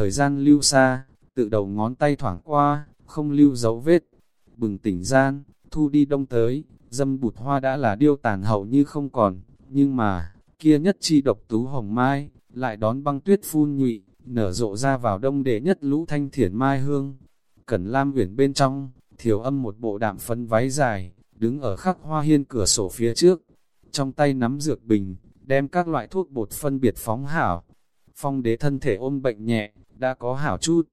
Thời gian lưu xa, tự đầu ngón tay thoảng qua, không lưu dấu vết. Bừng tỉnh gian, thu đi đông tới, dâm bụt hoa đã là điêu tàn hậu như không còn, nhưng mà, kia nhất chi độc tú hồng mai, lại đón băng tuyết phun nhụy, nở rộ ra vào đông để nhất lũ thanh thiển mai hương. Cẩn Lam uyển bên trong, thiểu âm một bộ đạm phấn váy dài, đứng ở khắc hoa hiên cửa sổ phía trước, trong tay nắm dược bình, đem các loại thuốc bột phân biệt phóng hảo. Phong đế thân thể ôm bệnh nhẹ, đã có hảo chút.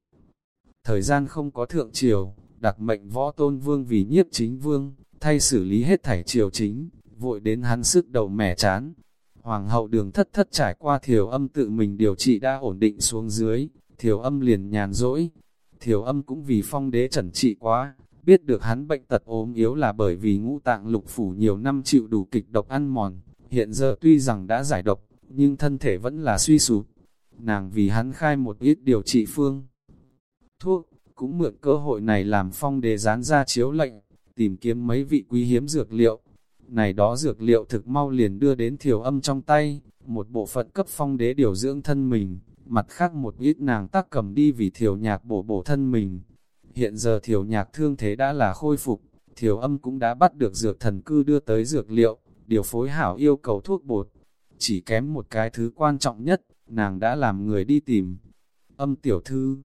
Thời gian không có thượng triều, đặc mệnh võ tôn vương vì nhiếp chính vương, thay xử lý hết thảy triều chính, vội đến hắn sức đầu mẻ chán. Hoàng hậu đường thất thất trải qua thiểu âm tự mình điều trị đã ổn định xuống dưới, thiểu âm liền nhàn rỗi. Thiểu âm cũng vì phong đế trần trị quá, biết được hắn bệnh tật ốm yếu là bởi vì ngũ tạng lục phủ nhiều năm chịu đủ kịch độc ăn mòn, hiện giờ tuy rằng đã giải độc, nhưng thân thể vẫn là suy sụp. Nàng vì hắn khai một ít điều trị phương. Thuốc, cũng mượn cơ hội này làm phong đề dán ra chiếu lệnh, tìm kiếm mấy vị quý hiếm dược liệu. Này đó dược liệu thực mau liền đưa đến thiểu âm trong tay, một bộ phận cấp phong đế điều dưỡng thân mình, mặt khác một ít nàng tác cầm đi vì thiểu nhạc bổ bổ thân mình. Hiện giờ thiểu nhạc thương thế đã là khôi phục, thiểu âm cũng đã bắt được dược thần cư đưa tới dược liệu, điều phối hảo yêu cầu thuốc bột. Chỉ kém một cái thứ quan trọng nhất, nàng đã làm người đi tìm. Âm tiểu thư,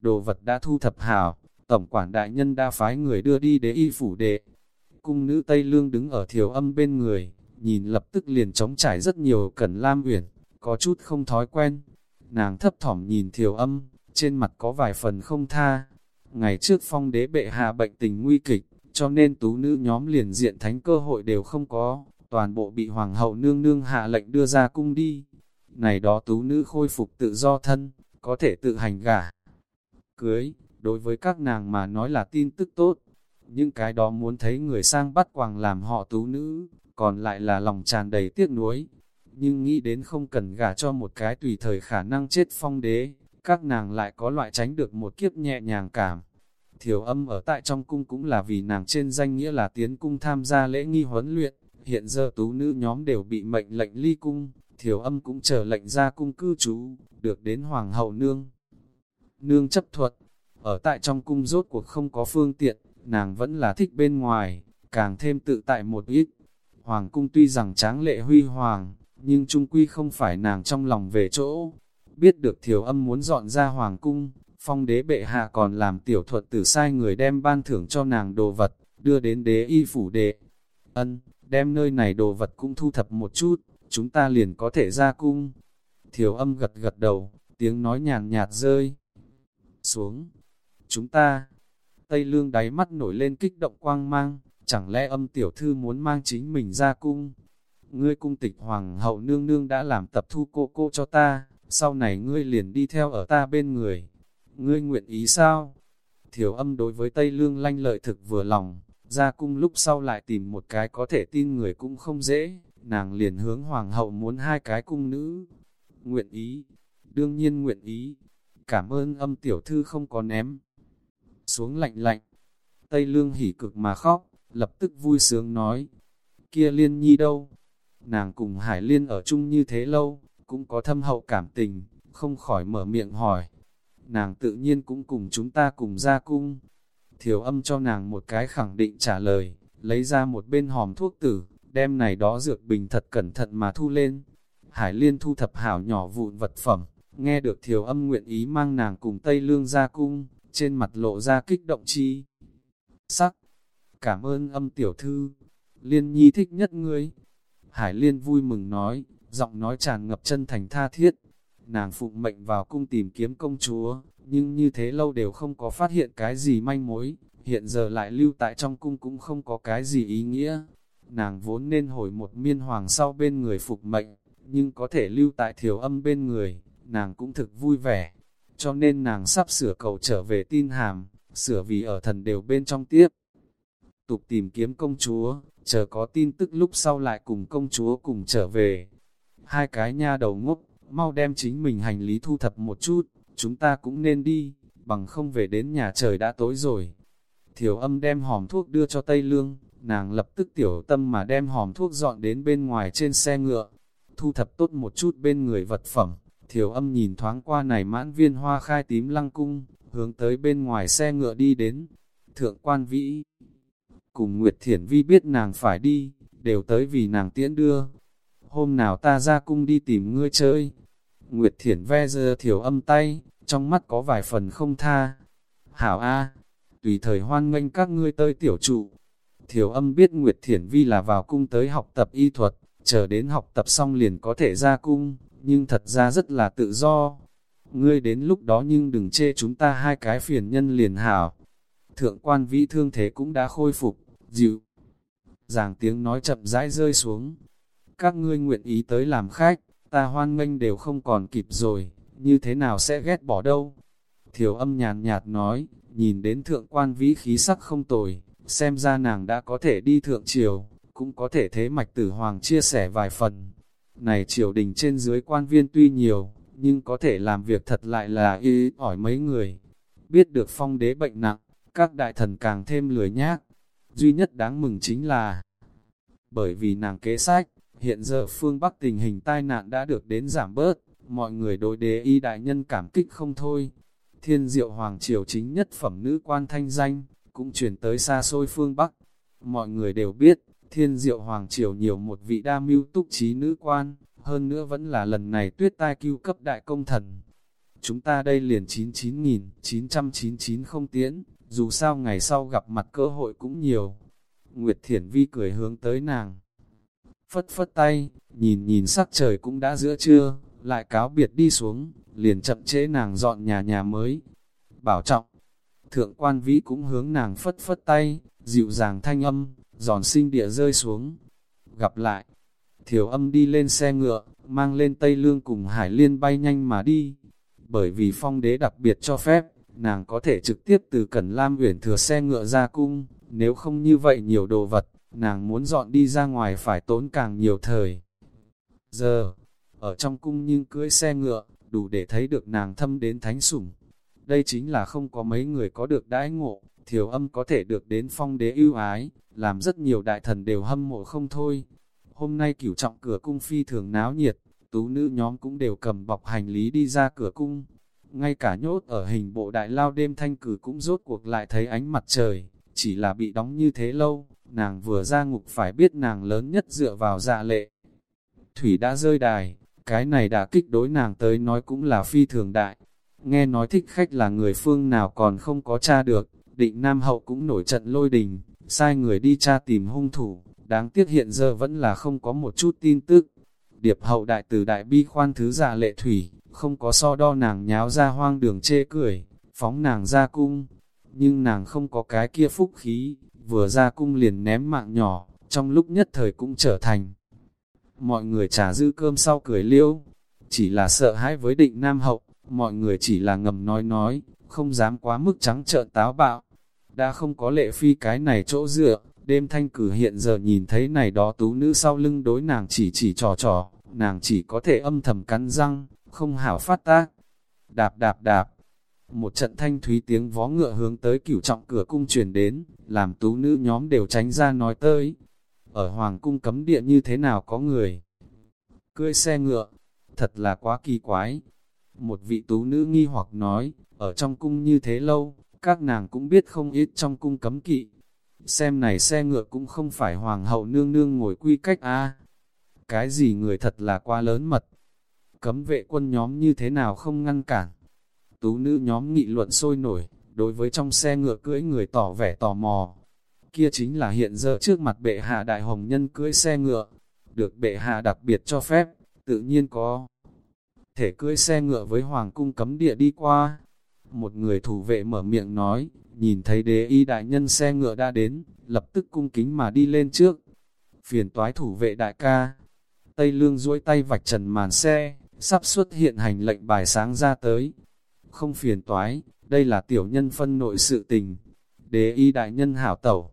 đồ vật đã thu thập hảo, tổng quản đại nhân đã phái người đưa đi đế y phủ đệ. Cung nữ Tây Lương đứng ở thiểu âm bên người, nhìn lập tức liền trống trải rất nhiều cẩn lam uyển, có chút không thói quen. Nàng thấp thỏm nhìn thiểu âm, trên mặt có vài phần không tha. Ngày trước phong đế bệ hạ bệnh tình nguy kịch, cho nên tú nữ nhóm liền diện thánh cơ hội đều không có, toàn bộ bị hoàng hậu nương nương hạ lệnh đưa ra cung đi. Này đó tú nữ khôi phục tự do thân, có thể tự hành gả. Cưới, đối với các nàng mà nói là tin tức tốt, nhưng cái đó muốn thấy người sang bắt quàng làm họ tú nữ, còn lại là lòng tràn đầy tiếc nuối. Nhưng nghĩ đến không cần gả cho một cái tùy thời khả năng chết phong đế, các nàng lại có loại tránh được một kiếp nhẹ nhàng cảm. Thiểu âm ở tại trong cung cũng là vì nàng trên danh nghĩa là tiến cung tham gia lễ nghi huấn luyện, hiện giờ tú nữ nhóm đều bị mệnh lệnh ly cung, thiểu âm cũng chờ lệnh ra cung cư trú, được đến hoàng hậu nương. Nương chấp thuật, ở tại trong cung rốt cuộc không có phương tiện, nàng vẫn là thích bên ngoài, càng thêm tự tại một ít. Hoàng cung tuy rằng tráng lệ huy hoàng, nhưng trung quy không phải nàng trong lòng về chỗ. Biết được thiểu âm muốn dọn ra hoàng cung, phong đế bệ hạ còn làm tiểu thuật tử sai người đem ban thưởng cho nàng đồ vật, đưa đến đế y phủ đệ. Ân, đem nơi này đồ vật cũng thu thập một chút, chúng ta liền có thể ra cung. Thiểu âm gật gật đầu, tiếng nói nhàn nhạt rơi. Xuống, chúng ta, Tây Lương đáy mắt nổi lên kích động quang mang, chẳng lẽ âm tiểu thư muốn mang chính mình ra cung? Ngươi cung tịch hoàng hậu nương nương đã làm tập thu cô cô cho ta, sau này ngươi liền đi theo ở ta bên người. Ngươi nguyện ý sao? Thiểu âm đối với Tây Lương lanh lợi thực vừa lòng, ra cung lúc sau lại tìm một cái có thể tin người cũng không dễ, nàng liền hướng hoàng hậu muốn hai cái cung nữ. Nguyện ý, đương nhiên nguyện ý, cảm ơn âm tiểu thư không có ném xuống lạnh lạnh. Tây Lương hỉ cực mà khóc, lập tức vui sướng nói, kia liên nhi đâu? Nàng cùng Hải Liên ở chung như thế lâu, cũng có thâm hậu cảm tình, không khỏi mở miệng hỏi. Nàng tự nhiên cũng cùng chúng ta cùng ra cung. Thiểu âm cho nàng một cái khẳng định trả lời, lấy ra một bên hòm thuốc tử, đem này đó dược bình thật cẩn thận mà thu lên. Hải Liên thu thập hảo nhỏ vụn vật phẩm, nghe được thiểu âm nguyện ý mang nàng cùng Tây Lương ra cung, trên mặt lộ ra kích động chi. Sắc, cảm ơn âm tiểu thư, liên nhi thích nhất ngươi. Hải liên vui mừng nói, giọng nói tràn ngập chân thành tha thiết. Nàng phụng mệnh vào cung tìm kiếm công chúa, nhưng như thế lâu đều không có phát hiện cái gì manh mối, hiện giờ lại lưu tại trong cung cũng không có cái gì ý nghĩa. Nàng vốn nên hồi một miên hoàng sau bên người phục mệnh, nhưng có thể lưu tại thiểu âm bên người, nàng cũng thực vui vẻ cho nên nàng sắp sửa cầu trở về tin hàm, sửa vì ở thần đều bên trong tiếp. Tục tìm kiếm công chúa, chờ có tin tức lúc sau lại cùng công chúa cùng trở về. Hai cái nha đầu ngốc, mau đem chính mình hành lý thu thập một chút, chúng ta cũng nên đi, bằng không về đến nhà trời đã tối rồi. Thiểu âm đem hòm thuốc đưa cho Tây Lương, nàng lập tức tiểu tâm mà đem hòm thuốc dọn đến bên ngoài trên xe ngựa, thu thập tốt một chút bên người vật phẩm, Thiểu âm nhìn thoáng qua này mãn viên hoa khai tím lăng cung, hướng tới bên ngoài xe ngựa đi đến. Thượng quan vĩ, cùng Nguyệt Thiển Vi biết nàng phải đi, đều tới vì nàng tiễn đưa. Hôm nào ta ra cung đi tìm ngươi chơi. Nguyệt Thiển ve dơ thiểu âm tay, trong mắt có vài phần không tha. Hảo A, tùy thời hoan nghênh các ngươi tới tiểu trụ. Thiều âm biết Nguyệt Thiển Vi là vào cung tới học tập y thuật, chờ đến học tập xong liền có thể ra cung, nhưng thật ra rất là tự do. Ngươi đến lúc đó nhưng đừng chê chúng ta hai cái phiền nhân liền hảo. Thượng quan vĩ thương thế cũng đã khôi phục, dịu. Giảng tiếng nói chậm rãi rơi xuống. Các ngươi nguyện ý tới làm khách, ta hoan nghênh đều không còn kịp rồi, như thế nào sẽ ghét bỏ đâu. Thiểu âm nhàn nhạt nói, nhìn đến thượng quan vĩ khí sắc không tồi, xem ra nàng đã có thể đi thượng triều, cũng có thể thế mạch tử hoàng chia sẻ vài phần. Này triều đình trên dưới quan viên tuy nhiều, nhưng có thể làm việc thật lại là y ỏi mấy người. Biết được phong đế bệnh nặng, các đại thần càng thêm lười nhác. Duy nhất đáng mừng chính là, bởi vì nàng kế sách, hiện giờ phương Bắc tình hình tai nạn đã được đến giảm bớt, mọi người đối đế y đại nhân cảm kích không thôi. Thiên diệu hoàng triều chính nhất phẩm nữ quan thanh danh, cũng truyền tới xa xôi phương Bắc. Mọi người đều biết, thiên diệu hoàng triều nhiều một vị đa mưu túc trí nữ quan, hơn nữa vẫn là lần này tuyết tai cứu cấp đại công thần. Chúng ta đây liền 99.999 không tiễn, dù sao ngày sau gặp mặt cơ hội cũng nhiều. Nguyệt Thiển Vi cười hướng tới nàng. Phất phất tay, nhìn nhìn sắc trời cũng đã giữa trưa, lại cáo biệt đi xuống, liền chậm chế nàng dọn nhà nhà mới. Bảo trọng, thượng quan vĩ cũng hướng nàng phất phất tay, dịu dàng thanh âm, giòn sinh địa rơi xuống. Gặp lại, thiểu âm đi lên xe ngựa, mang lên Tây Lương cùng Hải Liên bay nhanh mà đi. Bởi vì phong đế đặc biệt cho phép, nàng có thể trực tiếp từ Cẩn Lam uyển thừa xe ngựa ra cung, nếu không như vậy nhiều đồ vật, nàng muốn dọn đi ra ngoài phải tốn càng nhiều thời. Giờ, ở trong cung nhưng cưỡi xe ngựa, đủ để thấy được nàng thâm đến thánh sủng. Đây chính là không có mấy người có được đãi ngộ, thiểu âm có thể được đến phong đế ưu ái, làm rất nhiều đại thần đều hâm mộ không thôi. Hôm nay cửu trọng cửa cung phi thường náo nhiệt, tú nữ nhóm cũng đều cầm bọc hành lý đi ra cửa cung. Ngay cả nhốt ở hình bộ đại lao đêm thanh cử cũng rốt cuộc lại thấy ánh mặt trời, chỉ là bị đóng như thế lâu, nàng vừa ra ngục phải biết nàng lớn nhất dựa vào dạ lệ. Thủy đã rơi đài, cái này đã kích đối nàng tới nói cũng là phi thường đại. Nghe nói thích khách là người phương nào còn không có tra được, định Nam Hậu cũng nổi trận lôi đình, sai người đi tra tìm hung thủ, đáng tiếc hiện giờ vẫn là không có một chút tin tức. Điệp hậu đại từ đại bi khoan thứ giả lệ thủy, không có so đo nàng nháo ra hoang đường chê cười, phóng nàng ra cung. Nhưng nàng không có cái kia phúc khí, vừa ra cung liền ném mạng nhỏ, trong lúc nhất thời cũng trở thành. Mọi người trả dư cơm sau cười liêu, chỉ là sợ hãi với định nam hậu, mọi người chỉ là ngầm nói nói, không dám quá mức trắng trợn táo bạo. Đã không có lệ phi cái này chỗ dựa, đêm thanh cử hiện giờ nhìn thấy này đó tú nữ sau lưng đối nàng chỉ chỉ trò trò, nàng chỉ có thể âm thầm cắn răng, không hảo phát tác. Đạp đạp đạp, một trận thanh thúy tiếng vó ngựa hướng tới cửu trọng cửa cung truyền đến, làm tú nữ nhóm đều tránh ra nói tới. Ở hoàng cung cấm địa như thế nào có người? Cưỡi xe ngựa, thật là quá kỳ quái. Một vị tú nữ nghi hoặc nói, ở trong cung như thế lâu, các nàng cũng biết không ít trong cung cấm kỵ. Xem này xe ngựa cũng không phải hoàng hậu nương nương ngồi quy cách a Cái gì người thật là quá lớn mật. Cấm vệ quân nhóm như thế nào không ngăn cản. Tú nữ nhóm nghị luận sôi nổi, đối với trong xe ngựa cưỡi người tỏ vẻ tò mò. Kia chính là hiện giờ trước mặt bệ hạ đại hồng nhân cưỡi xe ngựa, được bệ hạ đặc biệt cho phép, tự nhiên có. Thể cưỡi xe ngựa với hoàng cung cấm địa đi qua, một người thủ vệ mở miệng nói, nhìn thấy đế y đại nhân xe ngựa đã đến, lập tức cung kính mà đi lên trước. Phiền toái thủ vệ đại ca. Tây lương duỗi tay vạch trần màn xe, sắp xuất hiện hành lệnh bài sáng ra tới. Không phiền toái, đây là tiểu nhân phân nội sự tình. Đế y đại nhân hảo tẩu.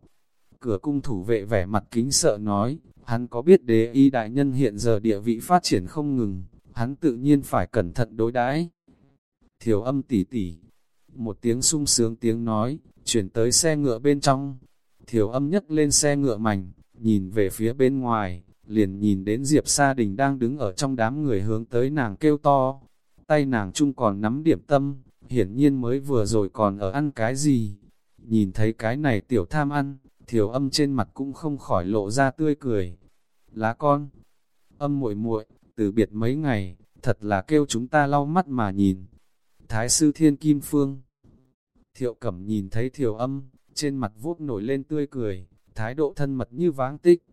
Cửa cung thủ vệ vẻ mặt kính sợ nói, hắn có biết đế y đại nhân hiện giờ địa vị phát triển không ngừng, hắn tự nhiên phải cẩn thận đối đãi. Thiểu âm tỉ tỉ, một tiếng sung sướng tiếng nói, chuyển tới xe ngựa bên trong. Thiểu âm nhấc lên xe ngựa mảnh, nhìn về phía bên ngoài, liền nhìn đến Diệp Sa Đình đang đứng ở trong đám người hướng tới nàng kêu to. tay nàng chung còn nắm điểm tâm, hiển nhiên mới vừa rồi còn ở ăn cái gì. Nhìn thấy cái này tiểu tham ăn, thiểu âm trên mặt cũng không khỏi lộ ra tươi cười. Lá con, âm muội muội từ biệt mấy ngày, thật là kêu chúng ta lau mắt mà nhìn. Thái sư thiên kim phương Thiệu cẩm nhìn thấy thiệu âm, trên mặt vuốt nổi lên tươi cười, thái độ thân mật như váng tích.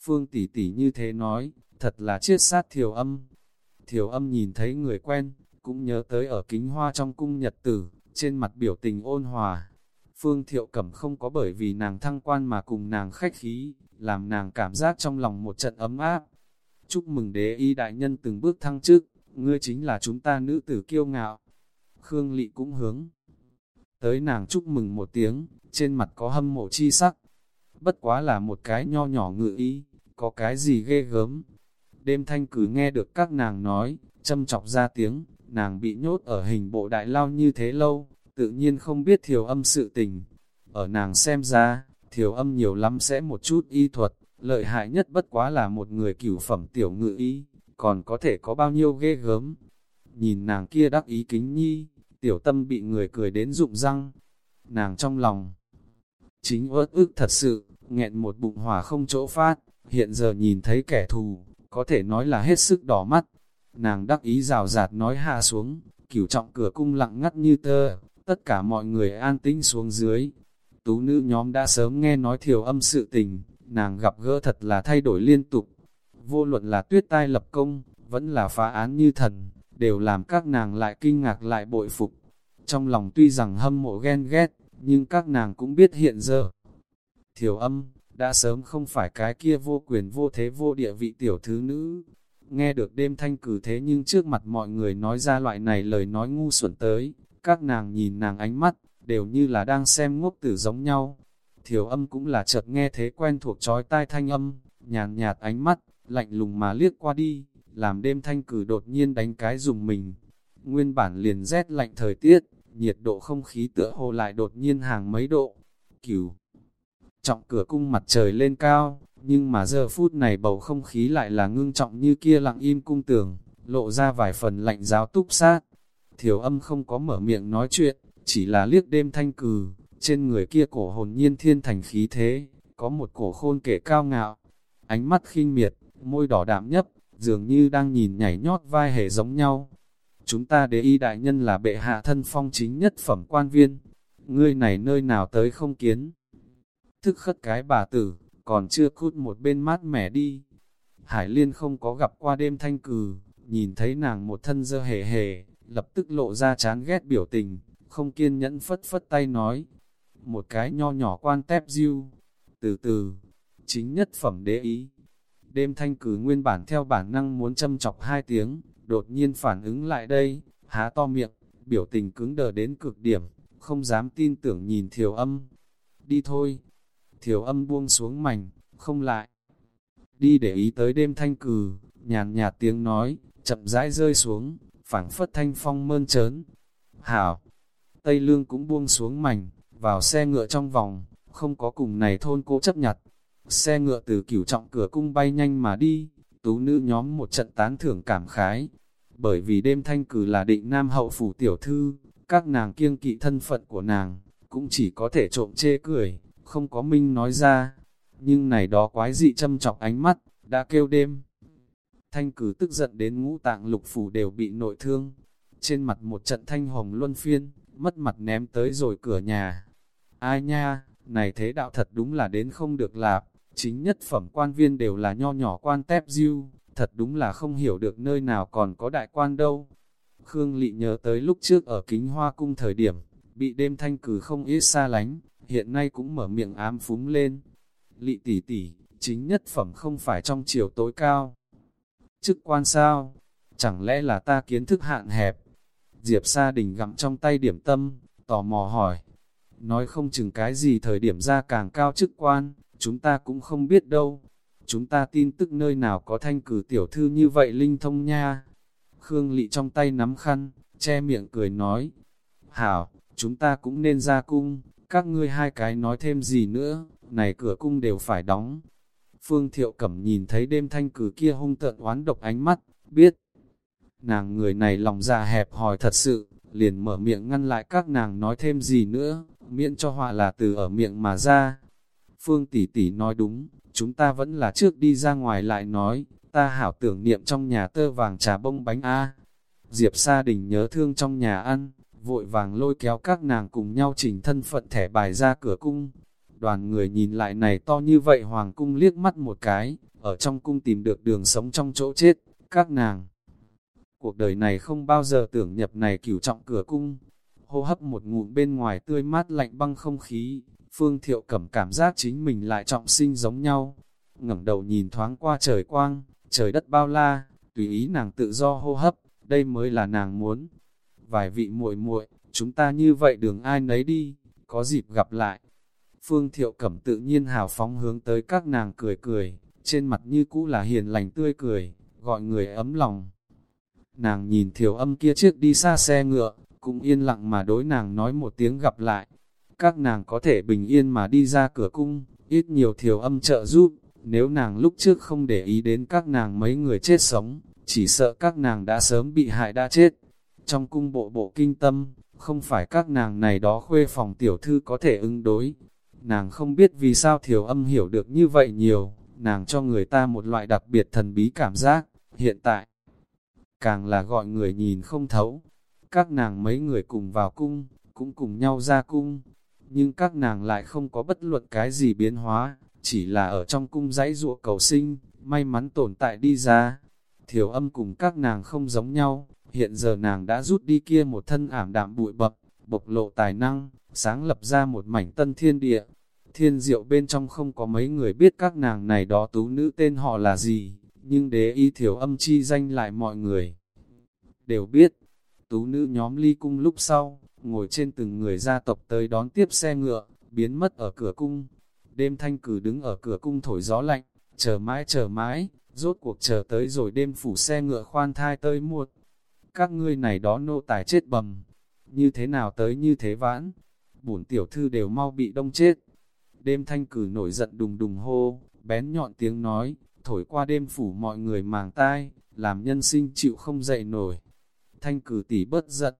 Phương tỷ tỷ như thế nói, thật là chiết sát thiểu âm. Thiểu âm nhìn thấy người quen, cũng nhớ tới ở kính hoa trong cung nhật tử, trên mặt biểu tình ôn hòa. Phương Thiệu Cẩm không có bởi vì nàng thăng quan mà cùng nàng khách khí, làm nàng cảm giác trong lòng một trận ấm áp. Chúc mừng đế y đại nhân từng bước thăng chức, ngươi chính là chúng ta nữ tử kiêu ngạo. Khương Lị cũng hướng. Tới nàng chúc mừng một tiếng, trên mặt có hâm mộ chi sắc. Bất quá là một cái nho nhỏ ngự ý, có cái gì ghê gớm. Đêm thanh cử nghe được các nàng nói, châm chọc ra tiếng, nàng bị nhốt ở hình bộ đại lao như thế lâu, tự nhiên không biết thiểu âm sự tình. Ở nàng xem ra, thiểu âm nhiều lắm sẽ một chút y thuật, lợi hại nhất bất quá là một người cửu phẩm tiểu ngự y, còn có thể có bao nhiêu ghê gớm. Nhìn nàng kia đắc ý kính nhi, tiểu tâm bị người cười đến rụng răng. Nàng trong lòng, chính uất ức thật sự, nghẹn một bụng hỏa không chỗ phát, hiện giờ nhìn thấy kẻ thù, có thể nói là hết sức đỏ mắt. Nàng đắc ý rào rạt nói hạ xuống, cửu trọng cửa cung lặng ngắt như tơ, tất cả mọi người an tĩnh xuống dưới. Tú nữ nhóm đã sớm nghe nói thiểu âm sự tình, nàng gặp gỡ thật là thay đổi liên tục. Vô luận là tuyết tai lập công, vẫn là phá án như thần, đều làm các nàng lại kinh ngạc lại bội phục. Trong lòng tuy rằng hâm mộ ghen ghét, nhưng các nàng cũng biết hiện giờ. Thiểu âm, đã sớm không phải cái kia vô quyền vô thế vô địa vị tiểu thứ nữ. Nghe được đêm thanh cử thế nhưng trước mặt mọi người nói ra loại này lời nói ngu xuẩn tới, các nàng nhìn nàng ánh mắt, đều như là đang xem ngốc tử giống nhau. Thiểu âm cũng là chợt nghe thế quen thuộc trói tai thanh âm, nhàn nhạt ánh mắt, lạnh lùng mà liếc qua đi, làm đêm thanh cử đột nhiên đánh cái dùng mình. Nguyên bản liền rét lạnh thời tiết, nhiệt độ không khí tựa hồ lại đột nhiên hàng mấy độ. Cửu trọng cửa cung mặt trời lên cao, nhưng mà giờ phút này bầu không khí lại là ngưng trọng như kia lặng im cung tường, lộ ra vài phần lạnh giáo túc sát. Thiểu âm không có mở miệng nói chuyện, chỉ là liếc đêm thanh cử trên người kia cổ hồn nhiên thiên thành khí thế, có một cổ khôn kể cao ngạo, ánh mắt khinh miệt, môi đỏ đạm nhấp, dường như đang nhìn nhảy nhót vai hề giống nhau. Chúng ta đế y đại nhân là bệ hạ thân phong chính nhất phẩm quan viên, ngươi này nơi nào tới không kiến. Thức khất cái bà tử, còn chưa cút một bên mát mẻ đi. Hải Liên không có gặp qua đêm thanh cừ, nhìn thấy nàng một thân dơ hề hề, lập tức lộ ra chán ghét biểu tình, không kiên nhẫn phất phất tay nói. Một cái nho nhỏ quan tép diêu, từ từ, chính nhất phẩm đế ý. Đêm thanh cử nguyên bản theo bản năng muốn châm chọc hai tiếng, đột nhiên phản ứng lại đây, há to miệng, biểu tình cứng đờ đến cực điểm, không dám tin tưởng nhìn thiểu âm. Đi thôi, thiểu âm buông xuống mảnh, không lại. Đi để ý tới đêm thanh cử, nhàn nhạt tiếng nói, chậm rãi rơi xuống, phảng phất thanh phong mơn trớn. Hảo, Tây Lương cũng buông xuống mảnh, vào xe ngựa trong vòng, không có cùng này thôn cố chấp nhặt. Xe ngựa từ cửu trọng cửa cung bay nhanh mà đi, tú nữ nhóm một trận tán thưởng cảm khái. Bởi vì đêm thanh cử là định nam hậu phủ tiểu thư, các nàng kiêng kỵ thân phận của nàng, cũng chỉ có thể trộm chê cười, không có minh nói ra. Nhưng này đó quái dị châm chọc ánh mắt, đã kêu đêm. Thanh cử tức giận đến ngũ tạng lục phủ đều bị nội thương. Trên mặt một trận thanh hồng luân phiên, mất mặt ném tới rồi cửa nhà. Ai nha, này thế đạo thật đúng là đến không được lạp, chính nhất phẩm quan viên đều là nho nhỏ quan tép diêu, thật đúng là không hiểu được nơi nào còn có đại quan đâu. Khương Lị nhớ tới lúc trước ở kính hoa cung thời điểm, bị đêm thanh cử không ít xa lánh, hiện nay cũng mở miệng ám phúng lên. Lị tỷ tỷ, chính nhất phẩm không phải trong chiều tối cao. Chức quan sao? Chẳng lẽ là ta kiến thức hạn hẹp? Diệp Sa Đình gặm trong tay điểm tâm, tò mò hỏi. Nói không chừng cái gì thời điểm ra càng cao chức quan, chúng ta cũng không biết đâu. Chúng ta tin tức nơi nào có thanh cử tiểu thư như vậy linh thông nha. Khương Lị trong tay nắm khăn, che miệng cười nói. Hảo, chúng ta cũng nên ra cung, các ngươi hai cái nói thêm gì nữa, này cửa cung đều phải đóng. Phương Thiệu Cẩm nhìn thấy đêm thanh cử kia hung tợn oán độc ánh mắt, biết Nàng người này lòng dạ hẹp hòi thật sự, liền mở miệng ngăn lại các nàng nói thêm gì nữa, miễn cho họa là từ ở miệng mà ra. Phương tỷ tỷ nói đúng, chúng ta vẫn là trước đi ra ngoài lại nói, ta hảo tưởng niệm trong nhà tơ vàng trà bông bánh A. Diệp Sa Đình nhớ thương trong nhà ăn, vội vàng lôi kéo các nàng cùng nhau chỉnh thân phận thẻ bài ra cửa cung. Đoàn người nhìn lại này to như vậy hoàng cung liếc mắt một cái, ở trong cung tìm được đường sống trong chỗ chết, các nàng. Cuộc đời này không bao giờ tưởng nhập này cửu trọng cửa cung. Hô hấp một ngụm bên ngoài tươi mát lạnh băng không khí, Phương Thiệu Cẩm cảm giác chính mình lại trọng sinh giống nhau. ngẩng đầu nhìn thoáng qua trời quang, trời đất bao la, tùy ý nàng tự do hô hấp, đây mới là nàng muốn. Vài vị muội muội, chúng ta như vậy đường ai nấy đi, có dịp gặp lại. Phương Thiệu Cẩm tự nhiên hào phóng hướng tới các nàng cười cười, trên mặt như cũ là hiền lành tươi cười, gọi người ấm lòng. Nàng nhìn thiểu âm kia chiếc đi xa xe ngựa, cũng yên lặng mà đối nàng nói một tiếng gặp lại. Các nàng có thể bình yên mà đi ra cửa cung, ít nhiều thiểu âm trợ giúp, nếu nàng lúc trước không để ý đến các nàng mấy người chết sống, chỉ sợ các nàng đã sớm bị hại đã chết. Trong cung bộ bộ kinh tâm, không phải các nàng này đó khuê phòng tiểu thư có thể ứng đối. Nàng không biết vì sao thiểu âm hiểu được như vậy nhiều, nàng cho người ta một loại đặc biệt thần bí cảm giác, hiện tại. Càng là gọi người nhìn không thấu. Các nàng mấy người cùng vào cung, cũng cùng nhau ra cung. Nhưng các nàng lại không có bất luận cái gì biến hóa, chỉ là ở trong cung dãy ruộng cầu sinh, may mắn tồn tại đi ra. Thiểu âm cùng các nàng không giống nhau, hiện giờ nàng đã rút đi kia một thân ảm đạm bụi bập, bộc lộ tài năng, sáng lập ra một mảnh tân thiên địa. Thiên diệu bên trong không có mấy người biết các nàng này đó tú nữ tên họ là gì, nhưng đế y thiểu âm chi danh lại mọi người. Đều biết, tú nữ nhóm ly cung lúc sau, ngồi trên từng người gia tộc tới đón tiếp xe ngựa, biến mất ở cửa cung. Đêm thanh cử đứng ở cửa cung thổi gió lạnh, chờ mãi chờ mãi, rốt cuộc chờ tới rồi đêm phủ xe ngựa khoan thai tới muộn. Các ngươi này đó nô tài chết bầm, như thế nào tới như thế vãn, bổn tiểu thư đều mau bị đông chết. Đêm thanh cử nổi giận đùng đùng hô, bén nhọn tiếng nói, thổi qua đêm phủ mọi người màng tai, làm nhân sinh chịu không dậy nổi. Thanh cử tỷ bất giận.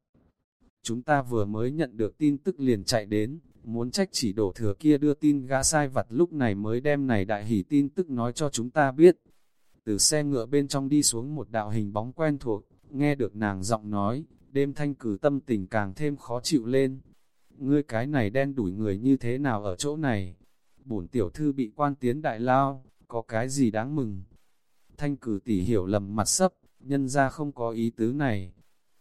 Chúng ta vừa mới nhận được tin tức liền chạy đến, muốn trách chỉ đổ thừa kia đưa tin gã sai vặt lúc này mới đem này đại hỷ tin tức nói cho chúng ta biết. Từ xe ngựa bên trong đi xuống một đạo hình bóng quen thuộc, nghe được nàng giọng nói, đêm thanh cử tâm tình càng thêm khó chịu lên. Ngươi cái này đen đuổi người như thế nào ở chỗ này? Bổn tiểu thư bị quan tiến đại lao, có cái gì đáng mừng? Thanh cử tỷ hiểu lầm mặt sấp, nhân ra không có ý tứ này.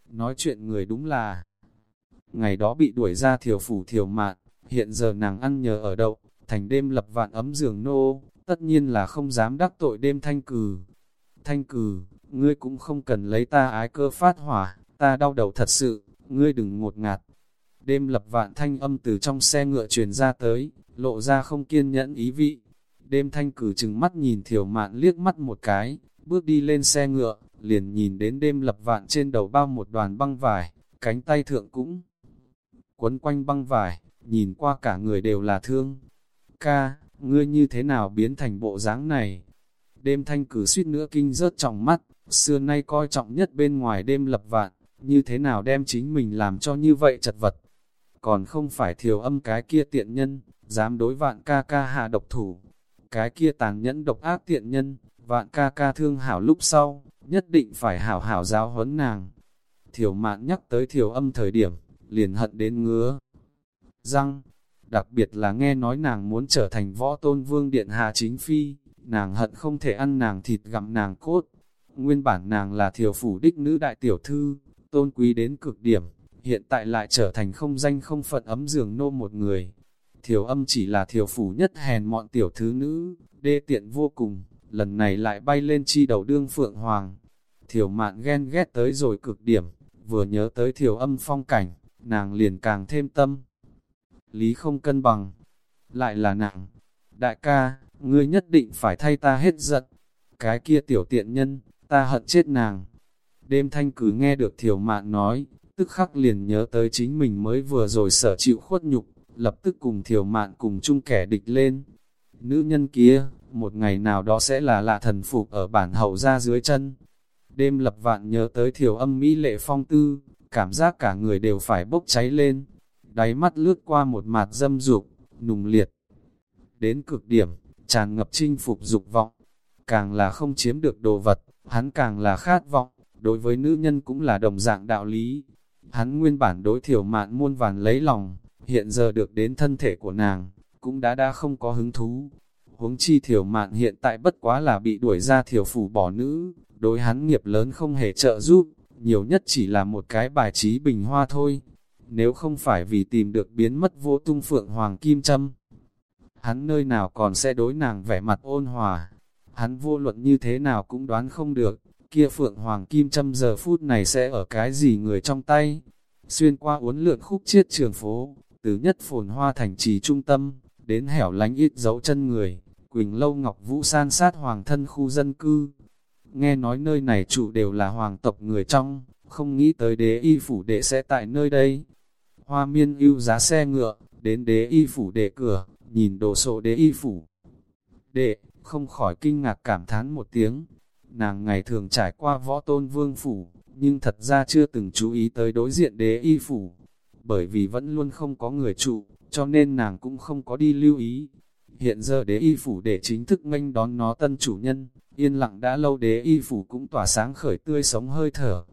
Nói chuyện người đúng là, ngày đó bị đuổi ra thiểu phủ thiểu mạn, hiện giờ nàng ăn nhờ ở đậu, thành đêm lập vạn ấm giường nô, tất nhiên là không dám đắc tội đêm thanh cử. Thanh cử, ngươi cũng không cần lấy ta ái cơ phát hỏa, ta đau đầu thật sự, ngươi đừng ngột ngạt. Đêm lập vạn thanh âm từ trong xe ngựa truyền ra tới, lộ ra không kiên nhẫn ý vị. Đêm thanh cử chừng mắt nhìn thiểu mạn liếc mắt một cái, bước đi lên xe ngựa, liền nhìn đến đêm lập vạn trên đầu bao một đoàn băng vải, cánh tay thượng cũng quấn quanh băng vải, nhìn qua cả người đều là thương. Ca, ngươi như thế nào biến thành bộ dáng này? Đêm thanh cử suýt nữa kinh rớt trọng mắt, xưa nay coi trọng nhất bên ngoài đêm lập vạn, như thế nào đem chính mình làm cho như vậy chật vật. Còn không phải thiểu âm cái kia tiện nhân, dám đối vạn ca ca hạ độc thủ. Cái kia tàn nhẫn độc ác tiện nhân, vạn ca ca thương hảo lúc sau, nhất định phải hảo hảo giáo huấn nàng. Thiểu mạn nhắc tới thiểu âm thời điểm, liền hận đến ngứa. Răng, đặc biệt là nghe nói nàng muốn trở thành võ tôn vương điện hạ chính phi, nàng hận không thể ăn nàng thịt gặm nàng cốt. Nguyên bản nàng là thiểu phủ đích nữ đại tiểu thư, tôn quý đến cực điểm, hiện tại lại trở thành không danh không phận ấm giường nô một người. Thiểu âm chỉ là thiểu phủ nhất hèn mọn tiểu thứ nữ, đê tiện vô cùng, lần này lại bay lên chi đầu đương phượng hoàng. Thiểu mạn ghen ghét tới rồi cực điểm, vừa nhớ tới thiểu âm phong cảnh, nàng liền càng thêm tâm. Lý không cân bằng, lại là nặng. Đại ca, ngươi nhất định phải thay ta hết giận. Cái kia tiểu tiện nhân, ta hận chết nàng. Đêm thanh cứ nghe được thiểu mạn nói, tức khắc liền nhớ tới chính mình mới vừa rồi sở chịu khuất nhục, lập tức cùng thiểu mạn cùng chung kẻ địch lên. Nữ nhân kia, một ngày nào đó sẽ là lạ thần phục ở bản hậu ra dưới chân. Đêm lập vạn nhớ tới thiểu âm mỹ lệ phong tư, cảm giác cả người đều phải bốc cháy lên. Đáy mắt lướt qua một mạt dâm dục, nùng liệt. Đến cực điểm, tràn ngập chinh phục dục vọng. Càng là không chiếm được đồ vật, hắn càng là khát vọng, đối với nữ nhân cũng là đồng dạng đạo lý. Hắn nguyên bản đối thiểu mạn muôn vàn lấy lòng, hiện giờ được đến thân thể của nàng, cũng đã đã không có hứng thú. Huống chi thiểu mạn hiện tại bất quá là bị đuổi ra thiểu phủ bỏ nữ, đối hắn nghiệp lớn không hề trợ giúp, nhiều nhất chỉ là một cái bài trí bình hoa thôi. Nếu không phải vì tìm được biến mất vô tung phượng hoàng kim châm, hắn nơi nào còn sẽ đối nàng vẻ mặt ôn hòa. Hắn vô luận như thế nào cũng đoán không được, kia phượng hoàng kim châm giờ phút này sẽ ở cái gì người trong tay. Xuyên qua uốn lượn khúc chiết trường phố, từ nhất phồn hoa thành trì trung tâm, đến hẻo lánh ít dấu chân người, Quỳnh Lâu Ngọc Vũ san sát hoàng thân khu dân cư. Nghe nói nơi này chủ đều là hoàng tộc người trong, không nghĩ tới đế y phủ đệ sẽ tại nơi đây. Hoa miên ưu giá xe ngựa, đến đế y phủ đệ cửa, nhìn đồ sộ đế y phủ. Đệ, không khỏi kinh ngạc cảm thán một tiếng. Nàng ngày thường trải qua võ tôn vương phủ, nhưng thật ra chưa từng chú ý tới đối diện đế y phủ. Bởi vì vẫn luôn không có người trụ, cho nên nàng cũng không có đi lưu ý. Hiện giờ đế y phủ để chính thức nghênh đón nó tân chủ nhân, yên lặng đã lâu đế y phủ cũng tỏa sáng khởi tươi sống hơi thở.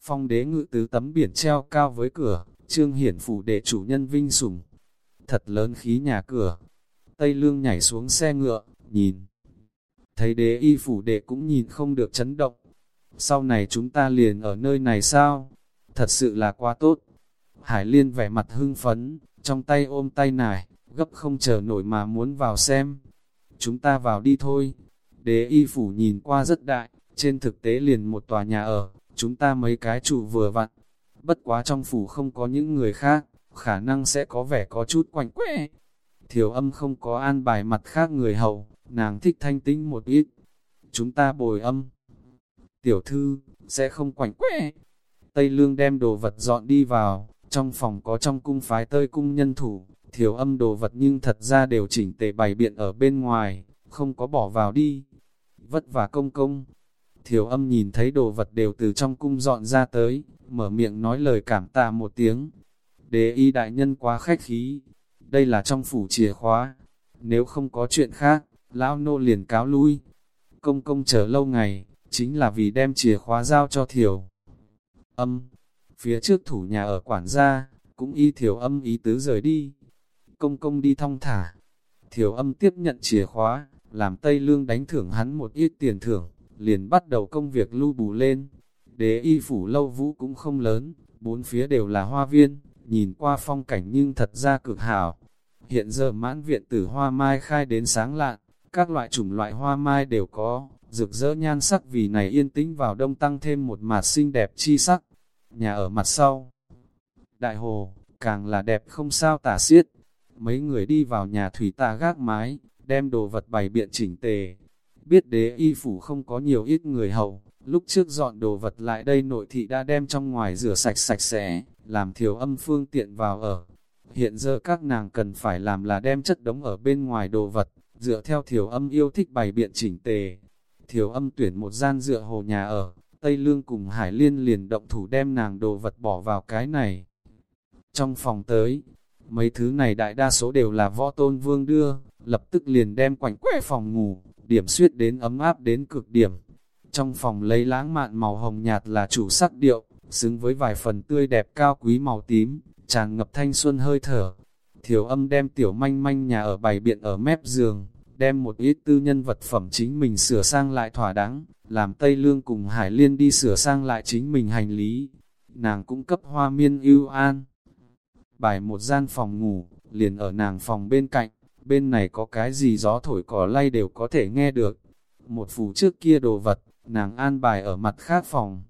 Phong đế ngự tứ tấm biển treo cao với cửa, trương hiển phủ để chủ nhân vinh sủng. Thật lớn khí nhà cửa. Tây lương nhảy xuống xe ngựa, nhìn. Thấy đế y phủ đệ cũng nhìn không được chấn động. Sau này chúng ta liền ở nơi này sao? Thật sự là quá tốt. Hải liên vẻ mặt hưng phấn, trong tay ôm tay nải, gấp không chờ nổi mà muốn vào xem. Chúng ta vào đi thôi. Đế y phủ nhìn qua rất đại, trên thực tế liền một tòa nhà ở, chúng ta mấy cái chủ vừa vặn. Bất quá trong phủ không có những người khác, khả năng sẽ có vẻ có chút quạnh quẽ. Thiểu âm không có an bài mặt khác người hậu, nàng thích thanh tĩnh một ít. Chúng ta bồi âm. Tiểu thư, sẽ không quạnh quẽ. Tây Lương đem đồ vật dọn đi vào, trong phòng có trong cung phái tơi cung nhân thủ, thiểu âm đồ vật nhưng thật ra đều chỉnh tề bày biện ở bên ngoài, không có bỏ vào đi. Vất vả công công. Thiểu âm nhìn thấy đồ vật đều từ trong cung dọn ra tới, mở miệng nói lời cảm tạ một tiếng. Đế y đại nhân quá khách khí, đây là trong phủ chìa khóa. Nếu không có chuyện khác, lão nô liền cáo lui. Công công chờ lâu ngày, chính là vì đem chìa khóa giao cho thiểu. Âm, phía trước thủ nhà ở quản gia, cũng y thiểu âm ý tứ rời đi. Công công đi thong thả. Thiểu âm tiếp nhận chìa khóa, làm Tây Lương đánh thưởng hắn một ít tiền thưởng, liền bắt đầu công việc lưu bù lên. Đế y phủ lâu vũ cũng không lớn, bốn phía đều là hoa viên, nhìn qua phong cảnh nhưng thật ra cực hảo. Hiện giờ mãn viện tử hoa mai khai đến sáng lạn, các loại chủng loại hoa mai đều có, rực rỡ nhan sắc vì này yên tĩnh vào đông tăng thêm một mặt xinh đẹp chi sắc. Nhà ở mặt sau, đại hồ, càng là đẹp không sao tả xiết. Mấy người đi vào nhà thủy tà gác mái, đem đồ vật bày biện chỉnh tề. Biết đế y phủ không có nhiều ít người hầu lúc trước dọn đồ vật lại đây nội thị đã đem trong ngoài rửa sạch sạch sẽ, làm thiểu âm phương tiện vào ở. Hiện giờ các nàng cần phải làm là đem chất đống ở bên ngoài đồ vật, dựa theo thiểu âm yêu thích bày biện chỉnh tề. Thiểu âm tuyển một gian dựa hồ nhà ở, Tây Lương cùng Hải Liên liền động thủ đem nàng đồ vật bỏ vào cái này. Trong phòng tới, mấy thứ này đại đa số đều là võ tôn vương đưa, lập tức liền đem quảnh quẻ phòng ngủ, điểm suyết đến ấm áp đến cực điểm. Trong phòng lấy lãng mạn màu hồng nhạt là chủ sắc điệu, xứng với vài phần tươi đẹp cao quý màu tím, tràn ngập thanh xuân hơi thở. Thiểu âm đem tiểu manh manh nhà ở bày biện ở mép giường, đem một ít tư nhân vật phẩm chính mình sửa sang lại thỏa đáng, làm Tây Lương cùng Hải Liên đi sửa sang lại chính mình hành lý. Nàng cũng cấp hoa miên ưu an. Bài một gian phòng ngủ, liền ở nàng phòng bên cạnh, bên này có cái gì gió thổi cỏ lay đều có thể nghe được. Một phủ trước kia đồ vật, nàng an bài ở mặt khác phòng.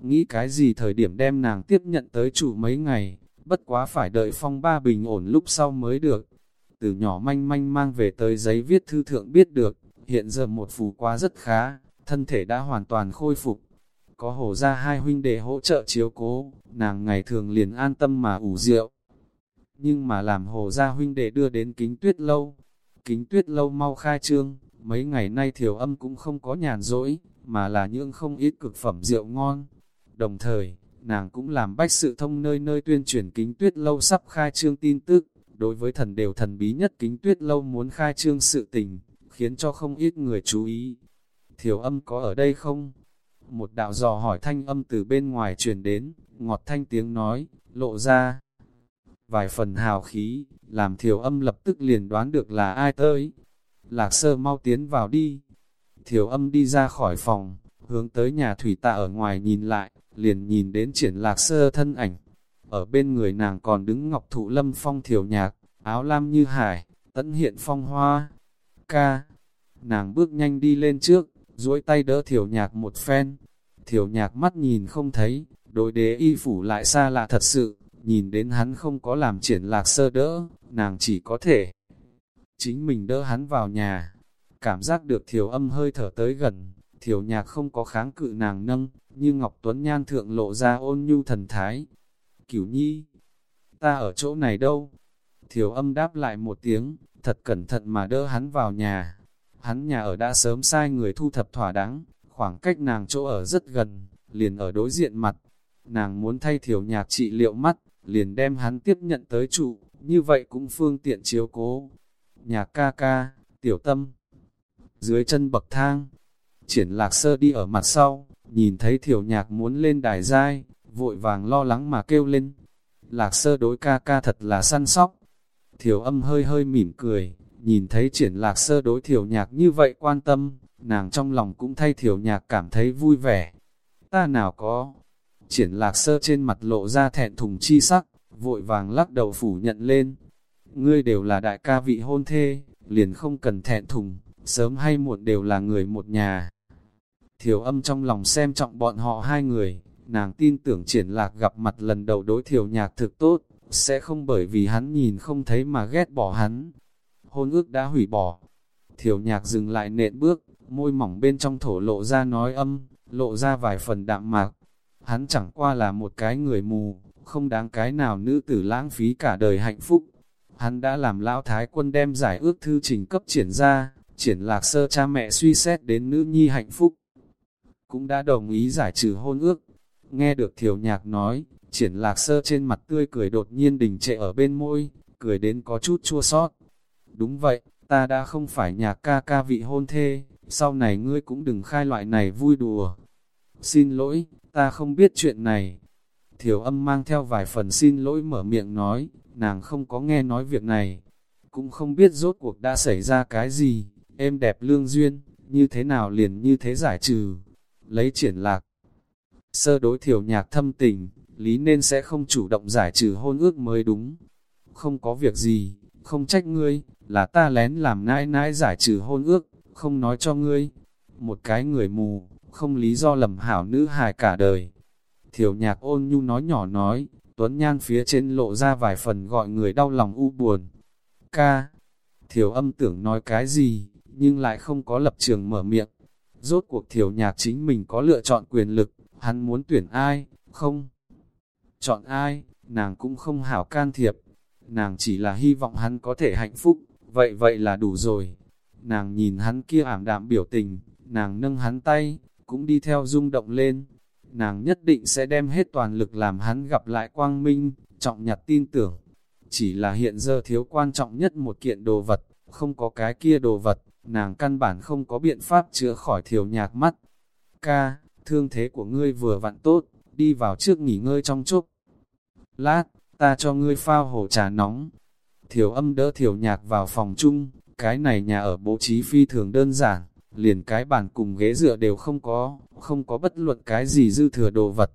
Nghĩ cái gì thời điểm đem nàng tiếp nhận tới chủ mấy ngày, bất quá phải đợi phong ba bình ổn lúc sau mới được. Từ nhỏ manh manh mang về tới giấy viết thư thượng biết được, hiện giờ một phủ quá rất khá, thân thể đã hoàn toàn khôi phục. Có hổ ra hai huynh đệ hỗ trợ chiếu cố, nàng ngày thường liền an tâm mà ủ rượu. Nhưng mà làm hồ gia huynh đệ đưa đến kính tuyết lâu. Kính tuyết lâu mau khai trương, mấy ngày nay thiểu âm cũng không có nhàn rỗi, mà là những không ít cực phẩm rượu ngon. Đồng thời, nàng cũng làm bách sự thông nơi nơi tuyên truyền kính tuyết lâu sắp khai trương tin tức, đối với thần đều thần bí nhất kính tuyết lâu muốn khai trương sự tình, khiến cho không ít người chú ý. Thiểu âm có ở đây không? Một đạo dò hỏi thanh âm từ bên ngoài truyền đến, ngọt thanh tiếng nói, lộ ra. Vài phần hào khí, làm thiểu âm lập tức liền đoán được là ai tới. Lạc sơ mau tiến vào đi. Thiểu âm đi ra khỏi phòng, hướng tới nhà thủy tạ ở ngoài nhìn lại, liền nhìn đến triển lạc sơ thân ảnh. Ở bên người nàng còn đứng ngọc thụ lâm phong thiểu nhạc, áo lam như hải, tấn hiện phong hoa. Ca, nàng bước nhanh đi lên trước, duỗi tay đỡ thiểu nhạc một phen. Thiểu nhạc mắt nhìn không thấy, đối đế y phủ lại xa lạ thật sự, nhìn đến hắn không có làm triển lạc sơ đỡ, nàng chỉ có thể chính mình đỡ hắn vào nhà. Cảm giác được thiểu âm hơi thở tới gần, thiểu nhạc không có kháng cự nàng nâng, như Ngọc Tuấn Nhan thượng lộ ra ôn nhu thần thái. Cửu nhi, ta ở chỗ này đâu? Thiểu âm đáp lại một tiếng, thật cẩn thận mà đỡ hắn vào nhà. Hắn nhà ở đã sớm sai người thu thập thỏa đáng, khoảng cách nàng chỗ ở rất gần, liền ở đối diện mặt. Nàng muốn thay thiểu nhạc trị liệu mắt, liền đem hắn tiếp nhận tới trụ, như vậy cũng phương tiện chiếu cố. Nhạc ca ca, tiểu tâm. Dưới chân bậc thang, triển lạc sơ đi ở mặt sau, nhìn thấy thiểu nhạc muốn lên đài giai, vội vàng lo lắng mà kêu lên. Lạc sơ đối ca ca thật là săn sóc. Thiểu âm hơi hơi mỉm cười, nhìn thấy triển lạc sơ đối thiểu nhạc như vậy quan tâm, nàng trong lòng cũng thay thiểu nhạc cảm thấy vui vẻ. Ta nào có, triển lạc sơ trên mặt lộ ra thẹn thùng chi sắc, vội vàng lắc đầu phủ nhận lên. Ngươi đều là đại ca vị hôn thê, liền không cần thẹn thùng, sớm hay muộn đều là người một nhà. Thiểu âm trong lòng xem trọng bọn họ hai người, nàng tin tưởng triển lạc gặp mặt lần đầu đối thiểu nhạc thực tốt, sẽ không bởi vì hắn nhìn không thấy mà ghét bỏ hắn. Hôn ước đã hủy bỏ. Thiểu nhạc dừng lại nện bước, môi mỏng bên trong thổ lộ ra nói âm, lộ ra vài phần đạm mạc. Hắn chẳng qua là một cái người mù, không đáng cái nào nữ tử lãng phí cả đời hạnh phúc. Hắn đã làm lão thái quân đem giải ước thư trình cấp triển ra, triển lạc sơ cha mẹ suy xét đến nữ nhi hạnh phúc. Cũng đã đồng ý giải trừ hôn ước. Nghe được thiểu nhạc nói, triển lạc sơ trên mặt tươi cười đột nhiên đình trệ ở bên môi, cười đến có chút chua sót. Đúng vậy, ta đã không phải nhạc ca ca vị hôn thê, sau này ngươi cũng đừng khai loại này vui đùa. Xin lỗi, ta không biết chuyện này. Thiểu âm mang theo vài phần xin lỗi mở miệng nói, nàng không có nghe nói việc này. Cũng không biết rốt cuộc đã xảy ra cái gì, em đẹp lương duyên, như thế nào liền như thế giải trừ. Lấy triển lạc. Sơ đối thiểu nhạc thâm tình, lý nên sẽ không chủ động giải trừ hôn ước mới đúng. Không có việc gì, không trách ngươi, là ta lén làm nãi nãi giải trừ hôn ước, không nói cho ngươi. Một cái người mù, không lý do lầm hảo nữ hài cả đời. Thiểu nhạc ôn nhu nói nhỏ nói, tuấn nhan phía trên lộ ra vài phần gọi người đau lòng u buồn. Ca, thiểu âm tưởng nói cái gì, nhưng lại không có lập trường mở miệng. Rốt cuộc thiểu nhạc chính mình có lựa chọn quyền lực, hắn muốn tuyển ai, không? Chọn ai, nàng cũng không hảo can thiệp. Nàng chỉ là hy vọng hắn có thể hạnh phúc, vậy vậy là đủ rồi. Nàng nhìn hắn kia ảm đạm biểu tình, nàng nâng hắn tay, cũng đi theo rung động lên. Nàng nhất định sẽ đem hết toàn lực làm hắn gặp lại quang minh, trọng nhặt tin tưởng. Chỉ là hiện giờ thiếu quan trọng nhất một kiện đồ vật, không có cái kia đồ vật, nàng căn bản không có biện pháp chữa khỏi thiểu nhạc mắt. Ca, thương thế của ngươi vừa vặn tốt, đi vào trước nghỉ ngơi trong chốc. Lát, ta cho ngươi phao hổ trà nóng. Thiểu âm đỡ thiểu nhạc vào phòng chung, cái này nhà ở bố trí phi thường đơn giản, liền cái bàn cùng ghế dựa đều không có, không có bất luận cái gì dư thừa đồ vật.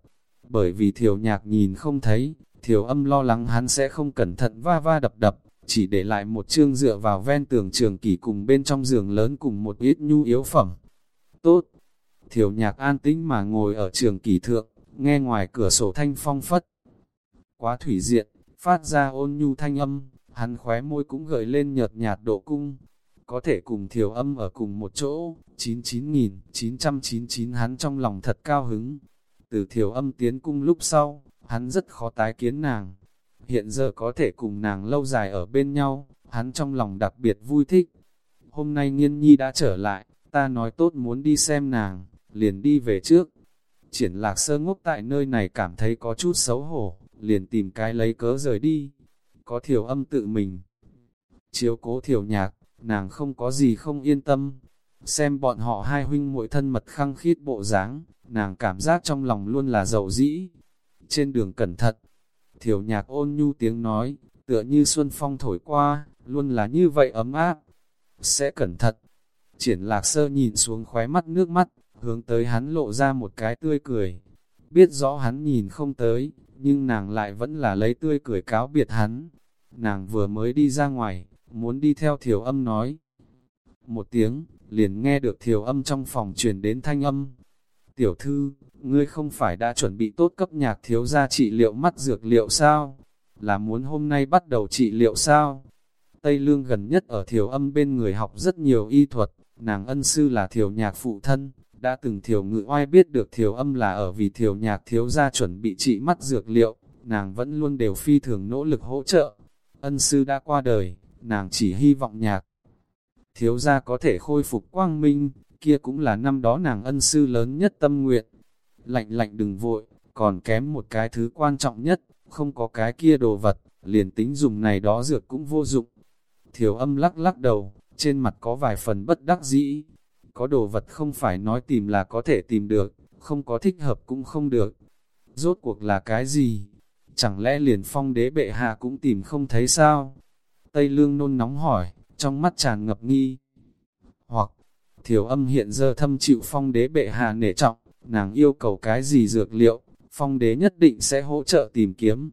Bởi vì thiểu nhạc nhìn không thấy, thiểu âm lo lắng hắn sẽ không cẩn thận va va đập đập, chỉ để lại một chương dựa vào ven tường trường kỷ cùng bên trong giường lớn cùng một ít nhu yếu phẩm. Tốt! Thiểu nhạc an tĩnh mà ngồi ở trường kỳ thượng, nghe ngoài cửa sổ thanh phong phất. Quá thủy diện, phát ra ôn nhu thanh âm, hắn khóe môi cũng gợi lên nhợt nhạt độ cung, có thể cùng thiểu âm ở cùng một chỗ, 99.999 hắn trong lòng thật cao hứng. Từ thiểu âm tiến cung lúc sau, hắn rất khó tái kiến nàng. Hiện giờ có thể cùng nàng lâu dài ở bên nhau, hắn trong lòng đặc biệt vui thích. Hôm nay nghiên nhi đã trở lại, ta nói tốt muốn đi xem nàng, liền đi về trước. Triển lạc sơ ngốc tại nơi này cảm thấy có chút xấu hổ, liền tìm cái lấy cớ rời đi. Có thiểu âm tự mình. Chiếu cố thiểu nhạc, nàng không có gì không yên tâm. Xem bọn họ hai huynh muội thân mật khăng khít bộ dáng, nàng cảm giác trong lòng luôn là dầu dĩ. Trên đường cẩn thận, thiểu nhạc ôn nhu tiếng nói, tựa như xuân phong thổi qua, luôn là như vậy ấm áp. Sẽ cẩn thận. Triển lạc sơ nhìn xuống khóe mắt nước mắt, hướng tới hắn lộ ra một cái tươi cười. Biết rõ hắn nhìn không tới, nhưng nàng lại vẫn là lấy tươi cười cáo biệt hắn. Nàng vừa mới đi ra ngoài, muốn đi theo thiểu âm nói. Một tiếng, liền nghe được thiểu âm trong phòng truyền đến thanh âm. Tiểu thư, ngươi không phải đã chuẩn bị tốt cấp nhạc thiếu gia trị liệu mắt dược liệu sao? Là muốn hôm nay bắt đầu trị liệu sao? Tây Lương gần nhất ở thiểu âm bên người học rất nhiều y thuật, nàng ân sư là thiểu nhạc phụ thân, đã từng thiểu ngự oai biết được thiểu âm là ở vì thiểu nhạc thiếu gia chuẩn bị trị mắt dược liệu, nàng vẫn luôn đều phi thường nỗ lực hỗ trợ. Ân sư đã qua đời, nàng chỉ hy vọng nhạc. Thiếu gia có thể khôi phục quang minh, kia cũng là năm đó nàng ân sư lớn nhất tâm nguyện. Lạnh lạnh đừng vội, còn kém một cái thứ quan trọng nhất, không có cái kia đồ vật, liền tính dùng này đó dược cũng vô dụng. Thiểu âm lắc lắc đầu, trên mặt có vài phần bất đắc dĩ. Có đồ vật không phải nói tìm là có thể tìm được, không có thích hợp cũng không được. Rốt cuộc là cái gì? Chẳng lẽ liền phong đế bệ hạ cũng tìm không thấy sao? Tây lương nôn nóng hỏi, trong mắt tràn ngập nghi. Hoặc, thiểu âm hiện giờ thâm chịu phong đế bệ hạ nể trọng, nàng yêu cầu cái gì dược liệu, phong đế nhất định sẽ hỗ trợ tìm kiếm.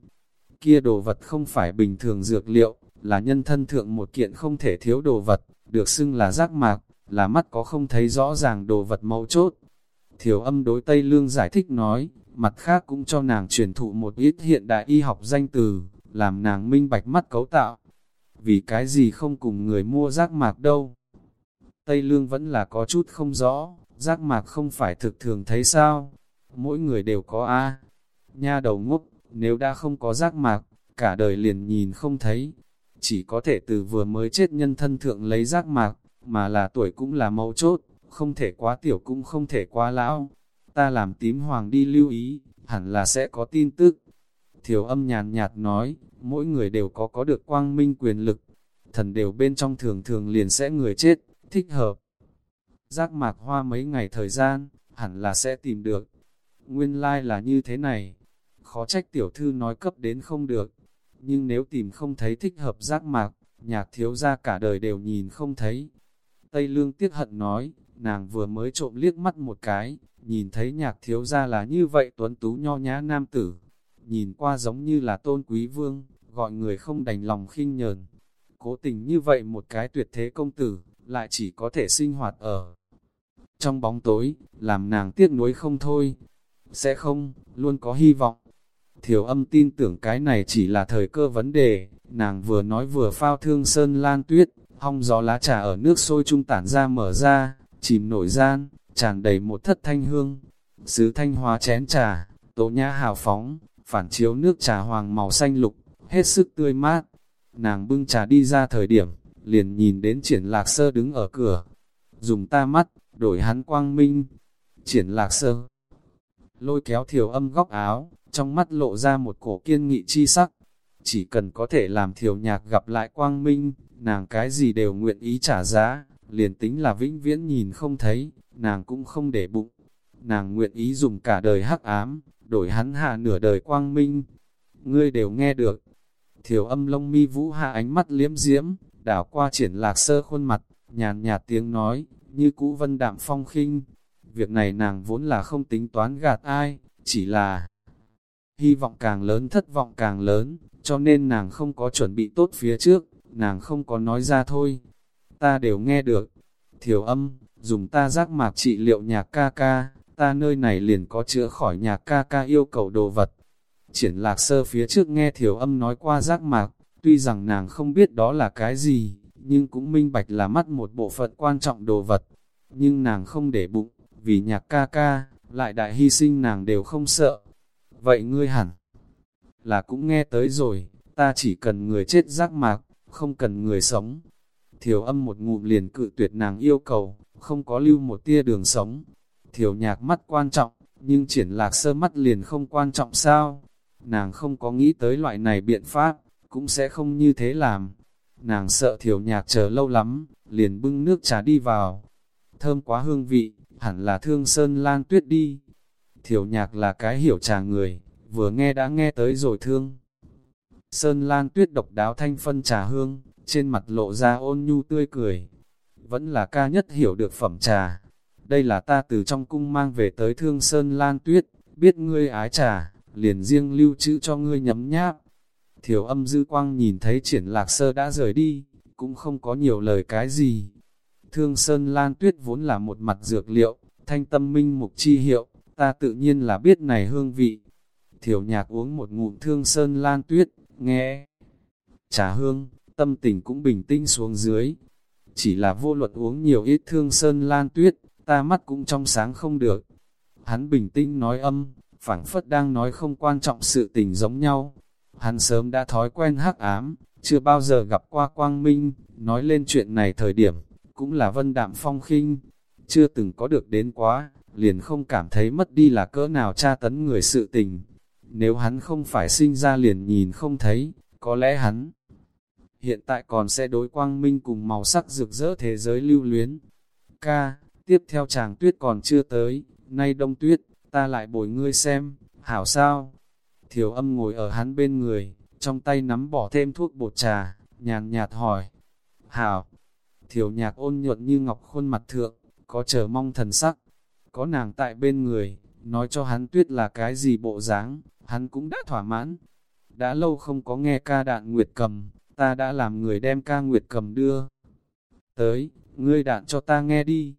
Kia đồ vật không phải bình thường dược liệu, là nhân thân thượng một kiện không thể thiếu đồ vật, được xưng là giác mạc, là mắt có không thấy rõ ràng đồ vật mấu chốt. Thiểu âm đối Tây Lương giải thích nói, mặt khác cũng cho nàng truyền thụ một ít hiện đại y học danh từ, làm nàng minh bạch mắt cấu tạo. Vì cái gì không cùng người mua rác mạc đâu? Tây Lương vẫn là có chút không rõ, rác mạc không phải thực thường thấy sao? Mỗi người đều có A. Nha đầu ngốc, nếu đã không có rác mạc, cả đời liền nhìn không thấy. Chỉ có thể từ vừa mới chết nhân thân thượng lấy rác mạc, mà là tuổi cũng là mấu chốt, không thể quá tiểu cũng không thể quá lão. Ta làm tím hoàng đi lưu ý, hẳn là sẽ có tin tức. Thiểu âm nhàn nhạt nói, mỗi người đều có có được quang minh quyền lực. Thần đều bên trong thường thường liền sẽ người chết, thích hợp. Giác mạc hoa mấy ngày thời gian, hẳn là sẽ tìm được. Nguyên lai like là như thế này. Khó trách tiểu thư nói cấp đến không được. Nhưng nếu tìm không thấy thích hợp giác mạc, nhạc thiếu ra cả đời đều nhìn không thấy. Tây Lương tiếc hận nói, nàng vừa mới trộm liếc mắt một cái, nhìn thấy nhạc thiếu ra là như vậy tuấn tú nho nhã nam tử. Nhìn qua giống như là tôn quý vương, gọi người không đành lòng khinh nhờn. Cố tình như vậy một cái tuyệt thế công tử, lại chỉ có thể sinh hoạt ở trong bóng tối, làm nàng tiếc nuối không thôi. Sẽ không, luôn có hy vọng. Thiểu âm tin tưởng cái này chỉ là thời cơ vấn đề, nàng vừa nói vừa phao thương sơn lan tuyết, hong gió lá trà ở nước sôi trung tản ra mở ra, chìm nổi gian, tràn đầy một thất thanh hương. Sứ thanh hóa chén trà, tố nhã hào phóng, phản chiếu nước trà hoàng màu xanh lục, hết sức tươi mát. Nàng bưng trà đi ra thời điểm, liền nhìn đến triển lạc sơ đứng ở cửa. Dùng ta mắt, đổi hắn quang minh. Triển lạc sơ, lôi kéo thiểu âm góc áo, trong mắt lộ ra một cổ kiên nghị chi sắc. Chỉ cần có thể làm thiểu nhạc gặp lại quang minh, nàng cái gì đều nguyện ý trả giá, liền tính là vĩnh viễn nhìn không thấy, nàng cũng không để bụng. Nàng nguyện ý dùng cả đời hắc ám, đổi hắn hạ nửa đời quang minh. Ngươi đều nghe được. Thiểu âm lông mi vũ hạ ánh mắt liếm diễm, đảo qua triển lạc sơ khuôn mặt, nhàn nhạt tiếng nói, như cũ vân đạm phong khinh. Việc này nàng vốn là không tính toán gạt ai, chỉ là hy vọng càng lớn thất vọng càng lớn, cho nên nàng không có chuẩn bị tốt phía trước, nàng không có nói ra thôi. Ta đều nghe được. Thiểu âm, dùng ta giác mạc trị liệu nhạc ca ca, ta nơi này liền có chữa khỏi nhạc ca ca yêu cầu đồ vật. Triển lạc sơ phía trước nghe thiểu âm nói qua giác mạc, tuy rằng nàng không biết đó là cái gì, nhưng cũng minh bạch là mắt một bộ phận quan trọng đồ vật. Nhưng nàng không để bụng, vì nhạc ca ca, lại đại hy sinh nàng đều không sợ. Vậy ngươi hẳn là cũng nghe tới rồi, ta chỉ cần người chết giác mạc, không cần người sống. Thiểu âm một ngụm liền cự tuyệt nàng yêu cầu, không có lưu một tia đường sống. Thiểu nhạc mắt quan trọng, nhưng triển lạc sơ mắt liền không quan trọng sao? Nàng không có nghĩ tới loại này biện pháp, cũng sẽ không như thế làm. Nàng sợ thiểu nhạc chờ lâu lắm, liền bưng nước trà đi vào. Thơm quá hương vị, hẳn là thương sơn lan tuyết đi. Thiểu nhạc là cái hiểu trà người, vừa nghe đã nghe tới rồi thương. Sơn lan tuyết độc đáo thanh phân trà hương, trên mặt lộ ra ôn nhu tươi cười. Vẫn là ca nhất hiểu được phẩm trà. Đây là ta từ trong cung mang về tới thương Sơn lan tuyết, biết ngươi ái trà, liền riêng lưu trữ cho ngươi nhấm nháp. Thiểu âm dư quang nhìn thấy triển lạc sơ đã rời đi, cũng không có nhiều lời cái gì. Thương Sơn Lan Tuyết vốn là một mặt dược liệu, thanh tâm minh mục chi hiệu, ta tự nhiên là biết này hương vị. Thiểu nhạc uống một ngụm Thương Sơn Lan Tuyết, nghe. Trà hương, tâm tình cũng bình tĩnh xuống dưới. Chỉ là vô luật uống nhiều ít Thương Sơn Lan Tuyết, ta mắt cũng trong sáng không được. Hắn bình tĩnh nói âm, phảng phất đang nói không quan trọng sự tình giống nhau. Hắn sớm đã thói quen hắc ám, chưa bao giờ gặp qua quang minh, nói lên chuyện này thời điểm, cũng là vân đạm phong khinh, chưa từng có được đến quá, liền không cảm thấy mất đi là cỡ nào tra tấn người sự tình. Nếu hắn không phải sinh ra liền nhìn không thấy, có lẽ hắn hiện tại còn sẽ đối quang minh cùng màu sắc rực rỡ thế giới lưu luyến. Ca, tiếp theo chàng tuyết còn chưa tới, nay đông tuyết, ta lại bồi ngươi xem, hảo sao? Thiểu âm ngồi ở hắn bên người, trong tay nắm bỏ thêm thuốc bột trà, nhàn nhạt hỏi. Hảo, thiểu nhạc ôn nhuận như ngọc khuôn mặt thượng, có chờ mong thần sắc, có nàng tại bên người, nói cho hắn tuyết là cái gì bộ dáng, hắn cũng đã thỏa mãn. Đã lâu không có nghe ca đạn nguyệt cầm, ta đã làm người đem ca nguyệt cầm đưa. Tới, ngươi đạn cho ta nghe đi.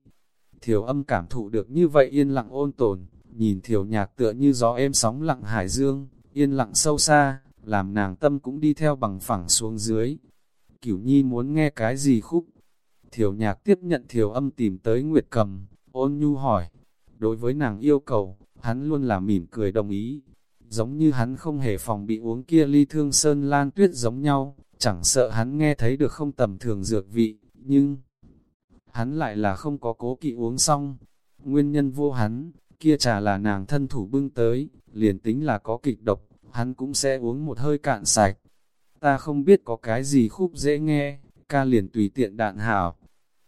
Thiểu âm cảm thụ được như vậy yên lặng ôn tồn, nhìn thiểu nhạc tựa như gió êm sóng lặng hải dương, yên lặng sâu xa, làm nàng tâm cũng đi theo bằng phẳng xuống dưới. Cửu nhi muốn nghe cái gì khúc? Thiểu nhạc tiếp nhận thiểu âm tìm tới Nguyệt Cầm, ôn nhu hỏi. Đối với nàng yêu cầu, hắn luôn là mỉm cười đồng ý. Giống như hắn không hề phòng bị uống kia ly thương sơn lan tuyết giống nhau, chẳng sợ hắn nghe thấy được không tầm thường dược vị, nhưng hắn lại là không có cố kỵ uống xong. Nguyên nhân vô hắn, kia trà là nàng thân thủ bưng tới, liền tính là có kịch độc, hắn cũng sẽ uống một hơi cạn sạch. Ta không biết có cái gì khúc dễ nghe, ca liền tùy tiện đạn hảo.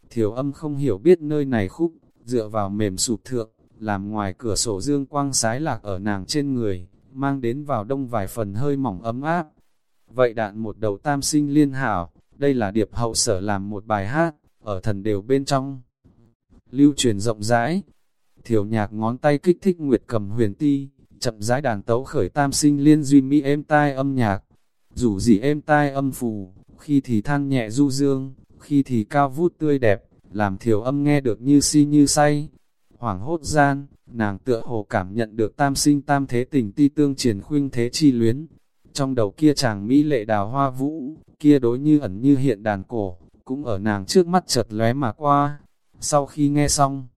Thiểu âm không hiểu biết nơi này khúc, dựa vào mềm sụp thượng, làm ngoài cửa sổ dương quang sái lạc ở nàng trên người, mang đến vào đông vài phần hơi mỏng ấm áp. Vậy đạn một đầu tam sinh liên hảo, đây là điệp hậu sở làm một bài hát, ở thần đều bên trong. Lưu truyền rộng rãi, thiểu nhạc ngón tay kích thích nguyệt cầm huyền ti, chậm rãi đàn tấu khởi tam sinh liên duy mỹ êm tai âm nhạc, dù gì êm tai âm phù, khi thì than nhẹ du dương, khi thì cao vút tươi đẹp, làm thiểu âm nghe được như si như say. Hoảng hốt gian, nàng tựa hồ cảm nhận được tam sinh tam thế tình ti tương triển khuynh thế chi luyến. Trong đầu kia chàng mỹ lệ đào hoa vũ, kia đối như ẩn như hiện đàn cổ, cũng ở nàng trước mắt chợt lóe mà qua. Sau khi nghe xong,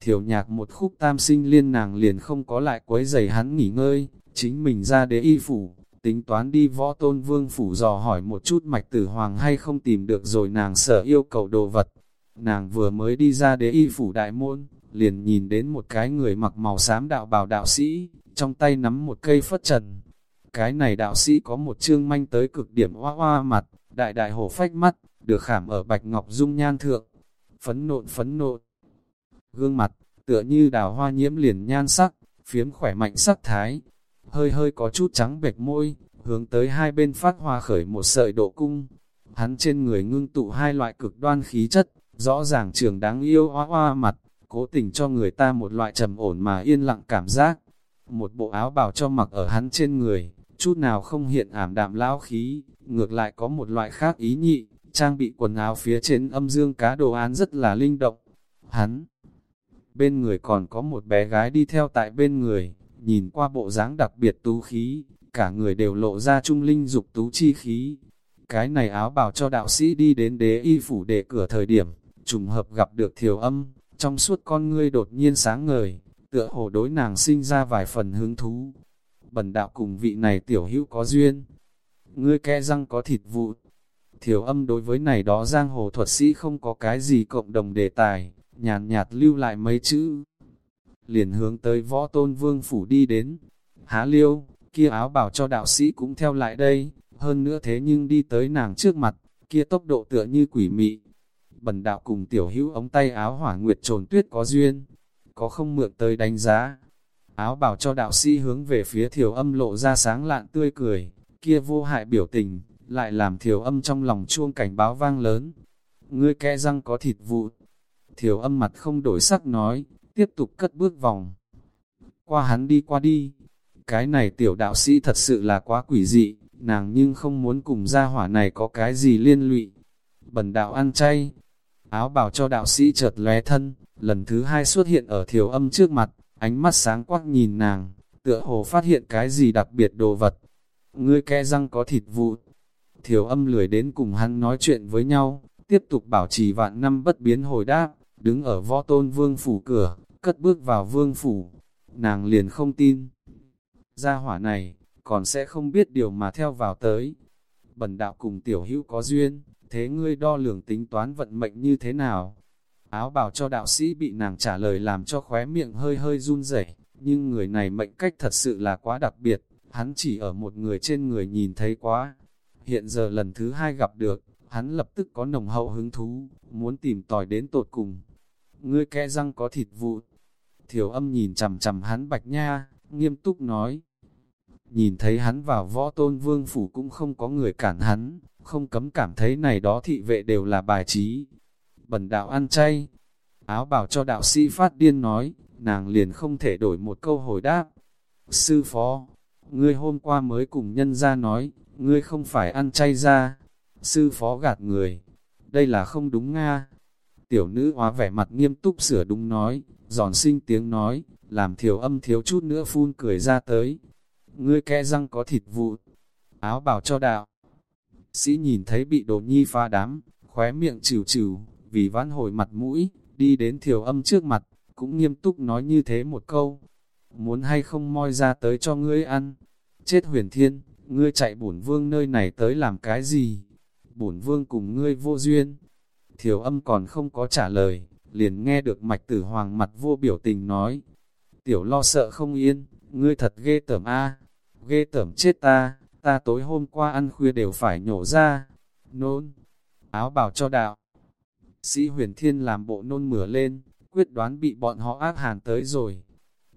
thiểu nhạc một khúc tam sinh liên nàng liền không có lại quấy giày hắn nghỉ ngơi, chính mình ra đế y phủ, tính toán đi võ tôn vương phủ dò hỏi một chút mạch tử hoàng hay không tìm được rồi nàng sợ yêu cầu đồ vật. Nàng vừa mới đi ra đế y phủ đại môn, liền nhìn đến một cái người mặc màu xám đạo bào đạo sĩ, trong tay nắm một cây phất trần. Cái này đạo sĩ có một chương manh tới cực điểm hoa hoa mặt, đại đại hổ phách mắt, được khảm ở bạch ngọc dung nhan thượng. Phấn nộn phấn nộn. Gương mặt, tựa như đào hoa nhiễm liền nhan sắc, phiếm khỏe mạnh sắc thái, hơi hơi có chút trắng bệch môi, hướng tới hai bên phát hoa khởi một sợi độ cung. Hắn trên người ngưng tụ hai loại cực đoan khí chất, rõ ràng trường đáng yêu hoa hoa mặt, cố tình cho người ta một loại trầm ổn mà yên lặng cảm giác. Một bộ áo bào cho mặc ở hắn trên người, chút nào không hiện ảm đạm lão khí, ngược lại có một loại khác ý nhị, trang bị quần áo phía trên âm dương cá đồ án rất là linh động. Hắn, bên người còn có một bé gái đi theo tại bên người, nhìn qua bộ dáng đặc biệt tú khí, cả người đều lộ ra trung linh dục tú chi khí. Cái này áo bào cho đạo sĩ đi đến đế y phủ để cửa thời điểm, trùng hợp gặp được thiểu âm, trong suốt con ngươi đột nhiên sáng ngời, tựa hồ đối nàng sinh ra vài phần hứng thú. Bần đạo cùng vị này tiểu hữu có duyên, ngươi kẽ răng có thịt vụ. Thiểu âm đối với này đó giang hồ thuật sĩ không có cái gì cộng đồng đề tài, nhàn nhạt lưu lại mấy chữ. liền hướng tới võ tôn vương phủ đi đến. Há liêu, kia áo bảo cho đạo sĩ cũng theo lại đây, hơn nữa thế nhưng đi tới nàng trước mặt, kia tốc độ tựa như quỷ mị. Bần đạo cùng tiểu hữu ống tay áo hỏa nguyệt trồn tuyết có duyên, có không mượn tới đánh giá. Áo bảo cho đạo sĩ hướng về phía thiểu âm lộ ra sáng lạn tươi cười, kia vô hại biểu tình, lại làm thiểu âm trong lòng chuông cảnh báo vang lớn. Ngươi kẽ răng có thịt vụ. Thiểu âm mặt không đổi sắc nói, tiếp tục cất bước vòng. Qua hắn đi qua đi. Cái này tiểu đạo sĩ thật sự là quá quỷ dị, nàng nhưng không muốn cùng gia hỏa này có cái gì liên lụy. Bần đạo ăn chay, áo bảo cho đạo sĩ chợt lóe thân, lần thứ hai xuất hiện ở thiểu âm trước mặt, ánh mắt sáng quắc nhìn nàng, tựa hồ phát hiện cái gì đặc biệt đồ vật. Ngươi kẽ răng có thịt vụ. Thiểu âm lười đến cùng hắn nói chuyện với nhau, tiếp tục bảo trì vạn năm bất biến hồi đáp, đứng ở võ tôn vương phủ cửa, cất bước vào vương phủ. Nàng liền không tin. Gia hỏa này, còn sẽ không biết điều mà theo vào tới. Bần đạo cùng tiểu hữu có duyên, thế ngươi đo lường tính toán vận mệnh như thế nào? Áo bào cho đạo sĩ bị nàng trả lời làm cho khóe miệng hơi hơi run rẩy, nhưng người này mệnh cách thật sự là quá đặc biệt, hắn chỉ ở một người trên người nhìn thấy quá. Hiện giờ lần thứ hai gặp được, hắn lập tức có nồng hậu hứng thú, muốn tìm tòi đến tột cùng. Ngươi kẽ răng có thịt vụ. Thiểu âm nhìn chằm chằm hắn bạch nha, nghiêm túc nói. Nhìn thấy hắn vào võ tôn vương phủ cũng không có người cản hắn, không cấm cảm thấy này đó thị vệ đều là bài trí. Bần đạo ăn chay, áo bảo cho đạo sĩ phát điên nói, nàng liền không thể đổi một câu hồi đáp. Sư phó, ngươi hôm qua mới cùng nhân ra nói, ngươi không phải ăn chay ra. Sư phó gạt người, đây là không đúng nga. Tiểu nữ hóa vẻ mặt nghiêm túc sửa đúng nói, giòn sinh tiếng nói, làm thiểu âm thiếu chút nữa phun cười ra tới. Ngươi kẽ răng có thịt vụ, áo bảo cho đạo. Sĩ nhìn thấy bị đồ nhi pha đám, khóe miệng chịu chịu, vì vãn hồi mặt mũi, đi đến thiểu âm trước mặt, cũng nghiêm túc nói như thế một câu. Muốn hay không moi ra tới cho ngươi ăn. Chết huyền thiên, ngươi chạy bổn vương nơi này tới làm cái gì? Bổn vương cùng ngươi vô duyên. Thiểu âm còn không có trả lời, liền nghe được mạch tử hoàng mặt vô biểu tình nói. Tiểu lo sợ không yên, ngươi thật ghê tởm a ghê tởm chết ta, ta tối hôm qua ăn khuya đều phải nhổ ra. Nôn, áo bảo cho đạo. Sĩ huyền thiên làm bộ nôn mửa lên, quyết đoán bị bọn họ ác hàn tới rồi.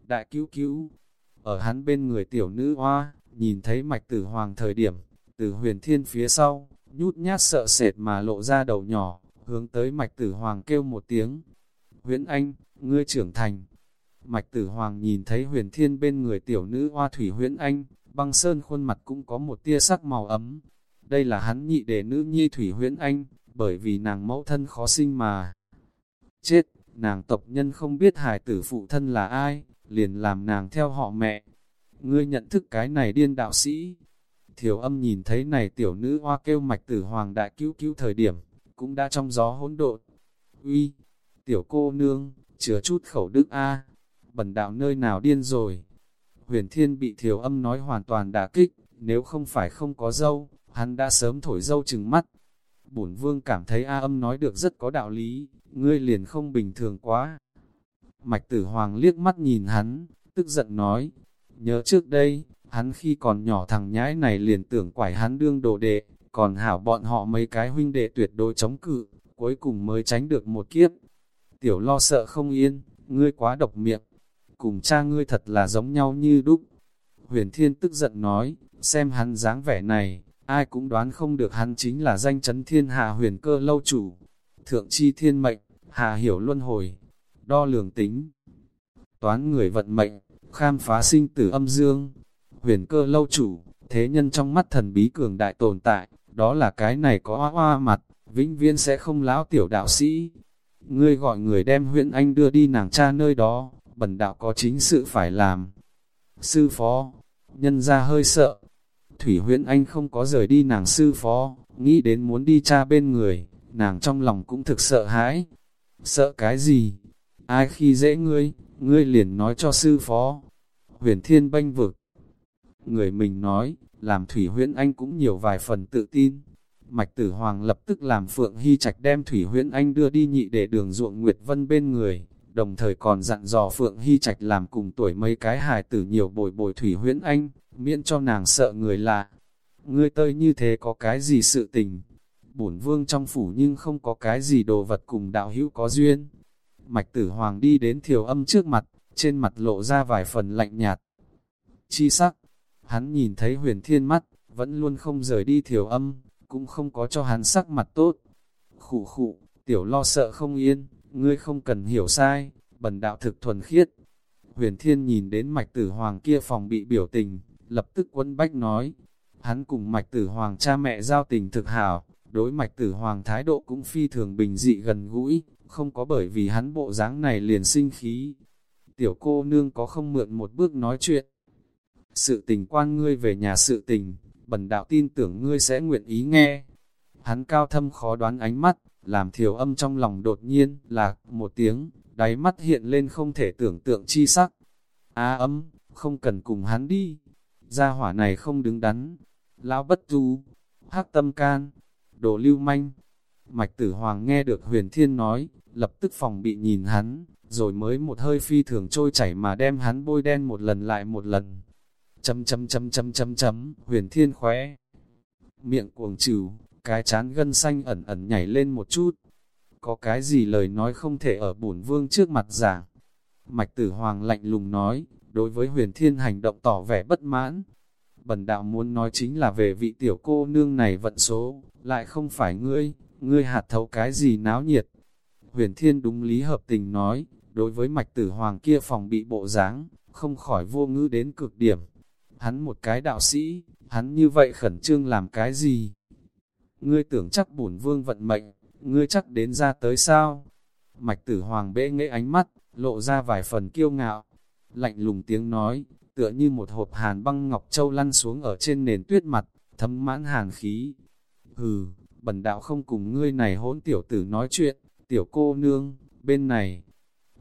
Đại cứu cứu, ở hắn bên người tiểu nữ hoa, nhìn thấy mạch tử hoàng thời điểm, từ huyền thiên phía sau, nhút nhát sợ sệt mà lộ ra đầu nhỏ, hướng tới mạch tử hoàng kêu một tiếng. Huyễn Anh, ngươi trưởng thành. Mạch tử hoàng nhìn thấy huyền thiên bên người tiểu nữ hoa thủy huyễn Anh, băng sơn khuôn mặt cũng có một tia sắc màu ấm. Đây là hắn nhị để nữ nhi thủy huyễn Anh, bởi vì nàng mẫu thân khó sinh mà. Chết, nàng tộc nhân không biết hài tử phụ thân là ai, liền làm nàng theo họ mẹ. Ngươi nhận thức cái này điên đạo sĩ. Thiểu âm nhìn thấy này tiểu nữ hoa kêu mạch tử hoàng đại cứu cứu thời điểm, cũng đã trong gió hỗn độn. Uy, tiểu cô nương, chứa chút khẩu đức A, bần đạo nơi nào điên rồi. Huyền thiên bị thiểu âm nói hoàn toàn đả kích, nếu không phải không có dâu, hắn đã sớm thổi dâu chừng mắt. Bổn vương cảm thấy A âm nói được rất có đạo lý, ngươi liền không bình thường quá. Mạch tử hoàng liếc mắt nhìn hắn, tức giận nói, nhớ trước đây, hắn khi còn nhỏ thằng nhãi này liền tưởng quải hắn đương đồ đệ, còn hảo bọn họ mấy cái huynh đệ tuyệt đối chống cự, cuối cùng mới tránh được một kiếp. Tiểu lo sợ không yên, ngươi quá độc miệng, cùng cha ngươi thật là giống nhau như đúc. Huyền Thiên tức giận nói, xem hắn dáng vẻ này, ai cũng đoán không được hắn chính là danh chấn thiên hạ huyền cơ lâu chủ. Thượng chi thiên mệnh, hạ hiểu luân hồi, đo lường tính, toán người vận mệnh, khám phá sinh tử âm dương, huyền cơ lâu chủ, thế nhân trong mắt thần bí cường đại tồn tại, đó là cái này có hoa hoa mặt, vĩnh viên sẽ không lão tiểu đạo sĩ. Ngươi gọi người đem huyện anh đưa đi nàng cha nơi đó, bần đạo có chính sự phải làm. Sư phó, nhân ra hơi sợ. Thủy huyện anh không có rời đi nàng sư phó, nghĩ đến muốn đi cha bên người, nàng trong lòng cũng thực sợ hãi. Sợ cái gì? Ai khi dễ ngươi, ngươi liền nói cho sư phó. Huyền thiên banh vực. Người mình nói, làm Thủy huyện Anh cũng nhiều vài phần tự tin. Mạch Tử Hoàng lập tức làm Phượng Hy Trạch đem Thủy Huyễn Anh đưa đi nhị để đường ruộng Nguyệt Vân bên người, đồng thời còn dặn dò Phượng Hy Trạch làm cùng tuổi mấy cái hài tử nhiều bồi bồi thủy huyễn anh, miễn cho nàng sợ người lạ. Ngươi tơi như thế có cái gì sự tình? Bổn vương trong phủ nhưng không có cái gì đồ vật cùng đạo hữu có duyên. Mạch tử hoàng đi đến thiều âm trước mặt, trên mặt lộ ra vài phần lạnh nhạt. Chi sắc, hắn nhìn thấy huyền thiên mắt, vẫn luôn không rời đi thiều âm, cũng không có cho hắn sắc mặt tốt. Khụ khụ, tiểu lo sợ không yên, ngươi không cần hiểu sai, bần đạo thực thuần khiết. Huyền thiên nhìn đến mạch tử hoàng kia phòng bị biểu tình, lập tức quân bách nói, hắn cùng mạch tử hoàng cha mẹ giao tình thực hảo, đối mạch tử hoàng thái độ cũng phi thường bình dị gần gũi, không có bởi vì hắn bộ dáng này liền sinh khí. Tiểu cô nương có không mượn một bước nói chuyện. Sự tình quan ngươi về nhà sự tình, bần đạo tin tưởng ngươi sẽ nguyện ý nghe. Hắn cao thâm khó đoán ánh mắt, làm thiểu âm trong lòng đột nhiên, lạc một tiếng, đáy mắt hiện lên không thể tưởng tượng chi sắc. Á à, âm, không cần cùng hắn đi. Gia hỏa này không đứng đắn. Lão bất tu, hắc tâm can, đồ lưu manh. Mạch tử hoàng nghe được huyền thiên nói, lập tức phòng bị nhìn hắn, rồi mới một hơi phi thường trôi chảy mà đem hắn bôi đen một lần lại một lần. Chấm chấm chấm chấm chấm chấm, huyền thiên khóe. Miệng cuồng trừ, cái chán gân xanh ẩn ẩn nhảy lên một chút. Có cái gì lời nói không thể ở bổn vương trước mặt giảng. Mạch tử hoàng lạnh lùng nói, đối với huyền thiên hành động tỏ vẻ bất mãn. Bần đạo muốn nói chính là về vị tiểu cô nương này vận số, lại không phải ngươi, ngươi hạt thấu cái gì náo nhiệt. Huyền thiên đúng lý hợp tình nói, đối với mạch tử hoàng kia phòng bị bộ dáng không khỏi vô ngữ đến cực điểm. Hắn một cái đạo sĩ, hắn như vậy khẩn trương làm cái gì? Ngươi tưởng chắc bổn vương vận mệnh, ngươi chắc đến ra tới sao? Mạch tử hoàng bệ nghệ ánh mắt, lộ ra vài phần kiêu ngạo. Lạnh lùng tiếng nói, tựa như một hộp hàn băng ngọc châu lăn xuống ở trên nền tuyết mặt, thấm mãn hàn khí. Hừ, bần đạo không cùng ngươi này hỗn tiểu tử nói chuyện, tiểu cô nương, bên này.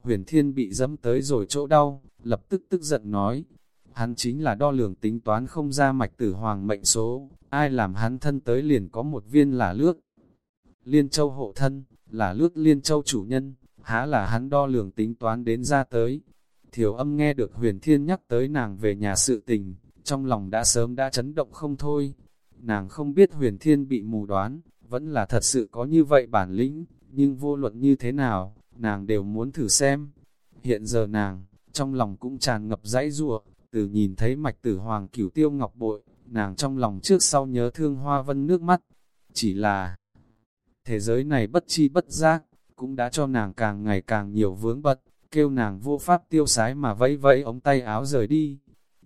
Huyền thiên bị dẫm tới rồi chỗ đau, lập tức tức giận nói, hắn chính là đo lường tính toán không ra mạch tử hoàng mệnh số, ai làm hắn thân tới liền có một viên là lước. Liên châu hộ thân, là lước liên châu chủ nhân, há là hắn đo lường tính toán đến ra tới. Thiểu âm nghe được huyền thiên nhắc tới nàng về nhà sự tình, trong lòng đã sớm đã chấn động không thôi. Nàng không biết huyền thiên bị mù đoán, vẫn là thật sự có như vậy bản lĩnh, nhưng vô luận như thế nào, nàng đều muốn thử xem. Hiện giờ nàng, trong lòng cũng tràn ngập dãy ruộng, từ nhìn thấy mạch tử hoàng cửu tiêu ngọc bội, nàng trong lòng trước sau nhớ thương hoa vân nước mắt. Chỉ là, thế giới này bất chi bất giác, cũng đã cho nàng càng ngày càng nhiều vướng bật, kêu nàng vô pháp tiêu sái mà vẫy vẫy ống tay áo rời đi.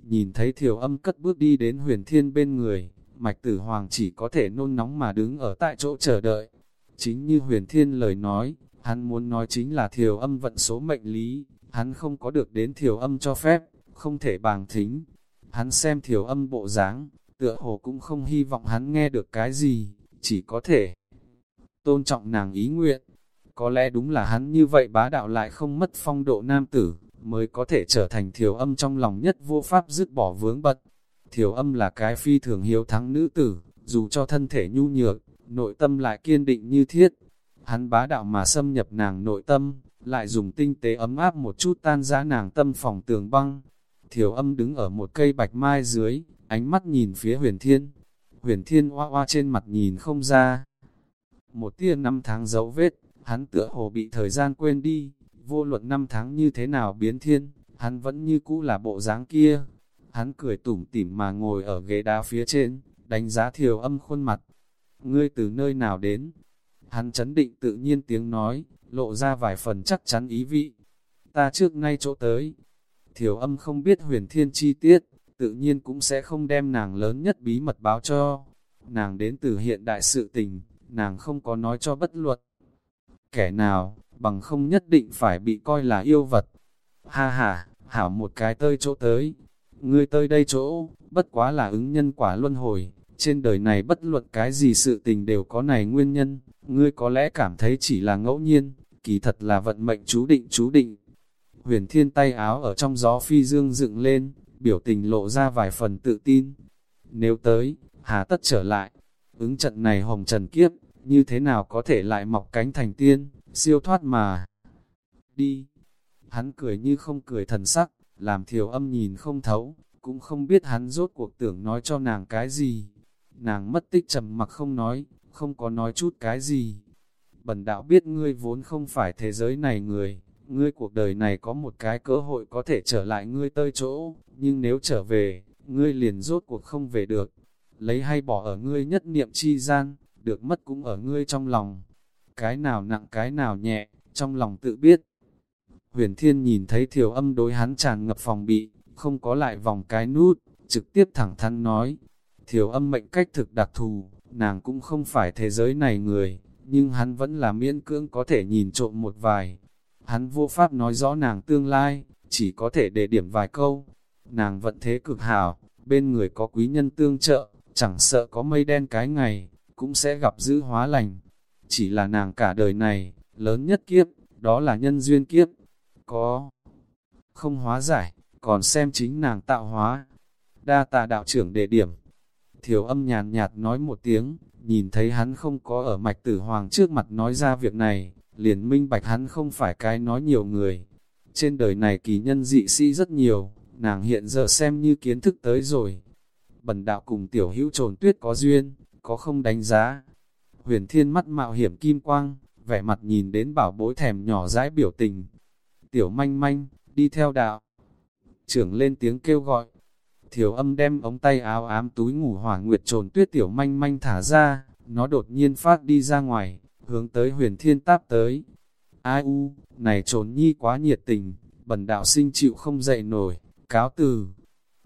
Nhìn thấy thiểu âm cất bước đi đến huyền thiên bên người, mạch tử hoàng chỉ có thể nôn nóng mà đứng ở tại chỗ chờ đợi. Chính như huyền thiên lời nói, hắn muốn nói chính là thiểu âm vận số mệnh lý, hắn không có được đến thiểu âm cho phép, không thể bàng thính. Hắn xem thiểu âm bộ dáng, tựa hồ cũng không hy vọng hắn nghe được cái gì, chỉ có thể tôn trọng nàng ý nguyện. Có lẽ đúng là hắn như vậy bá đạo lại không mất phong độ nam tử, mới có thể trở thành thiểu âm trong lòng nhất vô pháp dứt bỏ vướng bật. Thiểu âm là cái phi thường hiếu thắng nữ tử, dù cho thân thể nhu nhược, nội tâm lại kiên định như thiết. Hắn bá đạo mà xâm nhập nàng nội tâm, lại dùng tinh tế ấm áp một chút tan giá nàng tâm phòng tường băng, Thiểu âm đứng ở một cây bạch mai dưới, ánh mắt nhìn phía huyền thiên. Huyền thiên hoa hoa trên mặt nhìn không ra. Một tia năm tháng dấu vết, hắn tựa hồ bị thời gian quên đi, vô luận năm tháng như thế nào biến thiên, hắn vẫn như cũ là bộ dáng kia. Hắn cười tủm tỉm mà ngồi ở ghế đá phía trên, đánh giá thiểu âm khuôn mặt. Ngươi từ nơi nào đến? Hắn chấn định tự nhiên tiếng nói, lộ ra vài phần chắc chắn ý vị. Ta trước nay chỗ tới, Thiểu âm không biết huyền thiên chi tiết, tự nhiên cũng sẽ không đem nàng lớn nhất bí mật báo cho. Nàng đến từ hiện đại sự tình, nàng không có nói cho bất luật. Kẻ nào, bằng không nhất định phải bị coi là yêu vật. Ha ha, hảo một cái tơi chỗ tới. Ngươi tơi đây chỗ, bất quá là ứng nhân quả luân hồi. Trên đời này bất luận cái gì sự tình đều có này nguyên nhân. Ngươi có lẽ cảm thấy chỉ là ngẫu nhiên, kỳ thật là vận mệnh chú định chú định huyền thiên tay áo ở trong gió phi dương dựng lên, biểu tình lộ ra vài phần tự tin. Nếu tới, hà tất trở lại, ứng trận này hồng trần kiếp, như thế nào có thể lại mọc cánh thành tiên, siêu thoát mà. Đi, Hắn cười như không cười thần sắc, làm thiểu âm nhìn không thấu, cũng không biết hắn rốt cuộc tưởng nói cho nàng cái gì. Nàng mất tích trầm mặc không nói, không có nói chút cái gì. Bần đạo biết ngươi vốn không phải thế giới này người, ngươi cuộc đời này có một cái cơ hội có thể trở lại ngươi tơi chỗ, nhưng nếu trở về, ngươi liền rốt cuộc không về được. Lấy hay bỏ ở ngươi nhất niệm chi gian, được mất cũng ở ngươi trong lòng. Cái nào nặng cái nào nhẹ, trong lòng tự biết. Huyền Thiên nhìn thấy thiểu âm đối hắn tràn ngập phòng bị, không có lại vòng cái nút, trực tiếp thẳng thắn nói. Thiểu âm mệnh cách thực đặc thù, nàng cũng không phải thế giới này người, nhưng hắn vẫn là miễn cưỡng có thể nhìn trộm một vài. Hắn vô pháp nói rõ nàng tương lai, chỉ có thể để điểm vài câu. Nàng vận thế cực hảo, bên người có quý nhân tương trợ, chẳng sợ có mây đen cái ngày, cũng sẽ gặp dữ hóa lành. Chỉ là nàng cả đời này, lớn nhất kiếp, đó là nhân duyên kiếp. Có không hóa giải, còn xem chính nàng tạo hóa. Đa tạ đạo trưởng đề điểm. Thiểu âm nhàn nhạt nói một tiếng, nhìn thấy hắn không có ở mạch tử hoàng trước mặt nói ra việc này, liền minh bạch hắn không phải cái nói nhiều người. Trên đời này kỳ nhân dị sĩ rất nhiều, nàng hiện giờ xem như kiến thức tới rồi. Bần đạo cùng tiểu hữu trồn tuyết có duyên, có không đánh giá. Huyền thiên mắt mạo hiểm kim quang, vẻ mặt nhìn đến bảo bối thèm nhỏ dãi biểu tình. Tiểu manh manh, đi theo đạo. Trưởng lên tiếng kêu gọi. Thiểu âm đem ống tay áo ám túi ngủ hỏa nguyệt trồn tuyết tiểu manh manh thả ra, nó đột nhiên phát đi ra ngoài, hướng tới huyền thiên táp tới. Ai u, này trồn nhi quá nhiệt tình, bần đạo sinh chịu không dậy nổi, cáo từ.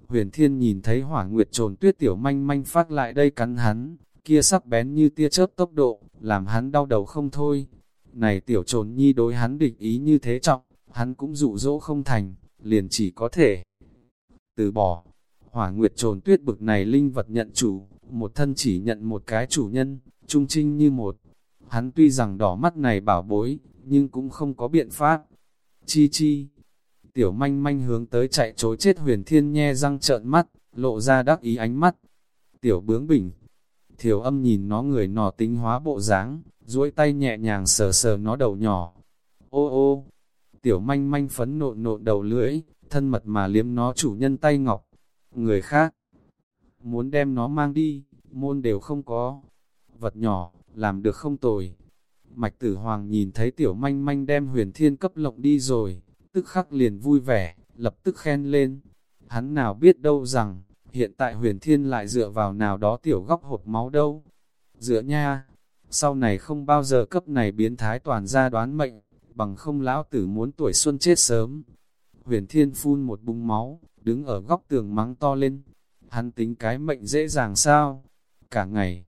Huyền thiên nhìn thấy hỏa nguyệt trồn tuyết tiểu manh manh phát lại đây cắn hắn, kia sắc bén như tia chớp tốc độ, làm hắn đau đầu không thôi. Này tiểu trồn nhi đối hắn địch ý như thế trọng, hắn cũng dụ dỗ không thành, liền chỉ có thể từ bỏ. Hỏa nguyệt trồn tuyết bực này linh vật nhận chủ, một thân chỉ nhận một cái chủ nhân, trung trinh như một. Hắn tuy rằng đỏ mắt này bảo bối, nhưng cũng không có biện pháp. Chi chi, tiểu manh manh hướng tới chạy trối chết huyền thiên nhe răng trợn mắt, lộ ra đắc ý ánh mắt. Tiểu bướng bỉnh, thiểu âm nhìn nó người nọ tính hóa bộ dáng, duỗi tay nhẹ nhàng sờ sờ nó đầu nhỏ. Ô ô, tiểu manh manh phấn nộn nộn đầu lưỡi, thân mật mà liếm nó chủ nhân tay ngọc. Người khác, muốn đem nó mang đi, môn đều không có. Vật nhỏ, làm được không tồi. Mạch tử hoàng nhìn thấy tiểu manh manh đem huyền thiên cấp lộng đi rồi, tức khắc liền vui vẻ, lập tức khen lên. Hắn nào biết đâu rằng, hiện tại huyền thiên lại dựa vào nào đó tiểu góc hột máu đâu. Dựa nha, sau này không bao giờ cấp này biến thái toàn ra đoán mệnh, bằng không lão tử muốn tuổi xuân chết sớm. Huyền thiên phun một bung máu, đứng ở góc tường mắng to lên. Hắn tính cái mệnh dễ dàng sao? Cả ngày.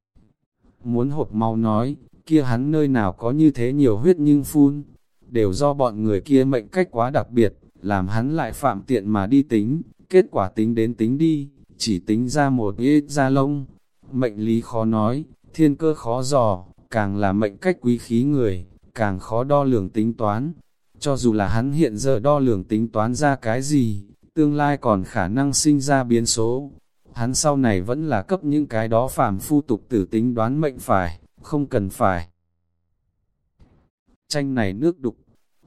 Muốn hột máu nói, kia hắn nơi nào có như thế nhiều huyết nhưng phun. Đều do bọn người kia mệnh cách quá đặc biệt, làm hắn lại phạm tiện mà đi tính. Kết quả tính đến tính đi, chỉ tính ra một ít da lông. Mệnh lý khó nói, thiên cơ khó dò, càng là mệnh cách quý khí người, càng khó đo lường tính toán. Cho dù là hắn hiện giờ đo lường tính toán ra cái gì, tương lai còn khả năng sinh ra biến số. Hắn sau này vẫn là cấp những cái đó phàm phu tục tử tính đoán mệnh phải, không cần phải. Tranh này nước đục,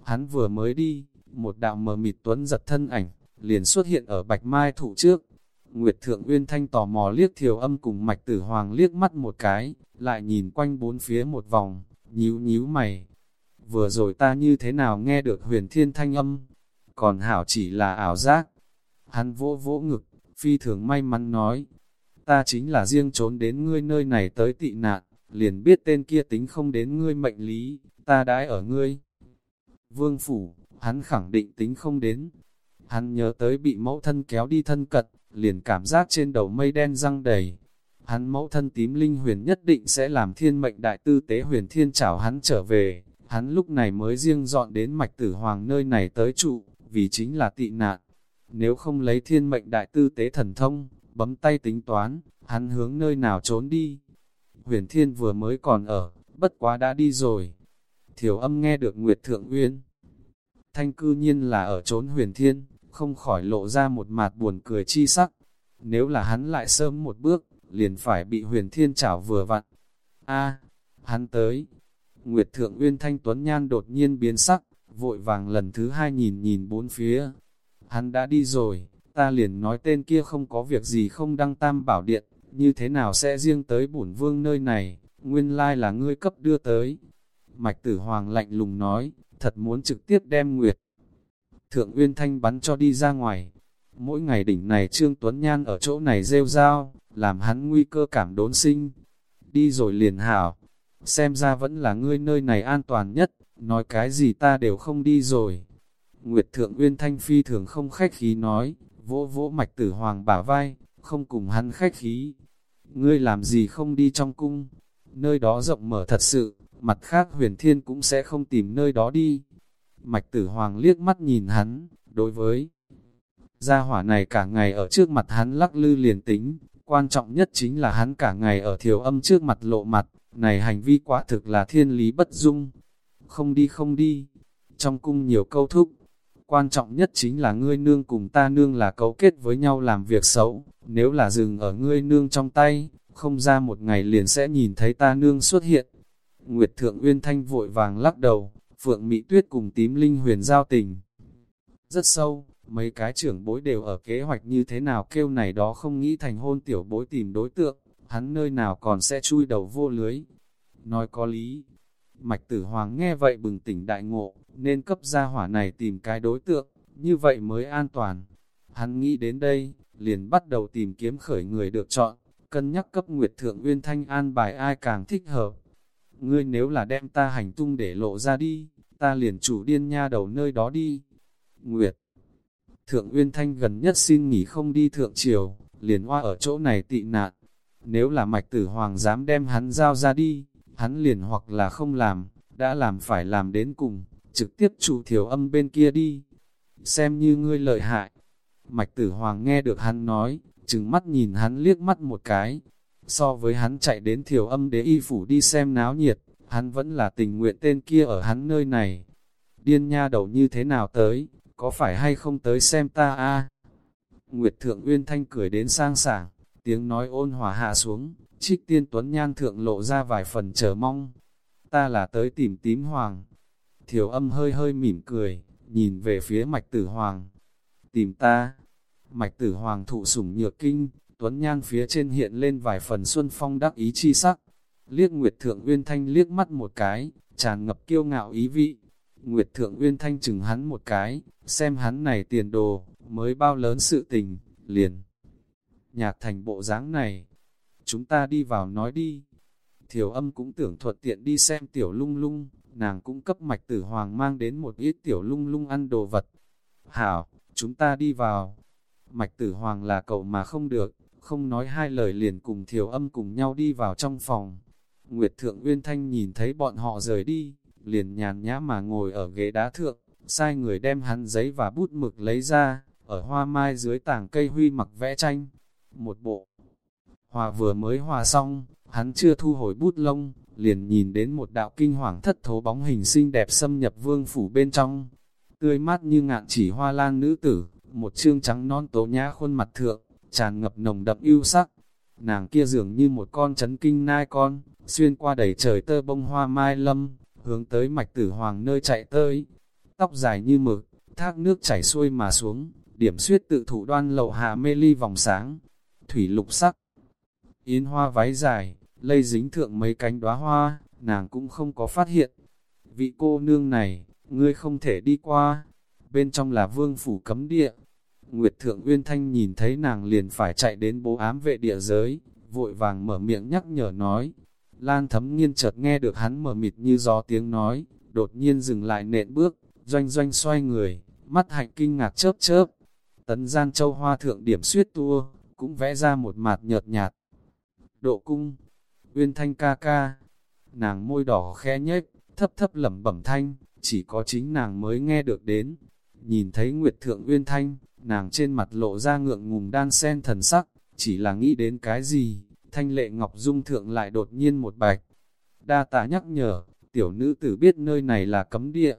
hắn vừa mới đi, một đạo mờ mịt tuấn giật thân ảnh, liền xuất hiện ở bạch mai thụ trước. Nguyệt Thượng Uyên Thanh tò mò liếc thiều âm cùng mạch tử hoàng liếc mắt một cái, lại nhìn quanh bốn phía một vòng, nhíu nhíu mày. Vừa rồi ta như thế nào nghe được huyền thiên thanh âm, còn hảo chỉ là ảo giác. Hắn vỗ vỗ ngực, phi thường may mắn nói, ta chính là riêng trốn đến ngươi nơi này tới tị nạn, liền biết tên kia tính không đến ngươi mệnh lý, ta đãi ở ngươi. Vương phủ, hắn khẳng định tính không đến. Hắn nhớ tới bị mẫu thân kéo đi thân cật, liền cảm giác trên đầu mây đen răng đầy. Hắn mẫu thân tím linh huyền nhất định sẽ làm thiên mệnh đại tư tế huyền thiên chảo hắn trở về. Hắn lúc này mới riêng dọn đến mạch tử hoàng nơi này tới trụ, vì chính là tị nạn. Nếu không lấy thiên mệnh đại tư tế thần thông, bấm tay tính toán, hắn hướng nơi nào trốn đi. Huyền thiên vừa mới còn ở, bất quá đã đi rồi. Thiểu âm nghe được Nguyệt Thượng Uyên. Thanh cư nhiên là ở trốn huyền thiên, không khỏi lộ ra một mặt buồn cười chi sắc. Nếu là hắn lại sớm một bước, liền phải bị huyền thiên chảo vừa vặn. A, hắn tới. Nguyệt Thượng Uyên Thanh Tuấn Nhan đột nhiên biến sắc, vội vàng lần thứ hai nhìn nhìn bốn phía. Hắn đã đi rồi, ta liền nói tên kia không có việc gì không đăng tam bảo điện, như thế nào sẽ riêng tới bổn vương nơi này, nguyên lai là ngươi cấp đưa tới. Mạch tử hoàng lạnh lùng nói, thật muốn trực tiếp đem Nguyệt. Thượng Uyên Thanh bắn cho đi ra ngoài. Mỗi ngày đỉnh này Trương Tuấn Nhan ở chỗ này rêu rao, làm hắn nguy cơ cảm đốn sinh. Đi rồi liền hảo, xem ra vẫn là ngươi nơi này an toàn nhất, nói cái gì ta đều không đi rồi. Nguyệt Thượng Uyên Thanh phi thường không khách khí nói, vỗ vỗ mạch tử hoàng bả vai, không cùng hắn khách khí. Ngươi làm gì không đi trong cung, nơi đó rộng mở thật sự, mặt khác huyền thiên cũng sẽ không tìm nơi đó đi. Mạch tử hoàng liếc mắt nhìn hắn, đối với gia hỏa này cả ngày ở trước mặt hắn lắc lư liền tính, quan trọng nhất chính là hắn cả ngày ở thiểu âm trước mặt lộ mặt, này hành vi quả thực là thiên lý bất dung. Không đi không đi, trong cung nhiều câu thúc, quan trọng nhất chính là ngươi nương cùng ta nương là cấu kết với nhau làm việc xấu, nếu là dừng ở ngươi nương trong tay, không ra một ngày liền sẽ nhìn thấy ta nương xuất hiện. Nguyệt Thượng Uyên Thanh vội vàng lắc đầu, Phượng Mỹ Tuyết cùng tím linh huyền giao tình. Rất sâu, mấy cái trưởng bối đều ở kế hoạch như thế nào kêu này đó không nghĩ thành hôn tiểu bối tìm đối tượng, hắn nơi nào còn sẽ chui đầu vô lưới. Nói có lý, Mạch Tử Hoàng nghe vậy bừng tỉnh đại ngộ, nên cấp gia hỏa này tìm cái đối tượng, như vậy mới an toàn. Hắn nghĩ đến đây, liền bắt đầu tìm kiếm khởi người được chọn, cân nhắc cấp Nguyệt Thượng Uyên Thanh an bài ai càng thích hợp. Ngươi nếu là đem ta hành tung để lộ ra đi, ta liền chủ điên nha đầu nơi đó đi. Nguyệt Thượng Uyên Thanh gần nhất xin nghỉ không đi thượng triều, liền hoa ở chỗ này tị nạn. Nếu là mạch tử hoàng dám đem hắn giao ra đi, hắn liền hoặc là không làm, đã làm phải làm đến cùng, trực tiếp chủ thiểu âm bên kia đi. Xem như ngươi lợi hại. Mạch tử hoàng nghe được hắn nói, chừng mắt nhìn hắn liếc mắt một cái. So với hắn chạy đến thiểu âm đế y phủ đi xem náo nhiệt, hắn vẫn là tình nguyện tên kia ở hắn nơi này. Điên nha đầu như thế nào tới, có phải hay không tới xem ta a Nguyệt Thượng Uyên Thanh cười đến sang sảng, tiếng nói ôn hòa hạ xuống, trích tiên tuấn nhan thượng lộ ra vài phần chờ mong. Ta là tới tìm tím hoàng. Thiểu âm hơi hơi mỉm cười, nhìn về phía mạch tử hoàng. Tìm ta. Mạch tử hoàng thụ sủng nhược kinh, tuấn nhan phía trên hiện lên vài phần xuân phong đắc ý chi sắc. Liếc Nguyệt Thượng Uyên Thanh liếc mắt một cái, tràn ngập kiêu ngạo ý vị. Nguyệt Thượng Uyên Thanh chừng hắn một cái, xem hắn này tiền đồ, mới bao lớn sự tình, liền. Nhạc thành bộ dáng này, chúng ta đi vào nói đi. Thiểu âm cũng tưởng thuận tiện đi xem tiểu lung lung, nàng cũng cấp mạch tử hoàng mang đến một ít tiểu lung lung ăn đồ vật. Hảo, chúng ta đi vào. Mạch tử hoàng là cậu mà không được, không nói hai lời liền cùng thiểu âm cùng nhau đi vào trong phòng. Nguyệt Thượng Uyên Thanh nhìn thấy bọn họ rời đi, liền nhàn nhã mà ngồi ở ghế đá thượng, sai người đem hắn giấy và bút mực lấy ra, ở hoa mai dưới tảng cây huy mặc vẽ tranh. Một bộ hòa vừa mới hòa xong, hắn chưa thu hồi bút lông, liền nhìn đến một đạo kinh hoàng thất thố bóng hình xinh đẹp xâm nhập vương phủ bên trong. Tươi mát như ngạn chỉ hoa lan nữ tử, một trương trắng non tố nhã khuôn mặt thượng, tràn ngập nồng đậm yêu sắc. Nàng kia dường như một con chấn kinh nai con, xuyên qua đầy trời tơ bông hoa mai lâm, hướng tới mạch tử hoàng nơi chạy tới. Tóc dài như mực, thác nước chảy xuôi mà xuống, điểm suyết tự thủ đoan lậu hạ mê ly vòng sáng. Thủy lục sắc, yến hoa váy dài, lây dính thượng mấy cánh đóa hoa, nàng cũng không có phát hiện. Vị cô nương này, ngươi không thể đi qua, bên trong là vương phủ cấm địa. Nguyệt Thượng Uyên Thanh nhìn thấy nàng liền phải chạy đến bố ám vệ địa giới, vội vàng mở miệng nhắc nhở nói. Lan thấm nghiên chợt nghe được hắn mở mịt như gió tiếng nói, đột nhiên dừng lại nện bước, doanh doanh xoay người, mắt hạnh kinh ngạc chớp chớp. Tấn gian châu hoa thượng điểm suyết tua, cũng vẽ ra một mặt nhợt nhạt, độ cung, uyên thanh ca ca, nàng môi đỏ khẽ nhếch, thấp thấp lẩm bẩm thanh, chỉ có chính nàng mới nghe được đến. Nhìn thấy Nguyệt Thượng Uyên Thanh, nàng trên mặt lộ ra ngượng ngùng đan sen thần sắc, chỉ là nghĩ đến cái gì, thanh lệ ngọc dung thượng lại đột nhiên một bạch. Đa tạ nhắc nhở, tiểu nữ tử biết nơi này là cấm địa.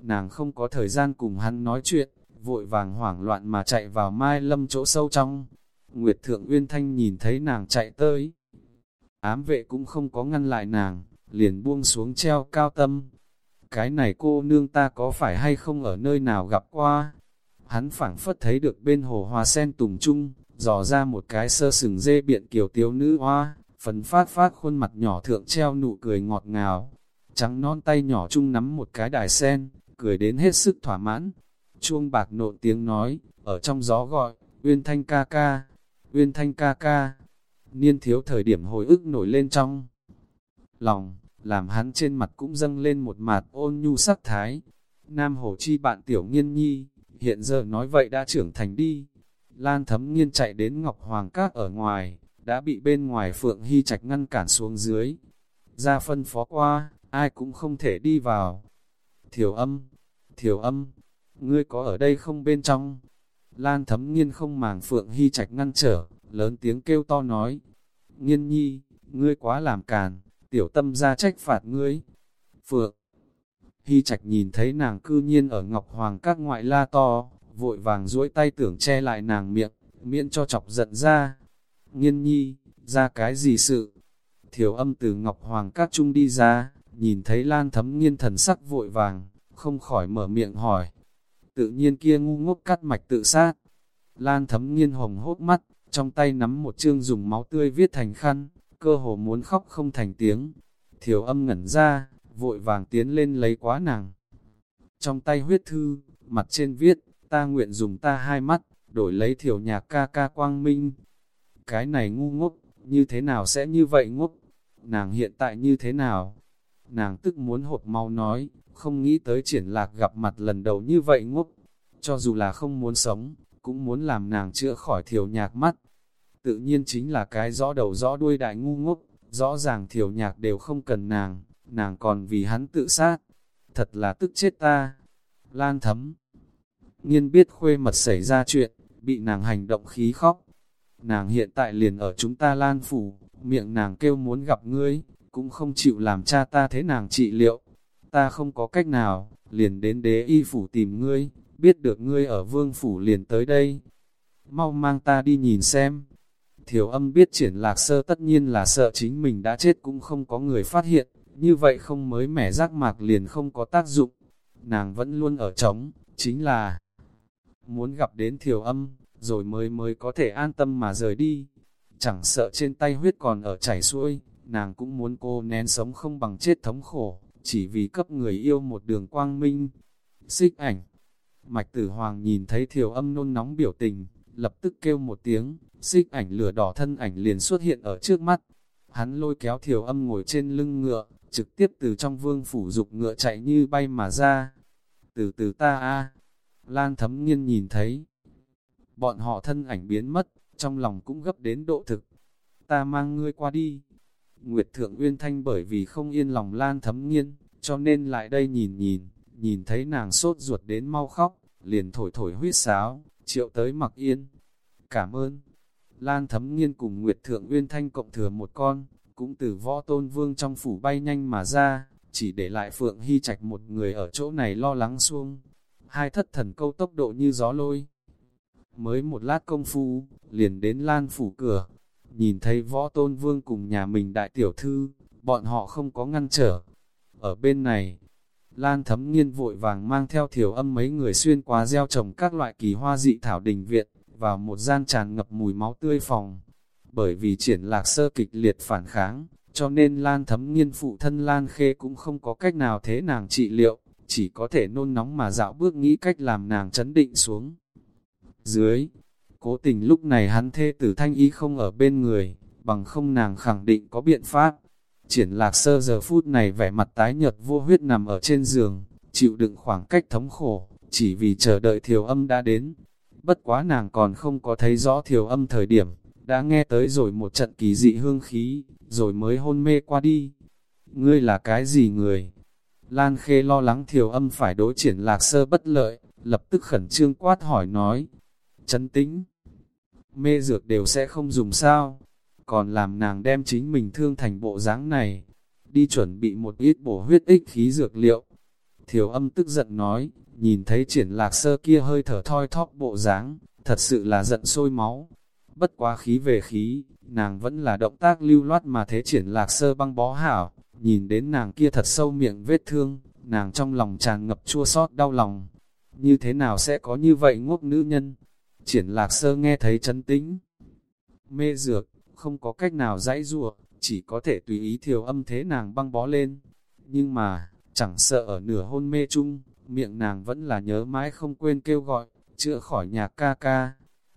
Nàng không có thời gian cùng hắn nói chuyện, vội vàng hoảng loạn mà chạy vào mai lâm chỗ sâu trong. Nguyệt Thượng Uyên Thanh nhìn thấy nàng chạy tới. Ám vệ cũng không có ngăn lại nàng, liền buông xuống treo cao tâm. cái này cô nương ta có phải hay không ở nơi nào gặp qua? Hắn phảng phất thấy được bên hồ hoa sen tùng trung, dò ra một cái sơ sừng dê biện kiều tiếu nữ hoa, phấn phát phát khuôn mặt nhỏ thượng treo nụ cười ngọt ngào. Trắng non tay nhỏ chung nắm một cái đài sen, cười đến hết sức thỏa mãn. Chuông bạc nộn tiếng nói, ở trong gió gọi, Uyên Thanh ca ca, Uyên Thanh ca ca. Niên thiếu thời điểm hồi ức nổi lên trong lòng, làm hắn trên mặt cũng dâng lên một mặt ôn nhu sắc thái. Nam Hồ Chi bạn tiểu nghiên nhi, hiện giờ nói vậy đã trưởng thành đi. Lan thấm nghiên chạy đến Ngọc Hoàng Các ở ngoài, đã bị bên ngoài Phượng Hy Trạch ngăn cản xuống dưới. Ra phân phó qua, ai cũng không thể đi vào. Thiểu âm, thiểu âm, ngươi có ở đây không bên trong? Lan thấm nghiên không màng Phượng Hy Trạch ngăn trở, lớn tiếng kêu to nói. Nghiên nhi, ngươi quá làm càn, tiểu tâm ra trách phạt ngươi. Phượng Hy Trạch nhìn thấy nàng cư nhiên ở Ngọc Hoàng các ngoại la to, vội vàng duỗi tay tưởng che lại nàng miệng, miễn cho chọc giận ra. Nghiên nhi, ra cái gì sự? Thiểu âm từ Ngọc Hoàng các trung đi ra, nhìn thấy Lan thấm nghiên thần sắc vội vàng, không khỏi mở miệng hỏi. Tự nhiên kia ngu ngốc cắt mạch tự sát. Lan thấm nghiên hồng hốt mắt, trong tay nắm một chương dùng máu tươi viết thành khăn, cơ hồ muốn khóc không thành tiếng. Thiểu âm ngẩn ra, vội vàng tiến lên lấy quá nàng. Trong tay huyết thư, mặt trên viết, ta nguyện dùng ta hai mắt, đổi lấy thiểu nhạc ca ca quang minh. Cái này ngu ngốc, như thế nào sẽ như vậy ngốc? Nàng hiện tại như thế nào? Nàng tức muốn hộp mau nói, không nghĩ tới triển lạc gặp mặt lần đầu như vậy ngốc. Cho dù là không muốn sống, cũng muốn làm nàng chữa khỏi thiểu nhạc mắt. Tự nhiên chính là cái rõ đầu rõ đuôi đại ngu ngốc, rõ ràng thiểu nhạc đều không cần nàng, nàng còn vì hắn tự sát. Thật là tức chết ta. Lan thấm. Nghiên biết khuê mật xảy ra chuyện, bị nàng hành động khí khóc. Nàng hiện tại liền ở chúng ta lan phủ, miệng nàng kêu muốn gặp ngươi, cũng không chịu làm cha ta thế nàng trị liệu. Ta không có cách nào, liền đến đế y phủ tìm ngươi, biết được ngươi ở vương phủ liền tới đây. Mau mang ta đi nhìn xem. Thiểu âm biết triển lạc sơ tất nhiên là sợ chính mình đã chết cũng không có người phát hiện, như vậy không mới mẻ rác mạc liền không có tác dụng. Nàng vẫn luôn ở trống, chính là muốn gặp đến thiểu âm, rồi mới mới có thể an tâm mà rời đi. Chẳng sợ trên tay huyết còn ở chảy xuôi, nàng cũng muốn cô nén sống không bằng chết thống khổ, chỉ vì cấp người yêu một đường quang minh. Xích ảnh Mạch tử hoàng nhìn thấy thiểu âm nôn nóng biểu tình, lập tức kêu một tiếng, xích ảnh lửa đỏ thân ảnh liền xuất hiện ở trước mắt. Hắn lôi kéo thiểu âm ngồi trên lưng ngựa, trực tiếp từ trong vương phủ dục ngựa chạy như bay mà ra. Từ từ ta a Lan thấm nghiên nhìn thấy. Bọn họ thân ảnh biến mất, trong lòng cũng gấp đến độ thực. Ta mang ngươi qua đi. Nguyệt Thượng Uyên Thanh bởi vì không yên lòng Lan thấm nghiên, cho nên lại đây nhìn nhìn, nhìn thấy nàng sốt ruột đến mau khóc, liền thổi thổi huyết sáo, triệu tới mặc yên. Cảm ơn. Lan thấm nghiên cùng Nguyệt Thượng Uyên Thanh cộng thừa một con, cũng từ võ tôn vương trong phủ bay nhanh mà ra, chỉ để lại Phượng Hy Trạch một người ở chỗ này lo lắng xuông. Hai thất thần câu tốc độ như gió lôi. Mới một lát công phu, liền đến Lan phủ cửa, nhìn thấy võ tôn vương cùng nhà mình đại tiểu thư, bọn họ không có ngăn trở. Ở bên này, Lan thấm nghiên vội vàng mang theo thiểu âm mấy người xuyên qua gieo trồng các loại kỳ hoa dị thảo đình viện, vào một gian tràn ngập mùi máu tươi phòng. Bởi vì triển lạc sơ kịch liệt phản kháng, cho nên Lan thấm nghiên phụ thân Lan khê cũng không có cách nào thế nàng trị liệu, chỉ có thể nôn nóng mà dạo bước nghĩ cách làm nàng chấn định xuống. Dưới, cố tình lúc này hắn thê tử thanh ý không ở bên người, bằng không nàng khẳng định có biện pháp. Triển lạc sơ giờ phút này vẻ mặt tái nhợt vô huyết nằm ở trên giường, chịu đựng khoảng cách thống khổ, chỉ vì chờ đợi thiểu âm đã đến. Bất quá nàng còn không có thấy rõ thiểu âm thời điểm, đã nghe tới rồi một trận kỳ dị hương khí, rồi mới hôn mê qua đi. Ngươi là cái gì người? Lan Khê lo lắng thiểu âm phải đối triển lạc sơ bất lợi, lập tức khẩn trương quát hỏi nói. Chấn tĩnh, mê dược đều sẽ không dùng sao, còn làm nàng đem chính mình thương thành bộ dáng này, đi chuẩn bị một ít bổ huyết ích khí dược liệu. Thiểu âm tức giận nói, nhìn thấy triển lạc sơ kia hơi thở thoi thóp bộ dáng, thật sự là giận sôi máu. Bất quá khí về khí, nàng vẫn là động tác lưu loát mà thế triển lạc sơ băng bó hảo, nhìn đến nàng kia thật sâu miệng vết thương, nàng trong lòng tràn ngập chua xót đau lòng. Như thế nào sẽ có như vậy ngốc nữ nhân? Triển lạc sơ nghe thấy chân tĩnh. Mê dược, không có cách nào dãy rùa, chỉ có thể tùy ý thiều âm thế nàng băng bó lên. Nhưng mà, chẳng sợ ở nửa hôn mê chung, miệng nàng vẫn là nhớ mãi không quên kêu gọi, chữa khỏi nhà ca ca.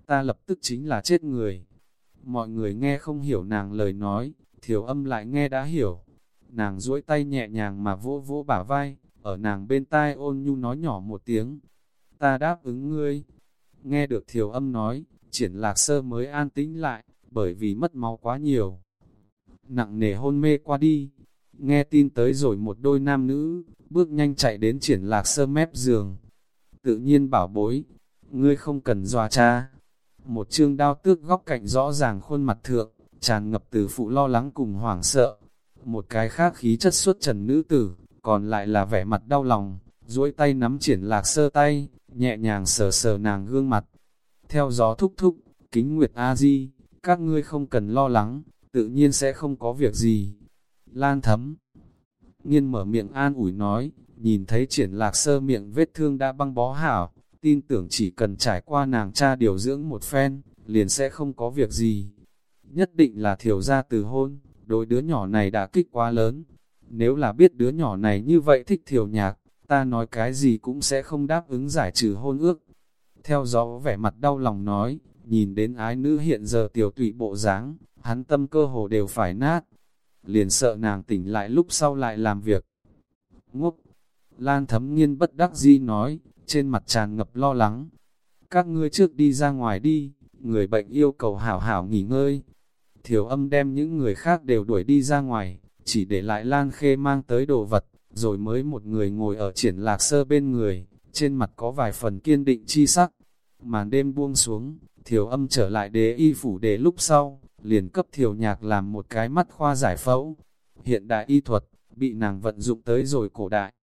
Ta lập tức chính là chết người. Mọi người nghe không hiểu nàng lời nói, thiều âm lại nghe đã hiểu. Nàng duỗi tay nhẹ nhàng mà vỗ vỗ bả vai, ở nàng bên tai ôn nhu nói nhỏ một tiếng. Ta đáp ứng ngươi. Nghe được thiều âm nói, triển lạc sơ mới an tĩnh lại, bởi vì mất máu quá nhiều. Nặng nề hôn mê qua đi, nghe tin tới rồi một đôi nam nữ, bước nhanh chạy đến triển lạc sơ mép giường. Tự nhiên bảo bối, ngươi không cần dòa cha. Một chương đao tước góc cạnh rõ ràng khuôn mặt thượng, tràn ngập từ phụ lo lắng cùng hoảng sợ. Một cái khác khí chất xuất trần nữ tử, còn lại là vẻ mặt đau lòng, duỗi tay nắm triển lạc sơ tay, nhẹ nhàng sờ sờ nàng gương mặt. Theo gió thúc thúc, kính nguyệt A-di, các ngươi không cần lo lắng, tự nhiên sẽ không có việc gì. Lan thấm, nghiên mở miệng an ủi nói, nhìn thấy triển lạc sơ miệng vết thương đã băng bó hảo, tin tưởng chỉ cần trải qua nàng cha điều dưỡng một phen, liền sẽ không có việc gì. Nhất định là thiểu ra từ hôn, đối đứa nhỏ này đã kích quá lớn. Nếu là biết đứa nhỏ này như vậy thích thiểu nhạc, ta nói cái gì cũng sẽ không đáp ứng giải trừ hôn ước. Theo gió vẻ mặt đau lòng nói, nhìn đến ái nữ hiện giờ tiểu tụy bộ dáng, hắn tâm cơ hồ đều phải nát. Liền sợ nàng tỉnh lại lúc sau lại làm việc. Ngốc! Lan thấm nghiên bất đắc di nói, trên mặt tràn ngập lo lắng. Các ngươi trước đi ra ngoài đi, người bệnh yêu cầu hảo hảo nghỉ ngơi. Thiểu âm đem những người khác đều đuổi đi ra ngoài, chỉ để lại Lan Khê mang tới đồ vật, rồi mới một người ngồi ở triển lạc sơ bên người, trên mặt có vài phần kiên định chi sắc. Màn đêm buông xuống, thiểu âm trở lại đế y phủ đế lúc sau, liền cấp thiểu nhạc làm một cái mắt khoa giải phẫu. Hiện đại y thuật, bị nàng vận dụng tới rồi cổ đại.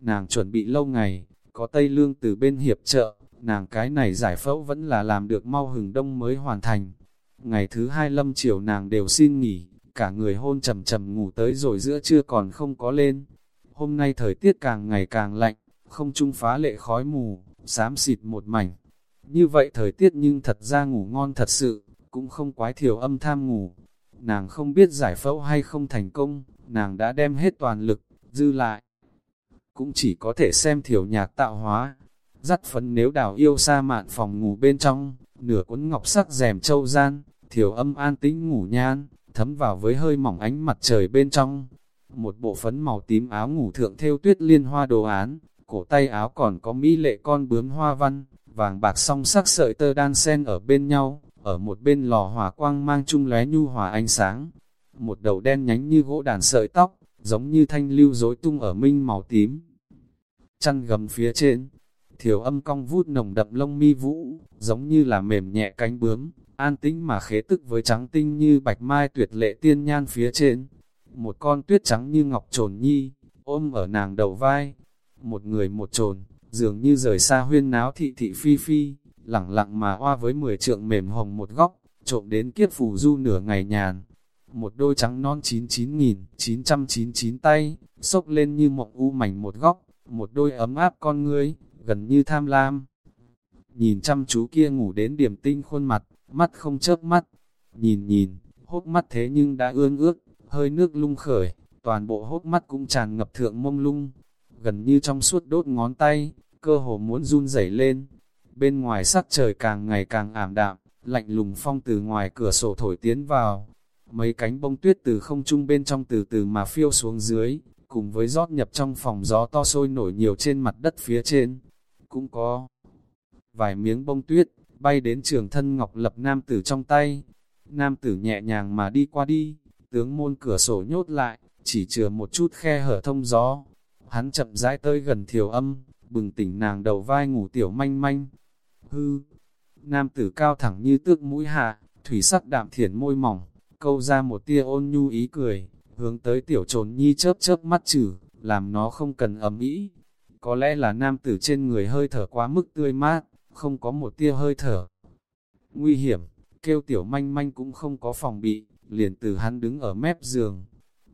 Nàng chuẩn bị lâu ngày, có Tây Lương từ bên hiệp trợ, nàng cái này giải phẫu vẫn là làm được mau hừng đông mới hoàn thành. Ngày thứ hai lâm chiều nàng đều xin nghỉ, cả người hôn trầm trầm ngủ tới rồi giữa trưa còn không có lên. Hôm nay thời tiết càng ngày càng lạnh, không trung phá lệ khói mù, xám xịt một mảnh. Như vậy thời tiết nhưng thật ra ngủ ngon thật sự, cũng không quái thiểu âm tham ngủ. Nàng không biết giải phẫu hay không thành công, nàng đã đem hết toàn lực, dư lại cũng chỉ có thể xem thiểu nhạc tạo hóa. Dắt phấn nếu đào yêu xa mạn phòng ngủ bên trong, nửa cuốn ngọc sắc rèm châu gian, thiểu âm an tĩnh ngủ nhan, thấm vào với hơi mỏng ánh mặt trời bên trong. Một bộ phấn màu tím áo ngủ thượng theo tuyết liên hoa đồ án, cổ tay áo còn có mỹ lệ con bướm hoa văn, vàng bạc song sắc sợi tơ đan sen ở bên nhau, ở một bên lò hỏa quang mang chung lóe nhu hòa ánh sáng. Một đầu đen nhánh như gỗ đàn sợi tóc, giống như thanh lưu rối tung ở minh màu tím. Chăn gầm phía trên, thiểu âm cong vút nồng đậm lông mi vũ, giống như là mềm nhẹ cánh bướm, an tĩnh mà khế tức với trắng tinh như bạch mai tuyệt lệ tiên nhan phía trên. Một con tuyết trắng như ngọc trồn nhi, ôm ở nàng đầu vai. Một người một trồn, dường như rời xa huyên náo thị thị phi phi, lẳng lặng mà hoa với mười trượng mềm hồng một góc, trộm đến kiếp phù du nửa ngày nhàn, một đôi trắng non 99.999 tay, sốc lên như mộng u mảnh một góc, một đôi ấm áp con ngươi, gần như tham lam. Nhìn chăm chú kia ngủ đến điểm tinh khuôn mặt, mắt không chớp mắt, nhìn nhìn, hốc mắt thế nhưng đã ương ước, hơi nước lung khởi, toàn bộ hốc mắt cũng tràn ngập thượng mông lung, gần như trong suốt đốt ngón tay, cơ hồ muốn run rẩy lên. Bên ngoài sắc trời càng ngày càng ảm đạm, lạnh lùng phong từ ngoài cửa sổ thổi tiến vào, Mấy cánh bông tuyết từ không trung bên trong từ từ mà phiêu xuống dưới, cùng với rót nhập trong phòng gió to sôi nổi nhiều trên mặt đất phía trên. Cũng có vài miếng bông tuyết, bay đến trường thân ngọc lập nam tử trong tay. Nam tử nhẹ nhàng mà đi qua đi, tướng môn cửa sổ nhốt lại, chỉ chừa một chút khe hở thông gió. Hắn chậm rãi tới gần thiểu âm, bừng tỉnh nàng đầu vai ngủ tiểu manh manh. Hư! Nam tử cao thẳng như tước mũi hạ, thủy sắc đạm thiển môi mỏng, câu ra một tia ôn nhu ý cười, hướng tới tiểu trồn nhi chớp chớp mắt chử, làm nó không cần ấm ý. Có lẽ là nam tử trên người hơi thở quá mức tươi mát, không có một tia hơi thở. Nguy hiểm, kêu tiểu manh manh cũng không có phòng bị, liền từ hắn đứng ở mép giường.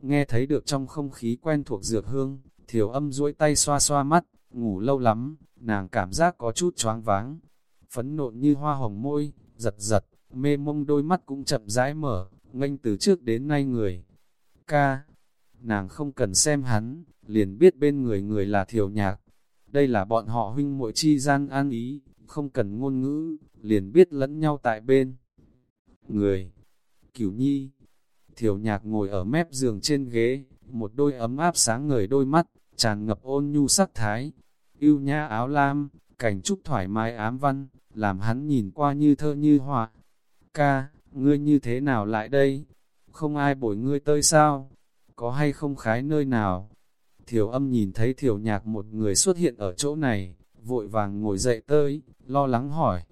Nghe thấy được trong không khí quen thuộc dược hương, Thiểu âm duỗi tay xoa xoa mắt, ngủ lâu lắm, nàng cảm giác có chút choáng váng. Phấn nộn như hoa hồng môi, giật giật, mê mông đôi mắt cũng chậm rãi mở, nghênh từ trước đến nay người. Ca, nàng không cần xem hắn, liền biết bên người người là thiểu nhạc. Đây là bọn họ huynh muội chi gian an ý, không cần ngôn ngữ, liền biết lẫn nhau tại bên. Người, cửu nhi, thiểu nhạc ngồi ở mép giường trên ghế, một đôi ấm áp sáng ngời đôi mắt, tràn ngập ôn nhu sắc thái. Yêu nha áo lam, cảnh trúc thoải mái ám văn, làm hắn nhìn qua như thơ như họa. Ca, ngươi như thế nào lại đây? Không ai bổi ngươi tới sao? Có hay không khái nơi nào? Thiểu âm nhìn thấy thiểu nhạc một người xuất hiện ở chỗ này, vội vàng ngồi dậy tới, lo lắng hỏi.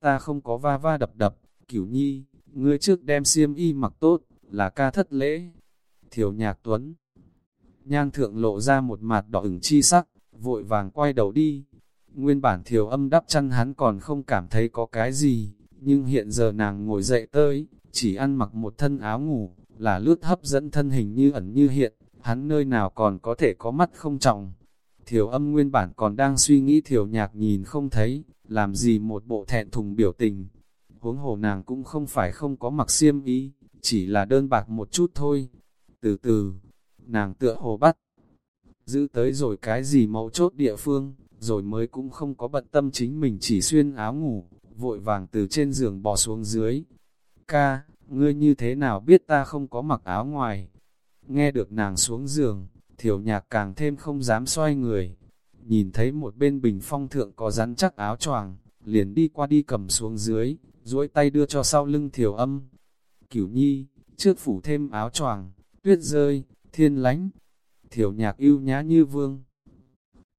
Ta không có va va đập đập, cửu nhi, ngươi trước đem xiêm y mặc tốt, là ca thất lễ. Thiểu nhạc tuấn, nhan thượng lộ ra một mặt đỏ ửng chi sắc, vội vàng quay đầu đi. Nguyên bản thiểu âm đắp chăn hắn còn không cảm thấy có cái gì, nhưng hiện giờ nàng ngồi dậy tới, chỉ ăn mặc một thân áo ngủ, là lướt hấp dẫn thân hình như ẩn như hiện, hắn nơi nào còn có thể có mắt không trọng. Thiểu âm nguyên bản còn đang suy nghĩ thiểu nhạc nhìn không thấy, làm gì một bộ thẹn thùng biểu tình. Huống hồ nàng cũng không phải không có mặc xiêm ý, chỉ là đơn bạc một chút thôi. Từ từ, nàng tựa hồ bắt, giữ tới rồi cái gì mấu chốt địa phương, rồi mới cũng không có bận tâm chính mình chỉ xuyên áo ngủ, vội vàng từ trên giường bò xuống dưới. Ca, ngươi như thế nào biết ta không có mặc áo ngoài? Nghe được nàng xuống giường, thiểu nhạc càng thêm không dám xoay người. Nhìn thấy một bên bình phong thượng có rắn chắc áo choàng, liền đi qua đi cầm xuống dưới, duỗi tay đưa cho sau lưng thiểu âm. Cửu nhi, trước phủ thêm áo choàng, tuyết rơi, thiên lánh. Thiểu nhạc yêu nhá như vương.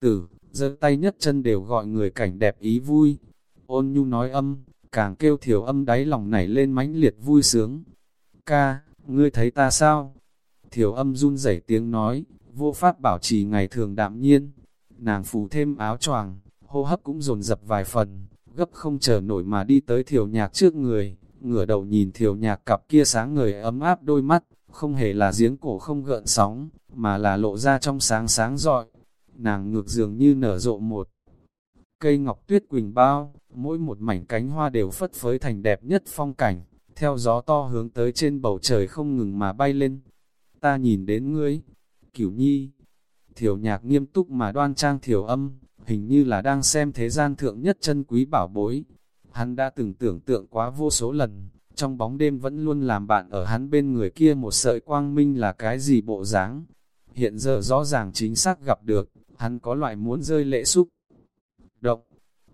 Tử, giơ tay nhất chân đều gọi người cảnh đẹp ý vui. Ôn nhu nói âm, càng kêu thiểu âm đáy lòng nảy lên mãnh liệt vui sướng. Ca, ngươi thấy ta sao? Thiểu âm run rẩy tiếng nói, vô pháp bảo trì ngày thường đạm nhiên. Nàng phủ thêm áo choàng, hô hấp cũng dồn dập vài phần, gấp không chờ nổi mà đi tới thiểu nhạc trước người, ngửa đầu nhìn thiểu nhạc cặp kia sáng người ấm áp đôi mắt, không hề là giếng cổ không gợn sóng, mà là lộ ra trong sáng sáng rọi. Nàng ngược dường như nở rộ một cây ngọc tuyết quỳnh bao, mỗi một mảnh cánh hoa đều phất phới thành đẹp nhất phong cảnh, theo gió to hướng tới trên bầu trời không ngừng mà bay lên. Ta nhìn đến ngươi, cửu nhi, thiểu nhạc nghiêm túc mà đoan trang thiểu âm, hình như là đang xem thế gian thượng nhất chân quý bảo bối. Hắn đã từng tưởng tượng quá vô số lần, trong bóng đêm vẫn luôn làm bạn ở hắn bên người kia một sợi quang minh là cái gì bộ dáng. Hiện giờ rõ ràng chính xác gặp được, hắn có loại muốn rơi lệ xúc. Động,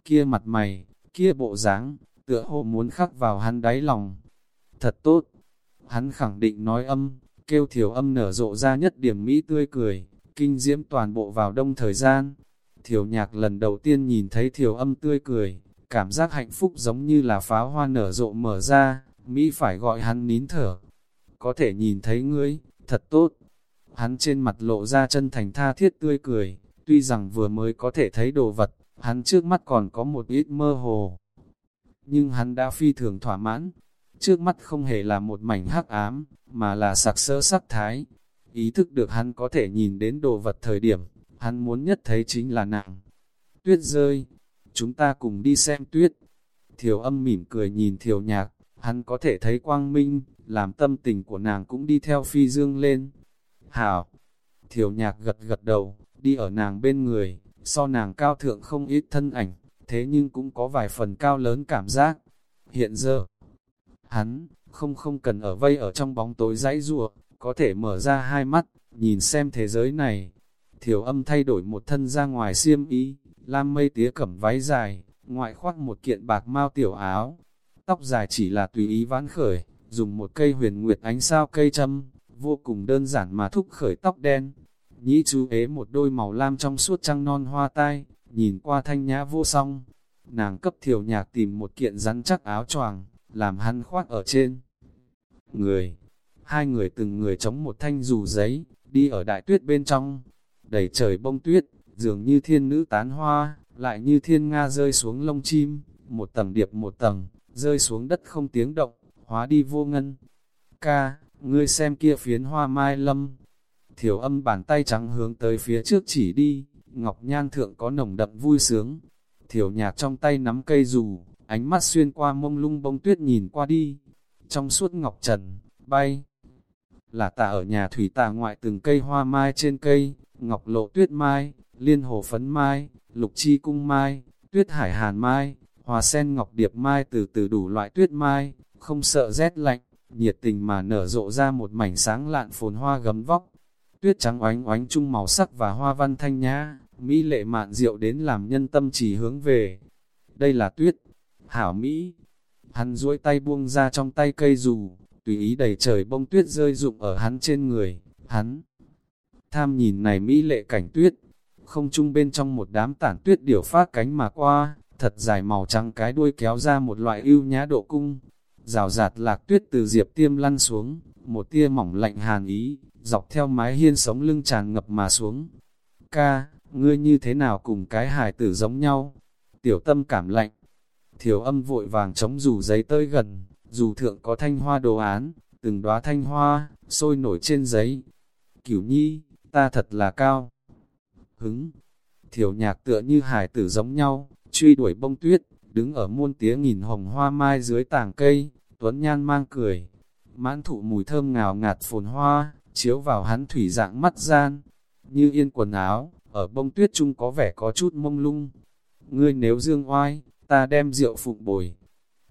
kia mặt mày, kia bộ dáng, tựa hồ muốn khắc vào hắn đáy lòng. Thật tốt, hắn khẳng định nói âm, kêu thiểu âm nở rộ ra nhất điểm mỹ tươi cười, kinh diễm toàn bộ vào đông thời gian. Thiểu nhạc lần đầu tiên nhìn thấy thiểu âm tươi cười, cảm giác hạnh phúc giống như là pháo hoa nở rộ mở ra, Mỹ phải gọi hắn nín thở. Có thể nhìn thấy ngươi, thật tốt. Hắn trên mặt lộ ra chân thành tha thiết tươi cười, tuy rằng vừa mới có thể thấy đồ vật, hắn trước mắt còn có một ít mơ hồ. Nhưng hắn đã phi thường thỏa mãn, trước mắt không hề là một mảnh hắc ám, mà là sặc sỡ sắc thái. Ý thức được hắn có thể nhìn đến đồ vật thời điểm, hắn muốn nhất thấy chính là nặng. Tuyết rơi, chúng ta cùng đi xem tuyết. Thiều âm mỉm cười nhìn thiều nhạc, hắn có thể thấy quang minh, làm tâm tình của nàng cũng đi theo phi dương lên. Hảo, thiểu nhạc gật gật đầu, đi ở nàng bên người, so nàng cao thượng không ít thân ảnh, thế nhưng cũng có vài phần cao lớn cảm giác. Hiện giờ, hắn, không không cần ở vây ở trong bóng tối dãy rùa, có thể mở ra hai mắt, nhìn xem thế giới này. Thiểu âm thay đổi một thân ra ngoài xiêm y, lam mây tía cẩm váy dài, ngoại khoác một kiện bạc mau tiểu áo. Tóc dài chỉ là tùy ý vãn khởi, dùng một cây huyền nguyệt ánh sao cây châm, vô cùng đơn giản mà thúc khởi tóc đen. Nhĩ chú ế một đôi màu lam trong suốt trăng non hoa tai, nhìn qua thanh nhã vô song. Nàng cấp thiểu nhạc tìm một kiện rắn chắc áo choàng, làm hắn khoác ở trên. Người, hai người từng người chống một thanh dù giấy, đi ở đại tuyết bên trong, đầy trời bông tuyết, dường như thiên nữ tán hoa, lại như thiên nga rơi xuống lông chim, một tầng điệp một tầng, rơi xuống đất không tiếng động, hóa đi vô ngân. Ca, ngươi xem kia phiến hoa mai lâm. Thiểu âm bàn tay trắng hướng tới phía trước chỉ đi, ngọc nhan thượng có nồng đậm vui sướng. Thiểu nhạc trong tay nắm cây dù, ánh mắt xuyên qua mông lung bông tuyết nhìn qua đi. Trong suốt ngọc trần, bay, là tạ ở nhà thủy tà ngoại từng cây hoa mai trên cây, ngọc lộ tuyết mai, liên hồ phấn mai, lục chi cung mai, tuyết hải hàn mai, hoa sen ngọc điệp mai từ từ đủ loại tuyết mai, không sợ rét lạnh, nhiệt tình mà nở rộ ra một mảnh sáng lạn phồn hoa gấm vóc. Tuyết trắng oánh oánh chung màu sắc và hoa văn thanh nhã, mỹ lệ mạn diệu đến làm nhân tâm chỉ hướng về. Đây là tuyết, hảo Mỹ. Hắn duỗi tay buông ra trong tay cây dù, tùy ý đầy trời bông tuyết rơi rụng ở hắn trên người, hắn. Tham nhìn này mỹ lệ cảnh tuyết, không chung bên trong một đám tản tuyết điểu phát cánh mà qua, thật dài màu trắng cái đuôi kéo ra một loại ưu nhã độ cung. Rào rạt lạc tuyết từ diệp tiêm lăn xuống, một tia mỏng lạnh hàn ý, dọc theo mái hiên sống lưng tràn ngập mà xuống. Ca, ngươi như thế nào cùng cái hài tử giống nhau? Tiểu tâm cảm lạnh. Thiểu âm vội vàng chống dù giấy tới gần, dù thượng có thanh hoa đồ án, từng đóa thanh hoa, sôi nổi trên giấy. Cửu nhi, ta thật là cao. Hứng, thiểu nhạc tựa như hải tử giống nhau, truy đuổi bông tuyết, đứng ở muôn tía nghìn hồng hoa mai dưới tảng cây, tuấn nhan mang cười. Mãn thụ mùi thơm ngào ngạt phồn hoa, chiếu vào hắn thủy dạng mắt gian, như yên quần áo, ở bông tuyết chung có vẻ có chút mông lung. Ngươi nếu dương oai, ta đem rượu phụng bồi.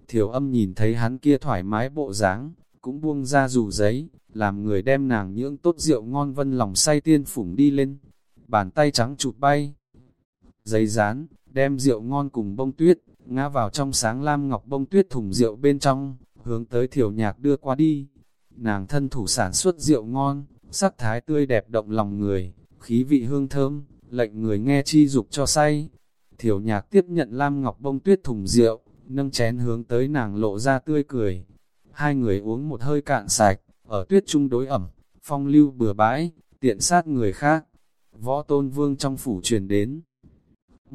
Thiểu âm nhìn thấy hắn kia thoải mái bộ dáng, cũng buông ra dù giấy, làm người đem nàng những tốt rượu ngon vân lòng say tiên phủng đi lên. Bàn tay trắng chụp bay. Giấy rán, đem rượu ngon cùng bông tuyết, ngã vào trong sáng lam ngọc bông tuyết thùng rượu bên trong, hướng tới thiểu nhạc đưa qua đi. Nàng thân thủ sản xuất rượu ngon, sắc thái tươi đẹp động lòng người, khí vị hương thơm, lệnh người nghe chi dục cho say. Thiểu nhạc tiếp nhận lam ngọc bông tuyết thùng rượu, nâng chén hướng tới nàng lộ ra tươi cười. Hai người uống một hơi cạn sạch, ở tuyết trung đối ẩm, phong lưu bừa bãi, tiện sát người khác. Võ tôn vương trong phủ truyền đến.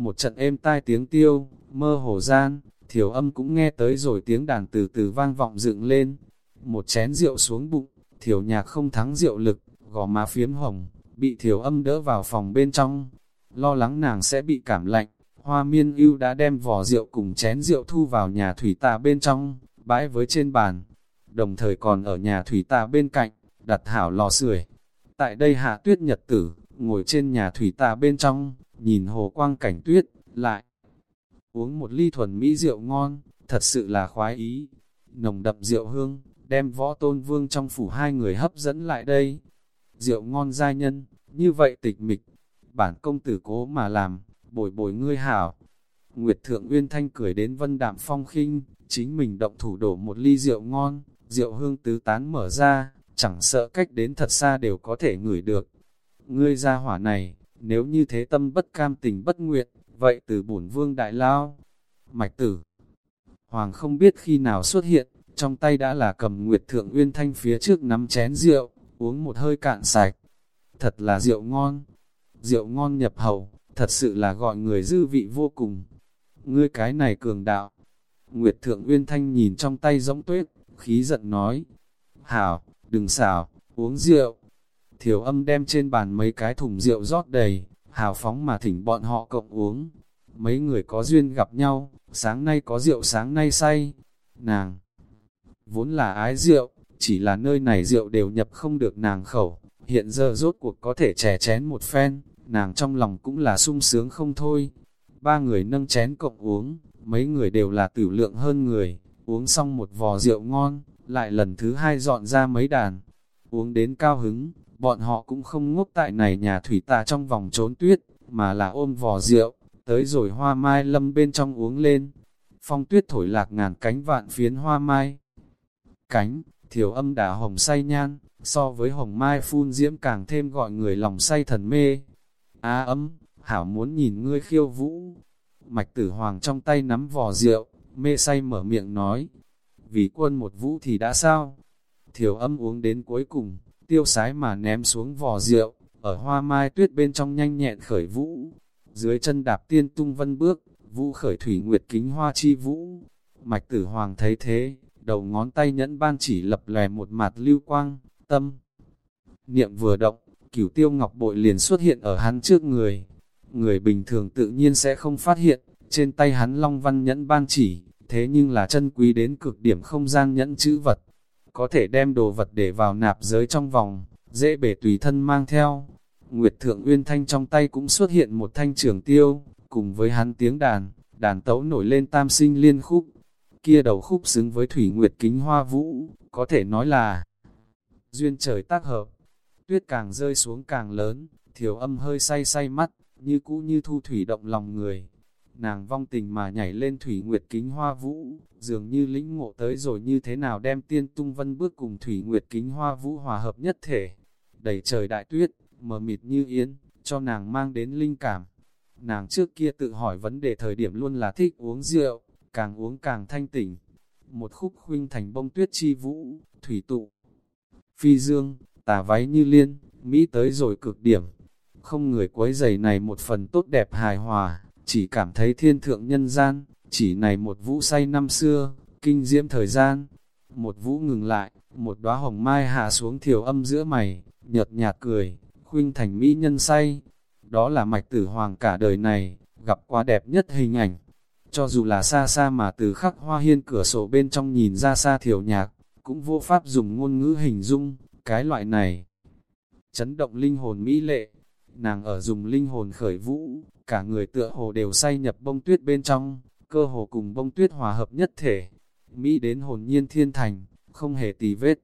Một trận êm tai tiếng tiêu, mơ hồ gian, thiểu âm cũng nghe tới rồi tiếng đàn từ từ vang vọng dựng lên. Một chén rượu xuống bụng, thiểu nhạc không thắng rượu lực, gò má phiếm hồng, bị thiểu âm đỡ vào phòng bên trong. Lo lắng nàng sẽ bị cảm lạnh, Hoa miên ưu đã đem vỏ rượu cùng chén rượu thu vào nhà thủy tà bên trong, bãi với trên bàn. Đồng thời còn ở nhà thủy tà bên cạnh, đặt hảo lò sưởi. Tại đây hạ tuyết nhật tử, ngồi trên nhà thủy tà bên trong, nhìn hồ quang cảnh tuyết, lại uống một ly thuần mỹ rượu ngon, thật sự là khoái ý. Nồng đậm rượu hương, đem võ tôn vương trong phủ hai người hấp dẫn lại đây. Rượu ngon giai nhân, như vậy tịch mịch, bản công tử cố mà làm, bồi bồi ngươi hảo. Nguyệt Thượng Uyên Thanh cười đến vân đạm phong khinh, chính mình động thủ đổ một ly rượu ngon, rượu hương tứ tán mở ra, chẳng sợ cách đến thật xa đều có thể ngửi được. Ngươi ra hỏa này, nếu như thế tâm bất cam tình bất nguyện, vậy từ bổn vương đại lao, mạch tử. Hoàng không biết khi nào xuất hiện, trong tay đã là cầm Nguyệt Thượng Uyên Thanh phía trước nắm chén rượu, uống một hơi cạn sạch. Thật là rượu ngon, rượu ngon nhập hầu, thật sự là gọi người dư vị vô cùng. Ngươi cái này cường đạo. Nguyệt Thượng Uyên Thanh nhìn trong tay giống tuyết, khí giận nói. Hảo, đừng xảo, uống rượu. Thiểu âm đem trên bàn mấy cái thùng rượu rót đầy, hào phóng mà thỉnh bọn họ cộng uống. Mấy người có duyên gặp nhau, sáng nay có rượu sáng nay say. Nàng, vốn là ái rượu, chỉ là nơi này rượu đều nhập không được nàng khẩu, hiện giờ rốt cuộc có thể chè chén một phen, nàng trong lòng cũng là sung sướng không thôi. Ba người nâng chén cộng uống, mấy người đều là tử lượng hơn người, uống xong một vò rượu ngon, lại lần thứ hai dọn ra mấy đàn. Uống đến cao hứng, bọn họ cũng không ngốc tại này nhà thủy tà trong vòng trốn tuyết, mà là ôm vò rượu, tới rồi hoa mai lâm bên trong uống lên. Phong tuyết thổi lạc ngàn cánh vạn phiến hoa mai. Cánh, thiểu âm đã hồng say nhan, so với hồng mai phun diễm càng thêm gọi người lòng say thần mê. Á ấm, hảo muốn nhìn ngươi khiêu vũ. Mạch tử hoàng trong tay nắm vò rượu, mê say mở miệng nói. Vì quân một vũ thì đã sao? Thiểu âm uống đến cuối cùng, tiêu sái mà ném xuống vò rượu, ở hoa mai tuyết bên trong nhanh nhẹn khởi vũ. Dưới chân đạp tiên tung vân bước, vũ khởi thủy nguyệt kính hoa chi vũ. Mạch tử hoàng thấy thế, đầu ngón tay nhẫn ban chỉ lập lè một mặt lưu quang, tâm. Niệm vừa động, cửu tiêu ngọc bội liền xuất hiện ở hắn trước người. Người bình thường tự nhiên sẽ không phát hiện, trên tay hắn long văn nhẫn ban chỉ, thế nhưng là chân quý đến cực điểm không gian nhẫn chữ vật. Có thể đem đồ vật để vào nạp giới trong vòng, dễ bể tùy thân mang theo. Nguyệt Thượng Uyên Thanh trong tay cũng xuất hiện một thanh trường tiêu, cùng với hắn tiếng đàn, đàn tấu nổi lên tam sinh liên khúc. Kia đầu khúc xứng với Thủy Nguyệt Kính Hoa Vũ, có thể nói là duyên trời tác hợp. Tuyết càng rơi xuống càng lớn, thiểu âm hơi say say mắt, như cũ như thu thủy động lòng người. Nàng vong tình mà nhảy lên Thủy Nguyệt Kính Hoa Vũ, dường như lĩnh ngộ tới rồi như thế nào đem tiên tung vân bước cùng Thủy Nguyệt Kính Hoa Vũ hòa hợp nhất thể. Đầy trời đại tuyết, mờ mịt như yến, cho nàng mang đến linh cảm. Nàng trước kia tự hỏi vấn đề thời điểm luôn là thích uống rượu, càng uống càng thanh tỉnh. Một khúc khuynh thành bông tuyết chi vũ, thủy tụ. Phi dương, tà váy như liên, Mỹ tới rồi cực điểm. Không người quấy giày này một phần tốt đẹp hài hòa, chỉ cảm thấy thiên thượng nhân gian, chỉ này một vũ say năm xưa, kinh diễm thời gian. Một vũ ngừng lại, một đóa hồng mai hạ xuống thiểu âm giữa mày, nhợt nhạt cười, khuynh thành mỹ nhân say. Đó là mạch tử hoàng cả đời này, gặp quá đẹp nhất hình ảnh. Cho dù là xa xa mà từ khắc hoa hiên cửa sổ bên trong nhìn ra xa thiểu nhạc, cũng vô pháp dùng ngôn ngữ hình dung, cái loại này. Chấn động linh hồn mỹ lệ, nàng ở dùng linh hồn khởi vũ, cả người tựa hồ đều say nhập bông tuyết bên trong, cơ hồ cùng bông tuyết hòa hợp nhất thể. Mỹ đến hồn nhiên thiên thành, không hề tì vết.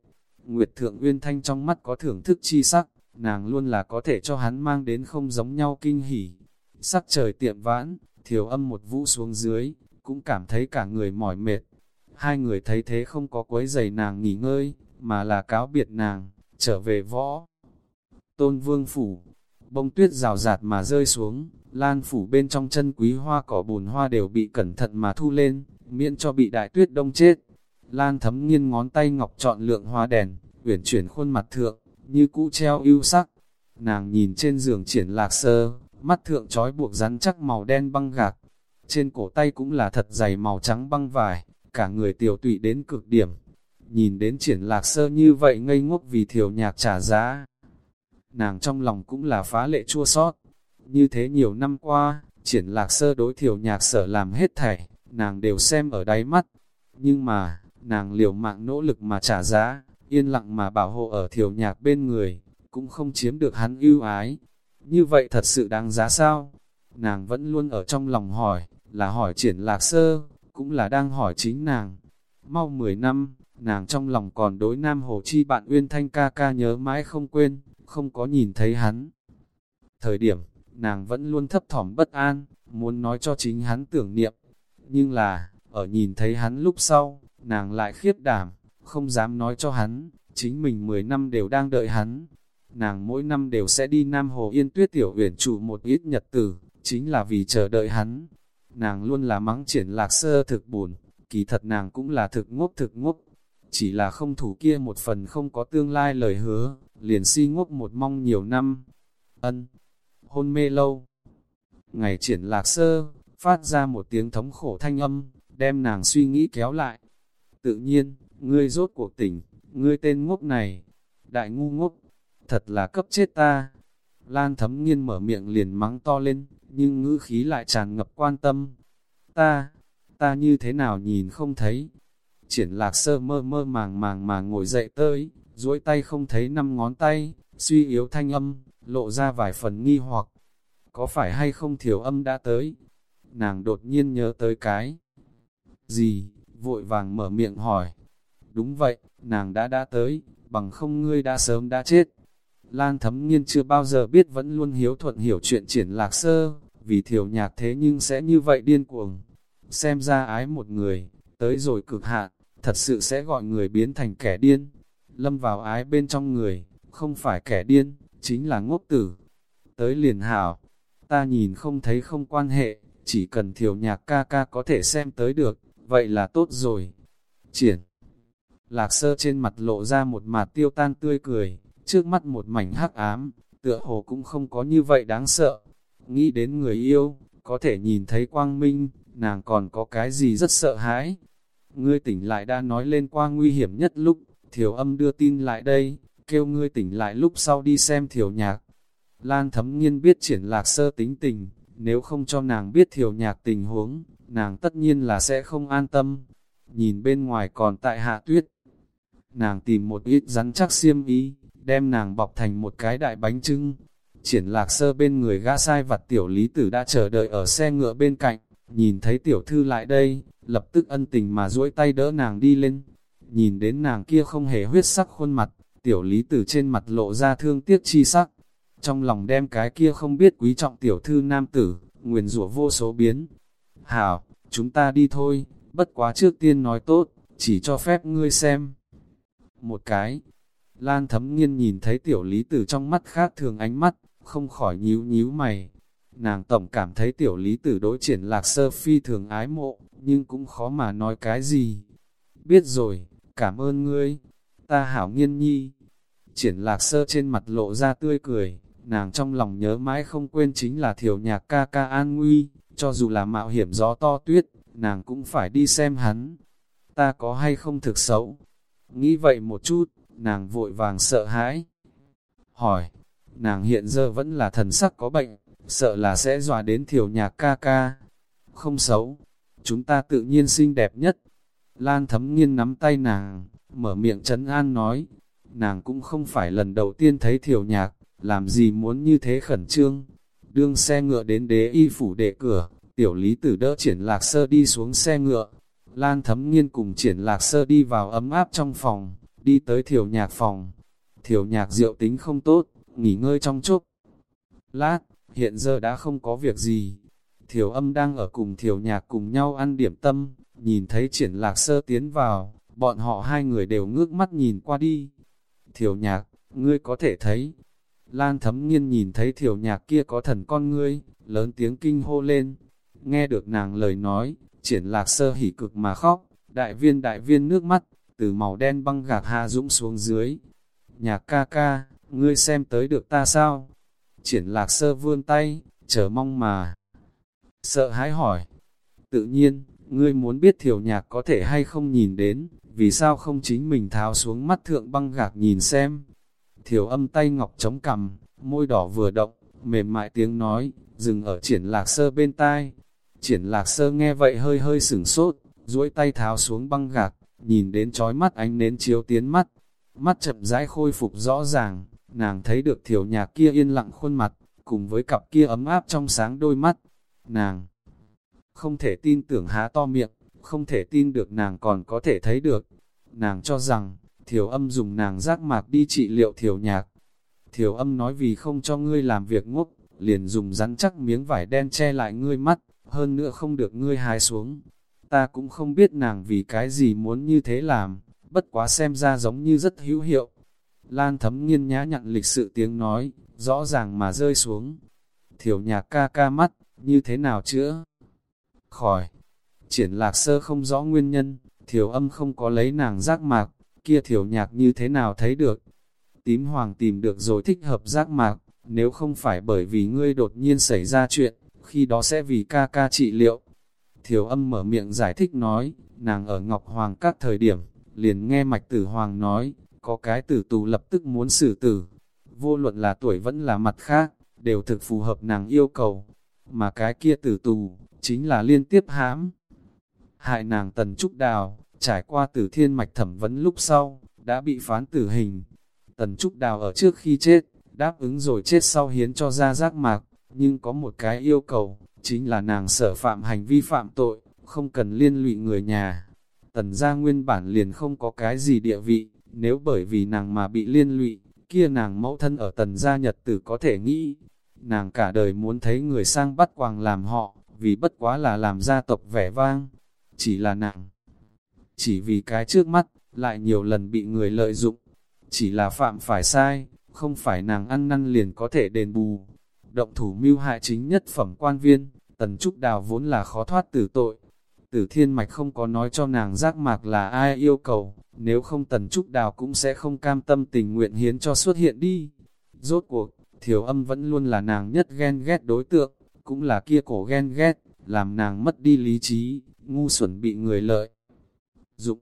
Nguyệt Thượng Uyên Thanh trong mắt có thưởng thức chi sắc, nàng luôn là có thể cho hắn mang đến không giống nhau kinh hỉ. Sắc trời tiệm vãn, thiểu âm một vũ xuống dưới, cũng cảm thấy cả người mỏi mệt. Hai người thấy thế không có quấy giày nàng nghỉ ngơi, mà là cáo biệt nàng, trở về võ. Tôn Vương Phủ, bông tuyết rào rạt mà rơi xuống, lan phủ bên trong chân quý hoa cỏ bùn hoa đều bị cẩn thận mà thu lên, miễn cho bị đại tuyết đông chết. Lan thấm nghiêng ngón tay ngọc chọn lượng hoa đèn, uyển chuyển khuôn mặt thượng, như cũ treo ưu sắc. Nàng nhìn trên giường triển lạc sơ, mắt thượng trói buộc rắn chắc màu đen băng gạc. Trên cổ tay cũng là thật dày màu trắng băng vải, cả người tiểu tụy đến cực điểm. Nhìn đến triển lạc sơ như vậy ngây ngốc vì thiểu nhạc trả giá. Nàng trong lòng cũng là phá lệ chua sót. Như thế nhiều năm qua, triển lạc sơ đối thiểu nhạc sở làm hết thảy, nàng đều xem ở đáy mắt. Nhưng mà, nàng liều mạng nỗ lực mà trả giá, yên lặng mà bảo hộ ở thiểu nhạc bên người, cũng không chiếm được hắn ưu ái. Như vậy thật sự đáng giá sao? Nàng vẫn luôn ở trong lòng hỏi, là hỏi triển lạc sơ, cũng là đang hỏi chính nàng. Mau 10 năm, nàng trong lòng còn đối Nam Hồ Chi bạn Uyên Thanh ca ca nhớ mãi không quên, không có nhìn thấy hắn. Thời điểm, nàng vẫn luôn thấp thỏm bất an, muốn nói cho chính hắn tưởng niệm. Nhưng là, ở nhìn thấy hắn lúc sau, nàng lại khiếp đảm, không dám nói cho hắn, chính mình 10 năm đều đang đợi hắn. Nàng mỗi năm đều sẽ đi Nam Hồ Yên Tuyết Tiểu Uyển trụ một ít nhật tử, chính là vì chờ đợi hắn. Nàng luôn là mắng triển lạc sơ thực buồn, kỳ thật nàng cũng là thực ngốc thực ngốc. Chỉ là không thủ kia một phần không có tương lai lời hứa, liền si ngốc một mong nhiều năm. Ân, hôn mê lâu. Ngày triển lạc sơ, phát ra một tiếng thống khổ thanh âm, đem nàng suy nghĩ kéo lại. Tự nhiên, ngươi rốt cuộc tỉnh, ngươi tên ngốc này, đại ngu ngốc, thật là cấp chết ta. Lan thấm nghiên mở miệng liền mắng to lên, nhưng ngữ khí lại tràn ngập quan tâm. Ta, ta như thế nào nhìn không thấy. Triển lạc sơ mơ mơ màng màng mà ngồi dậy tới, duỗi tay không thấy năm ngón tay, suy yếu thanh âm, lộ ra vài phần nghi hoặc. Có phải hay không thiểu âm đã tới? Nàng đột nhiên nhớ tới cái. Gì? Vội vàng mở miệng hỏi. Đúng vậy, nàng đã đã tới, bằng không ngươi đã sớm đã chết. Lan thấm nghiên chưa bao giờ biết vẫn luôn hiếu thuận hiểu chuyện triển lạc sơ, vì thiểu nhạc thế nhưng sẽ như vậy điên cuồng. Xem ra ái một người, tới rồi cực hạn, thật sự sẽ gọi người biến thành kẻ điên. Lâm vào ái bên trong người, không phải kẻ điên, chính là ngốc tử. Tới liền hảo, ta nhìn không thấy không quan hệ, chỉ cần thiểu nhạc ca ca có thể xem tới được, vậy là tốt rồi. Triển Lạc sơ trên mặt lộ ra một mặt tiêu tan tươi cười, trước mắt một mảnh hắc ám, tựa hồ cũng không có như vậy đáng sợ. Nghĩ đến người yêu, có thể nhìn thấy quang minh, nàng còn có cái gì rất sợ hãi. Ngươi tỉnh lại đã nói lên qua nguy hiểm nhất lúc, thiểu âm đưa tin lại đây, kêu ngươi tỉnh lại lúc sau đi xem thiểu nhạc. Lan thấm nghiên biết triển lạc sơ tính tình, nếu không cho nàng biết thiểu nhạc tình huống, nàng tất nhiên là sẽ không an tâm. Nhìn bên ngoài còn tại hạ tuyết, nàng tìm một ít rắn chắc xiêm ý, đem nàng bọc thành một cái đại bánh trưng. Triển lạc sơ bên người gã sai vặt tiểu lý tử đã chờ đợi ở xe ngựa bên cạnh, nhìn thấy tiểu thư lại đây, lập tức ân tình mà duỗi tay đỡ nàng đi lên. Nhìn đến nàng kia không hề huyết sắc khuôn mặt, tiểu lý tử trên mặt lộ ra thương tiếc chi sắc. Trong lòng đem cái kia không biết quý trọng tiểu thư nam tử, nguyền rủa vô số biến. Hảo, chúng ta đi thôi, bất quá trước tiên nói tốt, chỉ cho phép ngươi xem. Một cái, Lan thấm nghiên nhìn thấy tiểu lý tử trong mắt khác thường ánh mắt, không khỏi nhíu nhíu mày. Nàng tổng cảm thấy tiểu lý tử đối triển lạc sơ phi thường ái mộ, nhưng cũng khó mà nói cái gì. Biết rồi, cảm ơn ngươi, ta hảo nghiên nhi. Triển lạc sơ trên mặt lộ ra tươi cười, nàng trong lòng nhớ mãi không quên chính là thiểu nhạc ca ca an nguy, cho dù là mạo hiểm gió to tuyết, nàng cũng phải đi xem hắn. Ta có hay không thực xấu? Nghĩ vậy một chút, nàng vội vàng sợ hãi. Hỏi, nàng hiện giờ vẫn là thần sắc có bệnh, sợ là sẽ dọa đến thiểu nhạc ca ca. Không xấu, chúng ta tự nhiên xinh đẹp nhất. Lan thấm nghiên nắm tay nàng, mở miệng trấn an nói, nàng cũng không phải lần đầu tiên thấy thiểu nhạc, làm gì muốn như thế khẩn trương. Đương xe ngựa đến đế y phủ đệ cửa, tiểu lý tử đỡ triển lạc sơ đi xuống xe ngựa. Lan thấm nghiên cùng triển lạc sơ đi vào ấm áp trong phòng, đi tới thiểu nhạc phòng. Thiểu nhạc rượu tính không tốt, nghỉ ngơi trong chốc. Lát, hiện giờ đã không có việc gì. Thiểu âm đang ở cùng thiểu nhạc cùng nhau ăn điểm tâm, nhìn thấy triển lạc sơ tiến vào, bọn họ hai người đều ngước mắt nhìn qua đi. Thiểu nhạc, ngươi có thể thấy. Lan thấm nghiên nhìn thấy thiểu nhạc kia có thần con ngươi, lớn tiếng kinh hô lên. Nghe được nàng lời nói, triển lạc sơ hỉ cực mà khóc, đại viên đại viên nước mắt, từ màu đen băng gạc hạ dũng xuống dưới. Nhạc ca ca, ngươi xem tới được ta sao? Triển lạc sơ vươn tay, chờ mong mà. Sợ hãi hỏi. Tự nhiên, ngươi muốn biết thiểu nhạc có thể hay không nhìn đến, vì sao không chính mình tháo xuống mắt thượng băng gạc nhìn xem. Thiểu âm tay ngọc chống cằm, môi đỏ vừa động, mềm mại tiếng nói, dừng ở triển lạc sơ bên tai. Triển lạc sơ nghe vậy hơi hơi sửng sốt, duỗi tay tháo xuống băng gạc, nhìn đến trói mắt ánh nến chiếu tiến mắt, mắt chậm rãi khôi phục rõ ràng, nàng thấy được thiểu nhạc kia yên lặng khuôn mặt, cùng với cặp kia ấm áp trong sáng đôi mắt, nàng không thể tin tưởng há to miệng, không thể tin được nàng còn có thể thấy được, nàng cho rằng, thiểu âm dùng nàng giác mạc đi trị liệu thiểu nhạc, thiểu âm nói vì không cho ngươi làm việc ngốc, liền dùng rắn chắc miếng vải đen che lại ngươi mắt, hơn nữa không được ngươi hái xuống, ta cũng không biết nàng vì cái gì muốn như thế làm, bất quá xem ra giống như rất hữu hiệu. Lan thấm nghiên nhã nhặn lịch sự tiếng nói, rõ ràng mà rơi xuống. Thiểu nhạc ca ca mắt, như thế nào chữa? Khỏi. Triển lạc sơ không rõ nguyên nhân, thiểu âm không có lấy nàng giác mạc, kia thiểu nhạc như thế nào thấy được. Tím hoàng tìm được rồi thích hợp giác mạc, nếu không phải bởi vì ngươi đột nhiên xảy ra chuyện, khi đó sẽ vì ca ca trị liệu. Thiểu âm mở miệng giải thích nói, nàng ở Ngọc Hoàng các thời điểm, liền nghe mạch tử Hoàng nói, có cái tử tù lập tức muốn xử tử. Vô luận là tuổi vẫn là mặt khác, đều thực phù hợp nàng yêu cầu. Mà cái kia tử tù, chính là liên tiếp hãm. Hại nàng tần trúc đào, trải qua tử thiên mạch thẩm vấn lúc sau, đã bị phán tử hình. Tần trúc đào ở trước khi chết, đáp ứng rồi chết sau hiến cho ra giác mạc, nhưng có một cái yêu cầu, chính là nàng sở phạm hành vi phạm tội, không cần liên lụy người nhà. Tần gia nguyên bản liền không có cái gì địa vị, nếu bởi vì nàng mà bị liên lụy, kia nàng mẫu thân ở tần gia nhật tử có thể nghĩ. Nàng cả đời muốn thấy người sang bắt quàng làm họ, vì bất quá là làm gia tộc vẻ vang. Chỉ là nàng. Chỉ vì cái trước mắt, lại nhiều lần bị người lợi dụng. Chỉ là phạm phải sai, không phải nàng ăn năn liền có thể đền bù. Động thủ mưu hại chính nhất phẩm quan viên, Tần Trúc Đào vốn là khó thoát tử tội. Tử Thiên Mạch không có nói cho nàng giác mạc là ai yêu cầu, nếu không Tần Trúc Đào cũng sẽ không cam tâm tình nguyện hiến cho xuất hiện đi. Rốt cuộc, Thiểu âm vẫn luôn là nàng nhất ghen ghét đối tượng, cũng là kia cổ ghen ghét, làm nàng mất đi lý trí, ngu xuẩn bị người lợi. Dụng,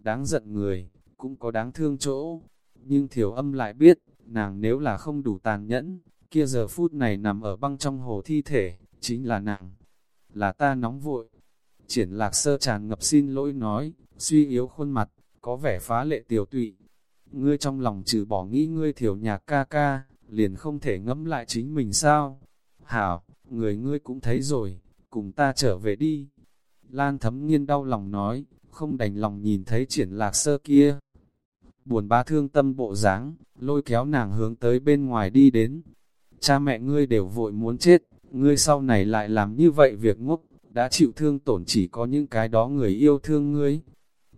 đáng giận người, cũng có đáng thương chỗ. nhưng thiểu âm lại biết, nàng nếu là không đủ tàn nhẫn, kia giờ phút này nằm ở băng trong hồ thi thể, chính là nàng. Là ta nóng vội. Triển lạc sơ tràn ngập xin lỗi nói, suy yếu khuôn mặt, có vẻ phá lệ tiểu tụy. Ngươi trong lòng trừ bỏ nghĩ ngươi thiểu nhạc ca ca, liền không thể ngẫm lại chính mình sao? Hảo, người ngươi cũng thấy rồi, cùng ta trở về đi. Lan thấm nghiên đau lòng nói, không đành lòng nhìn thấy triển lạc sơ kia. Buồn ba thương tâm bộ dáng lôi kéo nàng hướng tới bên ngoài đi đến. Cha mẹ ngươi đều vội muốn chết, ngươi sau này lại làm như vậy việc ngốc, đã chịu thương tổn chỉ có những cái đó người yêu thương ngươi.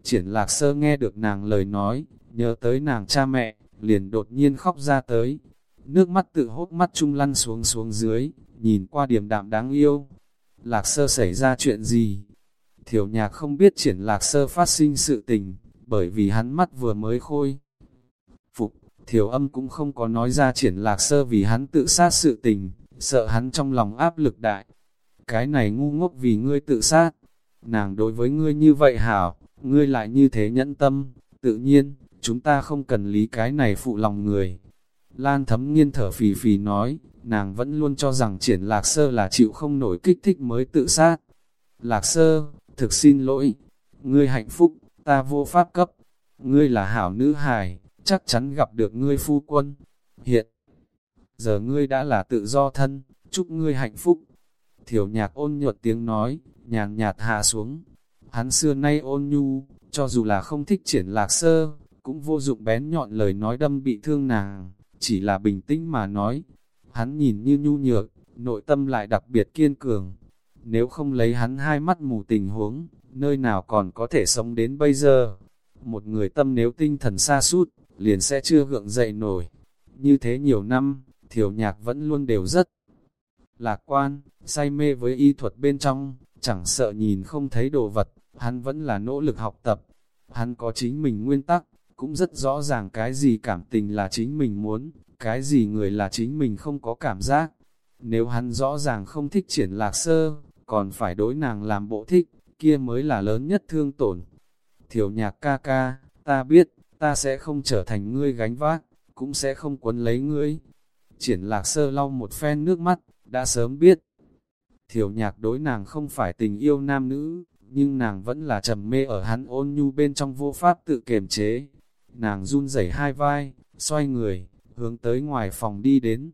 Triển lạc sơ nghe được nàng lời nói, nhớ tới nàng cha mẹ, liền đột nhiên khóc ra tới. Nước mắt tự hốt mắt trung lăn xuống xuống dưới, nhìn qua điểm đạm đáng yêu. Lạc sơ xảy ra chuyện gì? Thiểu nhạc không biết triển lạc sơ phát sinh sự tình, bởi vì hắn mắt vừa mới khôi. Phục, thiểu âm cũng không có nói ra triển lạc sơ vì hắn tự sát sự tình, sợ hắn trong lòng áp lực đại. Cái này ngu ngốc vì ngươi tự sát, nàng đối với ngươi như vậy hảo, ngươi lại như thế nhẫn tâm, tự nhiên, chúng ta không cần lý cái này phụ lòng người. Lan thấm nghiên thở phì phì nói, nàng vẫn luôn cho rằng triển lạc sơ là chịu không nổi kích thích mới tự sát. Lạc sơ, thực xin lỗi, ngươi hạnh phúc, ta vô pháp cấp, ngươi là hảo nữ hài, chắc chắn gặp được ngươi phu quân. Hiện, giờ ngươi đã là tự do thân, chúc ngươi hạnh phúc. Thiểu nhạc ôn nhuận tiếng nói, nhàn nhạt hạ xuống. Hắn xưa nay ôn nhu, cho dù là không thích triển lạc sơ, cũng vô dụng bén nhọn lời nói đâm bị thương nàng, chỉ là bình tĩnh mà nói. Hắn nhìn như nhu nhược, nội tâm lại đặc biệt kiên cường. Nếu không lấy hắn hai mắt mù tình huống, nơi nào còn có thể sống đến bây giờ. Một người tâm nếu tinh thần xa sút liền sẽ chưa gượng dậy nổi. Như thế nhiều năm, thiểu nhạc vẫn luôn đều rất lạc quan, say mê với y thuật bên trong, chẳng sợ nhìn không thấy đồ vật, hắn vẫn là nỗ lực học tập. Hắn có chính mình nguyên tắc, cũng rất rõ ràng cái gì cảm tình là chính mình muốn, cái gì người là chính mình không có cảm giác. Nếu hắn rõ ràng không thích triển lạc sơ, còn phải đối nàng làm bộ thích, kia mới là lớn nhất thương tổn. Thiểu nhạc ca ca, ta biết, ta sẽ không trở thành ngươi gánh vác, cũng sẽ không quấn lấy ngươi. Triển lạc sơ lau một phen nước mắt, đã sớm biết. Thiểu nhạc đối nàng không phải tình yêu nam nữ, nhưng nàng vẫn là trầm mê ở hắn ôn nhu bên trong vô pháp tự kiềm chế. Nàng run rẩy hai vai, xoay người, hướng tới ngoài phòng đi đến.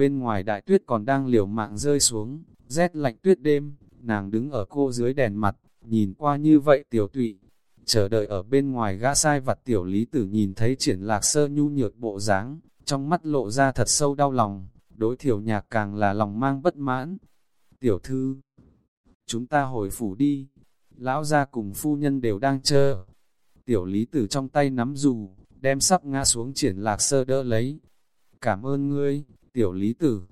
Bên ngoài đại tuyết còn đang liều mạng rơi xuống, rét lạnh tuyết đêm, nàng đứng ở cô dưới đèn mặt, nhìn qua như vậy tiểu tụy. Chờ đợi ở bên ngoài gã sai vặt tiểu lý tử nhìn thấy triển lạc sơ nhu nhược bộ dáng trong mắt lộ ra thật sâu đau lòng, đối thiểu nhạc càng là lòng mang bất mãn. Tiểu thư, chúng ta hồi phủ đi, lão gia cùng phu nhân đều đang chờ. Tiểu lý tử trong tay nắm dù, đem sắp ngã xuống triển lạc sơ đỡ lấy. Cảm ơn ngươi, tiểu lý tử.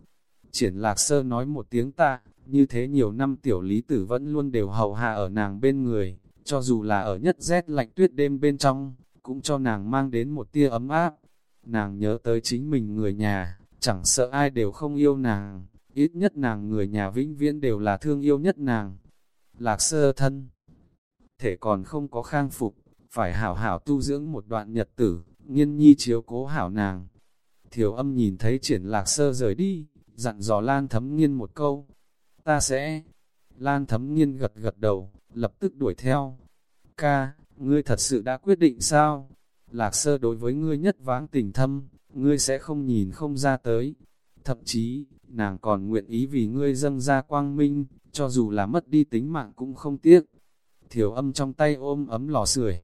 Triển lạc sơ nói một tiếng ta như thế nhiều năm tiểu lý tử vẫn luôn đều hầu hạ ở nàng bên người, cho dù là ở nhất rét lạnh tuyết đêm bên trong, cũng cho nàng mang đến một tia ấm áp. Nàng nhớ tới chính mình người nhà, chẳng sợ ai đều không yêu nàng, ít nhất nàng người nhà vĩnh viễn đều là thương yêu nhất nàng. Lạc sơ thân, thể còn không có khang phục, phải hảo hảo tu dưỡng một đoạn nhật tử, nghiên nhi chiếu cố hảo nàng. Thiểu âm nhìn thấy triển lạc sơ rời đi, dặn dò Lan thấm nghiên một câu, ta sẽ... Lan thấm nghiên gật gật đầu, lập tức đuổi theo. Ca, ngươi thật sự đã quyết định sao? Lạc sơ đối với ngươi nhất vãng tình thâm, ngươi sẽ không nhìn không ra tới. Thậm chí, nàng còn nguyện ý vì ngươi dâng ra quang minh, cho dù là mất đi tính mạng cũng không tiếc. Thiểu âm trong tay ôm ấm lò sưởi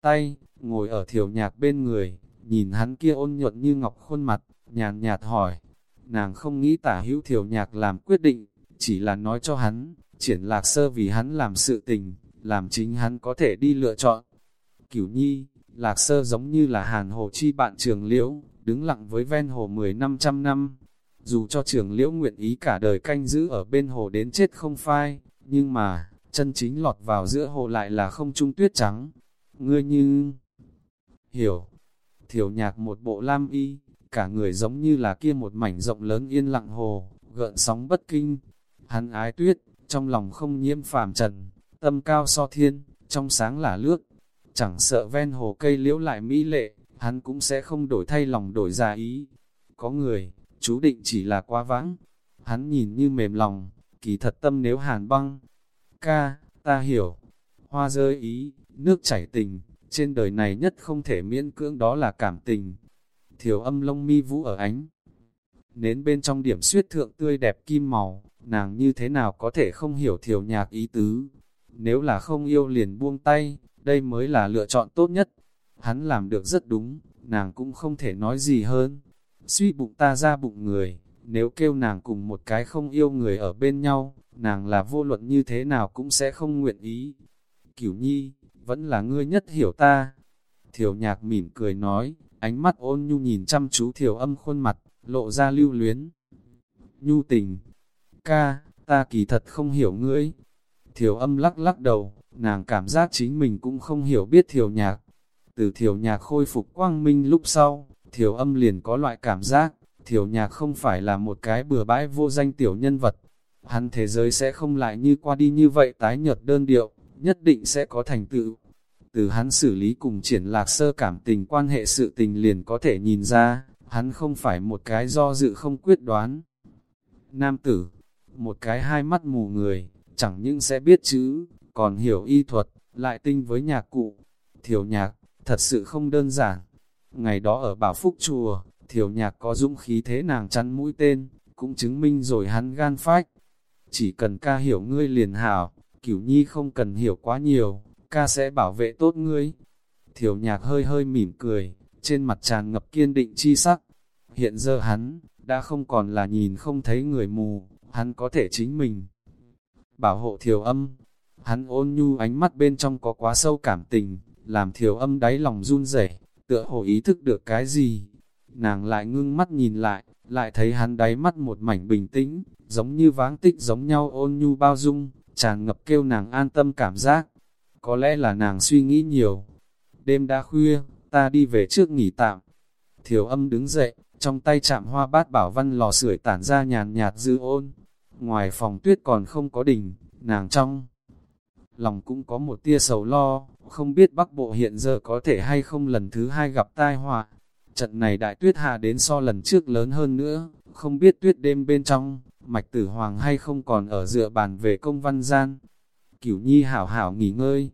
tay, ngồi ở thiểu nhạc bên người, nhìn hắn kia ôn nhuận như ngọc khuôn mặt, nhàn nhạt hỏi. Nàng không nghĩ tả hữu thiểu nhạc làm quyết định, chỉ là nói cho hắn, triển lạc sơ vì hắn làm sự tình, làm chính hắn có thể đi lựa chọn. Cửu nhi, lạc sơ giống như là hàn hồ chi bạn trường liễu, đứng lặng với ven hồ 10 năm trăm năm. Dù cho trường liễu nguyện ý cả đời canh giữ ở bên hồ đến chết không phai, nhưng mà, chân chính lọt vào giữa hồ lại là không trung tuyết trắng. Ngươi như... Hiểu. Thiểu nhạc một bộ lam y, cả người giống như là kia một mảnh rộng lớn yên lặng hồ, gợn sóng bất kinh, Hắn ái tuyết, trong lòng không nhiễm phàm trần, tâm cao so thiên, trong sáng là lước. Chẳng sợ ven hồ cây liễu lại mỹ lệ, hắn cũng sẽ không đổi thay lòng đổi ra ý. Có người, chú định chỉ là quá vãng. Hắn nhìn như mềm lòng, kỳ thật tâm nếu hàn băng. Ca, ta hiểu. Hoa rơi ý, nước chảy tình, trên đời này nhất không thể miễn cưỡng đó là cảm tình. Thiểu âm lông mi vũ ở ánh. Nến bên trong điểm suyết thượng tươi đẹp kim màu, nàng như thế nào có thể không hiểu thiểu nhạc ý tứ. Nếu là không yêu liền buông tay, đây mới là lựa chọn tốt nhất. Hắn làm được rất đúng, nàng cũng không thể nói gì hơn. Suy bụng ta ra bụng người, nếu kêu nàng cùng một cái không yêu người ở bên nhau, nàng là vô luận như thế nào cũng sẽ không nguyện ý. Cửu nhi, vẫn là ngươi nhất hiểu ta. Thiểu nhạc mỉm cười nói, ánh mắt ôn nhu nhìn chăm chú thiểu âm khuôn mặt, lộ ra lưu luyến. Nhu tình, ca, ta kỳ thật không hiểu ngươi. Thiểu âm lắc lắc đầu, nàng cảm giác chính mình cũng không hiểu biết thiểu nhạc. Từ thiểu nhạc khôi phục quang minh lúc sau, thiểu âm liền có loại cảm giác, thiểu nhạc không phải là một cái bừa bãi vô danh tiểu nhân vật. Hắn thế giới sẽ không lại như qua đi như vậy tái nhợt đơn điệu, nhất định sẽ có thành tựu. Từ hắn xử lý cùng triển lạc sơ cảm tình quan hệ sự tình liền có thể nhìn ra, hắn không phải một cái do dự không quyết đoán. Nam tử, một cái hai mắt mù người, chẳng những sẽ biết chữ, còn hiểu y thuật, lại tinh với nhạc cụ. Thiểu nhạc, thật sự không đơn giản. Ngày đó ở Bảo Phúc Chùa, thiểu nhạc có dũng khí thế nàng chắn mũi tên, cũng chứng minh rồi hắn gan phách. Chỉ cần ca hiểu ngươi liền hảo, cửu nhi không cần hiểu quá nhiều, ca sẽ bảo vệ tốt ngươi. Thiểu nhạc hơi hơi mỉm cười, trên mặt tràn ngập kiên định chi sắc. Hiện giờ hắn, đã không còn là nhìn không thấy người mù, hắn có thể chính mình. Bảo hộ thiểu âm, hắn ôn nhu ánh mắt bên trong có quá sâu cảm tình, làm thiểu âm đáy lòng run rẩy tựa hồ ý thức được cái gì. Nàng lại ngưng mắt nhìn lại, lại thấy hắn đáy mắt một mảnh bình tĩnh, giống như váng tích giống nhau ôn nhu bao dung, tràn ngập kêu nàng an tâm cảm giác. Có lẽ là nàng suy nghĩ nhiều. Đêm đã khuya, ta đi về trước nghỉ tạm. Thiểu âm đứng dậy, trong tay chạm hoa bát bảo văn lò sưởi tản ra nhàn nhạt dư ôn. Ngoài phòng tuyết còn không có đỉnh, nàng trong. Lòng cũng có một tia sầu lo, không biết Bắc Bộ hiện giờ có thể hay không lần thứ hai gặp tai họa. Trận này đại tuyết hạ đến so lần trước lớn hơn nữa, không biết tuyết đêm bên trong, mạch tử hoàng hay không còn ở dựa bàn về công văn gian. Cửu nhi hảo hảo nghỉ ngơi.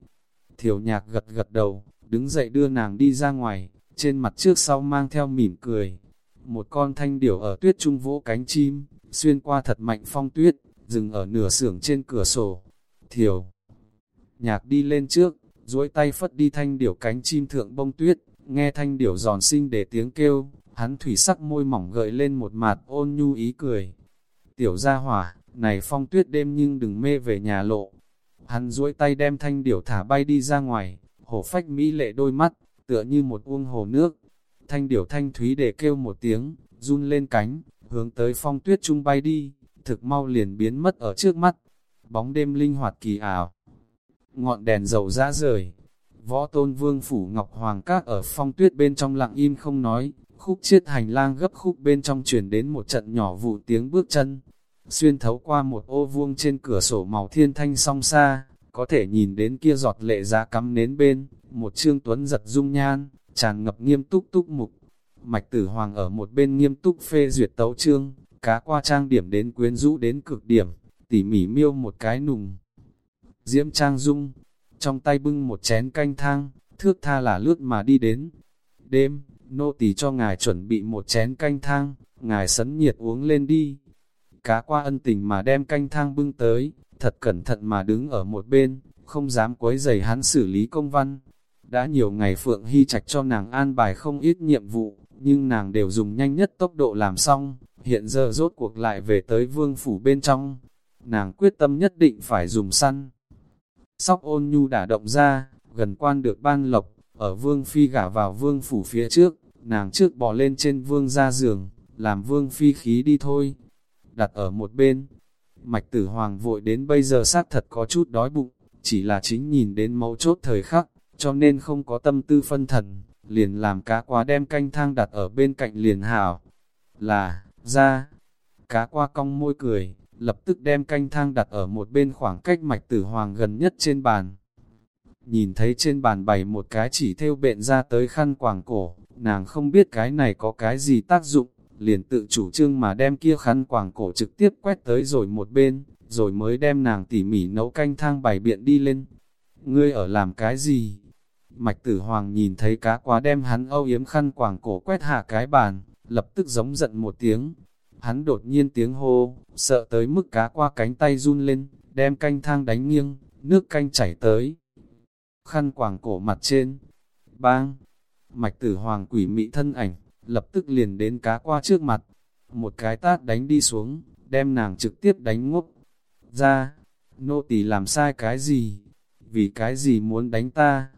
Thiểu nhạc gật gật đầu, đứng dậy đưa nàng đi ra ngoài, trên mặt trước sau mang theo mỉm cười. Một con thanh điểu ở tuyết trung vỗ cánh chim, xuyên qua thật mạnh phong tuyết, dừng ở nửa xưởng trên cửa sổ. Thiểu nhạc đi lên trước, duỗi tay phất đi thanh điểu cánh chim thượng bông tuyết, nghe thanh điểu giòn xinh để tiếng kêu, hắn thủy sắc môi mỏng gợi lên một mặt ôn nhu ý cười. Tiểu gia hỏa, này phong tuyết đêm nhưng đừng mê về nhà lộ. Hắn duỗi tay đem thanh điểu thả bay đi ra ngoài, hổ phách mỹ lệ đôi mắt, tựa như một uông hồ nước. Thanh điểu thanh thúy để kêu một tiếng, run lên cánh, hướng tới phong tuyết trung bay đi, thực mau liền biến mất ở trước mắt. Bóng đêm linh hoạt kỳ ảo. Ngọn đèn dầu ra rời. Võ tôn vương phủ Ngọc Hoàng Các ở phong tuyết bên trong lặng im không nói, khúc chiết hành lang gấp khúc bên trong chuyển đến một trận nhỏ vụ tiếng bước chân. Xuyên thấu qua một ô vuông trên cửa sổ màu thiên thanh song xa, có thể nhìn đến kia giọt lệ ra cắm nến bên, một trương tuấn giật dung nhan, tràn ngập nghiêm túc túc mục. Mạch tử hoàng ở một bên nghiêm túc phê duyệt tấu trương, cá qua trang điểm đến quyến rũ đến cực điểm, tỉ mỉ miêu một cái nùng. Diễm trang dung, trong tay bưng một chén canh thang, thước tha là lướt mà đi đến. Đêm, nô tỳ cho ngài chuẩn bị một chén canh thang, ngài sấn nhiệt uống lên đi. Cá qua ân tình mà đem canh thang bưng tới, thật cẩn thận mà đứng ở một bên, không dám quấy giày hắn xử lý công văn. Đã nhiều ngày Phượng Hy Trạch cho nàng an bài không ít nhiệm vụ, nhưng nàng đều dùng nhanh nhất tốc độ làm xong, hiện giờ rốt cuộc lại về tới vương phủ bên trong. Nàng quyết tâm nhất định phải dùng săn. Sóc ôn nhu đả động ra, gần quan được ban lộc, ở vương phi gả vào vương phủ phía trước, nàng trước bỏ lên trên vương ra giường, làm vương phi khí đi thôi. Đặt ở một bên, mạch tử hoàng vội đến bây giờ sát thật có chút đói bụng, chỉ là chính nhìn đến mẫu chốt thời khắc, cho nên không có tâm tư phân thần, liền làm cá quá đem canh thang đặt ở bên cạnh liền hảo. Là, ra, cá qua cong môi cười, lập tức đem canh thang đặt ở một bên khoảng cách mạch tử hoàng gần nhất trên bàn. Nhìn thấy trên bàn bày một cái chỉ theo bện ra tới khăn quàng cổ, nàng không biết cái này có cái gì tác dụng, liền tự chủ trương mà đem kia khăn quàng cổ trực tiếp quét tới rồi một bên, rồi mới đem nàng tỉ mỉ nấu canh thang bày biện đi lên. Ngươi ở làm cái gì? Mạch tử hoàng nhìn thấy cá quá đem hắn âu yếm khăn quàng cổ quét hạ cái bàn, lập tức giống giận một tiếng. Hắn đột nhiên tiếng hô, sợ tới mức cá qua cánh tay run lên, đem canh thang đánh nghiêng, nước canh chảy tới. Khăn quàng cổ mặt trên, bang, mạch tử hoàng quỷ mị thân ảnh, lập tức liền đến cá qua trước mặt, một cái tát đánh đi xuống, đem nàng trực tiếp đánh ngốc. Ra, nô tỳ làm sai cái gì? Vì cái gì muốn đánh ta?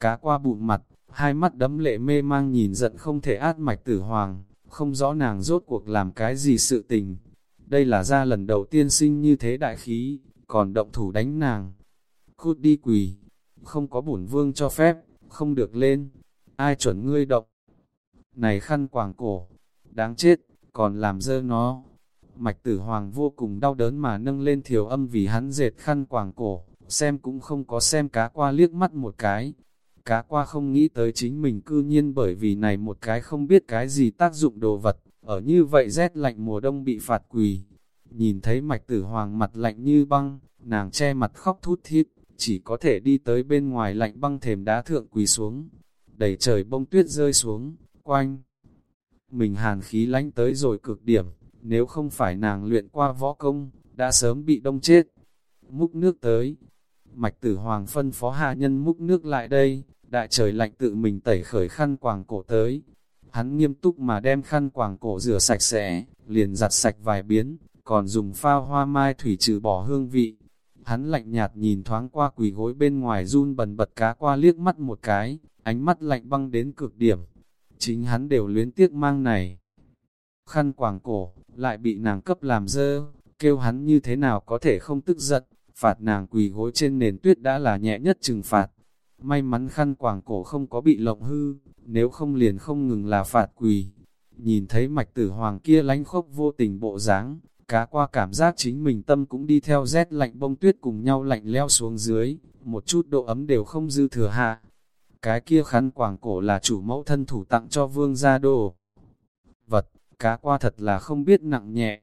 Cá qua bụng mặt, hai mắt đấm lệ mê mang nhìn giận không thể át mạch tử hoàng, không rõ nàng rốt cuộc làm cái gì sự tình. Đây là ra lần đầu tiên sinh như thế đại khí, còn động thủ đánh nàng. Cút đi quỳ, không có bổn vương cho phép, không được lên, ai chuẩn ngươi động. Này khăn quàng cổ, đáng chết, còn làm dơ nó. Mạch tử hoàng vô cùng đau đớn mà nâng lên thiểu âm vì hắn dệt khăn quàng cổ, xem cũng không có xem cá qua liếc mắt một cái. Cá qua không nghĩ tới chính mình cư nhiên bởi vì này một cái không biết cái gì tác dụng đồ vật, ở như vậy rét lạnh mùa đông bị phạt quỳ. Nhìn thấy mạch tử hoàng mặt lạnh như băng, nàng che mặt khóc thút thít, chỉ có thể đi tới bên ngoài lạnh băng thềm đá thượng quỳ xuống. Đầy trời bông tuyết rơi xuống, quanh. Mình hàn khí lánh tới rồi cực điểm, nếu không phải nàng luyện qua võ công, đã sớm bị đông chết. Múc nước tới, mạch tử hoàng phân phó hạ nhân múc nước lại đây, đại trời lạnh tự mình tẩy khởi khăn quàng cổ tới. Hắn nghiêm túc mà đem khăn quàng cổ rửa sạch sẽ, liền giặt sạch vài biến, còn dùng phao hoa mai thủy trừ bỏ hương vị. Hắn lạnh nhạt nhìn thoáng qua quỳ gối bên ngoài run bần bật cá qua liếc mắt một cái, ánh mắt lạnh băng đến cực điểm. Chính hắn đều luyến tiếc mang này. Khăn quàng cổ, lại bị nàng cấp làm dơ, kêu hắn như thế nào có thể không tức giận, phạt nàng quỳ gối trên nền tuyết đã là nhẹ nhất trừng phạt. May mắn khăn quàng cổ không có bị lộng hư, nếu không liền không ngừng là phạt quỳ. Nhìn thấy mạch tử hoàng kia lánh khốc vô tình bộ dáng cá qua cảm giác chính mình tâm cũng đi theo rét lạnh bông tuyết cùng nhau lạnh leo xuống dưới, một chút độ ấm đều không dư thừa hạ. Cái kia khăn quàng cổ là chủ mẫu thân thủ tặng cho vương gia đồ. Vật, cá qua thật là không biết nặng nhẹ.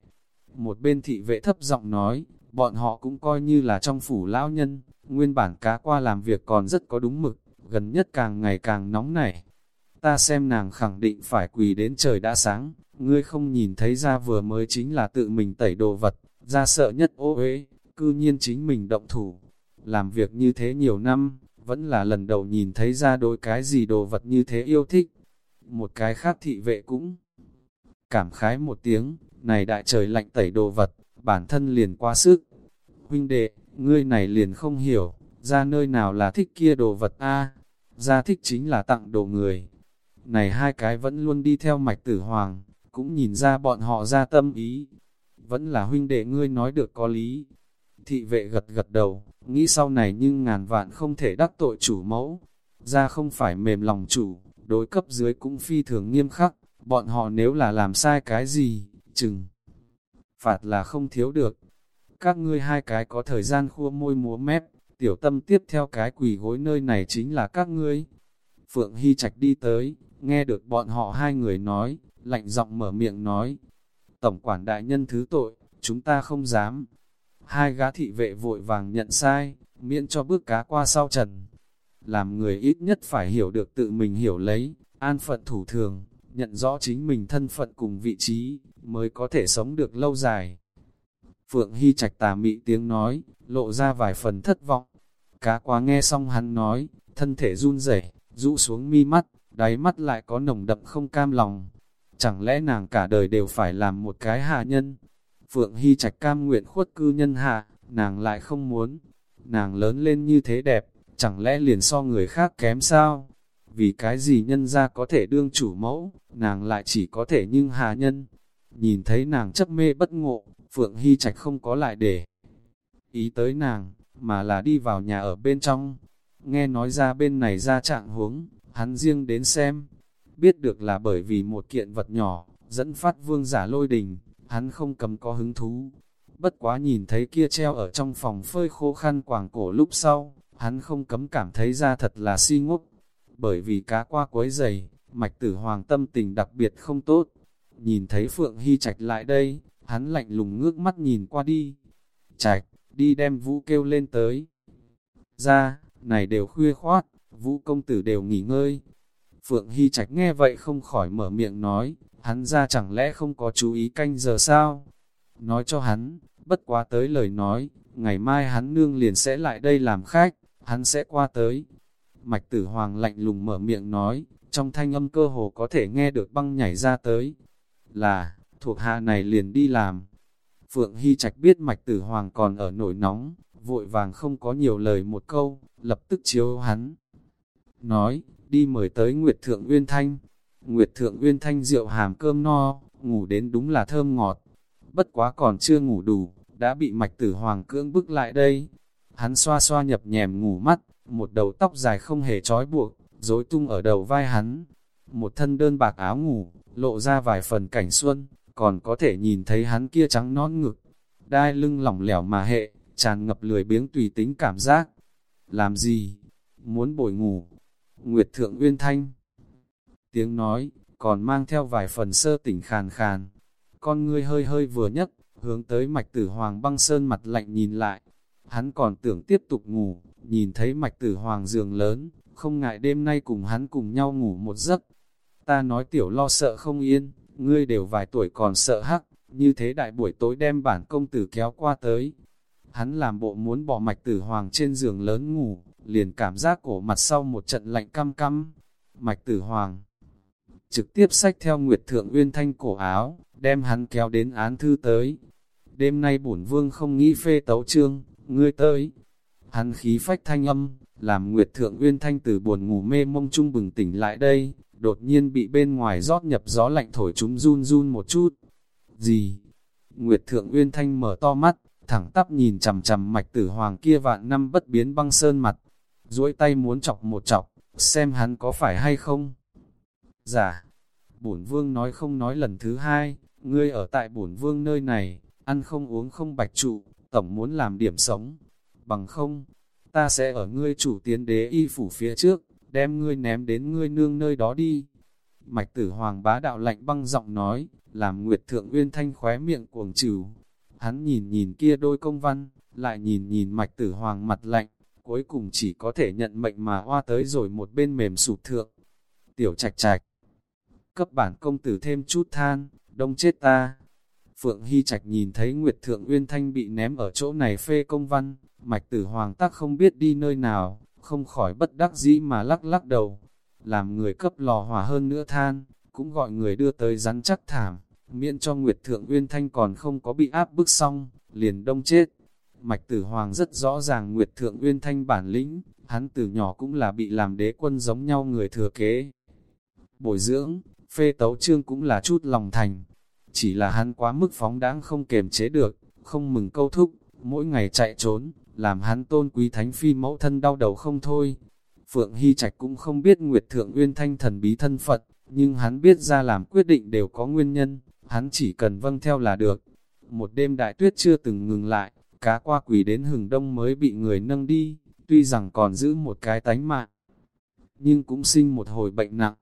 Một bên thị vệ thấp giọng nói, bọn họ cũng coi như là trong phủ lão nhân, nguyên bản cá qua làm việc còn rất có đúng mực, gần nhất càng ngày càng nóng nảy. Ta xem nàng khẳng định phải quỳ đến trời đã sáng, ngươi không nhìn thấy ra vừa mới chính là tự mình tẩy đồ vật, ra sợ nhất ô uế, cư nhiên chính mình động thủ. Làm việc như thế nhiều năm, vẫn là lần đầu nhìn thấy ra đôi cái gì đồ vật như thế yêu thích. Một cái khác thị vệ cũng cảm khái một tiếng, này đại trời lạnh tẩy đồ vật, bản thân liền qua sức. Huynh đệ, ngươi này liền không hiểu, ra nơi nào là thích kia đồ vật a ra thích chính là tặng đồ người. Này hai cái vẫn luôn đi theo mạch tử hoàng, cũng nhìn ra bọn họ ra tâm ý. Vẫn là huynh đệ ngươi nói được có lý. Thị vệ gật gật đầu, nghĩ sau này nhưng ngàn vạn không thể đắc tội chủ mẫu. Ra không phải mềm lòng chủ, đối cấp dưới cũng phi thường nghiêm khắc, bọn họ nếu là làm sai cái gì, chừng. Phạt là không thiếu được. Các ngươi hai cái có thời gian khua môi múa mép, tiểu tâm tiếp theo cái quỷ gối nơi này chính là các ngươi. Phượng Hy Trạch đi tới, nghe được bọn họ hai người nói, lạnh giọng mở miệng nói, Tổng quản đại nhân thứ tội, chúng ta không dám. Hai gã thị vệ vội vàng nhận sai, miễn cho bước cá qua sau trần. Làm người ít nhất phải hiểu được tự mình hiểu lấy, an phận thủ thường, nhận rõ chính mình thân phận cùng vị trí, mới có thể sống được lâu dài. Phượng Hy Trạch tà mị tiếng nói, lộ ra vài phần thất vọng. Cá quá nghe xong hắn nói, thân thể run rẩy, rũ xuống mi mắt, đáy mắt lại có nồng đậm không cam lòng. Chẳng lẽ nàng cả đời đều phải làm một cái hạ nhân? Phượng Hy Trạch cam nguyện khuất cư nhân hạ, nàng lại không muốn. Nàng lớn lên như thế đẹp, chẳng lẽ liền so người khác kém sao? Vì cái gì nhân ra có thể đương chủ mẫu, nàng lại chỉ có thể nhưng hạ nhân. Nhìn thấy nàng chấp mê bất ngộ, Phượng Hy Trạch không có lại để ý tới nàng, mà là đi vào nhà ở bên trong. Nghe nói ra bên này ra trạng huống, hắn riêng đến xem, biết được là bởi vì một kiện vật nhỏ, dẫn phát vương giả lôi đình, hắn không cầm có hứng thú. Bất quá nhìn thấy kia treo ở trong phòng phơi khô khăn quàng cổ lúc sau, hắn không cấm cảm thấy ra thật là si ngốc. Bởi vì cá qua quấy giày, Mạch tử hoàng tâm tình đặc biệt không tốt. Nhìn thấy Phượng Hy Trạch lại đây, hắn lạnh lùng ngước mắt nhìn qua đi. Trạch, đi đem vũ kêu lên tới. Ra, này đều khuya khoát, vũ công tử đều nghỉ ngơi. Phượng Hy Trạch nghe vậy không khỏi mở miệng nói, hắn ra chẳng lẽ không có chú ý canh giờ sao? Nói cho hắn, bất quá tới lời nói, ngày mai hắn nương liền sẽ lại đây làm khách, hắn sẽ qua tới. Mạch tử hoàng lạnh lùng mở miệng nói, trong thanh âm cơ hồ có thể nghe được băng nhảy ra tới. Là, thuộc hạ này liền đi làm. Phượng Hy Trạch biết mạch tử hoàng còn ở nổi nóng, vội vàng không có nhiều lời một câu, lập tức chiếu hắn. Nói, đi mời tới Nguyệt Thượng Uyên Thanh. Nguyệt Thượng Uyên Thanh rượu hàm cơm no, ngủ đến đúng là thơm ngọt. Bất quá còn chưa ngủ đủ, đã bị mạch tử hoàng cưỡng bức lại đây. Hắn xoa xoa nhập nhèm ngủ mắt, một đầu tóc dài không hề trói buộc, rối tung ở đầu vai hắn. Một thân đơn bạc áo ngủ, lộ ra vài phần cảnh xuân, còn có thể nhìn thấy hắn kia trắng nón ngực. Đai lưng lỏng lẻo mà hệ, tràn ngập lười biếng tùy tính cảm giác. Làm gì? Muốn bồi ngủ. Nguyệt Thượng Uyên Thanh. Tiếng nói, còn mang theo vài phần sơ tỉnh khàn khàn. Con ngươi hơi hơi vừa nhấc, hướng tới mạch tử hoàng băng sơn mặt lạnh nhìn lại. Hắn còn tưởng tiếp tục ngủ, nhìn thấy mạch tử hoàng giường lớn, không ngại đêm nay cùng hắn cùng nhau ngủ một giấc. Ta nói tiểu lo sợ không yên, ngươi đều vài tuổi còn sợ hắc, như thế đại buổi tối đem bản công tử kéo qua tới. Hắn làm bộ muốn bỏ mạch tử hoàng trên giường lớn ngủ, liền cảm giác cổ mặt sau một trận lạnh căm căm. Mạch tử hoàng trực tiếp xách theo Nguyệt Thượng Uyên Thanh cổ áo, đem hắn kéo đến án thư tới. Đêm nay bổn vương không nghĩ phê tấu trương, ngươi tới. Hắn khí phách thanh âm, làm Nguyệt Thượng Uyên Thanh từ buồn ngủ mê mông trung bừng tỉnh lại đây, đột nhiên bị bên ngoài rót nhập gió lạnh thổi chúng run run một chút. Gì? Nguyệt Thượng Uyên Thanh mở to mắt, thẳng tắp nhìn chằm chằm mạch tử hoàng kia vạn năm bất biến băng sơn mặt, duỗi tay muốn chọc một chọc, xem hắn có phải hay không. Giả, dạ. bổn vương nói không nói lần thứ hai, ngươi ở tại bổn vương nơi này, ăn không uống không bạch trụ, tổng muốn làm điểm sống. Bằng không, ta sẽ ở ngươi chủ tiến đế y phủ phía trước, đem ngươi ném đến ngươi nương nơi đó đi. Mạch tử hoàng bá đạo lạnh băng giọng nói, làm Nguyệt Thượng Uyên Thanh khóe miệng cuồng trừ. Hắn nhìn nhìn kia đôi công văn, lại nhìn nhìn mạch tử hoàng mặt lạnh, cuối cùng chỉ có thể nhận mệnh mà hoa tới rồi một bên mềm sụp thượng. Tiểu trạch trạch, cấp bản công tử thêm chút than, đông chết ta. Phượng Hy Trạch nhìn thấy Nguyệt Thượng Uyên Thanh bị ném ở chỗ này phê công văn, mạch tử hoàng tắc không biết đi nơi nào, không khỏi bất đắc dĩ mà lắc lắc đầu. Làm người cấp lò hỏa hơn nữa than, cũng gọi người đưa tới rắn chắc thảm, miễn cho Nguyệt Thượng Uyên Thanh còn không có bị áp bức xong, liền đông chết. Mạch Tử Hoàng rất rõ ràng Nguyệt Thượng Uyên Thanh bản lĩnh, hắn từ nhỏ cũng là bị làm đế quân giống nhau người thừa kế. Bồi dưỡng, phê tấu trương cũng là chút lòng thành, chỉ là hắn quá mức phóng đáng không kềm chế được, không mừng câu thúc, mỗi ngày chạy trốn, làm hắn tôn quý thánh phi mẫu thân đau đầu không thôi. Phượng Hy Trạch cũng không biết Nguyệt Thượng Uyên Thanh thần bí thân Phật, nhưng hắn biết ra làm quyết định đều có nguyên nhân, hắn chỉ cần vâng theo là được. Một đêm đại tuyết chưa từng ngừng lại, cá qua quỷ đến hừng đông mới bị người nâng đi, tuy rằng còn giữ một cái tánh mạng, nhưng cũng sinh một hồi bệnh nặng.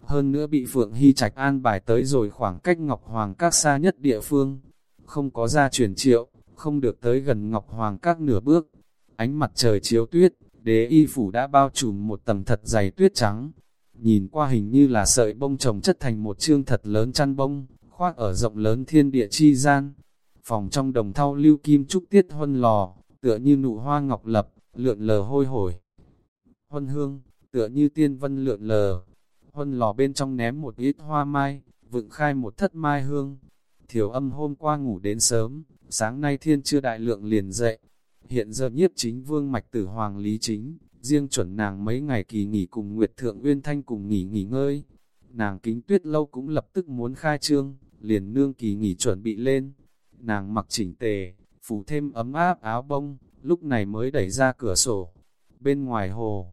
Hơn nữa bị Phượng Hy Trạch an bài tới rồi khoảng cách Ngọc Hoàng các xa nhất địa phương, không có ra truyền triệu, không được tới gần Ngọc Hoàng các nửa bước. Ánh mặt trời chiếu tuyết, đế y phủ đã bao trùm một tầng thật dày tuyết trắng. Nhìn qua hình như là sợi bông trồng chất thành một chương thật lớn chăn bông, khoác ở rộng lớn thiên địa chi gian. Phòng trong đồng thau lưu kim trúc tiết huân lò, tựa như nụ hoa ngọc lập, lượn lờ hôi hổi. Huân hương, tựa như tiên vân lượn lờ. Huân lò bên trong ném một ít hoa mai, vựng khai một thất mai hương. Thiểu âm hôm qua ngủ đến sớm, sáng nay thiên chưa đại lượng liền dậy. Hiện giờ nhiếp chính vương mạch tử hoàng lý chính, riêng chuẩn nàng mấy ngày kỳ nghỉ cùng Nguyệt Thượng Uyên Thanh cùng nghỉ nghỉ ngơi. Nàng kính tuyết lâu cũng lập tức muốn khai trương, liền nương kỳ nghỉ chuẩn bị lên. Nàng mặc chỉnh tề, phủ thêm ấm áp áo bông, lúc này mới đẩy ra cửa sổ. Bên ngoài hồ,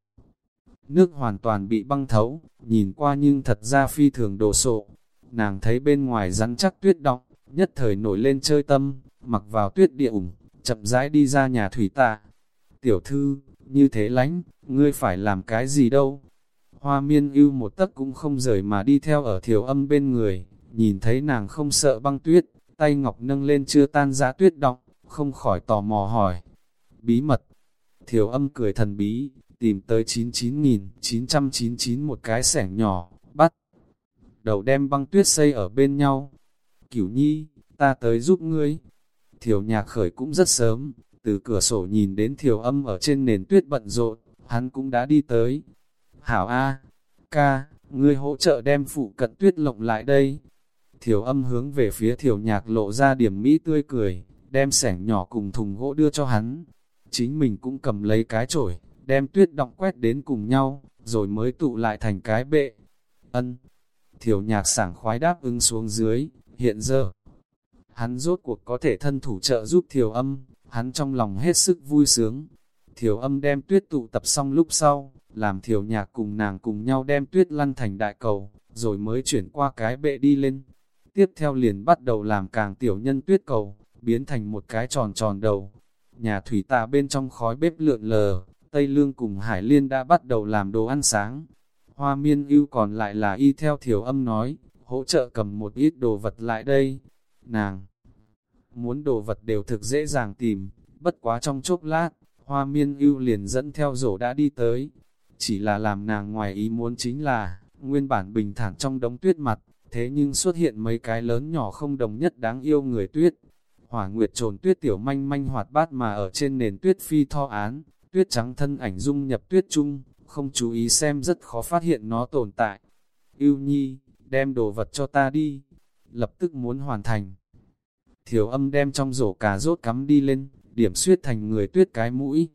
nước hoàn toàn bị băng thấu, nhìn qua nhưng thật ra phi thường đồ sộ. Nàng thấy bên ngoài rắn chắc tuyết đọng, nhất thời nổi lên chơi tâm, mặc vào tuyết địa ủng, chậm rãi đi ra nhà thủy tạ. Tiểu thư, như thế lánh, ngươi phải làm cái gì đâu? Hoa miên ưu một tấc cũng không rời mà đi theo ở thiểu âm bên người, nhìn thấy nàng không sợ băng tuyết, tay ngọc nâng lên chưa tan giá tuyết động, không khỏi tò mò hỏi. Bí mật, thiểu âm cười thần bí, tìm tới 99.999 một cái sẻng nhỏ, bắt. Đầu đem băng tuyết xây ở bên nhau. Cửu nhi, ta tới giúp ngươi. Thiểu nhạc khởi cũng rất sớm, từ cửa sổ nhìn đến thiểu âm ở trên nền tuyết bận rộn, hắn cũng đã đi tới. Hảo A, ca, ngươi hỗ trợ đem phụ cận tuyết lộng lại đây. Thiểu âm hướng về phía thiểu nhạc lộ ra điểm mỹ tươi cười, đem sẻng nhỏ cùng thùng gỗ đưa cho hắn. Chính mình cũng cầm lấy cái chổi, đem tuyết động quét đến cùng nhau, rồi mới tụ lại thành cái bệ. Ân, thiểu nhạc sảng khoái đáp ứng xuống dưới, hiện giờ. Hắn rốt cuộc có thể thân thủ trợ giúp thiểu âm, hắn trong lòng hết sức vui sướng. Thiểu âm đem tuyết tụ tập xong lúc sau, làm thiểu nhạc cùng nàng cùng nhau đem tuyết lăn thành đại cầu, rồi mới chuyển qua cái bệ đi lên. Tiếp theo liền bắt đầu làm càng tiểu nhân tuyết cầu, biến thành một cái tròn tròn đầu. Nhà thủy tạ bên trong khói bếp lượn lờ, Tây Lương cùng Hải Liên đã bắt đầu làm đồ ăn sáng. Hoa miên ưu còn lại là y theo thiểu âm nói, hỗ trợ cầm một ít đồ vật lại đây. Nàng, muốn đồ vật đều thực dễ dàng tìm, bất quá trong chốc lát, hoa miên ưu liền dẫn theo rổ đã đi tới. Chỉ là làm nàng ngoài ý muốn chính là, nguyên bản bình thản trong đống tuyết mặt, thế nhưng xuất hiện mấy cái lớn nhỏ không đồng nhất đáng yêu người tuyết. Hỏa nguyệt trồn tuyết tiểu manh manh hoạt bát mà ở trên nền tuyết phi tho án, tuyết trắng thân ảnh dung nhập tuyết chung, không chú ý xem rất khó phát hiện nó tồn tại. Yêu nhi, đem đồ vật cho ta đi, lập tức muốn hoàn thành. Thiểu âm đem trong rổ cà rốt cắm đi lên, điểm suyết thành người tuyết cái mũi.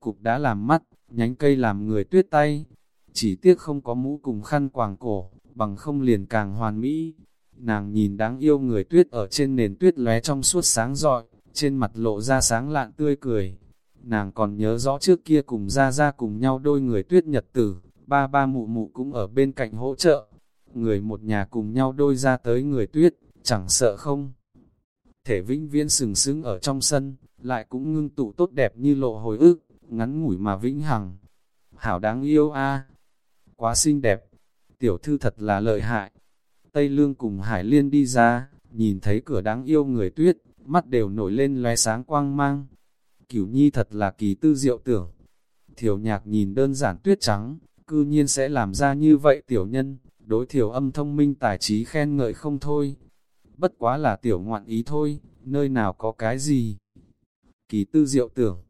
Cục đã làm mắt, nhánh cây làm người tuyết tay. Chỉ tiếc không có mũ cùng khăn quàng cổ, bằng không liền càng hoàn mỹ. Nàng nhìn đáng yêu người tuyết ở trên nền tuyết lóe trong suốt sáng rọi, trên mặt lộ ra sáng lạn tươi cười. Nàng còn nhớ rõ trước kia cùng ra ra cùng nhau đôi người tuyết nhật tử, ba ba mụ mụ cũng ở bên cạnh hỗ trợ. Người một nhà cùng nhau đôi ra tới người tuyết, chẳng sợ không. Thể vĩnh viễn sừng sững ở trong sân, lại cũng ngưng tụ tốt đẹp như lộ hồi ức, ngắn ngủi mà vĩnh hằng. Hảo đáng yêu a Quá xinh đẹp, tiểu thư thật là lợi hại. Tây Lương cùng Hải Liên đi ra, nhìn thấy cửa đáng yêu người tuyết, mắt đều nổi lên lóe sáng quang mang. Cửu nhi thật là kỳ tư diệu tưởng. Thiểu nhạc nhìn đơn giản tuyết trắng, cư nhiên sẽ làm ra như vậy tiểu nhân, đối thiểu âm thông minh tài trí khen ngợi không thôi. Bất quá là tiểu ngoạn ý thôi, nơi nào có cái gì. Kỳ tư diệu tưởng.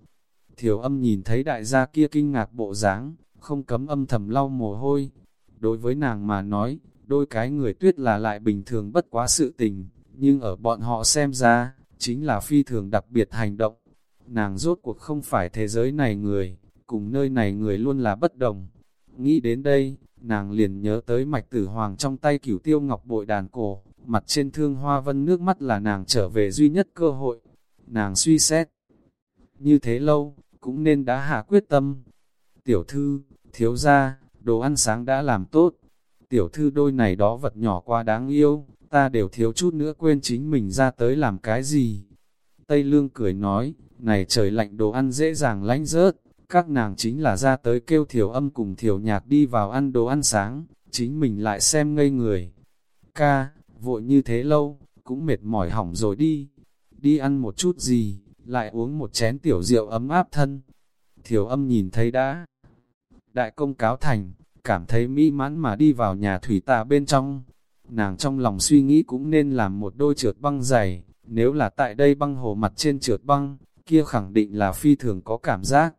Thiểu âm nhìn thấy đại gia kia kinh ngạc bộ dáng, không cấm âm thầm lau mồ hôi, Đối với nàng mà nói, đôi cái người tuyết là lại bình thường bất quá sự tình, nhưng ở bọn họ xem ra, chính là phi thường đặc biệt hành động. Nàng rốt cuộc không phải thế giới này người, cùng nơi này người luôn là bất đồng. Nghĩ đến đây, nàng liền nhớ tới mạch tử hoàng trong tay cửu tiêu ngọc bội đàn cổ, mặt trên thương hoa vân nước mắt là nàng trở về duy nhất cơ hội. Nàng suy xét. Như thế lâu, cũng nên đã hạ quyết tâm. Tiểu thư, thiếu gia, đồ ăn sáng đã làm tốt. Tiểu thư đôi này đó vật nhỏ quá đáng yêu, ta đều thiếu chút nữa quên chính mình ra tới làm cái gì. Tây Lương cười nói, này trời lạnh đồ ăn dễ dàng lánh rớt, các nàng chính là ra tới kêu thiểu âm cùng thiểu nhạc đi vào ăn đồ ăn sáng, chính mình lại xem ngây người. Ca, vội như thế lâu, cũng mệt mỏi hỏng rồi đi. Đi ăn một chút gì, lại uống một chén tiểu rượu ấm áp thân. Thiểu âm nhìn thấy đã, đại công cáo thành, cảm thấy mỹ mãn mà đi vào nhà thủy tạ bên trong. Nàng trong lòng suy nghĩ cũng nên làm một đôi trượt băng dày, nếu là tại đây băng hồ mặt trên trượt băng, kia khẳng định là phi thường có cảm giác.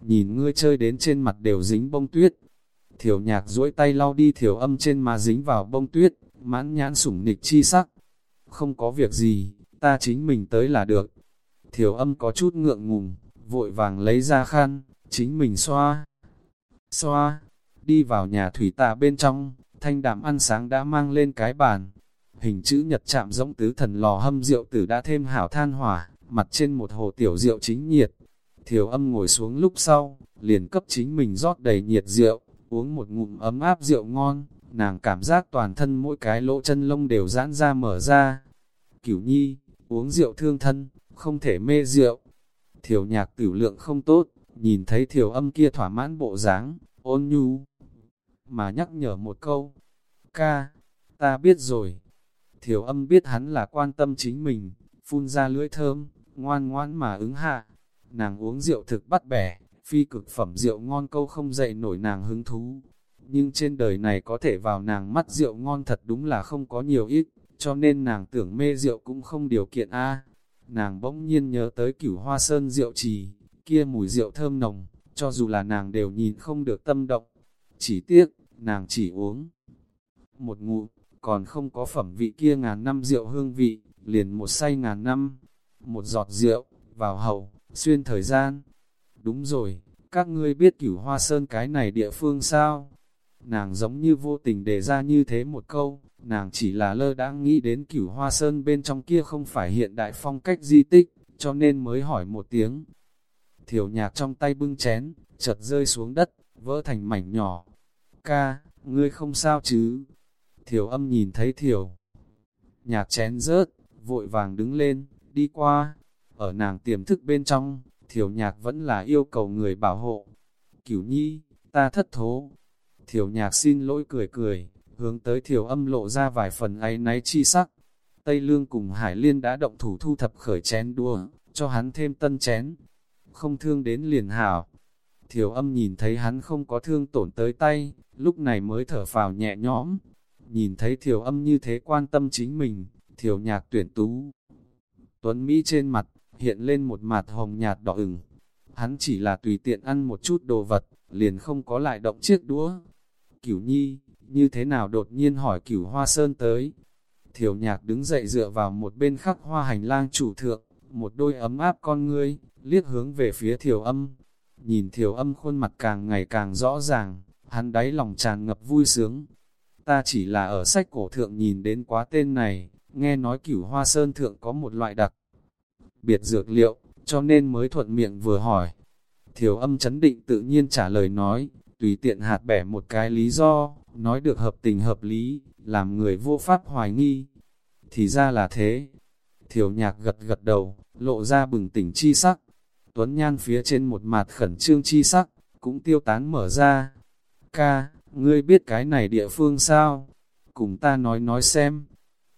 Nhìn ngươi chơi đến trên mặt đều dính bông tuyết. Thiểu nhạc duỗi tay lau đi thiểu âm trên mà dính vào bông tuyết, mãn nhãn sủng nịch chi sắc. Không có việc gì, ta chính mình tới là được. Thiểu âm có chút ngượng ngùng, vội vàng lấy ra khăn, chính mình xoa xoa, đi vào nhà thủy tạ bên trong, thanh đạm ăn sáng đã mang lên cái bàn. Hình chữ nhật chạm giống tứ thần lò hâm rượu tử đã thêm hảo than hỏa, mặt trên một hồ tiểu rượu chính nhiệt. Thiều âm ngồi xuống lúc sau, liền cấp chính mình rót đầy nhiệt rượu, uống một ngụm ấm áp rượu ngon, nàng cảm giác toàn thân mỗi cái lỗ chân lông đều giãn ra mở ra. Cửu nhi, uống rượu thương thân, không thể mê rượu. Thiều nhạc tử lượng không tốt, nhìn thấy thiểu âm kia thỏa mãn bộ dáng, ôn nhu. mà nhắc nhở một câu. Ca, ta biết rồi. Thiểu âm biết hắn là quan tâm chính mình, phun ra lưỡi thơm, ngoan ngoan mà ứng hạ. Nàng uống rượu thực bắt bẻ, phi cực phẩm rượu ngon câu không dậy nổi nàng hứng thú. Nhưng trên đời này có thể vào nàng mắt rượu ngon thật đúng là không có nhiều ít, cho nên nàng tưởng mê rượu cũng không điều kiện a. Nàng bỗng nhiên nhớ tới cửu hoa sơn rượu trì, kia mùi rượu thơm nồng, cho dù là nàng đều nhìn không được tâm động. Chỉ tiếc, nàng chỉ uống một ngụm, còn không có phẩm vị kia ngàn năm rượu hương vị, liền một say ngàn năm, một giọt rượu, vào hầu, xuyên thời gian. Đúng rồi, các ngươi biết cửu hoa sơn cái này địa phương sao? Nàng giống như vô tình đề ra như thế một câu, nàng chỉ là lơ đã nghĩ đến cửu hoa sơn bên trong kia không phải hiện đại phong cách di tích, cho nên mới hỏi một tiếng. Thiểu nhạc trong tay bưng chén, chợt rơi xuống đất, vỡ thành mảnh nhỏ. Ca, ngươi không sao chứ? Thiểu âm nhìn thấy thiểu. Nhạc chén rớt, vội vàng đứng lên, đi qua. Ở nàng tiềm thức bên trong, thiểu nhạc vẫn là yêu cầu người bảo hộ. Cửu nhi, ta thất thố. Thiểu nhạc xin lỗi cười cười, hướng tới thiểu âm lộ ra vài phần ấy náy chi sắc. Tây Lương cùng Hải Liên đã động thủ thu thập khởi chén đua, cho hắn thêm tân chén. Không thương đến liền hảo. Thiểu âm nhìn thấy hắn không có thương tổn tới tay, lúc này mới thở phào nhẹ nhõm. Nhìn thấy thiểu âm như thế quan tâm chính mình, thiểu nhạc tuyển tú. Tuấn Mỹ trên mặt, hiện lên một mặt hồng nhạt đỏ ửng. Hắn chỉ là tùy tiện ăn một chút đồ vật, liền không có lại động chiếc đũa. Cửu nhi, như thế nào đột nhiên hỏi cửu hoa sơn tới. Thiểu nhạc đứng dậy dựa vào một bên khắc hoa hành lang chủ thượng, một đôi ấm áp con ngươi, liếc hướng về phía thiểu âm. Nhìn thiểu âm khuôn mặt càng ngày càng rõ ràng, hắn đáy lòng tràn ngập vui sướng. Ta chỉ là ở sách cổ thượng nhìn đến quá tên này, nghe nói cửu hoa sơn thượng có một loại đặc biệt dược liệu, cho nên mới thuận miệng vừa hỏi. Thiểu âm chấn định tự nhiên trả lời nói, tùy tiện hạt bẻ một cái lý do, nói được hợp tình hợp lý, làm người vô pháp hoài nghi. Thì ra là thế. Thiểu nhạc gật gật đầu, lộ ra bừng tỉnh chi sắc. Tuấn nhan phía trên một mặt khẩn trương chi sắc, cũng tiêu tán mở ra. Ca, ngươi biết cái này địa phương sao? Cùng ta nói nói xem.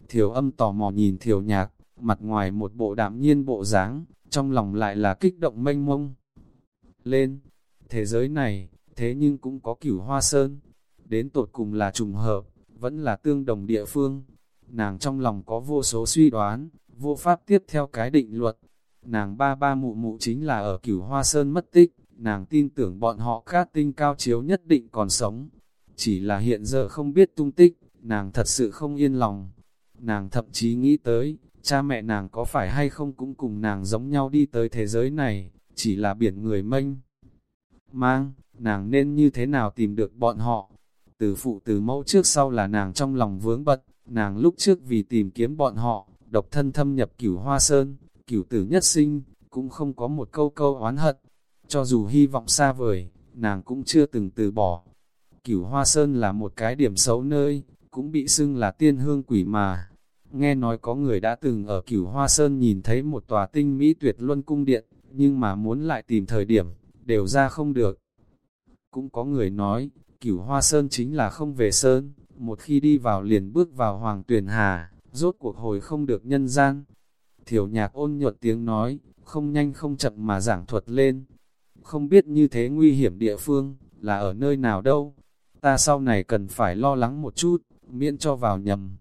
Thiểu âm tò mò nhìn thiểu nhạc, mặt ngoài một bộ đạm nhiên bộ dáng, trong lòng lại là kích động mênh mông. Lên, thế giới này, thế nhưng cũng có cửu hoa sơn, đến tột cùng là trùng hợp, vẫn là tương đồng địa phương. Nàng trong lòng có vô số suy đoán, vô pháp tiếp theo cái định luật. Nàng ba ba mụ mụ chính là ở cửu hoa sơn mất tích, nàng tin tưởng bọn họ cát tinh cao chiếu nhất định còn sống. Chỉ là hiện giờ không biết tung tích, nàng thật sự không yên lòng. Nàng thậm chí nghĩ tới, cha mẹ nàng có phải hay không cũng cùng nàng giống nhau đi tới thế giới này, chỉ là biển người mênh. Mang, nàng nên như thế nào tìm được bọn họ? Từ phụ từ mẫu trước sau là nàng trong lòng vướng bật, nàng lúc trước vì tìm kiếm bọn họ, độc thân thâm nhập cửu hoa sơn, cửu tử nhất sinh, cũng không có một câu câu oán hận. Cho dù hy vọng xa vời, nàng cũng chưa từng từ bỏ. Cửu hoa sơn là một cái điểm xấu nơi, cũng bị xưng là tiên hương quỷ mà. Nghe nói có người đã từng ở cửu hoa sơn nhìn thấy một tòa tinh mỹ tuyệt luân cung điện, nhưng mà muốn lại tìm thời điểm, đều ra không được. Cũng có người nói, cửu hoa sơn chính là không về sơn, một khi đi vào liền bước vào hoàng tuyển hà, rốt cuộc hồi không được nhân gian. Thiểu nhạc ôn nhuận tiếng nói, không nhanh không chậm mà giảng thuật lên. Không biết như thế nguy hiểm địa phương, là ở nơi nào đâu. Ta sau này cần phải lo lắng một chút, miễn cho vào nhầm.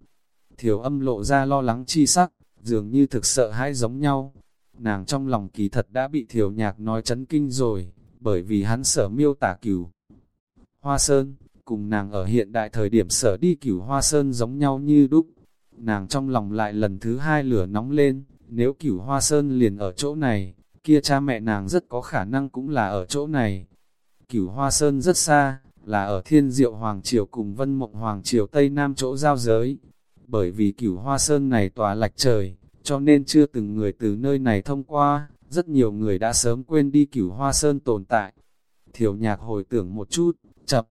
Thiểu âm lộ ra lo lắng chi sắc, dường như thực sợ hãi giống nhau. Nàng trong lòng kỳ thật đã bị thiểu nhạc nói chấn kinh rồi, bởi vì hắn sở miêu tả cửu. Hoa Sơn, cùng nàng ở hiện đại thời điểm sở đi cửu Hoa Sơn giống nhau như đúc. Nàng trong lòng lại lần thứ hai lửa nóng lên, nếu cửu Hoa Sơn liền ở chỗ này, kia cha mẹ nàng rất có khả năng cũng là ở chỗ này. Cửu Hoa Sơn rất xa, là ở Thiên Diệu Hoàng Triều cùng Vân Mộng Hoàng Triều Tây Nam chỗ giao giới. Bởi vì cửu Hoa Sơn này tòa lạch trời, cho nên chưa từng người từ nơi này thông qua, rất nhiều người đã sớm quên đi cửu Hoa Sơn tồn tại. Thiểu nhạc hồi tưởng một chút, chập.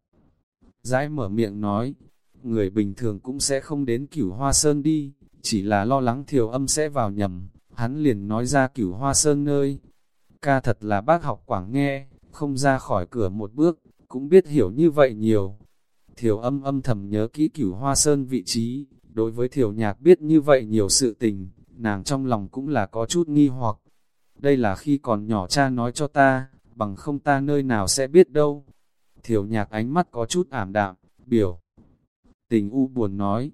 rãi mở miệng nói, người bình thường cũng sẽ không đến cửu hoa sơn đi, chỉ là lo lắng thiểu âm sẽ vào nhầm, hắn liền nói ra cửu hoa sơn nơi. Ca thật là bác học quảng nghe, không ra khỏi cửa một bước, cũng biết hiểu như vậy nhiều. Thiều âm âm thầm nhớ kỹ cửu hoa sơn vị trí, đối với thiều nhạc biết như vậy nhiều sự tình, nàng trong lòng cũng là có chút nghi hoặc. Đây là khi còn nhỏ cha nói cho ta, bằng không ta nơi nào sẽ biết đâu. Thiều nhạc ánh mắt có chút ảm đạm, biểu. Tình u buồn nói,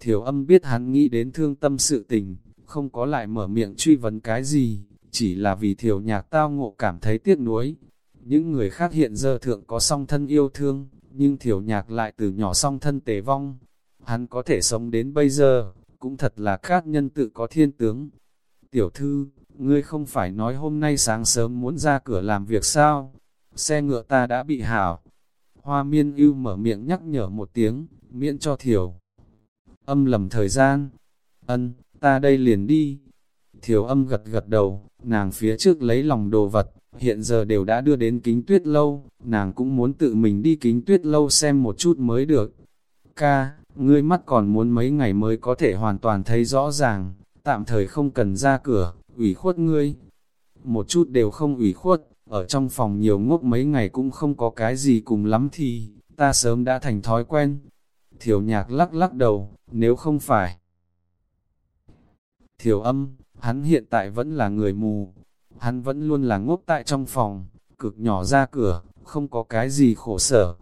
thiều âm biết hắn nghĩ đến thương tâm sự tình, không có lại mở miệng truy vấn cái gì, chỉ là vì thiều nhạc tao ngộ cảm thấy tiếc nuối. Những người khác hiện giờ thượng có song thân yêu thương, nhưng thiểu nhạc lại từ nhỏ song thân tề vong. Hắn có thể sống đến bây giờ, cũng thật là các nhân tự có thiên tướng. Tiểu thư, ngươi không phải nói hôm nay sáng sớm muốn ra cửa làm việc sao? Xe ngựa ta đã bị hảo. Hoa miên ưu mở miệng nhắc nhở một tiếng, miễn cho thiểu. Âm lầm thời gian. Ân, ta đây liền đi. Thiểu âm gật gật đầu, nàng phía trước lấy lòng đồ vật, hiện giờ đều đã đưa đến kính tuyết lâu, nàng cũng muốn tự mình đi kính tuyết lâu xem một chút mới được. Ca, ngươi mắt còn muốn mấy ngày mới có thể hoàn toàn thấy rõ ràng, tạm thời không cần ra cửa, ủy khuất ngươi. Một chút đều không ủy khuất, ở trong phòng nhiều ngốc mấy ngày cũng không có cái gì cùng lắm thì, ta sớm đã thành thói quen. Thiểu nhạc lắc lắc đầu, nếu không phải. Thiểu âm, hắn hiện tại vẫn là người mù, hắn vẫn luôn là ngốc tại trong phòng, cực nhỏ ra cửa, không có cái gì khổ sở.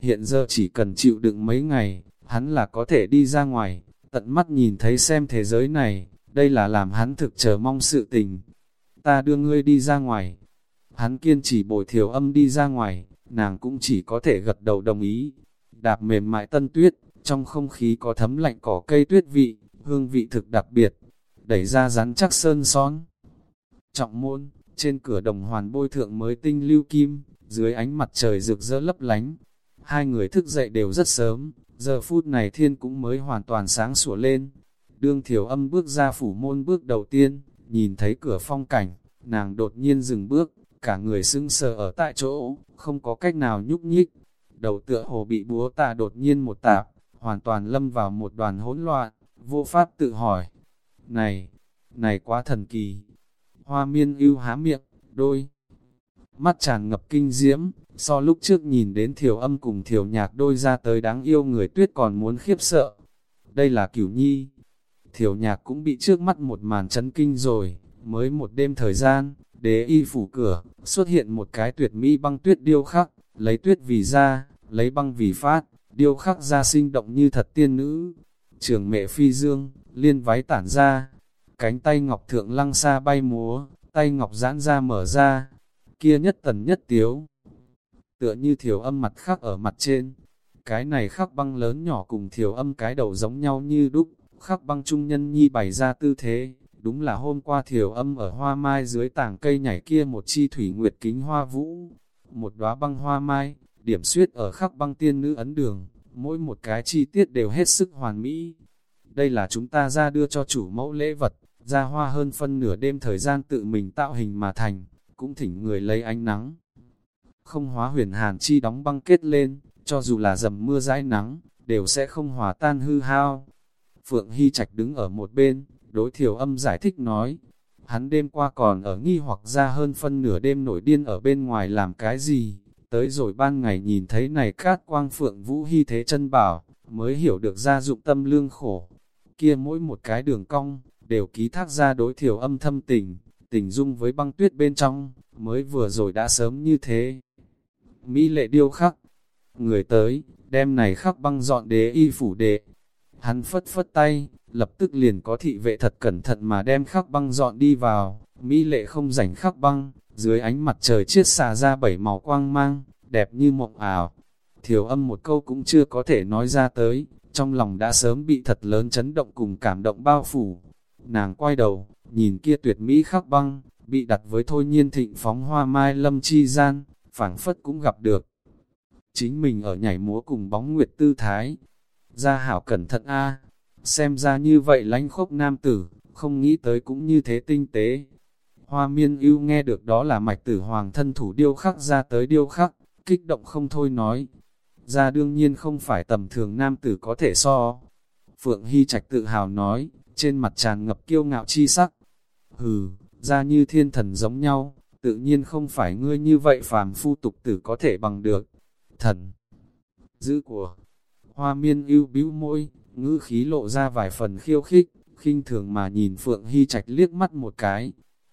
Hiện giờ chỉ cần chịu đựng mấy ngày, hắn là có thể đi ra ngoài, tận mắt nhìn thấy xem thế giới này, đây là làm hắn thực chờ mong sự tình. Ta đưa ngươi đi ra ngoài. Hắn kiên trì bồi thiểu âm đi ra ngoài, nàng cũng chỉ có thể gật đầu đồng ý. Đạp mềm mại tân tuyết, trong không khí có thấm lạnh cỏ cây tuyết vị, hương vị thực đặc biệt. Đẩy ra rắn chắc sơn son. Trọng môn, trên cửa đồng hoàn bôi thượng mới tinh lưu kim, dưới ánh mặt trời rực rỡ lấp lánh. Hai người thức dậy đều rất sớm, giờ phút này thiên cũng mới hoàn toàn sáng sủa lên. Đương thiểu âm bước ra phủ môn bước đầu tiên, nhìn thấy cửa phong cảnh, nàng đột nhiên dừng bước, cả người sưng sờ ở tại chỗ, không có cách nào nhúc nhích. Đầu tựa hồ bị búa tà đột nhiên một tạp, hoàn toàn lâm vào một đoàn hỗn loạn, vô pháp tự hỏi. Này, này quá thần kỳ, Hoa miên ưu há miệng, đôi. Mắt tràn ngập kinh diễm, so lúc trước nhìn đến thiểu âm cùng thiểu nhạc đôi ra tới đáng yêu người tuyết còn muốn khiếp sợ. Đây là cửu nhi. Thiểu nhạc cũng bị trước mắt một màn chấn kinh rồi, mới một đêm thời gian, đế y phủ cửa, xuất hiện một cái tuyệt mỹ băng tuyết điêu khắc, lấy tuyết vì ra, lấy băng vì phát, điêu khắc ra sinh động như thật tiên nữ. Trường mẹ phi dương, liên váy tản ra, cánh tay ngọc thượng lăng xa bay múa, tay ngọc giãn ra mở ra, kia nhất tần nhất tiếu. Tựa như thiểu âm mặt khắc ở mặt trên, cái này khắc băng lớn nhỏ cùng thiểu âm cái đầu giống nhau như đúc, khắc băng trung nhân nhi bày ra tư thế, đúng là hôm qua thiểu âm ở hoa mai dưới tảng cây nhảy kia một chi thủy nguyệt kính hoa vũ, một đóa băng hoa mai, điểm suyết ở khắc băng tiên nữ ấn đường, mỗi một cái chi tiết đều hết sức hoàn mỹ. Đây là chúng ta ra đưa cho chủ mẫu lễ vật, ra hoa hơn phân nửa đêm thời gian tự mình tạo hình mà thành, cũng thỉnh người lấy ánh nắng. Không hóa huyền hàn chi đóng băng kết lên, cho dù là dầm mưa dãi nắng, đều sẽ không hòa tan hư hao. Phượng Hy Trạch đứng ở một bên, đối thiểu âm giải thích nói, hắn đêm qua còn ở nghi hoặc ra hơn phân nửa đêm nổi điên ở bên ngoài làm cái gì, tới rồi ban ngày nhìn thấy này cát quang Phượng Vũ Hy thế chân bảo, mới hiểu được ra dụng tâm lương khổ. Kia mỗi một cái đường cong, đều ký thác ra đối thiểu âm thâm tình, tình dung với băng tuyết bên trong, mới vừa rồi đã sớm như thế. Mỹ lệ điêu khắc, người tới, đem này khắc băng dọn đế y phủ đệ. Hắn phất phất tay, lập tức liền có thị vệ thật cẩn thận mà đem khắc băng dọn đi vào, Mỹ lệ không rảnh khắc băng, dưới ánh mặt trời chiết xà ra bảy màu quang mang, đẹp như mộng ảo. Thiểu âm một câu cũng chưa có thể nói ra tới, trong lòng đã sớm bị thật lớn chấn động cùng cảm động bao phủ, Nàng quay đầu, nhìn kia tuyệt mỹ khắc băng, bị đặt với thôi nhiên thịnh phóng hoa mai lâm chi gian, phảng phất cũng gặp được. Chính mình ở nhảy múa cùng bóng nguyệt tư thái. Gia hảo cẩn thận a xem ra như vậy lánh khốc nam tử, không nghĩ tới cũng như thế tinh tế. Hoa miên ưu nghe được đó là mạch tử hoàng thân thủ điêu khắc ra tới điêu khắc, kích động không thôi nói. Ra đương nhiên không phải tầm thường nam tử có thể so. Phượng Hy Trạch tự hào nói, trên mặt tràn ngập kiêu ngạo chi sắc. Hừ, ra như thiên thần giống nhau, tự nhiên không phải ngươi như vậy phàm phu tục tử có thể bằng được. Thần, giữ của, Hoa miên ưu bĩu môi, ngữ khí lộ ra vài phần khiêu khích, khinh thường mà nhìn Phượng Hy Trạch liếc mắt một cái.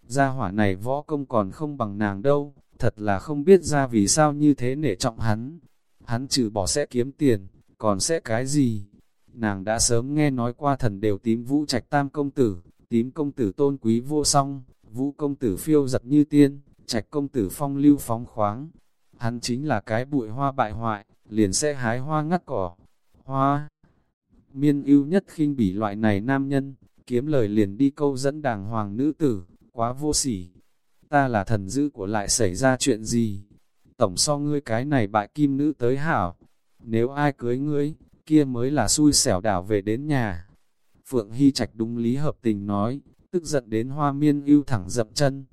Gia hỏa này võ công còn không bằng nàng đâu, thật là không biết ra vì sao như thế nể trọng hắn. Hắn trừ bỏ sẽ kiếm tiền, còn sẽ cái gì? Nàng đã sớm nghe nói qua thần đều tím vũ trạch tam công tử, tím công tử tôn quý vô song, vũ công tử phiêu giật như tiên, trạch công tử phong lưu phóng khoáng. Hắn chính là cái bụi hoa bại hoại, liền sẽ hái hoa ngắt cỏ. Hoa miên ưu nhất khinh bỉ loại này nam nhân, kiếm lời liền đi câu dẫn đàng hoàng nữ tử, quá vô sỉ. Ta là thần dữ của lại xảy ra chuyện gì? Tổng so ngươi cái này bại kim nữ tới hảo. Nếu ai cưới ngươi, kia mới là xui xẻo đảo về đến nhà. Phượng Hy Trạch đúng lý hợp tình nói, tức giận đến hoa miên ưu thẳng dậm chân.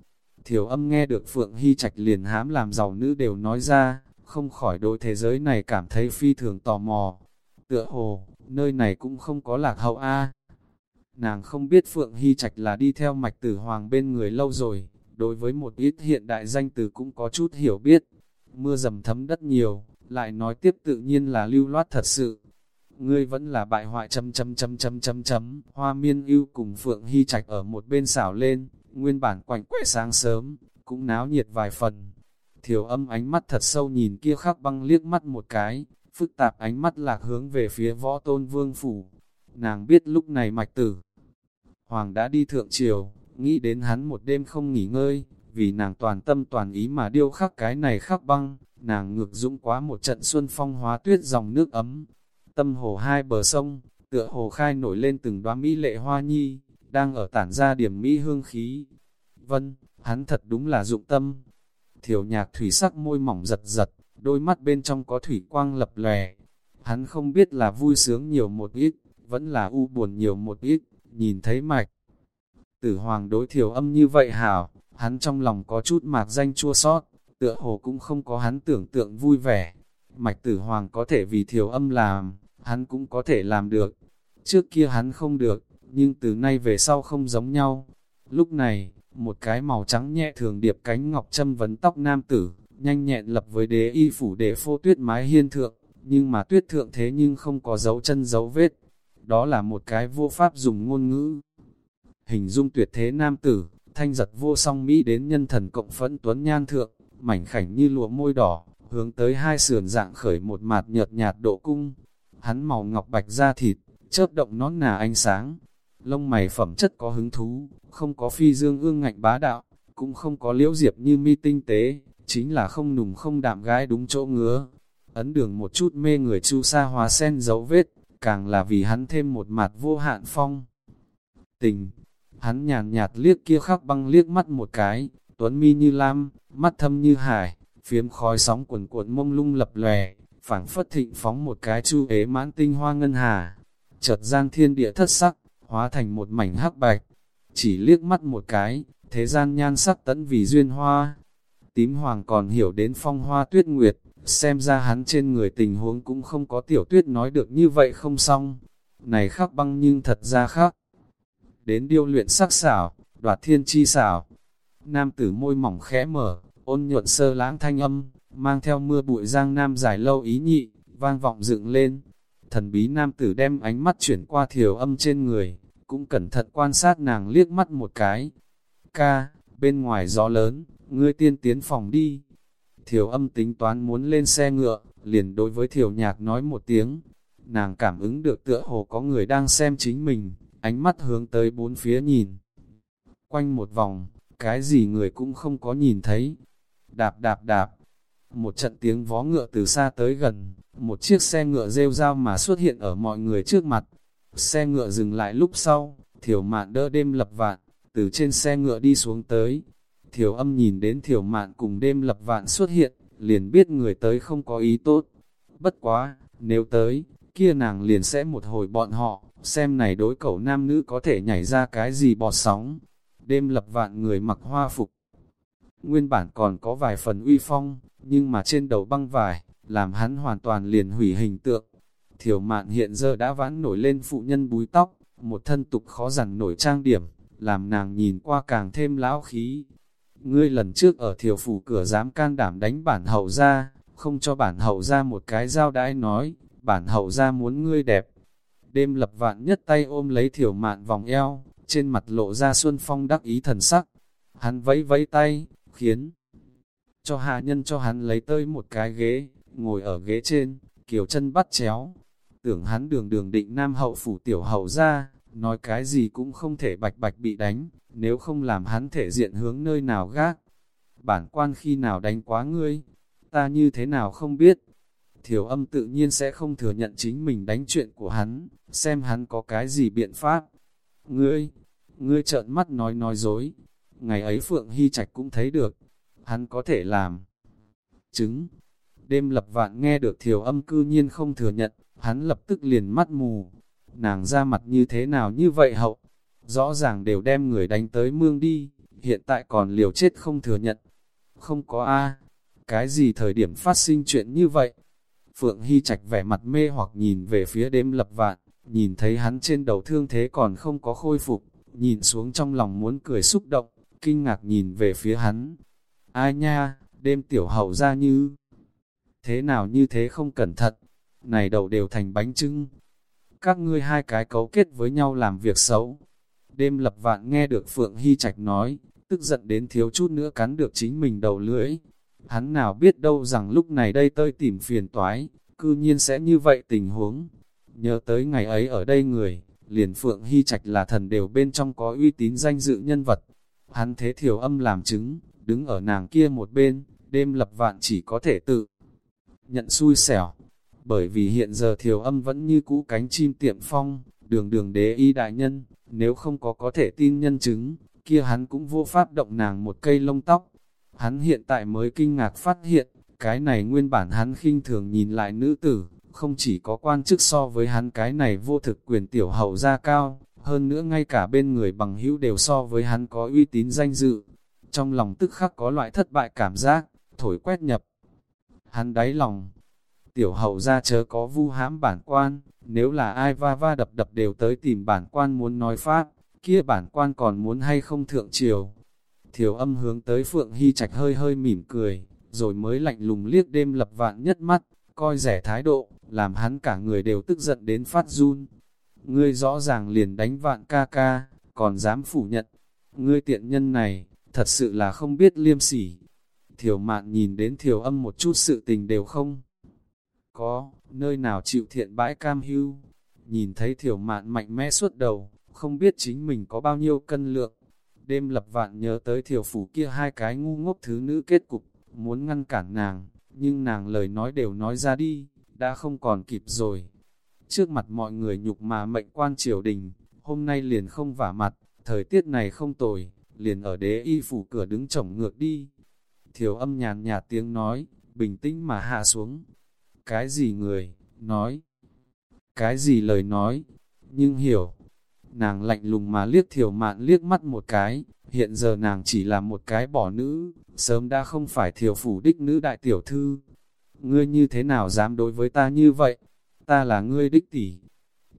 Thiểu âm nghe được Phượng Hy Trạch liền hám làm giàu nữ đều nói ra, không khỏi đối thế giới này cảm thấy phi thường tò mò. Tựa hồ, nơi này cũng không có lạc hậu A. Nàng không biết Phượng Hy Trạch là đi theo mạch tử hoàng bên người lâu rồi, đối với một ít hiện đại danh từ cũng có chút hiểu biết. Mưa dầm thấm đất nhiều, lại nói tiếp tự nhiên là lưu loát thật sự. Ngươi vẫn là bại hoại chấm chấm chấm chấm chấm chấm, hoa miên ưu cùng Phượng Hy Trạch ở một bên xảo lên, nguyên bản quạnh quẻ sáng sớm, cũng náo nhiệt vài phần. Thiểu âm ánh mắt thật sâu nhìn kia khắc băng liếc mắt một cái, phức tạp ánh mắt lạc hướng về phía võ tôn vương phủ. Nàng biết lúc này mạch tử. Hoàng đã đi thượng triều, nghĩ đến hắn một đêm không nghỉ ngơi, vì nàng toàn tâm toàn ý mà điêu khắc cái này khắc băng, nàng ngược dũng quá một trận xuân phong hóa tuyết dòng nước ấm. Tâm hồ hai bờ sông, tựa hồ khai nổi lên từng đoá mỹ lệ hoa nhi, đang ở tản ra điểm mỹ hương khí. Vân, hắn thật đúng là dụng tâm. Thiểu nhạc thủy sắc môi mỏng giật giật, đôi mắt bên trong có thủy quang lập lòe. Hắn không biết là vui sướng nhiều một ít, vẫn là u buồn nhiều một ít, nhìn thấy mạch. Tử hoàng đối thiểu âm như vậy hảo, hắn trong lòng có chút mạc danh chua sót, tựa hồ cũng không có hắn tưởng tượng vui vẻ. Mạch tử hoàng có thể vì thiểu âm làm, hắn cũng có thể làm được. Trước kia hắn không được, nhưng từ nay về sau không giống nhau. Lúc này, một cái màu trắng nhẹ thường điệp cánh ngọc châm vấn tóc nam tử, nhanh nhẹn lập với đế y phủ để phô tuyết mái hiên thượng, nhưng mà tuyết thượng thế nhưng không có dấu chân dấu vết. Đó là một cái vô pháp dùng ngôn ngữ. Hình dung tuyệt thế nam tử, thanh giật vô song Mỹ đến nhân thần cộng phẫn tuấn nhan thượng, mảnh khảnh như lụa môi đỏ, hướng tới hai sườn dạng khởi một mạt nhợt nhạt độ cung. Hắn màu ngọc bạch da thịt, chớp động nón nà ánh sáng. Lông mày phẩm chất có hứng thú, không có phi dương ương ngạnh bá đạo, cũng không có liễu diệp như mi tinh tế, chính là không nùng không đạm gái đúng chỗ ngứa. Ấn đường một chút mê người chu sa hóa sen dấu vết, càng là vì hắn thêm một mặt vô hạn phong. Tình, hắn nhàn nhạt liếc kia khắc băng liếc mắt một cái, tuấn mi như lam, mắt thâm như hải, phiếm khói sóng cuộn cuộn mông lung lập lòe, phảng phất thịnh phóng một cái chu ế mãn tinh hoa ngân hà. Chợt gian thiên địa thất sắc, hóa thành một mảnh hắc bạch, chỉ liếc mắt một cái, thế gian nhan sắc tẫn vì duyên hoa, tím hoàng còn hiểu đến phong hoa tuyết nguyệt, xem ra hắn trên người tình huống cũng không có tiểu tuyết nói được như vậy không xong. Này khắc băng nhưng thật ra khác. Đến điêu luyện sắc xảo, đoạt thiên chi xảo. Nam tử môi mỏng khẽ mở, ôn nhuận sơ lãng thanh âm, mang theo mưa bụi giang nam dài lâu ý nhị, vang vọng dựng lên. Thần bí nam tử đem ánh mắt chuyển qua thiểu âm trên người, cũng cẩn thận quan sát nàng liếc mắt một cái. Ca, bên ngoài gió lớn, ngươi tiên tiến phòng đi. Thiểu âm tính toán muốn lên xe ngựa, liền đối với thiểu nhạc nói một tiếng. Nàng cảm ứng được tựa hồ có người đang xem chính mình, ánh mắt hướng tới bốn phía nhìn. Quanh một vòng, cái gì người cũng không có nhìn thấy. Đạp đạp đạp, một trận tiếng vó ngựa từ xa tới gần, một chiếc xe ngựa rêu rao mà xuất hiện ở mọi người trước mặt. Xe ngựa dừng lại lúc sau, thiểu mạn đỡ đêm lập vạn, từ trên xe ngựa đi xuống tới, Thiểu âm nhìn đến thiểu mạn cùng đêm lập vạn xuất hiện, liền biết người tới không có ý tốt. Bất quá, nếu tới, kia nàng liền sẽ một hồi bọn họ, xem này đối cẩu nam nữ có thể nhảy ra cái gì bọt sóng. Đêm lập vạn người mặc hoa phục. Nguyên bản còn có vài phần uy phong, nhưng mà trên đầu băng vải, làm hắn hoàn toàn liền hủy hình tượng. Thiểu mạn hiện giờ đã vãn nổi lên phụ nhân búi tóc, một thân tục khó dằn nổi trang điểm, làm nàng nhìn qua càng thêm lão khí, Ngươi lần trước ở thiểu phủ cửa dám can đảm đánh bản hậu ra, không cho bản hậu ra một cái giao đãi nói, bản hậu ra muốn ngươi đẹp. Đêm lập vạn nhất tay ôm lấy thiểu mạn vòng eo, trên mặt lộ ra xuân phong đắc ý thần sắc. Hắn vẫy vẫy tay, khiến cho hạ nhân cho hắn lấy tới một cái ghế, ngồi ở ghế trên, kiều chân bắt chéo. Tưởng hắn đường đường định nam hậu phủ tiểu hậu ra, nói cái gì cũng không thể bạch bạch bị đánh, nếu không làm hắn thể diện hướng nơi nào gác. Bản quan khi nào đánh quá ngươi, ta như thế nào không biết. Thiểu âm tự nhiên sẽ không thừa nhận chính mình đánh chuyện của hắn, xem hắn có cái gì biện pháp. Ngươi, ngươi trợn mắt nói nói dối. Ngày ấy Phượng Hy Trạch cũng thấy được, hắn có thể làm. Chứng, đêm lập vạn nghe được thiểu âm cư nhiên không thừa nhận, hắn lập tức liền mắt mù. Nàng ra mặt như thế nào như vậy hậu, rõ ràng đều đem người đánh tới mương đi, hiện tại còn liều chết không thừa nhận. Không có A, cái gì thời điểm phát sinh chuyện như vậy? Phượng Hy Trạch vẻ mặt mê hoặc nhìn về phía đêm lập vạn, nhìn thấy hắn trên đầu thương thế còn không có khôi phục, nhìn xuống trong lòng muốn cười xúc động, kinh ngạc nhìn về phía hắn. Ai nha, đêm tiểu hậu ra như... Thế nào như thế không cẩn thận, này đầu đều thành bánh trưng. Các ngươi hai cái cấu kết với nhau làm việc xấu. Đêm lập vạn nghe được Phượng Hy Trạch nói, tức giận đến thiếu chút nữa cắn được chính mình đầu lưỡi. Hắn nào biết đâu rằng lúc này đây tơi tìm phiền toái, cư nhiên sẽ như vậy tình huống. Nhớ tới ngày ấy ở đây người, liền Phượng Hy Trạch là thần đều bên trong có uy tín danh dự nhân vật. Hắn thế thiểu âm làm chứng, đứng ở nàng kia một bên, đêm lập vạn chỉ có thể tự nhận xui xẻo. Bởi vì hiện giờ thiểu âm vẫn như cũ cánh chim tiệm phong, đường đường đế y đại nhân, nếu không có có thể tin nhân chứng, kia hắn cũng vô pháp động nàng một cây lông tóc. Hắn hiện tại mới kinh ngạc phát hiện, cái này nguyên bản hắn khinh thường nhìn lại nữ tử, không chỉ có quan chức so với hắn cái này vô thực quyền tiểu hậu gia cao, hơn nữa ngay cả bên người bằng hữu đều so với hắn có uy tín danh dự. Trong lòng tức khắc có loại thất bại cảm giác, thổi quét nhập. Hắn đáy lòng, tiểu hậu gia chớ có vu hãm bản quan, nếu là ai va va đập đập đều tới tìm bản quan muốn nói pháp, kia bản quan còn muốn hay không thượng triều. Thiểu âm hướng tới Phượng Hy Trạch hơi hơi mỉm cười, rồi mới lạnh lùng liếc đêm lập vạn nhất mắt, coi rẻ thái độ, làm hắn cả người đều tức giận đến phát run. Ngươi rõ ràng liền đánh vạn ca ca, còn dám phủ nhận. Ngươi tiện nhân này, thật sự là không biết liêm sỉ. Thiểu mạn nhìn đến thiểu âm một chút sự tình đều không. Có, nơi nào chịu thiện bãi cam hưu. Nhìn thấy thiểu mạn mạnh mẽ suốt đầu, không biết chính mình có bao nhiêu cân lượng. Đêm lập vạn nhớ tới thiểu phủ kia hai cái ngu ngốc thứ nữ kết cục, muốn ngăn cản nàng, nhưng nàng lời nói đều nói ra đi, đã không còn kịp rồi. Trước mặt mọi người nhục mà mệnh quan triều đình, hôm nay liền không vả mặt, thời tiết này không tồi, liền ở đế y phủ cửa đứng chổng ngược đi. Thiểu âm nhàn nhạt tiếng nói, bình tĩnh mà hạ xuống. Cái gì người, nói? Cái gì lời nói? Nhưng hiểu, nàng lạnh lùng mà liếc thiểu mạn liếc mắt một cái, hiện giờ nàng chỉ là một cái bỏ nữ, sớm đã không phải thiểu phủ đích nữ đại tiểu thư. Ngươi như thế nào dám đối với ta như vậy? Ta là ngươi đích tỷ.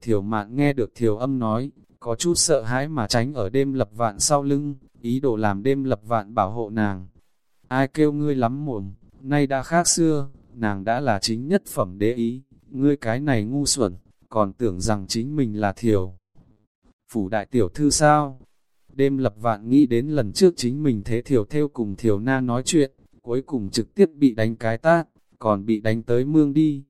Thiểu mạn nghe được thiểu âm nói, có chút sợ hãi mà tránh ở đêm lập vạn sau lưng, ý đồ làm đêm lập vạn bảo hộ nàng. Ai kêu ngươi lắm mồm, nay đã khác xưa, nàng đã là chính nhất phẩm đế ý, ngươi cái này ngu xuẩn, còn tưởng rằng chính mình là thiểu. Phủ đại tiểu thư sao? Đêm lập vạn nghĩ đến lần trước chính mình thế thiểu theo cùng thiểu na nói chuyện, cuối cùng trực tiếp bị đánh cái tát, còn bị đánh tới mương đi.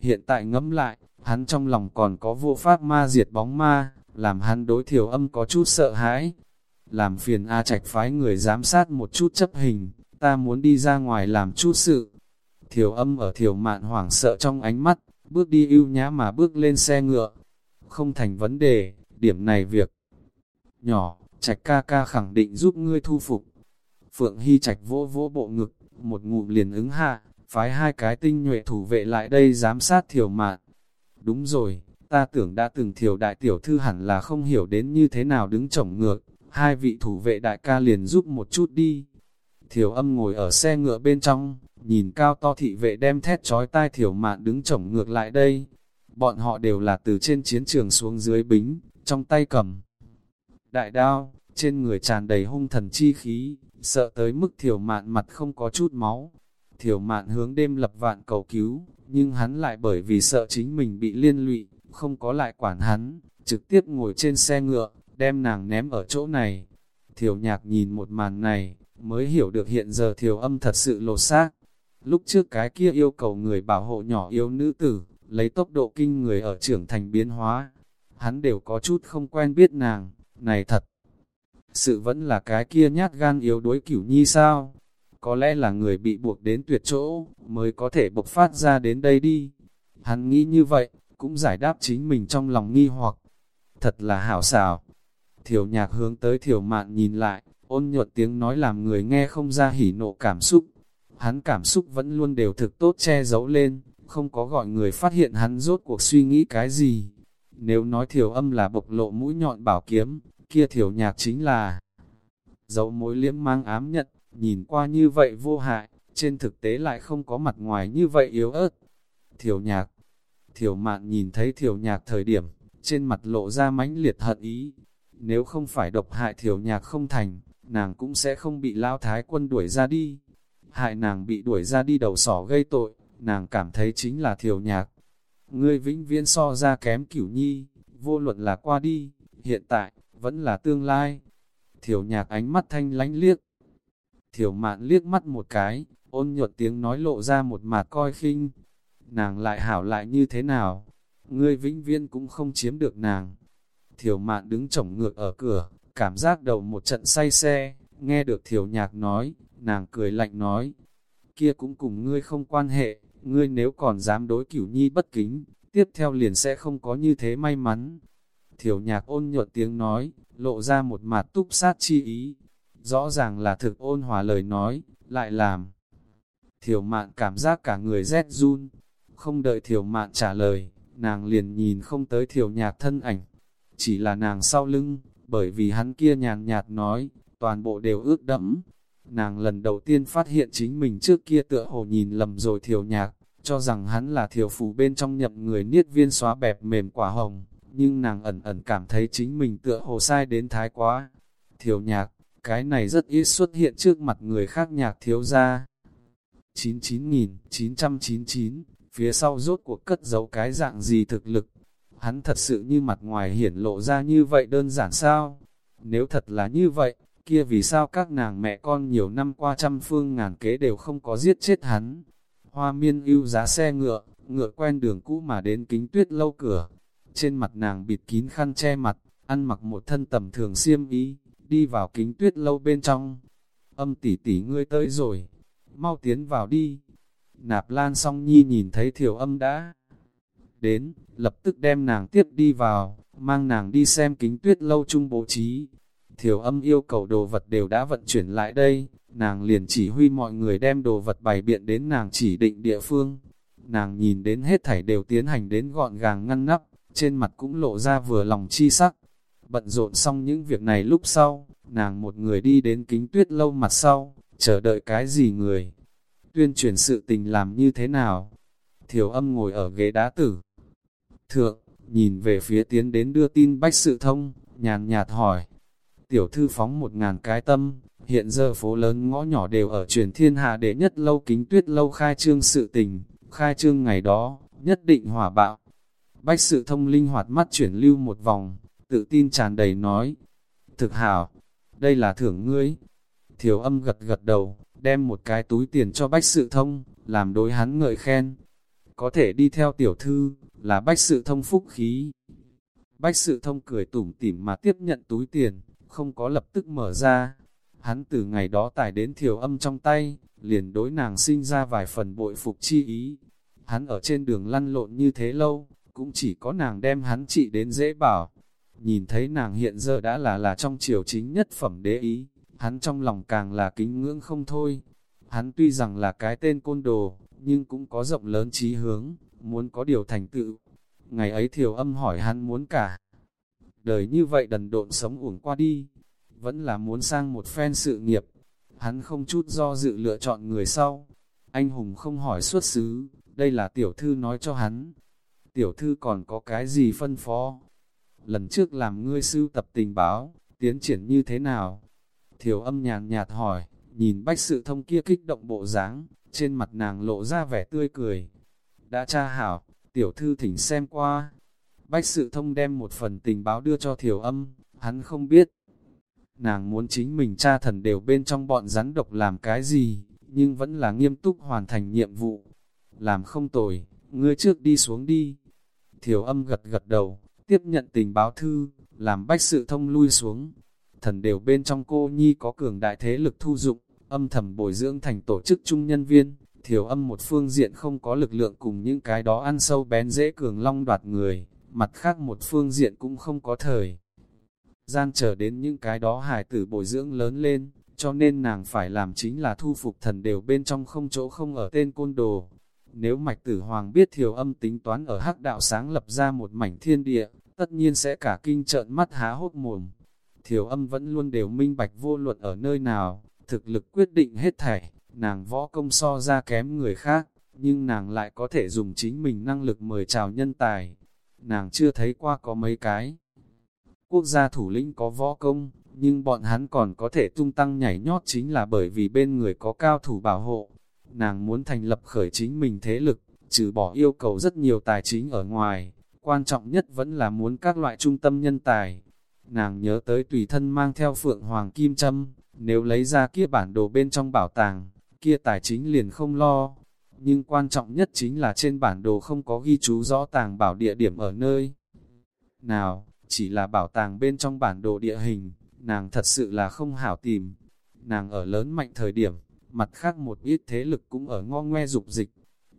Hiện tại ngẫm lại, hắn trong lòng còn có vô pháp ma diệt bóng ma, làm hắn đối thiểu âm có chút sợ hãi. Làm phiền A Trạch phái người giám sát một chút chấp hình, ta muốn đi ra ngoài làm chút sự. Thiểu âm ở thiểu mạn hoảng sợ trong ánh mắt, bước đi ưu nhã mà bước lên xe ngựa. Không thành vấn đề, điểm này việc nhỏ, Trạch ca ca khẳng định giúp ngươi thu phục. Phượng Hy Trạch vỗ vỗ bộ ngực, một ngụm liền ứng hạ, phái hai cái tinh nhuệ thủ vệ lại đây giám sát thiểu mạn. Đúng rồi, ta tưởng đã từng thiểu đại tiểu thư hẳn là không hiểu đến như thế nào đứng chổng ngược, hai vị thủ vệ đại ca liền giúp một chút đi. Thiểu âm ngồi ở xe ngựa bên trong, nhìn cao to thị vệ đem thét trói tai thiểu mạn đứng chổng ngược lại đây. Bọn họ đều là từ trên chiến trường xuống dưới bính, trong tay cầm. Đại đao, trên người tràn đầy hung thần chi khí, sợ tới mức thiểu mạn mặt không có chút máu. Thiểu mạn hướng đêm lập vạn cầu cứu, nhưng hắn lại bởi vì sợ chính mình bị liên lụy, không có lại quản hắn, trực tiếp ngồi trên xe ngựa, đem nàng ném ở chỗ này. Thiểu nhạc nhìn một màn này, mới hiểu được hiện giờ thiểu âm thật sự lột xác. Lúc trước cái kia yêu cầu người bảo hộ nhỏ yêu nữ tử, lấy tốc độ kinh người ở trưởng thành biến hóa. Hắn đều có chút không quen biết nàng, này thật. Sự vẫn là cái kia nhát gan yếu đuối cửu nhi sao? Có lẽ là người bị buộc đến tuyệt chỗ, mới có thể bộc phát ra đến đây đi. Hắn nghĩ như vậy, cũng giải đáp chính mình trong lòng nghi hoặc. Thật là hảo xảo. Thiểu nhạc hướng tới thiểu mạn nhìn lại, ôn nhuận tiếng nói làm người nghe không ra hỉ nộ cảm xúc. Hắn cảm xúc vẫn luôn đều thực tốt che giấu lên, không có gọi người phát hiện hắn rốt cuộc suy nghĩ cái gì. Nếu nói thiểu âm là bộc lộ mũi nhọn bảo kiếm, kia thiểu nhạc chính là dấu mối liễm mang ám nhận, nhìn qua như vậy vô hại, trên thực tế lại không có mặt ngoài như vậy yếu ớt. Thiểu nhạc, thiểu mạn nhìn thấy thiểu nhạc thời điểm, trên mặt lộ ra mãnh liệt hận ý. Nếu không phải độc hại thiểu nhạc không thành, nàng cũng sẽ không bị lao thái quân đuổi ra đi. Hại nàng bị đuổi ra đi đầu sỏ gây tội, nàng cảm thấy chính là thiểu nhạc. Ngươi vĩnh viễn so ra kém cửu nhi, vô luận là qua đi, hiện tại, vẫn là tương lai. Thiểu nhạc ánh mắt thanh lánh liếc. Thiểu mạn liếc mắt một cái, ôn nhuận tiếng nói lộ ra một mặt coi khinh. Nàng lại hảo lại như thế nào? Ngươi vĩnh viễn cũng không chiếm được nàng. Thiểu mạn đứng chổng ngược ở cửa, cảm giác đầu một trận say xe, nghe được thiểu nhạc nói, nàng cười lạnh nói. Kia cũng cùng ngươi không quan hệ, ngươi nếu còn dám đối cửu nhi bất kính, tiếp theo liền sẽ không có như thế may mắn. Thiểu nhạc ôn nhuận tiếng nói, lộ ra một mặt túc sát chi ý. Rõ ràng là thực ôn hòa lời nói, lại làm. Thiểu mạn cảm giác cả người rét run. Không đợi thiểu mạn trả lời, nàng liền nhìn không tới thiểu nhạc thân ảnh. Chỉ là nàng sau lưng, bởi vì hắn kia nhàn nhạt nói, toàn bộ đều ướt đẫm. Nàng lần đầu tiên phát hiện chính mình trước kia tựa hồ nhìn lầm rồi thiểu nhạc, cho rằng hắn là thiểu phủ bên trong nhậm người niết viên xóa bẹp mềm quả hồng nhưng nàng ẩn ẩn cảm thấy chính mình tựa hồ sai đến thái quá. Thiểu nhạc, cái này rất ít xuất hiện trước mặt người khác nhạc thiếu ra. 99.999, phía sau rốt cuộc cất giấu cái dạng gì thực lực. Hắn thật sự như mặt ngoài hiển lộ ra như vậy đơn giản sao? Nếu thật là như vậy, kia vì sao các nàng mẹ con nhiều năm qua trăm phương ngàn kế đều không có giết chết hắn? Hoa miên ưu giá xe ngựa, ngựa quen đường cũ mà đến kính tuyết lâu cửa, trên mặt nàng bịt kín khăn che mặt, ăn mặc một thân tầm thường xiêm y, đi vào kính tuyết lâu bên trong. Âm tỷ tỷ ngươi tới rồi, mau tiến vào đi. Nạp lan song nhi nhìn thấy thiểu âm đã đến, lập tức đem nàng tiếp đi vào, mang nàng đi xem kính tuyết lâu chung bố trí. Thiểu âm yêu cầu đồ vật đều đã vận chuyển lại đây, nàng liền chỉ huy mọi người đem đồ vật bày biện đến nàng chỉ định địa phương. Nàng nhìn đến hết thảy đều tiến hành đến gọn gàng ngăn nắp, trên mặt cũng lộ ra vừa lòng chi sắc. Bận rộn xong những việc này lúc sau, nàng một người đi đến kính tuyết lâu mặt sau, chờ đợi cái gì người. Tuyên truyền sự tình làm như thế nào? Thiểu âm ngồi ở ghế đá tử. Thượng, nhìn về phía tiến đến đưa tin bách sự thông, nhàn nhạt hỏi. Tiểu thư phóng một ngàn cái tâm, hiện giờ phố lớn ngõ nhỏ đều ở truyền thiên hạ để nhất lâu kính tuyết lâu khai trương sự tình, khai trương ngày đó, nhất định hỏa bạo. Bách sự thông linh hoạt mắt chuyển lưu một vòng, tự tin tràn đầy nói. Thực hảo, đây là thưởng ngươi. Thiểu âm gật gật đầu, đem một cái túi tiền cho bách sự thông, làm đối hắn ngợi khen. Có thể đi theo tiểu thư, là bách sự thông phúc khí. Bách sự thông cười tủm tỉm mà tiếp nhận túi tiền, không có lập tức mở ra. Hắn từ ngày đó tải đến thiểu âm trong tay, liền đối nàng sinh ra vài phần bội phục chi ý. Hắn ở trên đường lăn lộn như thế lâu, cũng chỉ có nàng đem hắn trị đến dễ bảo. Nhìn thấy nàng hiện giờ đã là là trong triều chính nhất phẩm đế ý, hắn trong lòng càng là kính ngưỡng không thôi. Hắn tuy rằng là cái tên côn đồ, nhưng cũng có rộng lớn trí hướng, muốn có điều thành tựu. Ngày ấy thiểu âm hỏi hắn muốn cả. Đời như vậy đần độn sống uổng qua đi, vẫn là muốn sang một phen sự nghiệp. Hắn không chút do dự lựa chọn người sau. Anh hùng không hỏi xuất xứ, đây là tiểu thư nói cho hắn, tiểu thư còn có cái gì phân phó? Lần trước làm ngươi sưu tập tình báo, tiến triển như thế nào? Thiểu âm nhàn nhạt hỏi, nhìn bách sự thông kia kích động bộ dáng, trên mặt nàng lộ ra vẻ tươi cười. Đã tra hảo, tiểu thư thỉnh xem qua. Bách sự thông đem một phần tình báo đưa cho thiểu âm, hắn không biết. Nàng muốn chính mình cha thần đều bên trong bọn rắn độc làm cái gì, nhưng vẫn là nghiêm túc hoàn thành nhiệm vụ. Làm không tồi, ngươi trước đi xuống đi. Thiểu âm gật gật đầu, tiếp nhận tình báo thư, làm bách sự thông lui xuống. Thần đều bên trong cô nhi có cường đại thế lực thu dụng, âm thầm bồi dưỡng thành tổ chức trung nhân viên, thiểu âm một phương diện không có lực lượng cùng những cái đó ăn sâu bén dễ cường long đoạt người, mặt khác một phương diện cũng không có thời. Gian trở đến những cái đó hải tử bồi dưỡng lớn lên, cho nên nàng phải làm chính là thu phục thần đều bên trong không chỗ không ở tên côn đồ. Nếu mạch tử hoàng biết thiểu âm tính toán ở hắc đạo sáng lập ra một mảnh thiên địa, tất nhiên sẽ cả kinh trợn mắt há hốt mồm. Thiểu âm vẫn luôn đều minh bạch vô luận ở nơi nào, thực lực quyết định hết thảy, nàng võ công so ra kém người khác, nhưng nàng lại có thể dùng chính mình năng lực mời chào nhân tài. Nàng chưa thấy qua có mấy cái. Quốc gia thủ lĩnh có võ công, nhưng bọn hắn còn có thể tung tăng nhảy nhót chính là bởi vì bên người có cao thủ bảo hộ. Nàng muốn thành lập khởi chính mình thế lực, trừ bỏ yêu cầu rất nhiều tài chính ở ngoài, quan trọng nhất vẫn là muốn các loại trung tâm nhân tài. Nàng nhớ tới tùy thân mang theo phượng hoàng kim châm, nếu lấy ra kia bản đồ bên trong bảo tàng, kia tài chính liền không lo. Nhưng quan trọng nhất chính là trên bản đồ không có ghi chú rõ tàng bảo địa điểm ở nơi. Nào, chỉ là bảo tàng bên trong bản đồ địa hình, nàng thật sự là không hảo tìm. Nàng ở lớn mạnh thời điểm, mặt khác một ít thế lực cũng ở ngo ngoe dục dịch.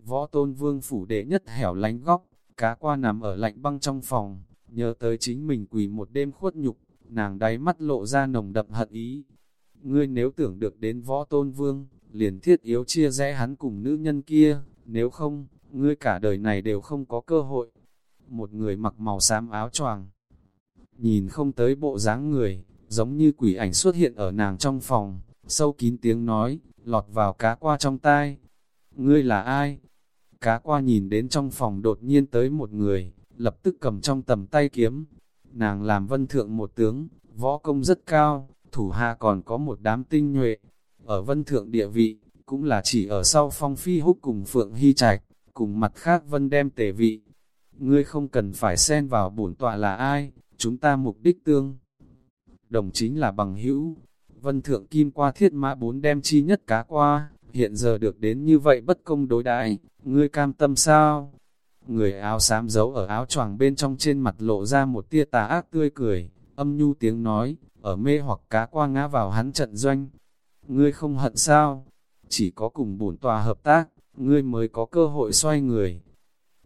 Võ tôn vương phủ đệ nhất hẻo lánh góc, cá qua nằm ở lạnh băng trong phòng, nhớ tới chính mình quỳ một đêm khuất nhục, nàng đáy mắt lộ ra nồng đậm hận ý. Ngươi nếu tưởng được đến võ tôn vương, liền thiết yếu chia rẽ hắn cùng nữ nhân kia, nếu không, ngươi cả đời này đều không có cơ hội. Một người mặc màu xám áo choàng, nhìn không tới bộ dáng người, giống như quỷ ảnh xuất hiện ở nàng trong phòng, sâu kín tiếng nói, lọt vào cá qua trong tai. Ngươi là ai? Cá qua nhìn đến trong phòng đột nhiên tới một người, lập tức cầm trong tầm tay kiếm. Nàng làm vân thượng một tướng, võ công rất cao, thủ hạ còn có một đám tinh nhuệ. Ở vân thượng địa vị, cũng là chỉ ở sau phong phi húc cùng phượng hy trạch, cùng mặt khác vân đem tề vị. Ngươi không cần phải xen vào bổn tọa là ai, chúng ta mục đích tương. Đồng chính là bằng hữu, vân thượng kim qua thiết mã bốn đem chi nhất cá qua, hiện giờ được đến như vậy bất công đối đại, ngươi cam tâm sao? Người áo xám giấu ở áo choàng bên trong trên mặt lộ ra một tia tà ác tươi cười, âm nhu tiếng nói, ở mê hoặc cá qua ngã vào hắn trận doanh. Ngươi không hận sao? Chỉ có cùng bổn tòa hợp tác, ngươi mới có cơ hội xoay người.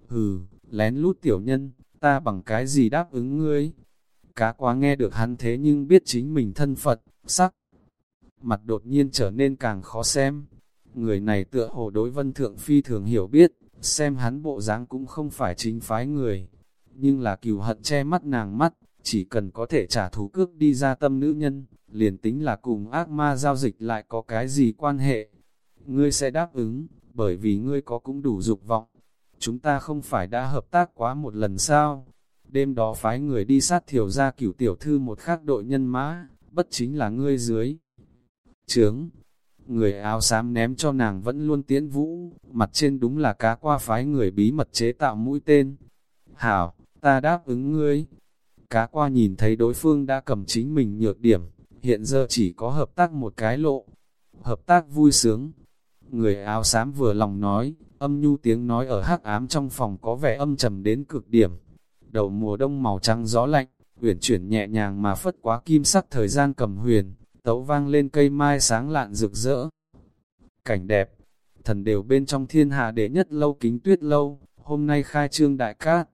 Hừ, lén lút tiểu nhân, ta bằng cái gì đáp ứng ngươi? Cá quá nghe được hắn thế nhưng biết chính mình thân Phật, sắc. Mặt đột nhiên trở nên càng khó xem. Người này tựa hồ đối vân thượng phi thường hiểu biết, xem hắn bộ dáng cũng không phải chính phái người. Nhưng là cừu hận che mắt nàng mắt, chỉ cần có thể trả thù cước đi ra tâm nữ nhân, liền tính là cùng ác ma giao dịch lại có cái gì quan hệ. Ngươi sẽ đáp ứng, bởi vì ngươi có cũng đủ dục vọng. Chúng ta không phải đã hợp tác quá một lần sao? Đêm đó phái người đi sát thiểu ra cửu tiểu thư một khác đội nhân mã, bất chính là ngươi dưới. Trướng, người áo xám ném cho nàng vẫn luôn tiến vũ, mặt trên đúng là cá qua phái người bí mật chế tạo mũi tên. Hảo, ta đáp ứng ngươi. Cá qua nhìn thấy đối phương đã cầm chính mình nhược điểm, hiện giờ chỉ có hợp tác một cái lộ. Hợp tác vui sướng. Người áo xám vừa lòng nói, âm nhu tiếng nói ở hắc ám trong phòng có vẻ âm trầm đến cực điểm đầu mùa đông màu trắng gió lạnh, uyển chuyển nhẹ nhàng mà phất quá kim sắc thời gian cầm huyền, tấu vang lên cây mai sáng lạn rực rỡ. Cảnh đẹp, thần đều bên trong thiên hạ đệ nhất lâu kính tuyết lâu, hôm nay khai trương đại cát,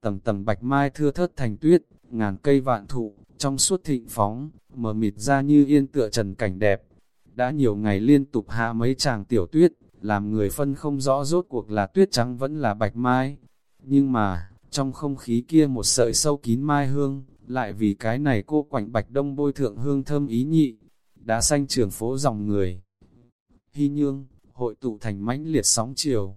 tầng tầng bạch mai thưa thớt thành tuyết, ngàn cây vạn thụ, trong suốt thịnh phóng, mờ mịt ra như yên tựa trần cảnh đẹp. Đã nhiều ngày liên tục hạ mấy chàng tiểu tuyết, làm người phân không rõ rốt cuộc là tuyết trắng vẫn là bạch mai. Nhưng mà, trong không khí kia một sợi sâu kín mai hương, lại vì cái này cô quạnh bạch đông bôi thượng hương thơm ý nhị, đã xanh trường phố dòng người. Hy nhương, hội tụ thành mãnh liệt sóng chiều,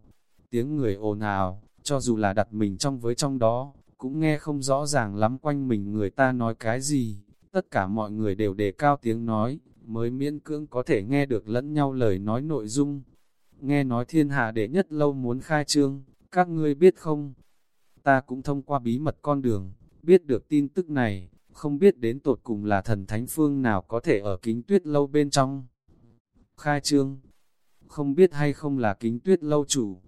tiếng người ồn ào, cho dù là đặt mình trong với trong đó, cũng nghe không rõ ràng lắm quanh mình người ta nói cái gì, tất cả mọi người đều đề cao tiếng nói, mới miễn cưỡng có thể nghe được lẫn nhau lời nói nội dung. Nghe nói thiên hạ đệ nhất lâu muốn khai trương, các ngươi biết không? Ta cũng thông qua bí mật con đường, biết được tin tức này, không biết đến tột cùng là thần thánh phương nào có thể ở kính tuyết lâu bên trong. Khai trương, không biết hay không là kính tuyết lâu chủ.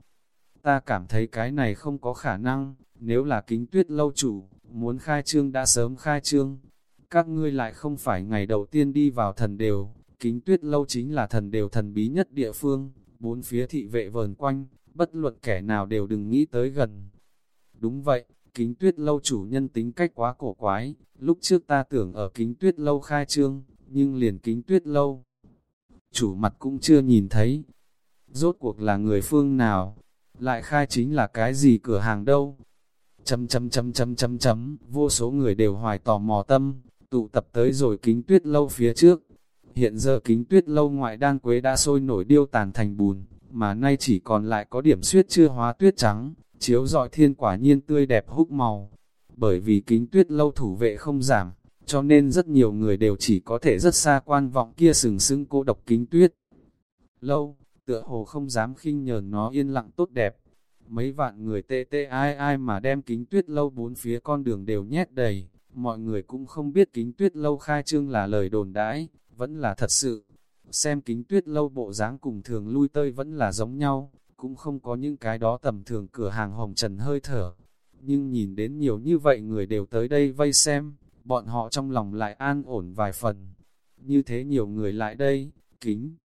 Ta cảm thấy cái này không có khả năng, nếu là kính tuyết lâu chủ, muốn khai trương đã sớm khai trương. Các ngươi lại không phải ngày đầu tiên đi vào thần đều, kính tuyết lâu chính là thần đều thần bí nhất địa phương, bốn phía thị vệ vờn quanh, bất luận kẻ nào đều đừng nghĩ tới gần. Đúng vậy, kính tuyết lâu chủ nhân tính cách quá cổ quái, lúc trước ta tưởng ở kính tuyết lâu khai trương, nhưng liền kính tuyết lâu. Chủ mặt cũng chưa nhìn thấy. Rốt cuộc là người phương nào, lại khai chính là cái gì cửa hàng đâu. Chấm chấm chấm chấm chấm chấm, vô số người đều hoài tò mò tâm, tụ tập tới rồi kính tuyết lâu phía trước. Hiện giờ kính tuyết lâu ngoại đan quế đã sôi nổi điêu tàn thành bùn, mà nay chỉ còn lại có điểm suyết chưa hóa tuyết trắng, chiếu dọi thiên quả nhiên tươi đẹp húc màu. Bởi vì kính tuyết lâu thủ vệ không giảm, cho nên rất nhiều người đều chỉ có thể rất xa quan vọng kia sừng sững cô độc kính tuyết. Lâu, tựa hồ không dám khinh nhờn nó yên lặng tốt đẹp. Mấy vạn người tê tê ai ai mà đem kính tuyết lâu bốn phía con đường đều nhét đầy, mọi người cũng không biết kính tuyết lâu khai trương là lời đồn đãi, vẫn là thật sự. Xem kính tuyết lâu bộ dáng cùng thường lui tơi vẫn là giống nhau, cũng không có những cái đó tầm thường cửa hàng hồng trần hơi thở. Nhưng nhìn đến nhiều như vậy người đều tới đây vây xem, bọn họ trong lòng lại an ổn vài phần. Như thế nhiều người lại đây, kính.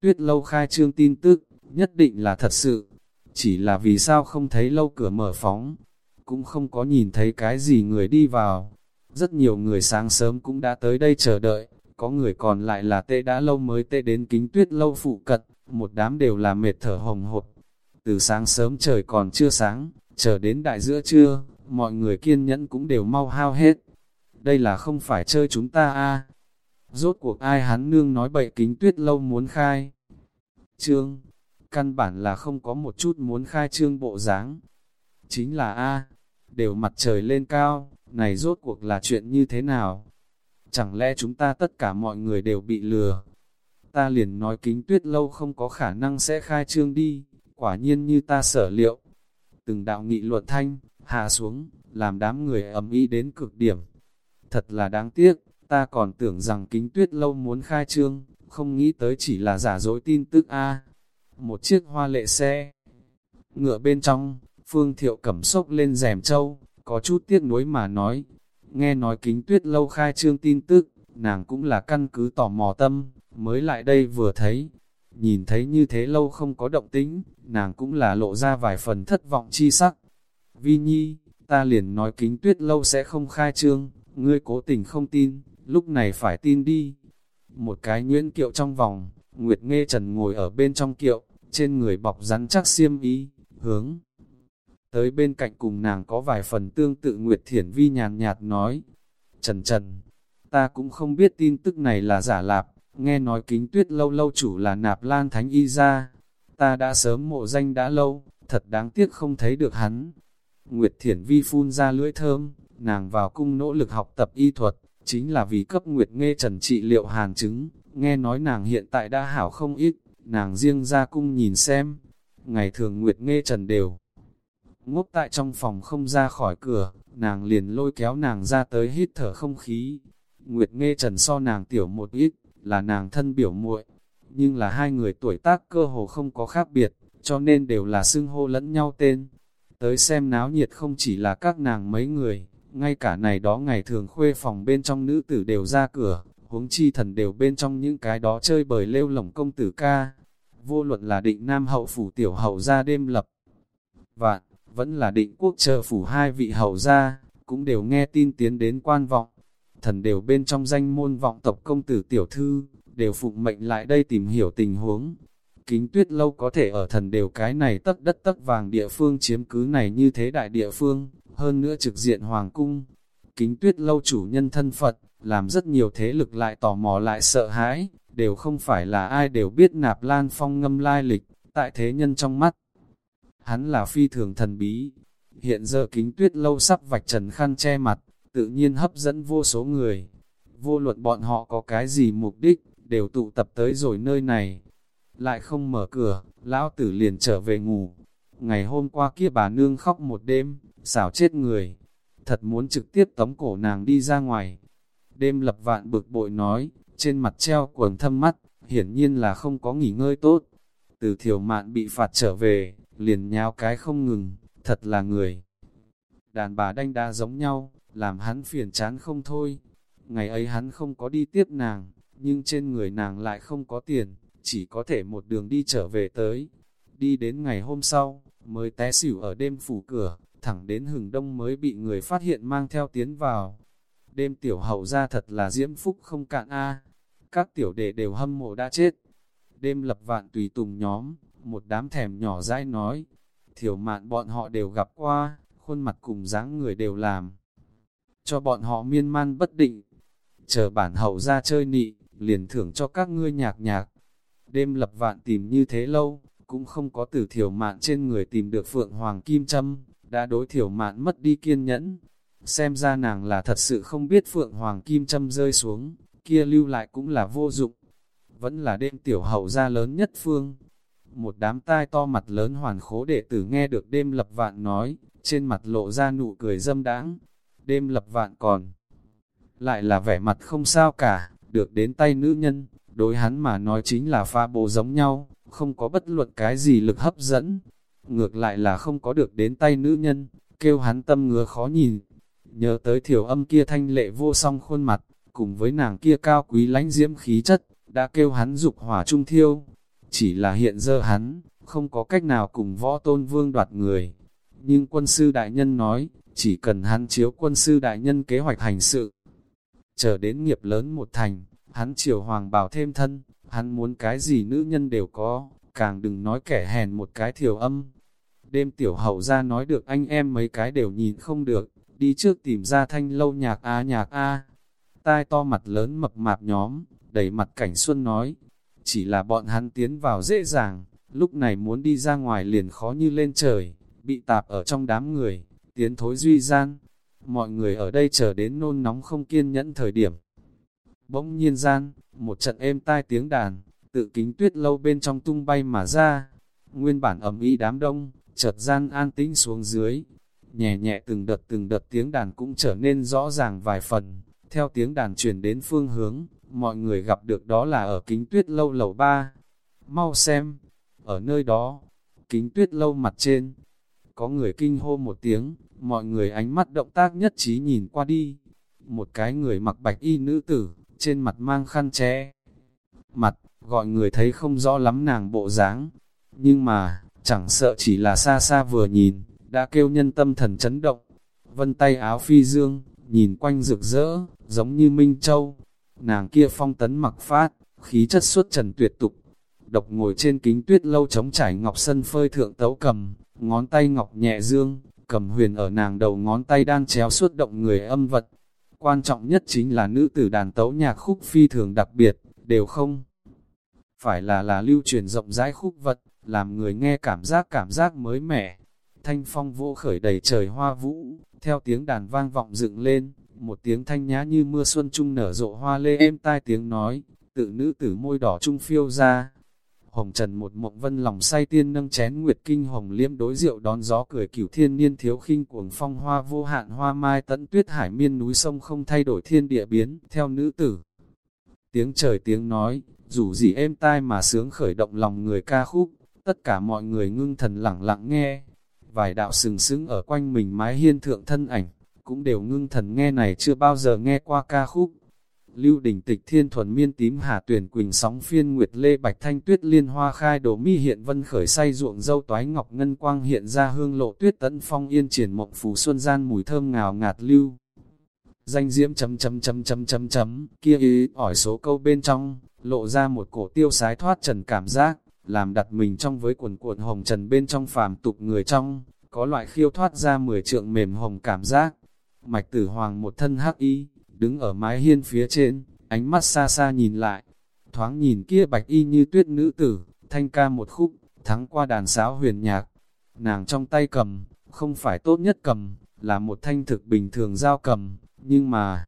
Tuyết lâu khai trương tin tức, nhất định là thật sự. Chỉ là vì sao không thấy lâu cửa mở phóng, cũng không có nhìn thấy cái gì người đi vào. Rất nhiều người sáng sớm cũng đã tới đây chờ đợi, có người còn lại là tê đã lâu mới tê đến kính tuyết lâu phụ cận, một đám đều là mệt thở hồng hột. Từ sáng sớm trời còn chưa sáng, chờ đến đại giữa trưa, mọi người kiên nhẫn cũng đều mau hao hết. Đây là không phải chơi chúng ta a Rốt cuộc ai hắn nương nói bậy kính tuyết lâu muốn khai. Trương, căn bản là không có một chút muốn khai trương bộ dáng Chính là a đều mặt trời lên cao, này rốt cuộc là chuyện như thế nào? Chẳng lẽ chúng ta tất cả mọi người đều bị lừa? Ta liền nói kính tuyết lâu không có khả năng sẽ khai trương đi, quả nhiên như ta sở liệu. Từng đạo nghị luận thanh, hạ xuống, làm đám người ấm ý đến cực điểm. Thật là đáng tiếc, ta còn tưởng rằng kính tuyết lâu muốn khai trương, không nghĩ tới chỉ là giả dối tin tức A. Một chiếc hoa lệ xe, ngựa bên trong, phương thiệu cẩm sốc lên rèm châu, có chút tiếc nuối mà nói, nghe nói kính tuyết lâu khai trương tin tức, nàng cũng là căn cứ tò mò tâm, mới lại đây vừa thấy, nhìn thấy như thế lâu không có động tĩnh, nàng cũng là lộ ra vài phần thất vọng chi sắc. Vi Nhi, ta liền nói kính tuyết lâu sẽ không khai trương, ngươi cố tình không tin, lúc này phải tin đi. Một cái nhuyễn kiệu trong vòng, Nguyệt Nghê Trần ngồi ở bên trong kiệu, trên người bọc rắn chắc xiêm ý, hướng. Tới bên cạnh cùng nàng có vài phần tương tự Nguyệt Thiển Vi nhàn nhạt nói, Trần Trần, ta cũng không biết tin tức này là giả lạp, nghe nói kính tuyết lâu lâu chủ là nạp lan thánh y ra, ta đã sớm mộ danh đã lâu, thật đáng tiếc không thấy được hắn. Nguyệt Thiển Vi phun ra lưỡi thơm, nàng vào cung nỗ lực học tập y thuật, chính là vì cấp Nguyệt Nghe Trần trị liệu hàn chứng, nghe nói nàng hiện tại đã hảo không ít, nàng riêng ra cung nhìn xem. Ngày thường Nguyệt Nghe Trần đều ngốc tại trong phòng không ra khỏi cửa, nàng liền lôi kéo nàng ra tới hít thở không khí. Nguyệt Nghe Trần so nàng tiểu một ít, là nàng thân biểu muội, nhưng là hai người tuổi tác cơ hồ không có khác biệt, cho nên đều là xưng hô lẫn nhau tên. Tới xem náo nhiệt không chỉ là các nàng mấy người, ngay cả này đó ngày thường khuê phòng bên trong nữ tử đều ra cửa, huống chi thần đều bên trong những cái đó chơi bời lêu lỏng công tử ca. Vô luận là định nam hậu phủ tiểu hậu ra đêm lập. Vạn, vẫn là định quốc trợ phủ hai vị hậu gia, cũng đều nghe tin tiến đến quan vọng. Thần đều bên trong danh môn vọng tộc công tử tiểu thư, đều phụng mệnh lại đây tìm hiểu tình huống. Kính tuyết lâu có thể ở thần đều cái này tất đất tất vàng địa phương chiếm cứ này như thế đại địa phương, hơn nữa trực diện hoàng cung. Kính tuyết lâu chủ nhân thân Phật, làm rất nhiều thế lực lại tò mò lại sợ hãi, đều không phải là ai đều biết nạp lan phong ngâm lai lịch, tại thế nhân trong mắt hắn là phi thường thần bí. Hiện giờ kính tuyết lâu sắp vạch trần khăn che mặt, tự nhiên hấp dẫn vô số người. vô luận bọn họ có cái gì mục đích, đều tụ tập tới rồi nơi này. Lại không mở cửa, lão tử liền trở về ngủ. Ngày hôm qua kia bà nương khóc một đêm, xảo chết người. Thật muốn trực tiếp tống cổ nàng đi ra ngoài. Đêm lập vạn bực bội nói, trên mặt treo quần thâm mắt, hiển nhiên là không có nghỉ ngơi tốt. Từ thiểu mạn bị phạt trở về, liền nháo cái không ngừng, thật là người. Đàn bà đanh đa giống nhau, làm hắn phiền chán không thôi. Ngày ấy hắn không có đi tiếp nàng, nhưng trên người nàng lại không có tiền, chỉ có thể một đường đi trở về tới. Đi đến ngày hôm sau, mới té xỉu ở đêm phủ cửa, thẳng đến hừng đông mới bị người phát hiện mang theo tiến vào. Đêm tiểu hậu ra thật là diễm phúc không cạn a các tiểu đệ đều hâm mộ đã chết. Đêm lập vạn tùy tùng nhóm, một đám thèm nhỏ dãi nói, thiểu mạn bọn họ đều gặp qua, khuôn mặt cùng dáng người đều làm. Cho bọn họ miên man bất định, chờ bản hậu ra chơi nị, liền thưởng cho các ngươi nhạc nhạc. Đêm lập vạn tìm như thế lâu, cũng không có từ thiểu mạn trên người tìm được Phượng Hoàng Kim Trâm, đã đối thiểu mạn mất đi kiên nhẫn. Xem ra nàng là thật sự không biết Phượng Hoàng Kim châm rơi xuống, kia lưu lại cũng là vô dụng. Vẫn là đêm tiểu hậu gia lớn nhất phương. Một đám tai to mặt lớn hoàn khố đệ tử nghe được đêm lập vạn nói, trên mặt lộ ra nụ cười dâm đãng. Đêm lập vạn còn lại là vẻ mặt không sao cả, được đến tay nữ nhân, đối hắn mà nói chính là pha bộ giống nhau, không có bất luận cái gì lực hấp dẫn. Ngược lại là không có được đến tay nữ nhân, kêu hắn tâm ngứa khó nhìn. Nhớ tới thiểu âm kia thanh lệ vô song khuôn mặt, cùng với nàng kia cao quý lãnh diễm khí chất, đã kêu hắn dục hỏa trung thiêu. Chỉ là hiện giờ hắn, không có cách nào cùng võ tôn vương đoạt người. Nhưng quân sư đại nhân nói, chỉ cần hắn chiếu quân sư đại nhân kế hoạch hành sự. Chờ đến nghiệp lớn một thành, hắn triều hoàng bảo thêm thân, hắn muốn cái gì nữ nhân đều có, càng đừng nói kẻ hèn một cái thiểu âm. Đêm tiểu hậu ra nói được anh em mấy cái đều nhìn không được, đi trước tìm ra thanh lâu nhạc A nhạc A. Tai to mặt lớn mập mạp nhóm, đẩy mặt cảnh xuân nói, chỉ là bọn hắn tiến vào dễ dàng, lúc này muốn đi ra ngoài liền khó như lên trời, bị tạp ở trong đám người, tiến thối duy gian. Mọi người ở đây chờ đến nôn nóng không kiên nhẫn thời điểm. Bỗng nhiên gian, một trận êm tai tiếng đàn, tự kính tuyết lâu bên trong tung bay mà ra. Nguyên bản ẩm ý đám đông, chợt gian an tĩnh xuống dưới. Nhẹ nhẹ từng đợt từng đợt tiếng đàn cũng trở nên rõ ràng vài phần. Theo tiếng đàn truyền đến phương hướng, mọi người gặp được đó là ở kính tuyết lâu lầu ba. Mau xem, ở nơi đó, kính tuyết lâu mặt trên, có người kinh hô một tiếng, mọi người ánh mắt động tác nhất trí nhìn qua đi. Một cái người mặc bạch y nữ tử, trên mặt mang khăn che. Mặt, gọi người thấy không rõ lắm nàng bộ dáng. Nhưng mà, chẳng sợ chỉ là xa xa vừa nhìn, đã kêu nhân tâm thần chấn động. Vân tay áo phi dương, nhìn quanh rực rỡ, giống như Minh Châu. Nàng kia phong tấn mặc phát, khí chất xuất trần tuyệt tục. Độc ngồi trên kính tuyết lâu chống trải ngọc sân phơi thượng tấu cầm, ngón tay ngọc nhẹ dương, cầm huyền ở nàng đầu ngón tay đang chéo suốt động người âm vật. Quan trọng nhất chính là nữ tử đàn tấu nhạc khúc phi thường đặc biệt, đều không. Phải là là lưu truyền rộng rãi khúc vật, làm người nghe cảm giác cảm giác mới mẻ. Thanh phong vô khởi đầy trời hoa vũ, theo tiếng đàn vang vọng dựng lên, một tiếng thanh nhã như mưa xuân trung nở rộ hoa lê êm tai tiếng nói, tự nữ tử môi đỏ trung phiêu ra, Hồng Trần một mộng vân lòng say tiên nâng chén nguyệt kinh hồng liêm đối rượu đón gió cười cửu thiên niên thiếu khinh cuồng phong hoa vô hạn hoa mai tận tuyết hải miên núi sông không thay đổi thiên địa biến, theo nữ tử. Tiếng trời tiếng nói, dù gì êm tai mà sướng khởi động lòng người ca khúc, tất cả mọi người ngưng thần lặng lặng nghe. Vài đạo sừng sững ở quanh mình mái hiên thượng thân ảnh, cũng đều ngưng thần nghe này chưa bao giờ nghe qua ca khúc, Lưu đỉnh tịch thiên thuần miên tím hà tuyển quỳnh sóng phiên nguyệt lê bạch thanh tuyết liên hoa khai đồ mi hiện vân khởi say ruộng dâu toái ngọc ngân quang hiện ra hương lộ tuyết tấn phong yên triển mộng phù xuân gian mùi thơm ngào ngạt lưu. Danh diễm chấm chấm chấm chấm chấm chấm, kia ý ỏi số câu bên trong, lộ ra một cổ tiêu sái thoát trần cảm giác, làm đặt mình trong với quần cuộn hồng trần bên trong phàm tục người trong, có loại khiêu thoát ra mười trượng mềm hồng cảm giác. Mạch tử hoàng một thân hắc y, đứng ở mái hiên phía trên, ánh mắt xa xa nhìn lại, thoáng nhìn kia bạch y như tuyết nữ tử, thanh ca một khúc, thắng qua đàn sáo huyền nhạc. Nàng trong tay cầm, không phải tốt nhất cầm, là một thanh thực bình thường giao cầm, nhưng mà,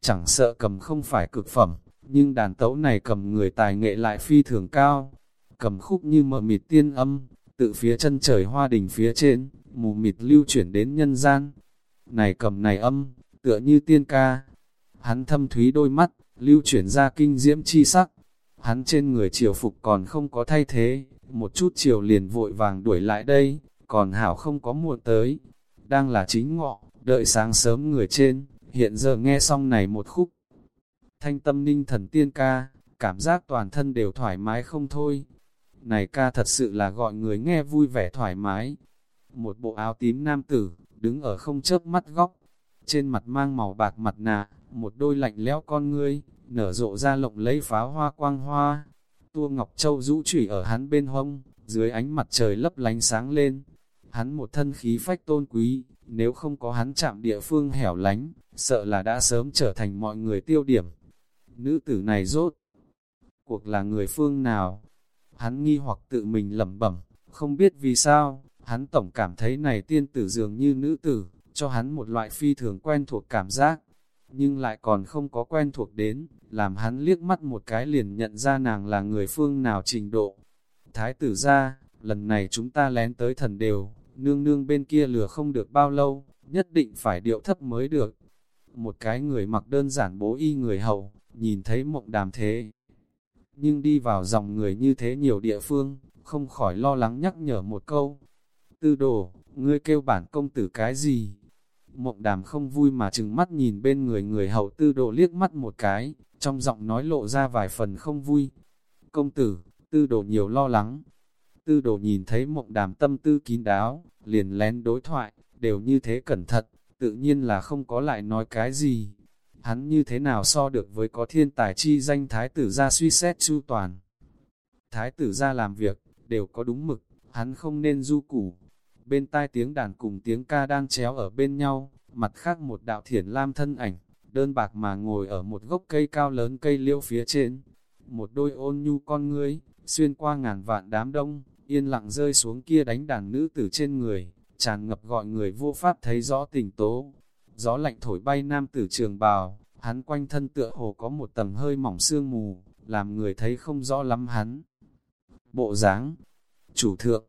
chẳng sợ cầm không phải cực phẩm, nhưng đàn tấu này cầm người tài nghệ lại phi thường cao, cầm khúc như mờ mịt tiên âm, tự phía chân trời hoa đình phía trên, mù mịt lưu chuyển đến nhân gian. Này cầm này âm, tựa như tiên ca. Hắn thâm thúy đôi mắt, lưu chuyển ra kinh diễm chi sắc. Hắn trên người triều phục còn không có thay thế, một chút chiều liền vội vàng đuổi lại đây, còn hảo không có muộn tới. Đang là chính ngọ, đợi sáng sớm người trên, hiện giờ nghe xong này một khúc. Thanh tâm ninh thần tiên ca, cảm giác toàn thân đều thoải mái không thôi. Này ca thật sự là gọi người nghe vui vẻ thoải mái. Một bộ áo tím nam tử, đứng ở không chớp mắt góc. Trên mặt mang màu bạc mặt nạ, một đôi lạnh lẽo con ngươi, nở rộ ra lộng lấy pháo hoa quang hoa. Tua Ngọc Châu rũ chủy ở hắn bên hông, dưới ánh mặt trời lấp lánh sáng lên. Hắn một thân khí phách tôn quý, nếu không có hắn chạm địa phương hẻo lánh, sợ là đã sớm trở thành mọi người tiêu điểm. Nữ tử này rốt, cuộc là người phương nào? Hắn nghi hoặc tự mình lẩm bẩm, không biết vì sao, hắn tổng cảm thấy này tiên tử dường như nữ tử, cho hắn một loại phi thường quen thuộc cảm giác, nhưng lại còn không có quen thuộc đến, làm hắn liếc mắt một cái liền nhận ra nàng là người phương nào trình độ. Thái tử ra, lần này chúng ta lén tới thần đều, nương nương bên kia lừa không được bao lâu, nhất định phải điệu thấp mới được. Một cái người mặc đơn giản bố y người hậu, nhìn thấy mộng đàm thế. Nhưng đi vào dòng người như thế nhiều địa phương, không khỏi lo lắng nhắc nhở một câu. Tư đồ, ngươi kêu bản công tử cái gì? Mộng đàm không vui mà chừng mắt nhìn bên người người hậu tư đồ liếc mắt một cái, trong giọng nói lộ ra vài phần không vui. Công tử, tư đồ nhiều lo lắng. Tư đồ nhìn thấy mộng đàm tâm tư kín đáo, liền lén đối thoại, đều như thế cẩn thận, tự nhiên là không có lại nói cái gì. Hắn như thế nào so được với có thiên tài chi danh thái tử gia suy xét chu toàn. Thái tử gia làm việc, đều có đúng mực, hắn không nên du củ. Bên tai tiếng đàn cùng tiếng ca đang chéo ở bên nhau, mặt khác một đạo thiển lam thân ảnh, đơn bạc mà ngồi ở một gốc cây cao lớn cây liễu phía trên. Một đôi ôn nhu con ngươi, xuyên qua ngàn vạn đám đông, yên lặng rơi xuống kia đánh đàn nữ tử trên người, tràn ngập gọi người vô pháp thấy rõ tình tố. Gió lạnh thổi bay nam tử trường bào, hắn quanh thân tựa hồ có một tầng hơi mỏng sương mù, làm người thấy không rõ lắm hắn. Bộ dáng chủ thượng,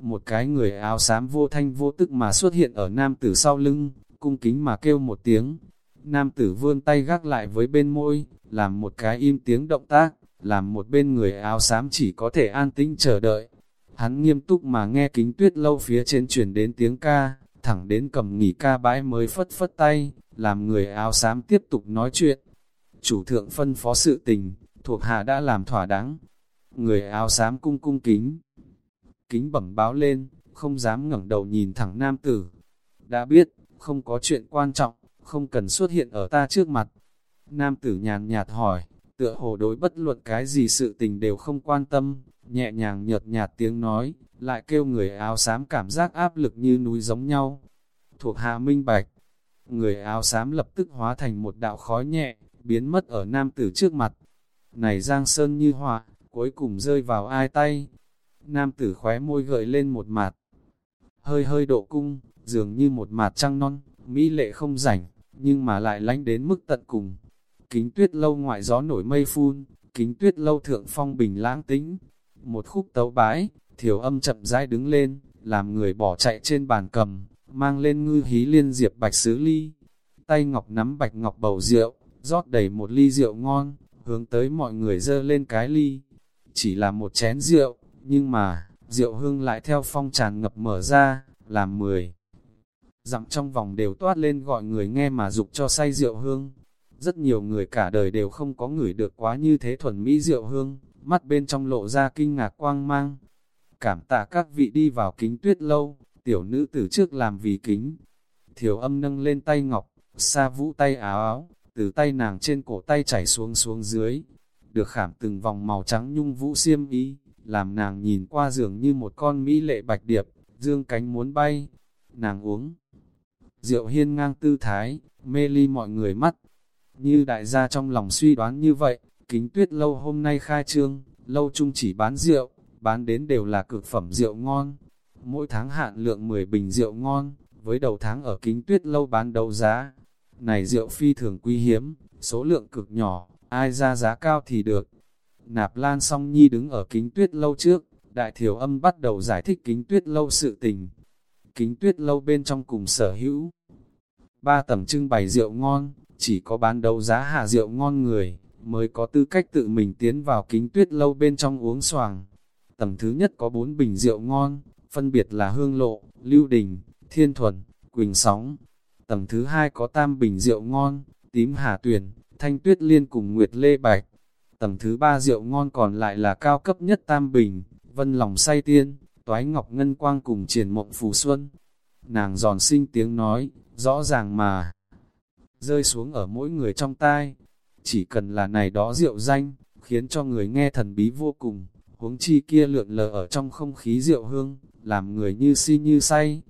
một cái người áo xám vô thanh vô tức mà xuất hiện ở nam tử sau lưng, cung kính mà kêu một tiếng. Nam tử vươn tay gác lại với bên môi, làm một cái im tiếng động tác, làm một bên người áo xám chỉ có thể an tĩnh chờ đợi. Hắn nghiêm túc mà nghe kính tuyết lâu phía trên chuyển đến tiếng ca, thẳng đến cầm nghỉ ca bãi mới phất phất tay, làm người áo xám tiếp tục nói chuyện. Chủ thượng phân phó sự tình, thuộc hạ đã làm thỏa đáng. Người áo xám cung cung kính. Kính bẩm báo lên, không dám ngẩng đầu nhìn thẳng nam tử. Đã biết, không có chuyện quan trọng, không cần xuất hiện ở ta trước mặt. Nam tử nhàn nhạt hỏi, tựa hồ đối bất luận cái gì sự tình đều không quan tâm, nhẹ nhàng nhợt nhạt tiếng nói, lại kêu người áo xám cảm giác áp lực như núi giống nhau. Thuộc hạ minh bạch, người áo xám lập tức hóa thành một đạo khói nhẹ, biến mất ở nam tử trước mặt. Này Giang Sơn như họa, cuối cùng rơi vào ai tay. Nam tử khóe môi gợi lên một mặt, hơi hơi độ cung, dường như một mặt trăng non, mỹ lệ không rảnh, nhưng mà lại lánh đến mức tận cùng. Kính tuyết lâu ngoại gió nổi mây phun, kính tuyết lâu thượng phong bình lãng tính. Một khúc tấu bái, thiểu âm chậm rãi đứng lên, làm người bỏ chạy trên bàn cầm, mang lên ngư hí liên diệp bạch sứ ly. Tay ngọc nắm bạch ngọc bầu rượu, rót đầy một ly rượu ngon, hướng tới mọi người dơ lên cái ly. Chỉ là một chén rượu, nhưng mà, rượu hương lại theo phong tràn ngập mở ra, làm mười. Dặm trong vòng đều toát lên gọi người nghe mà dục cho say rượu hương. Rất nhiều người cả đời đều không có ngửi được quá như thế thuần mỹ rượu hương, mắt bên trong lộ ra kinh ngạc quang mang. Cảm tạ các vị đi vào kính tuyết lâu, tiểu nữ từ trước làm vì kính. Thiểu âm nâng lên tay ngọc, xa vũ tay áo áo, từ tay nàng trên cổ tay chảy xuống xuống dưới. Được khảm từng vòng màu trắng nhung vũ xiêm ý, làm nàng nhìn qua giường như một con mỹ lệ bạch điệp, dương cánh muốn bay. Nàng uống rượu hiên ngang tư thái, mê ly mọi người mắt. Như đại gia trong lòng suy đoán như vậy, kính tuyết lâu hôm nay khai trương, lâu chung chỉ bán rượu, bán đến đều là cực phẩm rượu ngon. Mỗi tháng hạn lượng 10 bình rượu ngon, với đầu tháng ở kính tuyết lâu bán đấu giá. Này rượu phi thường quý hiếm, số lượng cực nhỏ, ai ra giá cao thì được. Nạp Lan song nhi đứng ở kính tuyết lâu trước, đại thiểu âm bắt đầu giải thích kính tuyết lâu sự tình. Kính tuyết lâu bên trong cùng sở hữu. Ba tầng trưng bày rượu ngon, chỉ có bán đấu giá hạ rượu ngon người, mới có tư cách tự mình tiến vào kính tuyết lâu bên trong uống xoàng. Tầng thứ nhất có bốn bình rượu ngon, phân biệt là Hương Lộ, Lưu Đình, Thiên Thuần, Quỳnh Sóng. Tầng thứ hai có tam bình rượu ngon, Tím Hà Tuyền, Thanh Tuyết Liên cùng Nguyệt Lê Bạch. Tầng thứ ba rượu ngon còn lại là cao cấp nhất tam bình, Vân Lòng Say Tiên, Toái Ngọc Ngân Quang cùng Triển Mộng Phù Xuân. Nàng giòn sinh tiếng nói, rõ ràng mà, rơi xuống ở mỗi người trong tai. Chỉ cần là này đó rượu danh, khiến cho người nghe thần bí vô cùng, huống chi kia lượn lờ ở trong không khí rượu hương, làm người như si như say.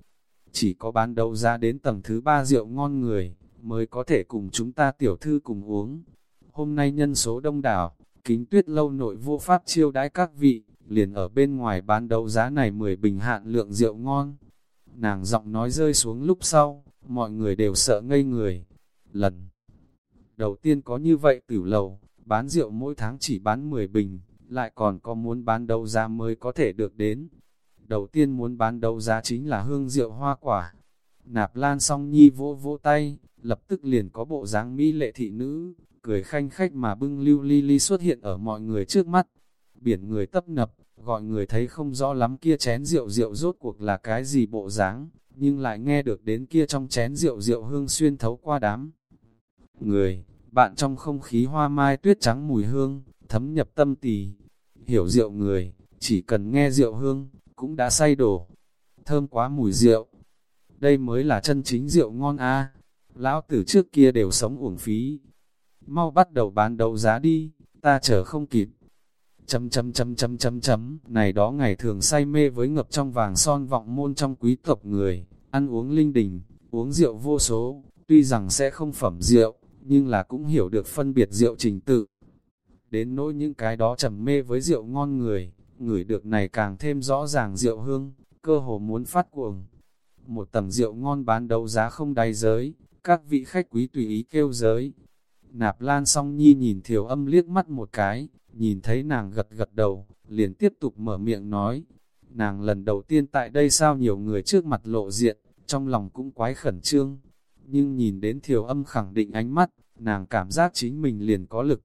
Chỉ có bán đấu giá đến tầng thứ ba rượu ngon người, mới có thể cùng chúng ta tiểu thư cùng uống. Hôm nay nhân số đông đảo, kính tuyết lâu nội vô pháp chiêu đãi các vị, liền ở bên ngoài bán đấu giá này 10 bình hạn lượng rượu ngon. Nàng giọng nói rơi xuống lúc sau, mọi người đều sợ ngây người. Lần đầu tiên có như vậy tử lầu, bán rượu mỗi tháng chỉ bán 10 bình, lại còn có muốn bán đấu giá mới có thể được đến. Đầu tiên muốn bán đấu giá chính là hương rượu hoa quả. Nạp lan song nhi vỗ vỗ tay, lập tức liền có bộ dáng mỹ lệ thị nữ, cười khanh khách mà bưng lưu ly ly xuất hiện ở mọi người trước mắt. Biển người tấp nập, gọi người thấy không rõ lắm kia chén rượu rượu rốt cuộc là cái gì bộ dáng, nhưng lại nghe được đến kia trong chén rượu rượu hương xuyên thấu qua đám. Người, bạn trong không khí hoa mai tuyết trắng mùi hương, thấm nhập tâm tỳ, hiểu rượu người, chỉ cần nghe rượu hương, cũng đã say đổ. Thơm quá mùi rượu. Đây mới là chân chính rượu ngon a. Lão tử trước kia đều sống uổng phí. Mau bắt đầu bán đấu giá đi, ta chờ không kịp. Chấm chấm chấm chấm chấm chấm, này đó ngày thường say mê với ngập trong vàng son vọng môn trong quý tộc người, ăn uống linh đình, uống rượu vô số, tuy rằng sẽ không phẩm rượu, nhưng là cũng hiểu được phân biệt rượu trình tự. Đến nỗi những cái đó trầm mê với rượu ngon người, ngửi được này càng thêm rõ ràng rượu hương, cơ hồ muốn phát cuồng. Một tầm rượu ngon bán đấu giá không đáy giới, các vị khách quý tùy ý kêu giới. Nạp Lan song nhi nhìn thiểu âm liếc mắt một cái, nhìn thấy nàng gật gật đầu, liền tiếp tục mở miệng nói. Nàng lần đầu tiên tại đây sao nhiều người trước mặt lộ diện, trong lòng cũng quái khẩn trương. Nhưng nhìn đến thiểu âm khẳng định ánh mắt, nàng cảm giác chính mình liền có lực.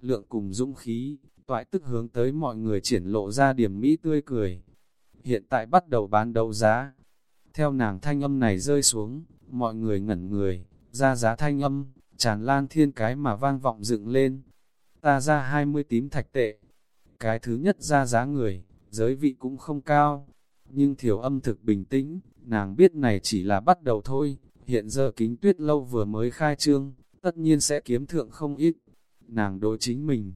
Lượng cùng dũng khí, toại tức hướng tới mọi người triển lộ ra điểm mỹ tươi cười. Hiện tại bắt đầu bán đấu giá. Theo nàng thanh âm này rơi xuống, mọi người ngẩn người, ra giá thanh âm, tràn lan thiên cái mà vang vọng dựng lên. Ta ra 20 tím thạch tệ. Cái thứ nhất ra giá người, giới vị cũng không cao. Nhưng thiểu âm thực bình tĩnh, nàng biết này chỉ là bắt đầu thôi. Hiện giờ kính tuyết lâu vừa mới khai trương, tất nhiên sẽ kiếm thượng không ít. Nàng đối chính mình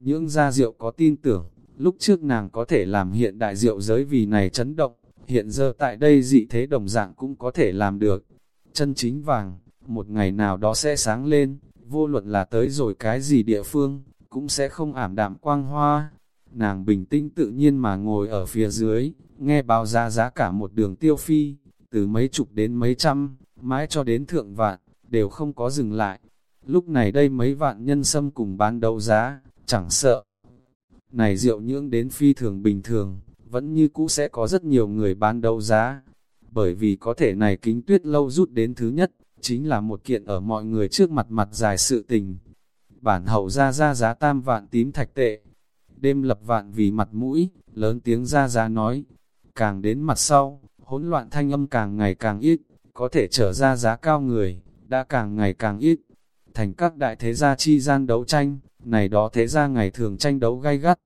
những gia rượu có tin tưởng, lúc trước nàng có thể làm hiện đại rượu giới vì này chấn động, hiện giờ tại đây dị thế đồng dạng cũng có thể làm được. Chân chính vàng, một ngày nào đó sẽ sáng lên, vô luận là tới rồi cái gì địa phương, cũng sẽ không ảm đạm quang hoa. Nàng bình tĩnh tự nhiên mà ngồi ở phía dưới, nghe báo giá giá cả một đường tiêu phi, từ mấy chục đến mấy trăm, mãi cho đến thượng vạn, đều không có dừng lại. Lúc này đây mấy vạn nhân sâm cùng bán đấu giá, chẳng sợ. Này rượu nhưỡng đến phi thường bình thường, vẫn như cũ sẽ có rất nhiều người bán đấu giá. Bởi vì có thể này kính tuyết lâu rút đến thứ nhất, chính là một kiện ở mọi người trước mặt mặt dài sự tình. Bản hậu ra ra giá tam vạn tím thạch tệ. Đêm lập vạn vì mặt mũi, lớn tiếng ra ra nói. Càng đến mặt sau, hỗn loạn thanh âm càng ngày càng ít, có thể trở ra giá cao người, đã càng ngày càng ít. Thành các đại thế gia chi gian đấu tranh, này đó thế gia ngày thường tranh đấu gay gắt.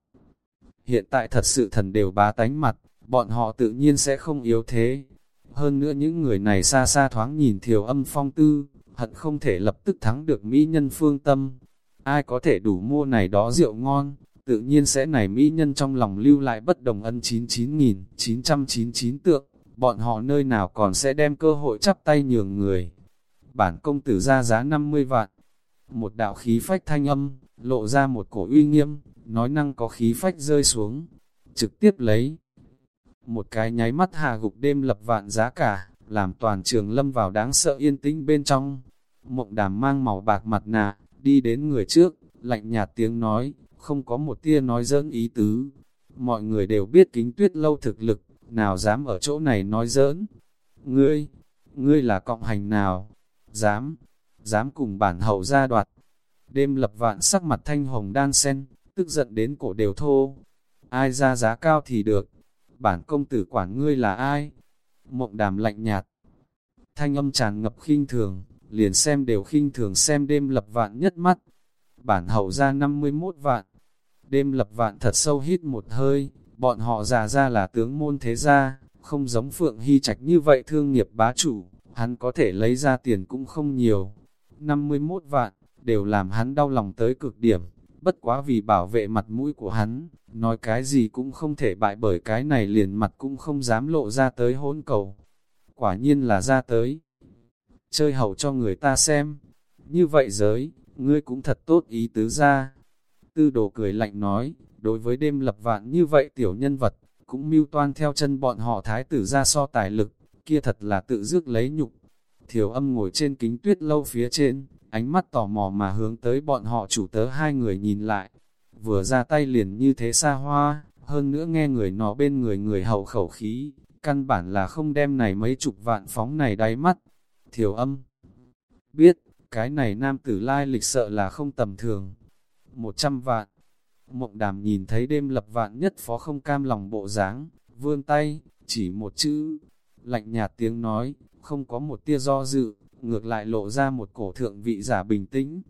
Hiện tại thật sự thần đều bá tánh mặt, bọn họ tự nhiên sẽ không yếu thế. Hơn nữa những người này xa xa thoáng nhìn thiều âm phong tư, hận không thể lập tức thắng được Mỹ nhân phương tâm. Ai có thể đủ mua này đó rượu ngon, tự nhiên sẽ này Mỹ nhân trong lòng lưu lại bất đồng ân 99.999 tượng, bọn họ nơi nào còn sẽ đem cơ hội chắp tay nhường người. Bản công tử ra giá 50 vạn, một đạo khí phách thanh âm, lộ ra một cổ uy nghiêm, nói năng có khí phách rơi xuống, trực tiếp lấy. Một cái nháy mắt hà gục đêm lập vạn giá cả, làm toàn trường lâm vào đáng sợ yên tĩnh bên trong. Mộng đàm mang màu bạc mặt nạ, đi đến người trước, lạnh nhạt tiếng nói, không có một tia nói dỡn ý tứ. Mọi người đều biết kính tuyết lâu thực lực, nào dám ở chỗ này nói dỡn. Ngươi, ngươi là cộng hành nào? Dám, dám cùng bản hậu ra đoạt. Đêm lập vạn sắc mặt thanh hồng đan sen, tức giận đến cổ đều thô. Ai ra giá cao thì được. Bản công tử quản ngươi là ai? Mộng đàm lạnh nhạt. Thanh âm tràn ngập khinh thường, liền xem đều khinh thường xem đêm lập vạn nhất mắt. Bản hậu ra 51 vạn. Đêm lập vạn thật sâu hít một hơi, bọn họ già ra là tướng môn thế gia, không giống Phượng Hy Trạch như vậy thương nghiệp bá chủ, hắn có thể lấy ra tiền cũng không nhiều. 51 vạn, đều làm hắn đau lòng tới cực điểm, bất quá vì bảo vệ mặt mũi của hắn, nói cái gì cũng không thể bại bởi cái này liền mặt cũng không dám lộ ra tới hỗn cầu. Quả nhiên là ra tới. Chơi hậu cho người ta xem. Như vậy giới, ngươi cũng thật tốt ý tứ ra. Tư đồ cười lạnh nói, đối với đêm lập vạn như vậy tiểu nhân vật, cũng mưu toan theo chân bọn họ thái tử ra so tài lực, kia thật là tự dước lấy nhục. Thiểu âm ngồi trên kính tuyết lâu phía trên, ánh mắt tò mò mà hướng tới bọn họ chủ tớ hai người nhìn lại. Vừa ra tay liền như thế xa hoa, hơn nữa nghe người nó bên người người hậu khẩu khí, căn bản là không đem này mấy chục vạn phóng này đáy mắt. Thiểu âm biết, cái này nam tử lai lịch sợ là không tầm thường. Một trăm vạn, mộng đàm nhìn thấy đêm lập vạn nhất phó không cam lòng bộ dáng, vươn tay, chỉ một chữ, lạnh nhạt tiếng nói, không có một tia do dự, ngược lại lộ ra một cổ thượng vị giả bình tĩnh.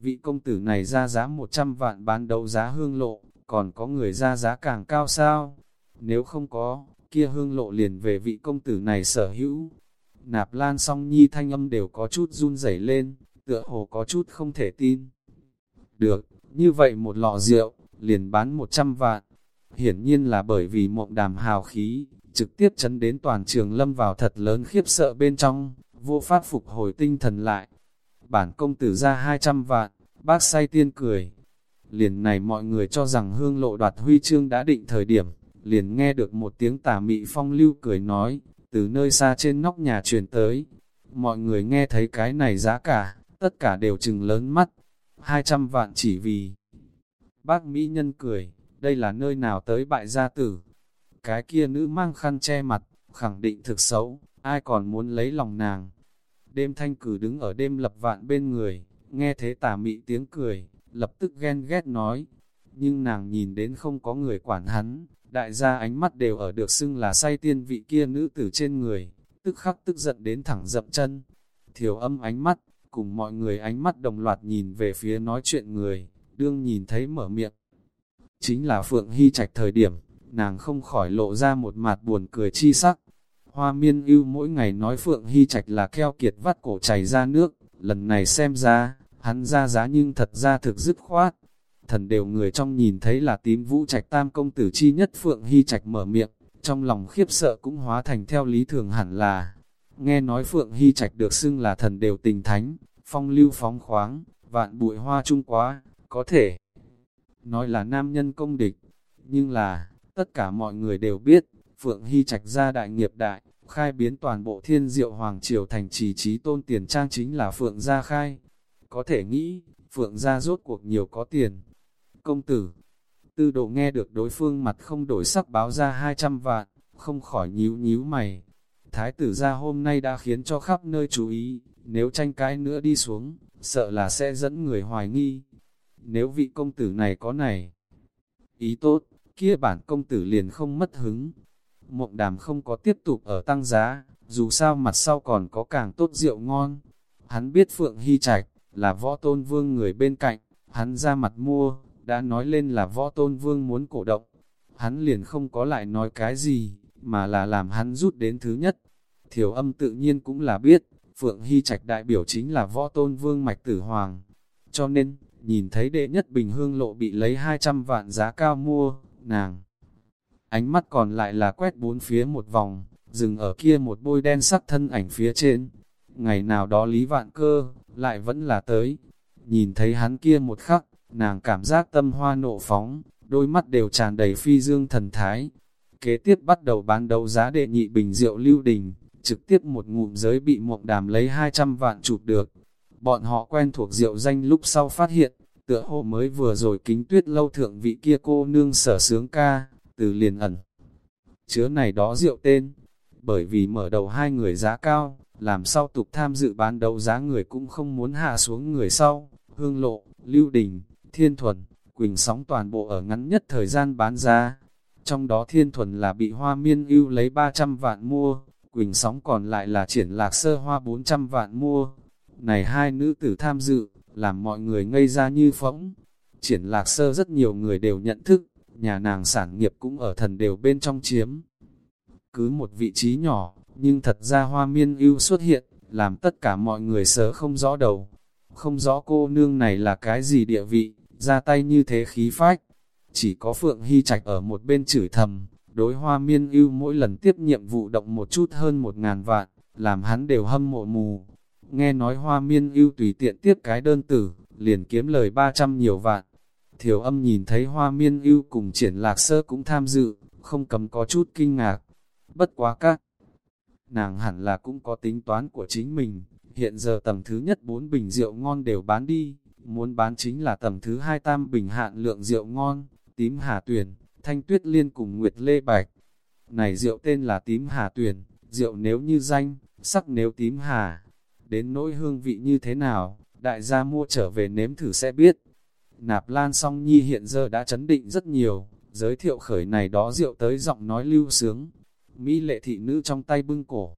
Vị công tử này ra giá 100 vạn bán đấu giá hương lộ, còn có người ra giá càng cao sao? Nếu không có, kia hương lộ liền về vị công tử này sở hữu. Nạp lan song nhi thanh âm đều có chút run rẩy lên, tựa hồ có chút không thể tin. Được, như vậy một lọ rượu, liền bán 100 vạn. Hiển nhiên là bởi vì mộng đàm hào khí, trực tiếp chấn đến toàn trường lâm vào thật lớn khiếp sợ bên trong, vô pháp phục hồi tinh thần lại. Bản công tử ra 200 vạn, bác say tiên cười. Liền này mọi người cho rằng hương lộ đoạt huy chương đã định thời điểm, liền nghe được một tiếng tà mị phong lưu cười nói, từ nơi xa trên nóc nhà truyền tới. Mọi người nghe thấy cái này giá cả, tất cả đều chừng lớn mắt. 200 vạn chỉ vì Bác Mỹ Nhân cười, đây là nơi nào tới bại gia tử. Cái kia nữ mang khăn che mặt, khẳng định thực xấu, ai còn muốn lấy lòng nàng. Đêm thanh cử đứng ở đêm lập vạn bên người, nghe thế tà mị tiếng cười, lập tức ghen ghét nói. Nhưng nàng nhìn đến không có người quản hắn, đại gia ánh mắt đều ở được xưng là say tiên vị kia nữ tử trên người, tức khắc tức giận đến thẳng dậm chân. Thiểu âm ánh mắt, cùng mọi người ánh mắt đồng loạt nhìn về phía nói chuyện người, đương nhìn thấy mở miệng. Chính là Phượng Hy Trạch thời điểm, nàng không khỏi lộ ra một mặt buồn cười chi sắc. Hoa miên ưu mỗi ngày nói Phượng Hy Trạch là keo kiệt vắt cổ chảy ra nước, lần này xem ra, hắn ra giá nhưng thật ra thực dứt khoát. Thần đều người trong nhìn thấy là tím vũ trạch tam công tử chi nhất Phượng Hy Trạch mở miệng, trong lòng khiếp sợ cũng hóa thành theo lý thường hẳn là. Nghe nói Phượng Hy Trạch được xưng là thần đều tình thánh, phong lưu phóng khoáng, vạn bụi hoa trung quá, có thể nói là nam nhân công địch, nhưng là, tất cả mọi người đều biết, Phượng Hy Trạch ra đại nghiệp đại, khai biến toàn bộ thiên diệu Hoàng Triều thành trì trí tôn tiền trang chính là Phượng gia khai. Có thể nghĩ, Phượng gia rốt cuộc nhiều có tiền. Công tử, tư độ nghe được đối phương mặt không đổi sắc báo ra 200 vạn, không khỏi nhíu nhíu mày. Thái tử gia hôm nay đã khiến cho khắp nơi chú ý, nếu tranh cãi nữa đi xuống, sợ là sẽ dẫn người hoài nghi. Nếu vị công tử này có này, ý tốt, kia bản công tử liền không mất hứng. Mộng đàm không có tiếp tục ở tăng giá, dù sao mặt sau còn có càng tốt rượu ngon. Hắn biết Phượng Hy Trạch là võ tôn vương người bên cạnh, hắn ra mặt mua, đã nói lên là võ tôn vương muốn cổ động. Hắn liền không có lại nói cái gì, mà là làm hắn rút đến thứ nhất. Thiểu âm tự nhiên cũng là biết, Phượng Hy Trạch đại biểu chính là võ tôn vương mạch tử hoàng. Cho nên, nhìn thấy đệ nhất bình hương lộ bị lấy 200 vạn giá cao mua, nàng. Ánh mắt còn lại là quét bốn phía một vòng, dừng ở kia một bôi đen sắc thân ảnh phía trên. Ngày nào đó Lý Vạn Cơ, lại vẫn là tới. Nhìn thấy hắn kia một khắc, nàng cảm giác tâm hoa nộ phóng, đôi mắt đều tràn đầy phi dương thần thái. Kế tiếp bắt đầu bán đấu giá đệ nhị bình rượu lưu đình, trực tiếp một ngụm giới bị mộng đàm lấy 200 vạn chụp được. Bọn họ quen thuộc rượu danh lúc sau phát hiện, tựa hồ mới vừa rồi kính tuyết lâu thượng vị kia cô nương sở sướng ca, từ liền ẩn. Chứa này đó rượu tên, bởi vì mở đầu hai người giá cao, làm sao tục tham dự bán đấu giá người cũng không muốn hạ xuống người sau, hương lộ, lưu đình, thiên thuần, quỳnh sóng toàn bộ ở ngắn nhất thời gian bán ra. Trong đó thiên thuần là bị hoa miên ưu lấy 300 vạn mua, quỳnh sóng còn lại là triển lạc sơ hoa 400 vạn mua. Này hai nữ tử tham dự, làm mọi người ngây ra như phỗng. Triển lạc sơ rất nhiều người đều nhận thức, nhà nàng sản nghiệp cũng ở thần đều bên trong chiếm. Cứ một vị trí nhỏ, nhưng thật ra hoa miên ưu xuất hiện, làm tất cả mọi người sớ không rõ đầu. Không rõ cô nương này là cái gì địa vị, ra tay như thế khí phách. Chỉ có Phượng Hy Trạch ở một bên chửi thầm, đối hoa miên ưu mỗi lần tiếp nhiệm vụ động một chút hơn một ngàn vạn, làm hắn đều hâm mộ mù. Nghe nói hoa miên ưu tùy tiện tiếp cái đơn tử, liền kiếm lời 300 nhiều vạn. Thiểu âm nhìn thấy hoa miên ưu cùng triển lạc sơ cũng tham dự, không cầm có chút kinh ngạc. Bất quá các nàng hẳn là cũng có tính toán của chính mình, hiện giờ tầng thứ nhất bốn bình rượu ngon đều bán đi, muốn bán chính là tầng thứ hai tam bình hạn lượng rượu ngon, tím hà tuyển, thanh tuyết liên cùng nguyệt lê bạch. Này rượu tên là tím hà tuyển, rượu nếu như danh, sắc nếu tím hà, đến nỗi hương vị như thế nào, đại gia mua trở về nếm thử sẽ biết. Nạp Lan song nhi hiện giờ đã chấn định rất nhiều, giới thiệu khởi này đó rượu tới giọng nói lưu sướng, Mỹ lệ thị nữ trong tay bưng cổ.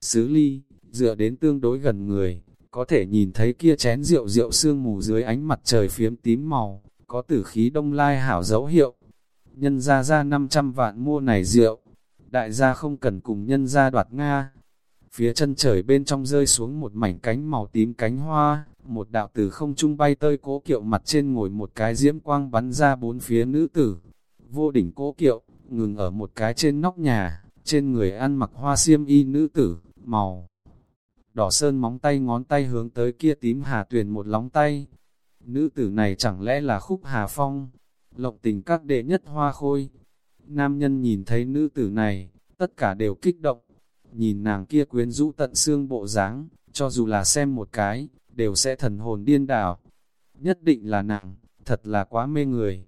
Sứ ly, dựa đến tương đối gần người, có thể nhìn thấy kia chén rượu rượu sương mù dưới ánh mặt trời phiếm tím màu, có tử khí đông lai hảo dấu hiệu. Nhân ra ra 500 vạn mua này rượu, đại gia không cần cùng nhân ra đoạt Nga. Phía chân trời bên trong rơi xuống một mảnh cánh màu tím cánh hoa, một đạo từ không trung bay tơi cố kiệu mặt trên ngồi một cái diễm quang bắn ra bốn phía nữ tử. Vô đỉnh cố kiệu, ngừng ở một cái trên nóc nhà, trên người ăn mặc hoa xiêm y nữ tử, màu. Đỏ sơn móng tay ngón tay hướng tới kia tím hà tuyền một lóng tay. Nữ tử này chẳng lẽ là khúc hà phong, lộng tình các đệ nhất hoa khôi. Nam nhân nhìn thấy nữ tử này, tất cả đều kích động. Nhìn nàng kia quyến rũ tận xương bộ dáng, cho dù là xem một cái, đều sẽ thần hồn điên đảo. Nhất định là nàng, thật là quá mê người.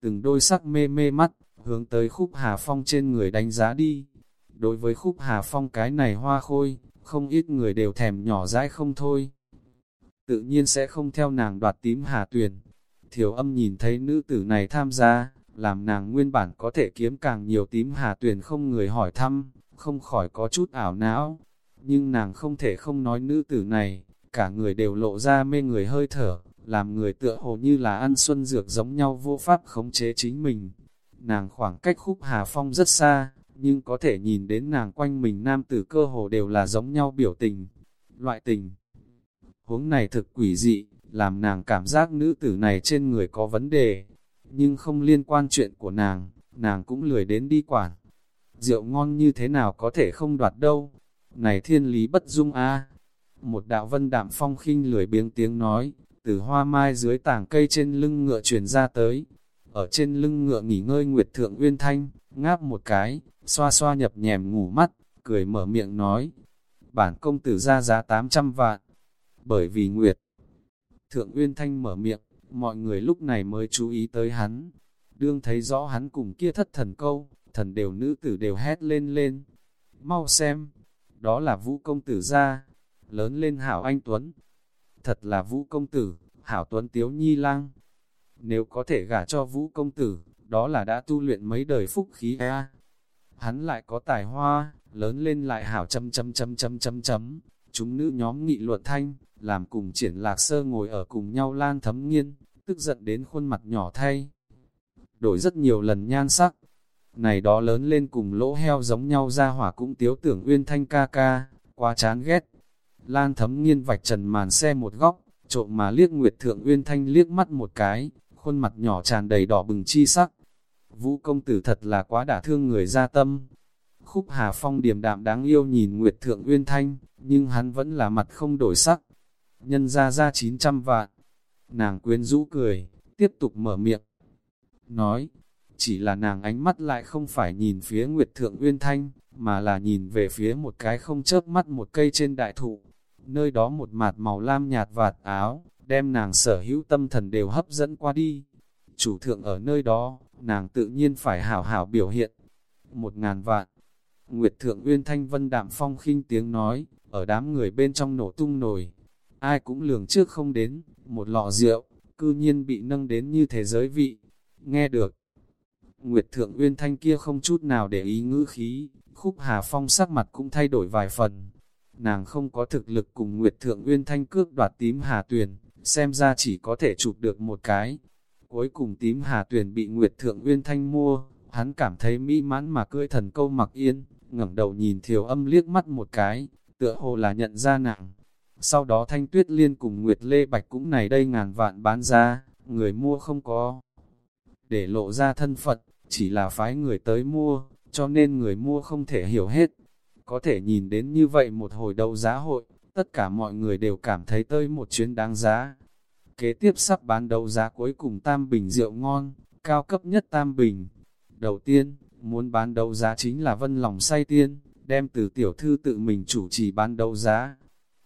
Từng đôi sắc mê mê mắt, hướng tới khúc Hà Phong trên người đánh giá đi. Đối với khúc Hà Phong cái này hoa khôi, không ít người đều thèm nhỏ dãi không thôi. Tự nhiên sẽ không theo nàng đoạt tím Hà Tuyền. Thiểu âm nhìn thấy nữ tử này tham gia, làm nàng nguyên bản có thể kiếm càng nhiều tím Hà Tuyền không người hỏi thăm, không khỏi có chút ảo não. Nhưng nàng không thể không nói nữ tử này, cả người đều lộ ra mê người hơi thở, làm người tựa hồ như là ăn xuân dược giống nhau vô pháp khống chế chính mình. Nàng khoảng cách khúc Hà Phong rất xa, nhưng có thể nhìn đến nàng quanh mình nam tử cơ hồ đều là giống nhau biểu tình. Loại tình huống này thực quỷ dị, làm nàng cảm giác nữ tử này trên người có vấn đề, nhưng không liên quan chuyện của nàng, nàng cũng lười đến đi quản. Rượu ngon như thế nào có thể không đoạt đâu, này thiên lý bất dung a. Một đạo vân đạm phong khinh lười biếng tiếng nói, từ hoa mai dưới tảng cây trên lưng ngựa truyền ra tới, ở trên lưng ngựa nghỉ ngơi Nguyệt Thượng Uyên Thanh, ngáp một cái, xoa xoa nhập nhèm ngủ mắt, cười mở miệng nói, bản công tử ra giá 800 vạn, bởi vì Nguyệt Thượng Uyên Thanh mở miệng, mọi người lúc này mới chú ý tới hắn, đương thấy rõ hắn cùng kia thất thần câu, thần đều nữ tử đều hét lên lên, mau xem, đó là vũ công tử ra, lớn lên hảo anh Tuấn, thật là vũ công tử, hảo Tuấn Tiếu Nhi Lang, nếu có thể gả cho vũ công tử, đó là đã tu luyện mấy đời phúc khí a. Hắn lại có tài hoa, lớn lên lại hảo chấm chấm chấm chấm chấm chấm. Chúng nữ nhóm nghị luận thanh, làm cùng triển lạc sơ ngồi ở cùng nhau lan thấm nghiên, tức giận đến khuôn mặt nhỏ thay. Đổi rất nhiều lần nhan sắc, này đó lớn lên cùng lỗ heo giống nhau ra hỏa cũng tiếu tưởng uyên thanh ca ca, quá chán ghét. Lan thấm nghiên vạch trần màn xe một góc, trộm mà liếc Nguyệt Thượng Uyên Thanh liếc mắt một cái, khuôn mặt nhỏ tràn đầy đỏ bừng chi sắc. Vũ công tử thật là quá đả thương người ra tâm. Khúc Hà Phong điềm đạm đáng yêu nhìn Nguyệt Thượng Uyên Thanh, nhưng hắn vẫn là mặt không đổi sắc. Nhân ra ra 900 vạn. Nàng quyến rũ cười, tiếp tục mở miệng. Nói, chỉ là nàng ánh mắt lại không phải nhìn phía Nguyệt Thượng Uyên Thanh, mà là nhìn về phía một cái không chớp mắt một cây trên đại thụ. Nơi đó một mạt màu lam nhạt vạt áo, đem nàng sở hữu tâm thần đều hấp dẫn qua đi. Chủ thượng ở nơi đó, nàng tự nhiên phải hảo hảo biểu hiện. Một ngàn vạn. Nguyệt Thượng Uyên Thanh Vân đạm phong khinh tiếng nói, ở đám người bên trong nổ tung nổi. Ai cũng lường trước không đến, một lọ rượu, cư nhiên bị nâng đến như thế giới vị. Nghe được, Nguyệt Thượng Uyên Thanh kia không chút nào để ý ngữ khí, khúc Hà Phong sắc mặt cũng thay đổi vài phần. Nàng không có thực lực cùng Nguyệt Thượng Uyên Thanh cước đoạt tím Hà Tuyền, xem ra chỉ có thể chụp được một cái. Cuối cùng tím Hà Tuyền bị Nguyệt Thượng Uyên Thanh mua, hắn cảm thấy mỹ mãn mà cưỡi thần câu mặc yên, ngẩng đầu nhìn thiều âm liếc mắt một cái, tựa hồ là nhận ra nàng. Sau đó Thanh Tuyết Liên cùng Nguyệt Lê Bạch cũng này đây ngàn vạn bán ra, người mua không có. Để lộ ra thân phận chỉ là phái người tới mua, cho nên người mua không thể hiểu hết. Có thể nhìn đến như vậy một hồi đầu giá hội, tất cả mọi người đều cảm thấy tới một chuyến đáng giá. Kế tiếp sắp bán đấu giá cuối cùng tam bình rượu ngon, cao cấp nhất tam bình. Đầu tiên, muốn bán đấu giá chính là vân lòng say tiên, đem từ tiểu thư tự mình chủ trì bán đấu giá.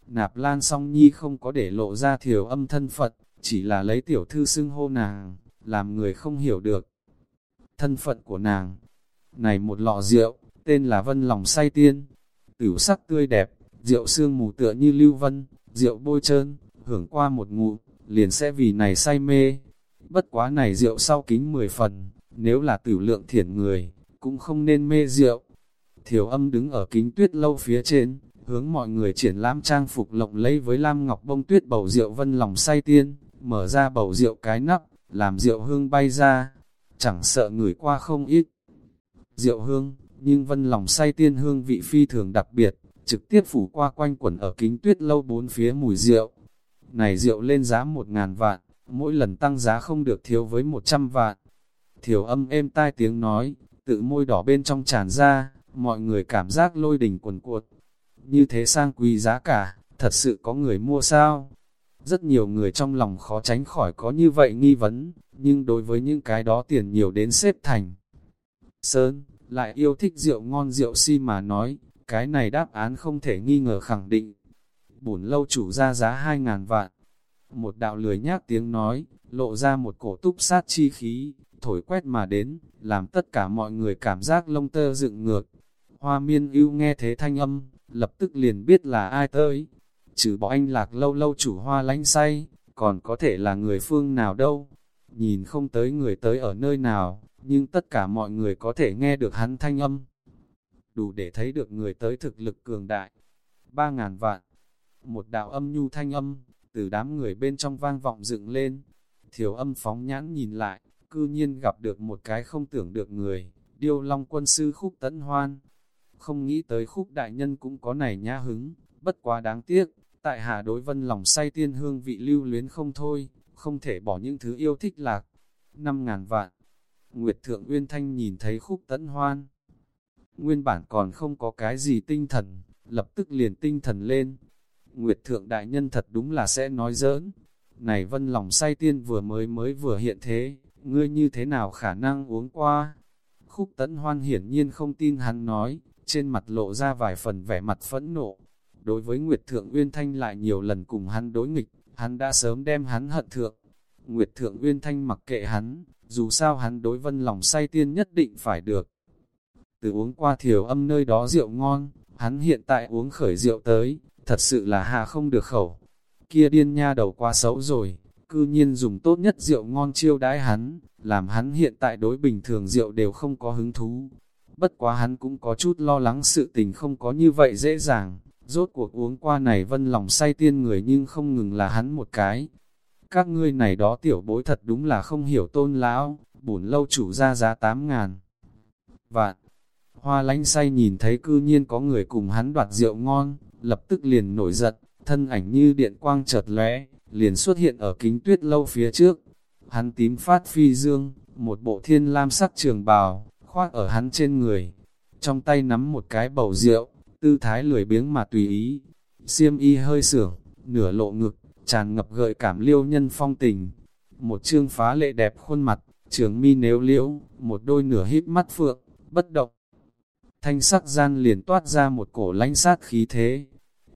Nạp Lan song nhi không có để lộ ra thiểu âm thân Phật, chỉ là lấy tiểu thư xưng hô nàng, làm người không hiểu được. Thân phận của nàng, này một lọ rượu, tên là Vân Lòng Say Tiên, tiểu sắc tươi đẹp, rượu xương mù tựa như lưu vân, rượu bôi trơn, hưởng qua một ngụ, liền sẽ vì này say mê. Bất quá này rượu sau kính 10 phần, nếu là tử lượng thiển người, cũng không nên mê rượu. Thiểu âm đứng ở kính tuyết lâu phía trên, hướng mọi người triển lãm trang phục lộng lẫy với lam ngọc bông tuyết bầu rượu vân lòng say tiên, mở ra bầu rượu cái nắp, làm rượu hương bay ra, chẳng sợ người qua không ít. Rượu hương, nhưng vân lòng say tiên hương vị phi thường đặc biệt, trực tiếp phủ qua quanh quẩn ở kính tuyết lâu bốn phía mùi rượu. Này rượu lên giá một ngàn vạn, mỗi lần tăng giá không được thiếu với một trăm vạn. Thiểu âm êm tai tiếng nói, tự môi đỏ bên trong tràn ra, mọi người cảm giác lôi đình quần cuột. Như thế sang quý giá cả, thật sự có người mua sao? Rất nhiều người trong lòng khó tránh khỏi có như vậy nghi vấn, nhưng đối với những cái đó tiền nhiều đến xếp thành. Sơn, lại yêu thích rượu ngon rượu si mà nói, cái này đáp án không thể nghi ngờ khẳng định. Bổn lâu chủ ra giá 2.000 vạn. Một đạo lười nhác tiếng nói, lộ ra một cổ túc sát chi khí, thổi quét mà đến, làm tất cả mọi người cảm giác lông tơ dựng ngược. Hoa miên ưu nghe thế thanh âm, lập tức liền biết là ai tới. Trừ bỏ anh lạc lâu lâu chủ hoa lánh say, còn có thể là người phương nào đâu. Nhìn không tới người tới ở nơi nào, nhưng tất cả mọi người có thể nghe được hắn thanh âm. Đủ để thấy được người tới thực lực cường đại. Ba ngàn vạn. Một đạo âm nhu thanh âm, từ đám người bên trong vang vọng dựng lên. Thiểu âm phóng nhãn nhìn lại, cư nhiên gặp được một cái không tưởng được người, điêu long quân sư khúc tấn hoan. Không nghĩ tới khúc đại nhân cũng có này nhã hứng, bất quá đáng tiếc, tại hạ đối vân lòng say tiên hương vị lưu luyến không thôi, không thể bỏ những thứ yêu thích lạc. Năm ngàn vạn, Nguyệt Thượng Uyên Thanh nhìn thấy khúc tấn hoan. Nguyên bản còn không có cái gì tinh thần, lập tức liền tinh thần lên. Nguyệt Thượng Đại Nhân thật đúng là sẽ nói giỡn. Này vân lòng say tiên vừa mới mới vừa hiện thế, ngươi như thế nào khả năng uống qua? Khúc tấn hoan hiển nhiên không tin hắn nói, trên mặt lộ ra vài phần vẻ mặt phẫn nộ. Đối với Nguyệt Thượng Uyên Thanh lại nhiều lần cùng hắn đối nghịch, hắn đã sớm đem hắn hận thượng. Nguyệt Thượng Uyên Thanh mặc kệ hắn, dù sao hắn đối vân lòng say tiên nhất định phải được. Từ uống qua thiểu âm nơi đó rượu ngon, hắn hiện tại uống khởi rượu tới, thật sự là hạ không được khẩu. Kia điên nha đầu quá xấu rồi, cư nhiên dùng tốt nhất rượu ngon chiêu đãi hắn, làm hắn hiện tại đối bình thường rượu đều không có hứng thú. Bất quá hắn cũng có chút lo lắng sự tình không có như vậy dễ dàng, rốt cuộc uống qua này vân lòng say tiên người nhưng không ngừng là hắn một cái. Các ngươi này đó tiểu bối thật đúng là không hiểu tôn lão, bổn lâu chủ ra giá 8 ngàn. Vạn, hoa lánh say nhìn thấy cư nhiên có người cùng hắn đoạt rượu ngon, lập tức liền nổi giận, thân ảnh như điện quang chợt lóe, liền xuất hiện ở kính tuyết lâu phía trước. Hắn tím phát phi dương, một bộ thiên lam sắc trường bào, khoác ở hắn trên người. Trong tay nắm một cái bầu rượu, tư thái lười biếng mà tùy ý. Xiêm y hơi sưởng, nửa lộ ngực, tràn ngập gợi cảm liêu nhân phong tình. Một trương phá lệ đẹp khuôn mặt, trường mi nếu liễu, một đôi nửa híp mắt phượng, bất động. Thanh sắc gian liền toát ra một cổ lánh sát khí thế.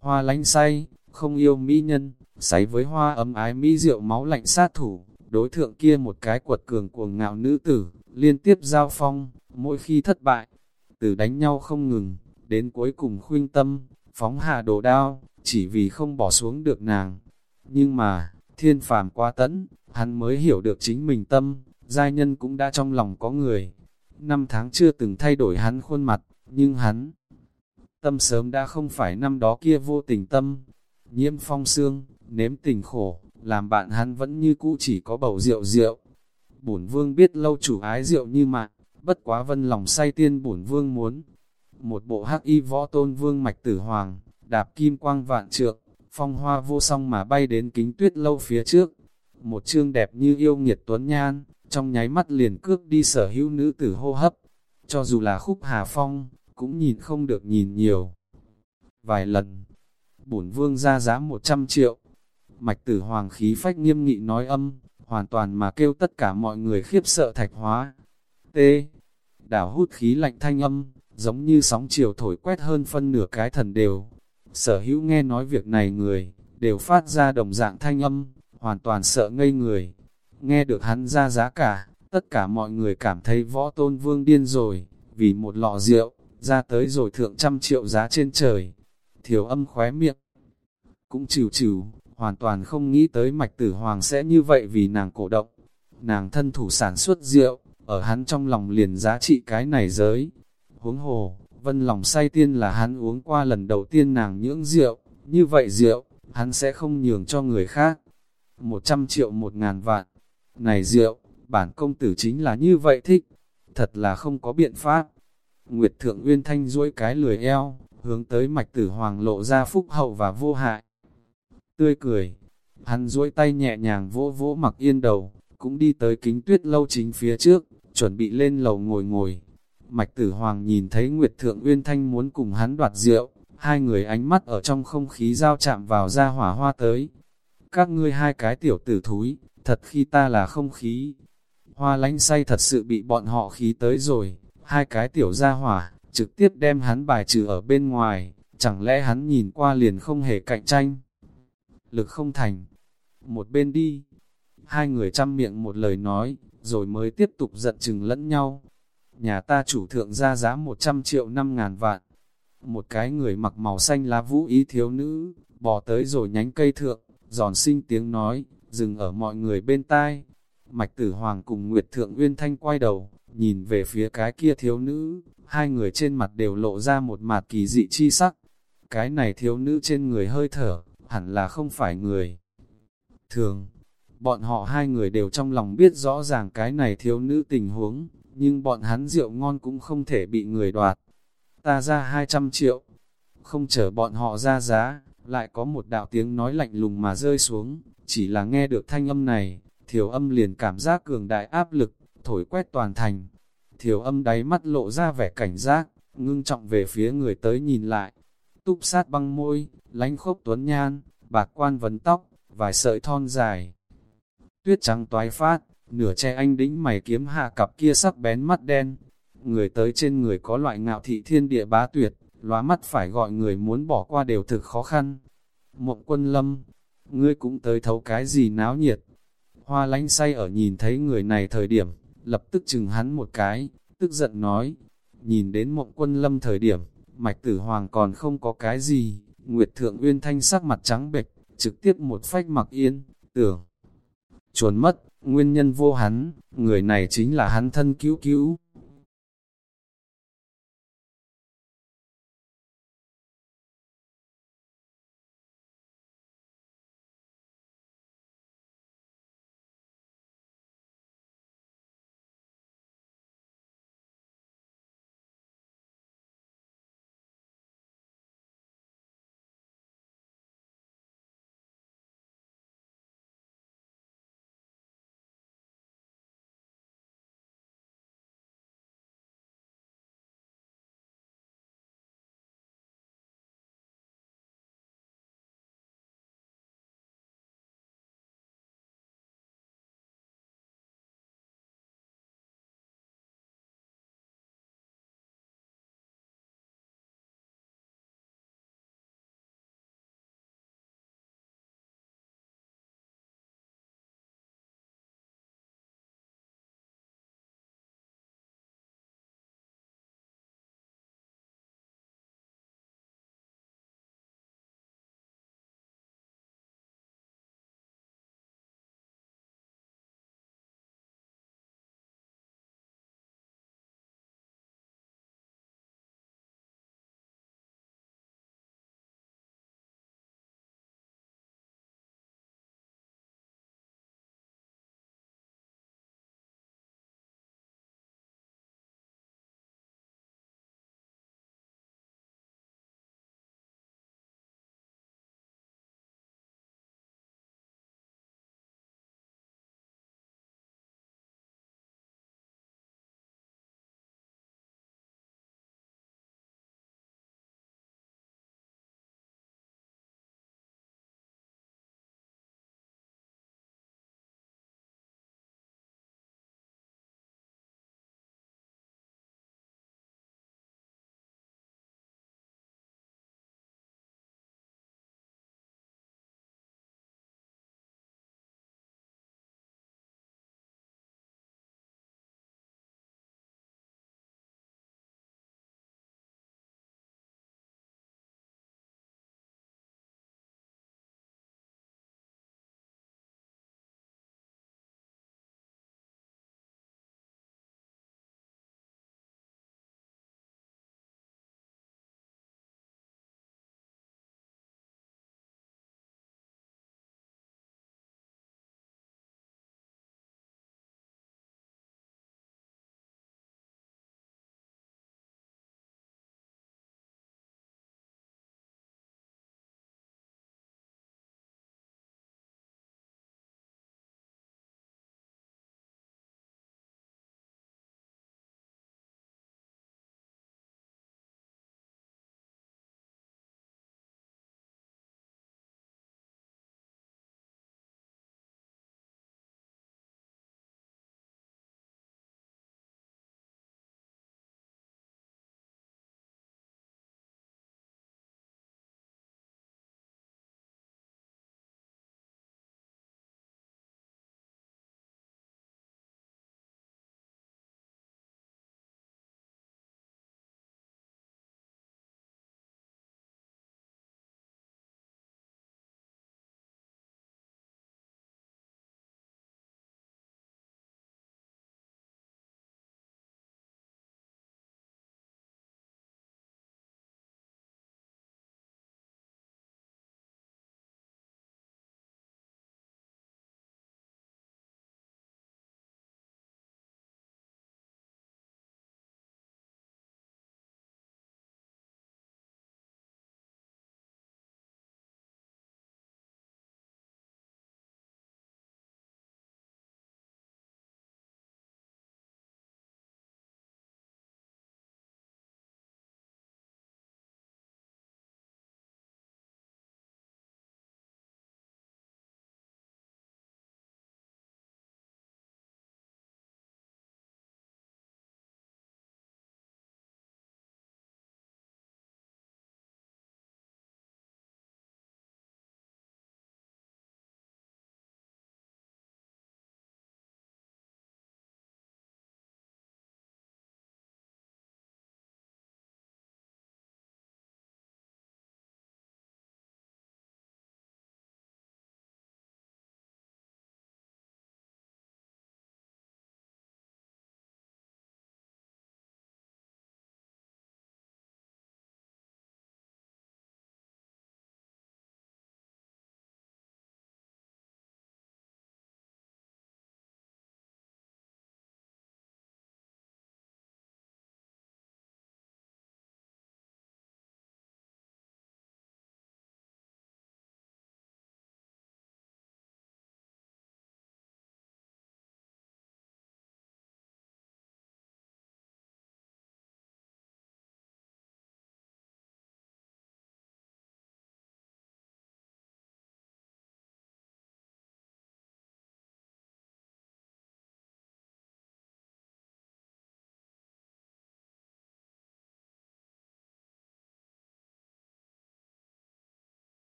Hoa lánh say, không yêu mỹ nhân, sấy với hoa ấm ái mỹ rượu máu lạnh sát thủ, đối thượng kia một cái quật cường cuồng ngạo nữ tử, liên tiếp giao phong, mỗi khi thất bại, từ đánh nhau không ngừng, đến cuối cùng khuyên tâm, phóng hạ đồ đao, chỉ vì không bỏ xuống được nàng. Nhưng mà, thiên phàm quá tẫn, hắn mới hiểu được chính mình tâm, giai nhân cũng đã trong lòng có người. Năm tháng chưa từng thay đổi hắn khuôn mặt, nhưng hắn, tâm sớm đã không phải năm đó kia vô tình tâm. Nhiễm phong xương, nếm tình khổ, làm bạn hắn vẫn như cũ chỉ có bầu rượu rượu. Bổn vương biết lâu chủ ái rượu như mạng, bất quá vân lòng say tiên bổn vương muốn. Một bộ hắc y võ tôn vương mạch tử hoàng, đạp kim quang vạn trượng, phong hoa vô song mà bay đến kính tuyết lâu phía trước. Một chương đẹp như yêu nghiệt tuấn nhan, trong nháy mắt liền cướp đi sở hữu nữ tử hô hấp. Cho dù là khúc hà phong, cũng nhìn không được nhìn nhiều. Vài lần, bổn vương ra giá 100 triệu. Mạch tử hoàng khí phách nghiêm nghị nói âm, hoàn toàn mà kêu tất cả mọi người khiếp sợ thạch hóa. T. Đảo hút khí lạnh thanh âm, giống như sóng chiều thổi quét hơn phân nửa cái thần đều. Sở hữu nghe nói việc này người, đều phát ra đồng dạng thanh âm, hoàn toàn sợ ngây người. Nghe được hắn ra giá cả, tất cả mọi người cảm thấy võ tôn vương điên rồi, vì một lọ rượu, ra tới rồi thượng trăm triệu giá trên trời. Thiểu âm khóe miệng, cũng chịu chịu, hoàn toàn không nghĩ tới mạch tử hoàng sẽ như vậy vì nàng cổ động. Nàng thân thủ sản xuất rượu, ở hắn trong lòng liền giá trị cái này giới. Huống hồ, vân lòng say tiên là hắn uống qua lần đầu tiên nàng nhưỡng rượu, như vậy rượu, hắn sẽ không nhường cho người khác. Một trăm triệu một ngàn vạn, này rượu, bản công tử chính là như vậy thích, thật là không có biện pháp. Nguyệt Thượng Uyên Thanh duỗi cái lười eo, hướng tới mạch tử hoàng lộ ra phúc hậu và vô hại. Tươi cười, hắn duỗi tay nhẹ nhàng vỗ vỗ mặc yên đầu, cũng đi tới kính tuyết lâu chính phía trước, chuẩn bị lên lầu ngồi ngồi. Mạch tử hoàng nhìn thấy Nguyệt Thượng Uyên Thanh muốn cùng hắn đoạt rượu, hai người ánh mắt ở trong không khí giao chạm vào ra hỏa hoa tới. Các ngươi hai cái tiểu tử thúi, thật khi ta là không khí. Hoa lánh say thật sự bị bọn họ khí tới rồi, hai cái tiểu gia hỏa, trực tiếp đem hắn bài trừ ở bên ngoài, chẳng lẽ hắn nhìn qua liền không hề cạnh tranh. Lực không thành, một bên đi, hai người chăm miệng một lời nói, rồi mới tiếp tục giận chừng lẫn nhau. Nhà ta chủ thượng ra giá 100 triệu 5 ngàn vạn. Một cái người mặc màu xanh lá vũ ý thiếu nữ, bò tới rồi nhánh cây thượng, giòn sinh tiếng nói, dừng ở mọi người bên tai. Mạch tử hoàng cùng Nguyệt Thượng Uyên Thanh quay đầu, nhìn về phía cái kia thiếu nữ, hai người trên mặt đều lộ ra một mặt kỳ dị chi sắc. Cái này thiếu nữ trên người hơi thở, hẳn là không phải người. Thường, bọn họ hai người đều trong lòng biết rõ ràng cái này thiếu nữ tình huống, nhưng bọn hắn rượu ngon cũng không thể bị người đoạt. Ta ra 200 triệu, không chờ bọn họ ra giá, lại có một đạo tiếng nói lạnh lùng mà rơi xuống, chỉ là nghe được thanh âm này, thiểu âm liền cảm giác cường đại áp lực, thổi quét toàn thành. Thiểu âm đáy mắt lộ ra vẻ cảnh giác, ngưng trọng về phía người tới nhìn lại. Túp sát băng môi, lánh khốc tuấn nhan, bạc quan vấn tóc, vài sợi thon dài. Tuyết trắng toái phát, nửa che anh đĩnh mày kiếm hạ cặp kia sắc bén mắt đen. Người tới trên người có loại ngạo thị thiên địa bá tuyệt, lóa mắt phải gọi người muốn bỏ qua đều thực khó khăn. Mộng quân lâm, ngươi cũng tới thấu cái gì náo nhiệt. Hoa lánh say ở nhìn thấy người này thời điểm, lập tức chừng hắn một cái, tức giận nói, nhìn đến mộng quân lâm thời điểm, mạch tử hoàng còn không có cái gì, Nguyệt Thượng Uyên Thanh sắc mặt trắng bệch, trực tiếp một phách mặc yên, tưởng, chuồn mất, nguyên nhân vô hắn, người này chính là hắn thân cứu cứu.